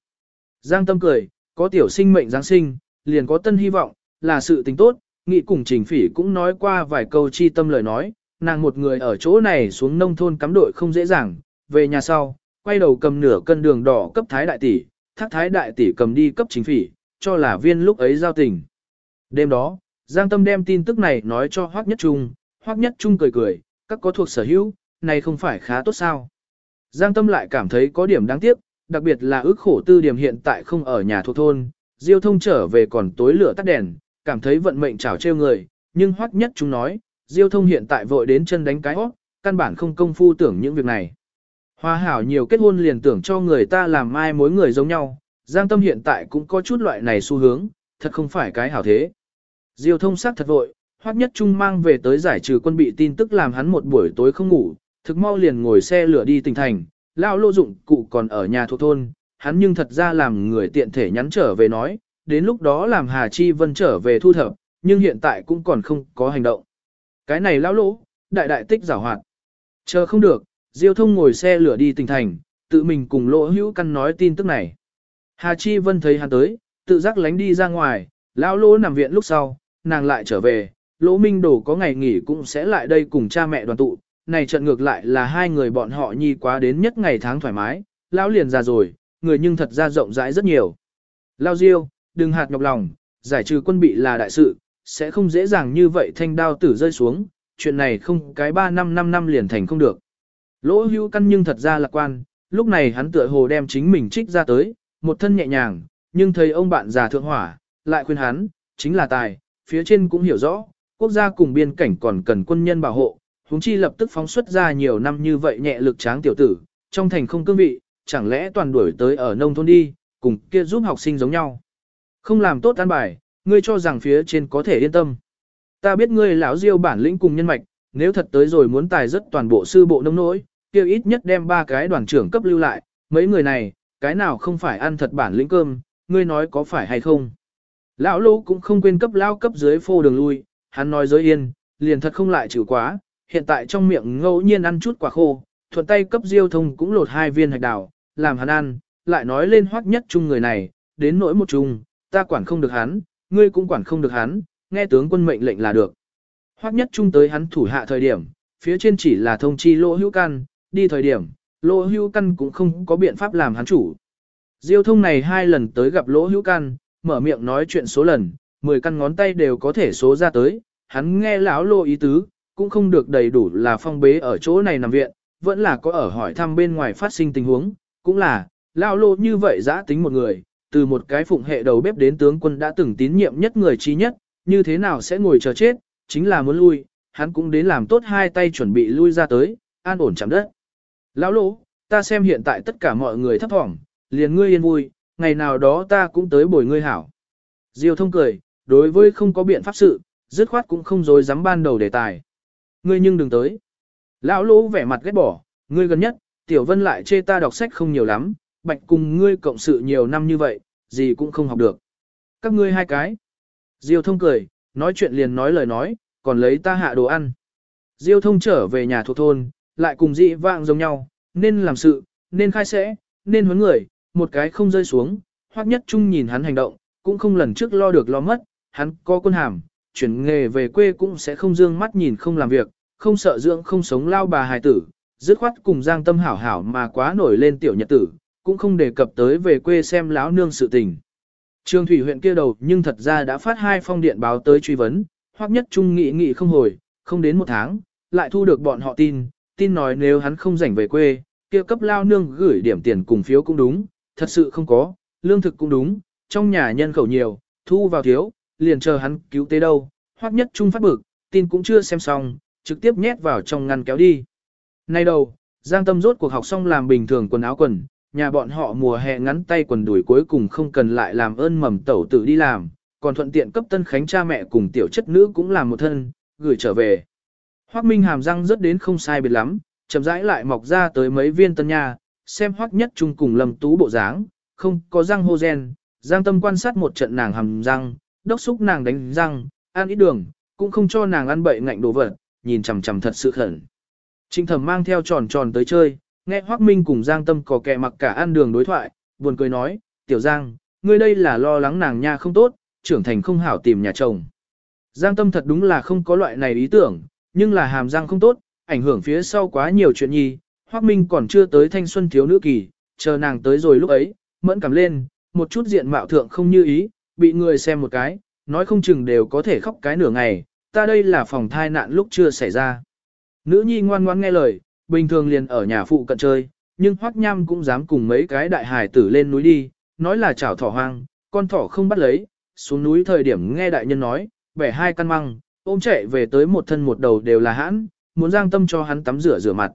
Giang tâm cười, có tiểu sinh mệnh Giáng sinh, liền có tân hy vọng, là sự tình tốt, nghị cùng trình phỉ cũng nói qua vài câu chi tâm lời nói, nàng một người ở chỗ này xuống nông thôn cắm đội không dễ dàng, về nhà sau, quay đầu cầm nửa cân đường đỏ cấp thái đại tỷ, thác thái đại tỷ cầm đi cấp chính phỉ, cho là viên lúc ấy giao tình. Đêm đó, Giang Tâm đem tin tức này nói cho Hoắc Nhất Trung, Hoắc Nhất Trung cười cười, các có thuộc sở hữu, này không phải khá tốt sao. Giang Tâm lại cảm thấy có điểm đáng tiếc, đặc biệt là ước khổ tư điểm hiện tại không ở nhà thuộc thôn, Diêu thông trở về còn tối lửa tắt đèn, cảm thấy vận mệnh trào treo người, nhưng Hoắc Nhất Trung nói, Diêu thông hiện tại vội đến chân đánh cái óc, căn bản không công phu tưởng những việc này. Hoa hảo nhiều kết hôn liền tưởng cho người ta làm mai mối người giống nhau, Giang Tâm hiện tại cũng có chút loại này xu hướng, thật không phải cái hảo thế. Diêu thông sắc thật vội, Hoắc Nhất Trung mang về tới giải trừ quân bị tin tức làm hắn một buổi tối không ngủ, thực mau liền ngồi xe lửa đi tỉnh thành, lão lô dụng cụ còn ở nhà thuộc thôn, hắn nhưng thật ra làm người tiện thể nhắn trở về nói, đến lúc đó làm Hà Chi Vân trở về thu thập, nhưng hiện tại cũng còn không có hành động. Cái này lão lỗ, đại đại tích giảo hoạt. Chờ không được, Diêu thông ngồi xe lửa đi tỉnh thành, tự mình cùng lỗ hữu căn nói tin tức này. Hà Chi Vân thấy hắn tới, tự giác lánh đi ra ngoài, lão lỗ nằm viện lúc sau, nàng lại trở về, lỗ minh đồ có ngày nghỉ cũng sẽ lại đây cùng cha mẹ đoàn tụ. Này trận ngược lại là hai người bọn họ nhi quá đến nhất ngày tháng thoải mái, lão liền già rồi, người nhưng thật ra rộng rãi rất nhiều. Lao Diêu, đừng hạt nhọc lòng, giải trừ quân bị là đại sự, sẽ không dễ dàng như vậy thanh đao tử rơi xuống, chuyện này không cái 3 năm 5 năm liền thành không được. Lỗ hưu căn nhưng thật ra lạc quan, lúc này hắn tựa hồ đem chính mình trích ra tới, một thân nhẹ nhàng, nhưng thấy ông bạn già thượng hỏa, lại khuyên hắn, chính là tài, phía trên cũng hiểu rõ, quốc gia cùng biên cảnh còn cần quân nhân bảo hộ, huống chi lập tức phóng xuất ra nhiều năm như vậy nhẹ lực tráng tiểu tử, trong thành không cương vị, chẳng lẽ toàn đuổi tới ở nông thôn đi, cùng kia giúp học sinh giống nhau. Không làm tốt an bài, ngươi cho rằng phía trên có thể yên tâm. Ta biết ngươi lão diêu bản lĩnh cùng nhân mạch, nếu thật tới rồi muốn tài rất toàn bộ sư bộ nông nỗi, kêu ít nhất đem ba cái đoàn trưởng cấp lưu lại, mấy người này, cái nào không phải ăn thật bản lĩnh cơm, ngươi nói có phải hay không. Lão lô cũng không quên cấp lao cấp dưới phô đường lui, hắn nói giới yên, liền thật không lại chịu quá, hiện tại trong miệng ngẫu nhiên ăn chút quả khô, thuận tay cấp diêu thông cũng lột hai viên hạch đào, làm hắn ăn, lại nói lên hoắc nhất chung người này, đến nỗi một chung, ta quản không được hắn, ngươi cũng quản không được hắn, nghe tướng quân mệnh lệnh là được. Hoắc nhất trung tới hắn thủ hạ thời điểm, phía trên chỉ là thông chi lô hữu căn, đi thời điểm, lô hữu căn cũng không có biện pháp làm hắn chủ. Diêu thông này hai lần tới gặp lỗ hữu căn, mở miệng nói chuyện số lần, 10 căn ngón tay đều có thể số ra tới, hắn nghe lão lô ý tứ, cũng không được đầy đủ là phong bế ở chỗ này nằm viện, vẫn là có ở hỏi thăm bên ngoài phát sinh tình huống, cũng là, lão lô như vậy giã tính một người, từ một cái phụng hệ đầu bếp đến tướng quân đã từng tín nhiệm nhất người trí nhất, như thế nào sẽ ngồi chờ chết, chính là muốn lui, hắn cũng đến làm tốt hai tay chuẩn bị lui ra tới, an ổn chạm đất. Lão lỗ ta xem hiện tại tất cả mọi người thấp thỏm, liền ngươi yên vui, ngày nào đó ta cũng tới bồi ngươi hảo. Diêu thông cười, đối với không có biện pháp sự, dứt khoát cũng không dối dám ban đầu đề tài. Ngươi nhưng đừng tới. Lão lỗ vẻ mặt ghét bỏ, ngươi gần nhất, tiểu vân lại chê ta đọc sách không nhiều lắm, bạch cùng ngươi cộng sự nhiều năm như vậy, gì cũng không học được. Các ngươi hai cái. Diêu thông cười, nói chuyện liền nói lời nói, còn lấy ta hạ đồ ăn. Diêu thông trở về nhà thuộc thôn, lại cùng dị vạng giống nhau, nên làm sự, nên khai sẽ, nên huấn người, một cái không rơi xuống, hoặc nhất chung nhìn hắn hành động, cũng không lần trước lo được lo mất, hắn có quân hàm, chuyển nghề về quê cũng sẽ không dương mắt nhìn không làm việc, không sợ dưỡng không sống lao bà hài tử, dứt khoát cùng giang tâm hảo hảo mà quá nổi lên tiểu nhật tử, cũng không đề cập tới về quê xem lão nương sự tình. Trường thủy huyện kia đầu nhưng thật ra đã phát hai phong điện báo tới truy vấn, hoặc nhất trung nghị nghị không hồi, không đến một tháng, lại thu được bọn họ tin, tin nói nếu hắn không rảnh về quê, kia cấp lao nương gửi điểm tiền cùng phiếu cũng đúng, thật sự không có, lương thực cũng đúng, trong nhà nhân khẩu nhiều, thu vào thiếu, liền chờ hắn cứu tế đâu, hoặc nhất trung phát bực, tin cũng chưa xem xong, trực tiếp nhét vào trong ngăn kéo đi. Nay đầu, Giang Tâm rốt cuộc học xong làm bình thường quần áo quần, nhà bọn họ mùa hè ngắn tay quần đuổi cuối cùng không cần lại làm ơn mầm tẩu tự đi làm, còn thuận tiện cấp tân khánh cha mẹ cùng tiểu chất nữ cũng làm một thân, gửi trở về. Hoắc Minh hàm răng rất đến không sai biệt lắm, chậm rãi lại mọc ra tới mấy viên tân nha, xem Hoắc Nhất Trung cùng Lâm Tú bộ dáng, không có răng hô gen, Giang Tâm quan sát một trận nàng hàm răng, đốc xúc nàng đánh răng, ăn ít đường, cũng không cho nàng ăn bậy ngạnh đồ vật, nhìn chằm chằm thật sự khẩn. Trinh Thẩm mang theo tròn tròn tới chơi, nghe Hoắc Minh cùng Giang Tâm có kẻ mặc cả ăn đường đối thoại, buồn cười nói, "Tiểu Giang, ngươi đây là lo lắng nàng nha không tốt, trưởng thành không hảo tìm nhà chồng." Giang Tâm thật đúng là không có loại này ý tưởng, nhưng là hàm Giang không tốt, ảnh hưởng phía sau quá nhiều chuyện nhi, Hoắc Minh còn chưa tới thanh xuân thiếu nữ kỳ, chờ nàng tới rồi lúc ấy, mẫn cảm lên, một chút diện mạo thượng không như ý, bị người xem một cái, nói không chừng đều có thể khóc cái nửa ngày, ta đây là phòng thai nạn lúc chưa xảy ra. Nữ nhi ngoan ngoãn nghe lời, bình thường liền ở nhà phụ cận chơi, nhưng Hoắc Nham cũng dám cùng mấy cái đại hải tử lên núi đi, nói là chảo thỏ hoang, con thỏ không bắt lấy, xuống núi thời điểm nghe đại nhân nói, bẻ hai căn măng, ôm chạy về tới một thân một đầu đều là hãn, muốn giang tâm cho hắn tắm rửa rửa mặt.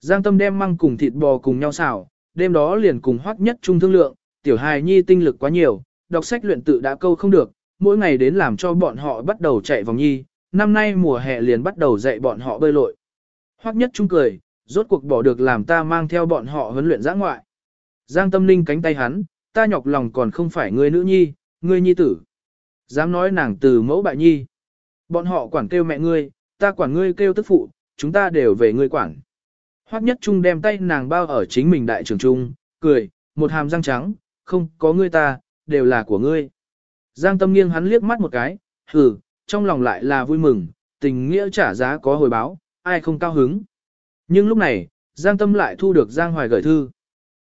Giang tâm đem măng cùng thịt bò cùng nhau xào, đêm đó liền cùng Hoắc nhất trung thương lượng, tiểu hài nhi tinh lực quá nhiều, đọc sách luyện tự đã câu không được, mỗi ngày đến làm cho bọn họ bắt đầu chạy vòng nhi, năm nay mùa hè liền bắt đầu dạy bọn họ bơi lội. Hoắc nhất trung cười, rốt cuộc bỏ được làm ta mang theo bọn họ huấn luyện giã ngoại. Giang tâm linh cánh tay hắn, ta nhọc lòng còn không phải người nữ nhi, ngươi nhi tử. Dám nói nàng từ mẫu bại nhi. Bọn họ quản kêu mẹ ngươi, ta quản ngươi kêu tức phụ, chúng ta đều về ngươi quản. Hoắc nhất trung đem tay nàng bao ở chính mình đại trường trung, cười, một hàm răng trắng, không có ngươi ta, đều là của ngươi. Giang tâm nghiêng hắn liếc mắt một cái, hừ, trong lòng lại là vui mừng, tình nghĩa trả giá có hồi báo, ai không cao hứng. Nhưng lúc này, Giang tâm lại thu được Giang Hoài gửi thư.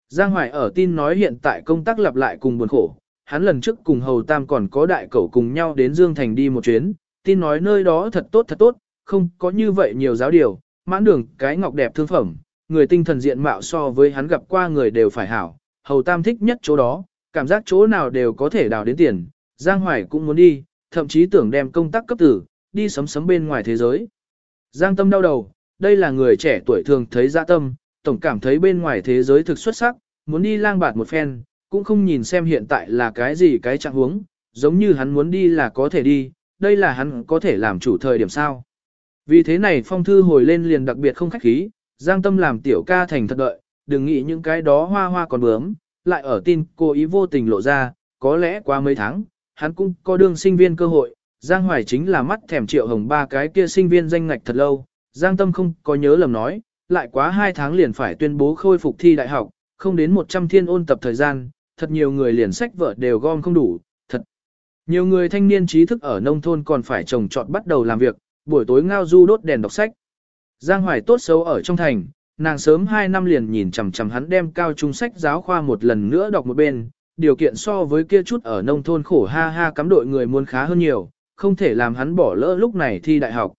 Giang Hoài ở tin nói hiện tại công tác lặp lại cùng buồn khổ, hắn lần trước cùng Hầu Tam còn có đại cẩu cùng nhau đến Dương Thành đi một chuyến, tin nói nơi đó thật tốt thật tốt, không có như vậy nhiều giáo điều, mãn đường cái ngọc đẹp thương phẩm, người tinh thần diện mạo so với hắn gặp qua người đều phải hảo, hầu tam thích nhất chỗ đó, cảm giác chỗ nào đều có thể đào đến tiền, Giang Hoài cũng muốn đi, thậm chí tưởng đem công tác cấp tử, đi sấm sấm bên ngoài thế giới. Giang tâm đau đầu, đây là người trẻ tuổi thường thấy dạ tâm, tổng cảm thấy bên ngoài thế giới thực xuất sắc, muốn đi lang bạt một phen, cũng không nhìn xem hiện tại là cái gì cái trạng huống, giống như hắn muốn đi là có thể đi, đây là hắn có thể làm chủ thời điểm sao. Vì thế này phong thư hồi lên liền đặc biệt không khách khí, Giang Tâm làm tiểu ca thành thật đợi, đừng nghĩ những cái đó hoa hoa còn bướm, lại ở tin cô ý vô tình lộ ra, có lẽ qua mấy tháng, hắn cũng có đương sinh viên cơ hội, Giang Hoài chính là mắt thèm triệu hồng ba cái kia sinh viên danh ngạch thật lâu, Giang Tâm không có nhớ lầm nói, lại quá hai tháng liền phải tuyên bố khôi phục thi đại học, không đến 100 thiên ôn tập thời gian, thật nhiều người liền sách vợ đều gom không đủ, thật. Nhiều người thanh niên trí thức ở nông thôn còn phải trồng trọt bắt đầu làm việc, buổi tối ngao du đốt đèn đọc sách. Giang Hoài tốt xấu ở trong thành, nàng sớm 2 năm liền nhìn chằm chằm hắn đem cao trung sách giáo khoa một lần nữa đọc một bên, điều kiện so với kia chút ở nông thôn khổ ha ha cắm đội người muốn khá hơn nhiều, không thể làm hắn bỏ lỡ lúc này thi đại học.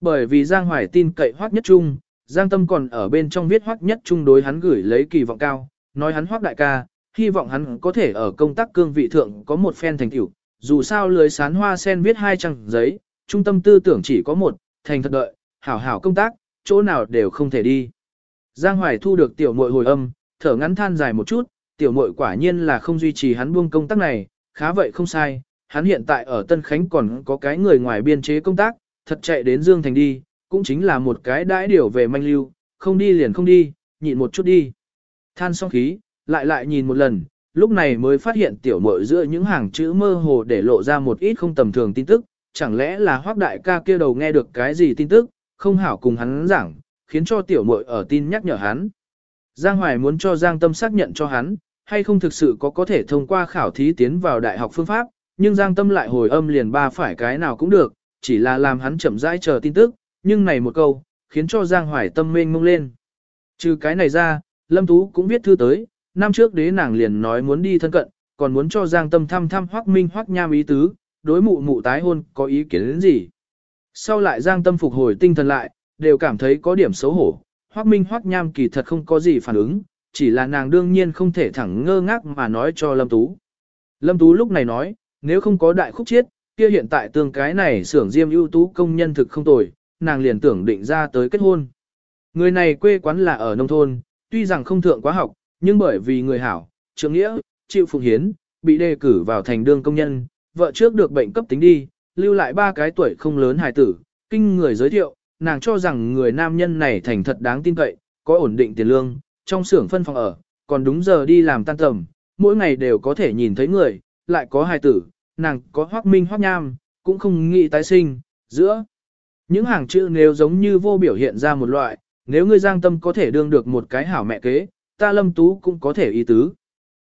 Bởi vì Giang Hoài tin cậy Hoắc Nhất Trung, Giang Tâm còn ở bên trong viết Hoắc Nhất Trung đối hắn gửi lấy kỳ vọng cao, nói hắn Hoắc đại ca, hy vọng hắn có thể ở công tác cương vị thượng có một phen thành tựu, dù sao lưới sán hoa sen viết hai trang giấy, trung tâm tư tưởng chỉ có một, thành thật đợi, hảo hảo công tác, chỗ nào đều không thể đi. Giang Hoài thu được tiểu muội hồi âm, thở ngắn than dài một chút, tiểu muội quả nhiên là không duy trì hắn buông công tác này, khá vậy không sai, hắn hiện tại ở Tân Khánh còn có cái người ngoài biên chế công tác, thật chạy đến Dương Thành đi, cũng chính là một cái đãi điều về manh lưu, không đi liền không đi, nhịn một chút đi. Than xong khí, lại lại nhìn một lần, lúc này mới phát hiện tiểu muội giữa những hàng chữ mơ hồ để lộ ra một ít không tầm thường tin tức, chẳng lẽ là hoác đại ca kia đầu nghe được cái gì tin tức, không hảo cùng hắn giảng, khiến cho tiểu muội ở tin nhắc nhở hắn. Giang Hoài muốn cho Giang Tâm xác nhận cho hắn, hay không thực sự có có thể thông qua khảo thí tiến vào đại học phương pháp, nhưng Giang Tâm lại hồi âm liền ba phải cái nào cũng được, chỉ là làm hắn chậm rãi chờ tin tức, nhưng này một câu, khiến cho Giang Hoài tâm mênh mông lên. Trừ cái này ra, Lâm Tú cũng viết thư tới, năm trước đế nàng liền nói muốn đi thân cận, còn muốn cho Giang Tâm thăm thăm Hoắc Minh Hoắc Nham ý tứ, đối mụ mụ tái hôn có ý kiến đến gì. Sau lại Giang Tâm phục hồi tinh thần lại, đều cảm thấy có điểm xấu hổ, Hoắc Minh Hoắc Nham kỳ thật không có gì phản ứng, chỉ là nàng đương nhiên không thể thẳng ngơ ngác mà nói cho Lâm Tú. Lâm Tú lúc này nói, nếu không có đại khúc chiết, kia hiện tại tương cái này xưởng diêm ưu tú công nhân thực không tồi, nàng liền tưởng định ra tới kết hôn. Người này quê quán là ở nông thôn, tuy rằng không thượng quá học, nhưng bởi vì người hảo, trưởng nghĩa, chịu phụng hiến, bị đề cử vào thành đương công nhân, vợ trước được bệnh cấp tính đi, lưu lại ba cái tuổi không lớn hài tử, kinh người giới thiệu, nàng cho rằng người nam nhân này thành thật đáng tin cậy, có ổn định tiền lương, trong xưởng phân phòng ở, còn đúng giờ đi làm tan tầm, mỗi ngày đều có thể nhìn thấy người, lại có hài tử, nàng có hoác minh hoác nham, cũng không nghĩ tái sinh, giữa. Những hàng chữ nếu giống như vô biểu hiện ra một loại, nếu ngươi giang tâm có thể đương được một cái hảo mẹ kế, ta lâm tú cũng có thể ý tứ.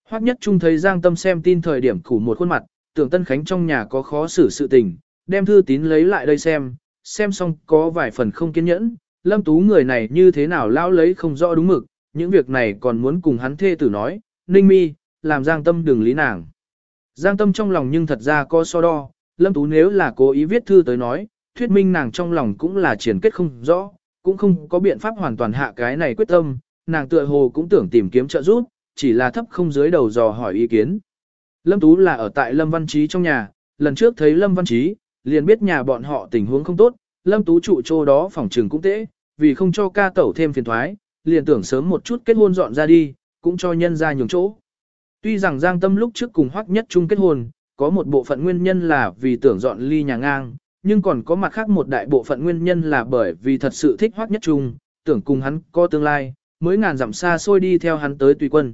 Hoác nhất trung thấy giang tâm xem tin thời điểm củ một khuôn mặt, tưởng Tân Khánh trong nhà có khó xử sự tình, đem thư tín lấy lại đây xem, xem xong có vài phần không kiên nhẫn, lâm tú người này như thế nào lão lấy không rõ đúng mực, những việc này còn muốn cùng hắn thê tử nói, ninh mi, làm giang tâm đừng lý nàng. Giang tâm trong lòng nhưng thật ra có so đo, lâm tú nếu là cố ý viết thư tới nói, thuyết minh nàng trong lòng cũng là triển kết không rõ, cũng không có biện pháp hoàn toàn hạ cái này quyết tâm, nàng tựa hồ cũng tưởng tìm kiếm trợ giúp, chỉ là thấp không dưới đầu dò hỏi ý kiến. Lâm Tú là ở tại Lâm Văn Trí trong nhà, lần trước thấy Lâm Văn Trí, liền biết nhà bọn họ tình huống không tốt, Lâm Tú trụ chỗ đó phòng trừng cũng tễ, vì không cho ca tẩu thêm phiền thoái, liền tưởng sớm một chút kết hôn dọn ra đi, cũng cho nhân ra nhường chỗ. Tuy rằng Giang Tâm lúc trước cùng Hoắc Nhất Trung kết hôn, có một bộ phận nguyên nhân là vì tưởng dọn ly nhà ngang, nhưng còn có mặt khác một đại bộ phận nguyên nhân là bởi vì thật sự thích Hoắc Nhất Trung, tưởng cùng hắn có tương lai, mới ngàn dặm xa xôi đi theo hắn tới tùy quân.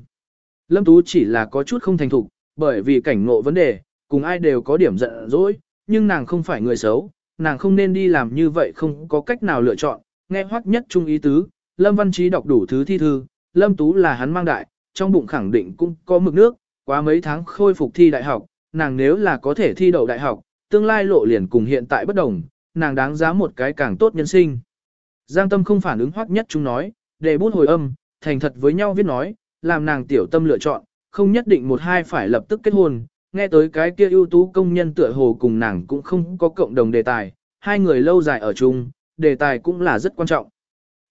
Lâm Tú chỉ là có chút không thành thục, bởi vì cảnh ngộ vấn đề, cùng ai đều có điểm giận dỗi, nhưng nàng không phải người xấu, nàng không nên đi làm như vậy không có cách nào lựa chọn, nghe Hoắc Nhất Trung ý tứ, Lâm Văn Trí đọc đủ thứ thi thư, Lâm Tú là hắn mang đại, trong bụng khẳng định cũng có mực nước, quá mấy tháng khôi phục thi đại học, nàng nếu là có thể thi đậu đại học, tương lai lộ liền cùng hiện tại bất đồng, nàng đáng giá một cái càng tốt nhân sinh. Giang Tâm không phản ứng hoắc nhất chúng nói, để bút hồi âm, thành thật với nhau viết nói, làm nàng tiểu tâm lựa chọn, không nhất định một hai phải lập tức kết hôn, nghe tới cái kia ưu tú công nhân tựa hồ cùng nàng cũng không có cộng đồng đề tài, hai người lâu dài ở chung, đề tài cũng là rất quan trọng.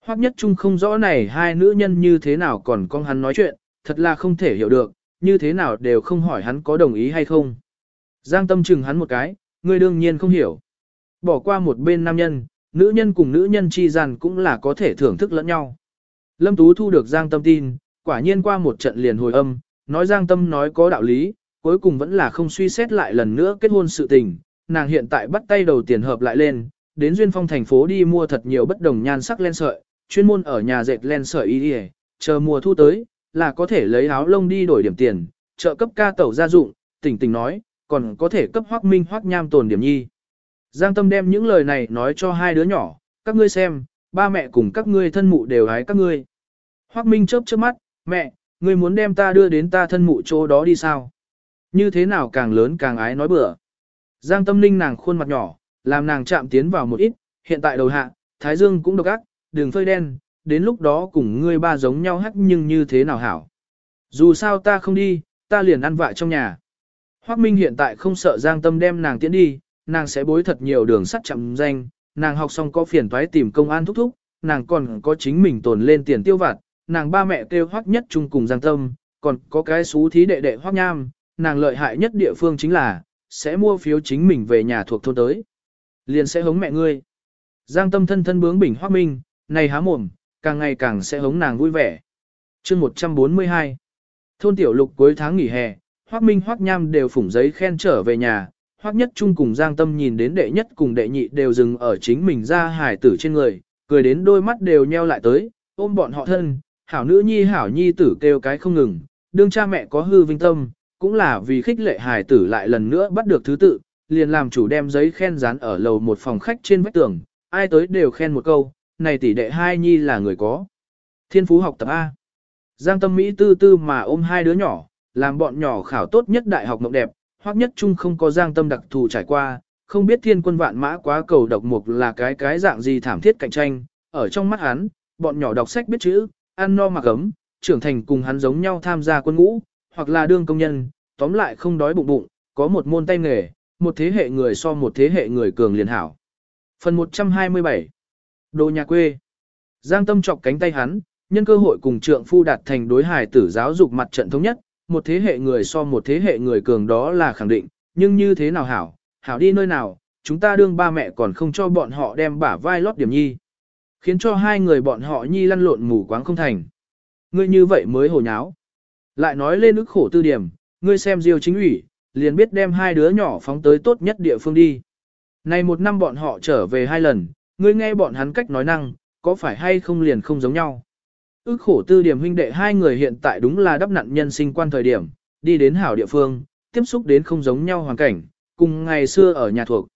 Hoắc nhất trung không rõ này hai nữ nhân như thế nào còn con hắn nói chuyện, thật là không thể hiểu được, như thế nào đều không hỏi hắn có đồng ý hay không. Giang tâm chừng hắn một cái, ngươi đương nhiên không hiểu. Bỏ qua một bên nam nhân, nữ nhân cùng nữ nhân chi gian cũng là có thể thưởng thức lẫn nhau. Lâm Tú thu được Giang tâm tin, quả nhiên qua một trận liền hồi âm, nói Giang tâm nói có đạo lý, cuối cùng vẫn là không suy xét lại lần nữa kết hôn sự tình, nàng hiện tại bắt tay đầu tiền hợp lại lên, đến Duyên Phong thành phố đi mua thật nhiều bất đồng nhan sắc len sợi, chuyên môn ở nhà dệt len sợi y đi chờ mùa thu tới, là có thể lấy áo lông đi đổi điểm tiền, trợ cấp ca tẩu gia dụng, tỉnh tỉnh nói, còn có thể cấp hoác minh hoác nham tồn điểm nhi. Giang Tâm đem những lời này nói cho hai đứa nhỏ, các ngươi xem, ba mẹ cùng các ngươi thân mụ đều hái các ngươi. Hoác Minh chớp chớp mắt, mẹ, ngươi muốn đem ta đưa đến ta thân mụ chỗ đó đi sao? Như thế nào càng lớn càng ái nói bừa. Giang Tâm Ninh nàng khuôn mặt nhỏ, làm nàng chạm tiến vào một ít, hiện tại đầu hạ, Thái Dương cũng độc ác, đường phơi đen, đến lúc đó cùng ngươi ba giống nhau hắc nhưng như thế nào hảo. Dù sao ta không đi, ta liền ăn vạ trong nhà. Hoác Minh hiện tại không sợ Giang Tâm đem nàng tiễn đi, nàng sẽ bối thật nhiều đường sắt chậm danh, nàng học xong có phiền toái tìm công an thúc thúc, nàng còn có chính mình tồn lên tiền tiêu vặt, nàng ba mẹ kêu hoác nhất chung cùng Giang Tâm, còn có cái xú thí đệ đệ hoác nham, nàng lợi hại nhất địa phương chính là, sẽ mua phiếu chính mình về nhà thuộc thôn tới. Liền sẽ hống mẹ ngươi. Giang Tâm thân thân bướng bỉnh hoác minh, này há mồm, càng ngày càng sẽ hống nàng vui vẻ. chương 142 Thôn tiểu lục cuối tháng nghỉ hè, hoác minh hoác nham đều phủng giấy khen trở về nhà, Hoắc Nhất Trung cùng Giang Tâm nhìn đến đệ nhất cùng đệ nhị đều dừng ở chính mình ra hải tử trên người, cười đến đôi mắt đều nheo lại tới, ôm bọn họ thân, hảo nữ nhi hảo nhi tử kêu cái không ngừng, đương cha mẹ có hư vinh tâm, cũng là vì khích lệ hải tử lại lần nữa bắt được thứ tự, liền làm chủ đem giấy khen dán ở lầu một phòng khách trên vách tường, ai tới đều khen một câu, này tỷ đệ hai nhi là người có. Thiên phú học tập A. Giang Tâm Mỹ tư tư mà ôm hai đứa nhỏ, làm bọn nhỏ khảo tốt nhất đại học mộng đẹp, hoặc nhất chung không có giang tâm đặc thù trải qua, không biết thiên quân vạn mã quá cầu độc mục là cái cái dạng gì thảm thiết cạnh tranh, ở trong mắt hắn, bọn nhỏ đọc sách biết chữ, ăn no mặc ấm, trưởng thành cùng hắn giống nhau tham gia quân ngũ, hoặc là đương công nhân, tóm lại không đói bụng bụng, có một môn tay nghề, một thế hệ người so một thế hệ người cường liền hảo. Phần 127 Đồ nhà quê Giang tâm chọc cánh tay hắn, nhân cơ hội cùng trượng phu đạt thành đối hài tử giáo dục mặt trận thống nhất, một thế hệ người so một thế hệ người cường đó là khẳng định, nhưng như thế nào hảo, hảo đi nơi nào, chúng ta đương ba mẹ còn không cho bọn họ đem bả vai lót điểm nhi. Khiến cho hai người bọn họ nhi lăn lộn mù quáng không thành. Ngươi như vậy mới hồ nháo. Lại nói lên ức khổ tư điểm, ngươi xem diêu chính ủy, liền biết đem hai đứa nhỏ phóng tới tốt nhất địa phương đi. Này một năm bọn họ trở về hai lần, ngươi nghe bọn hắn cách nói năng, có phải hay không liền không giống nhau. Ước khổ tư điểm huynh đệ hai người hiện tại đúng là đắp nặn nhân sinh quan thời điểm, đi đến hảo địa phương, tiếp xúc đến không giống nhau hoàn cảnh, cùng ngày xưa ở nhà thuộc,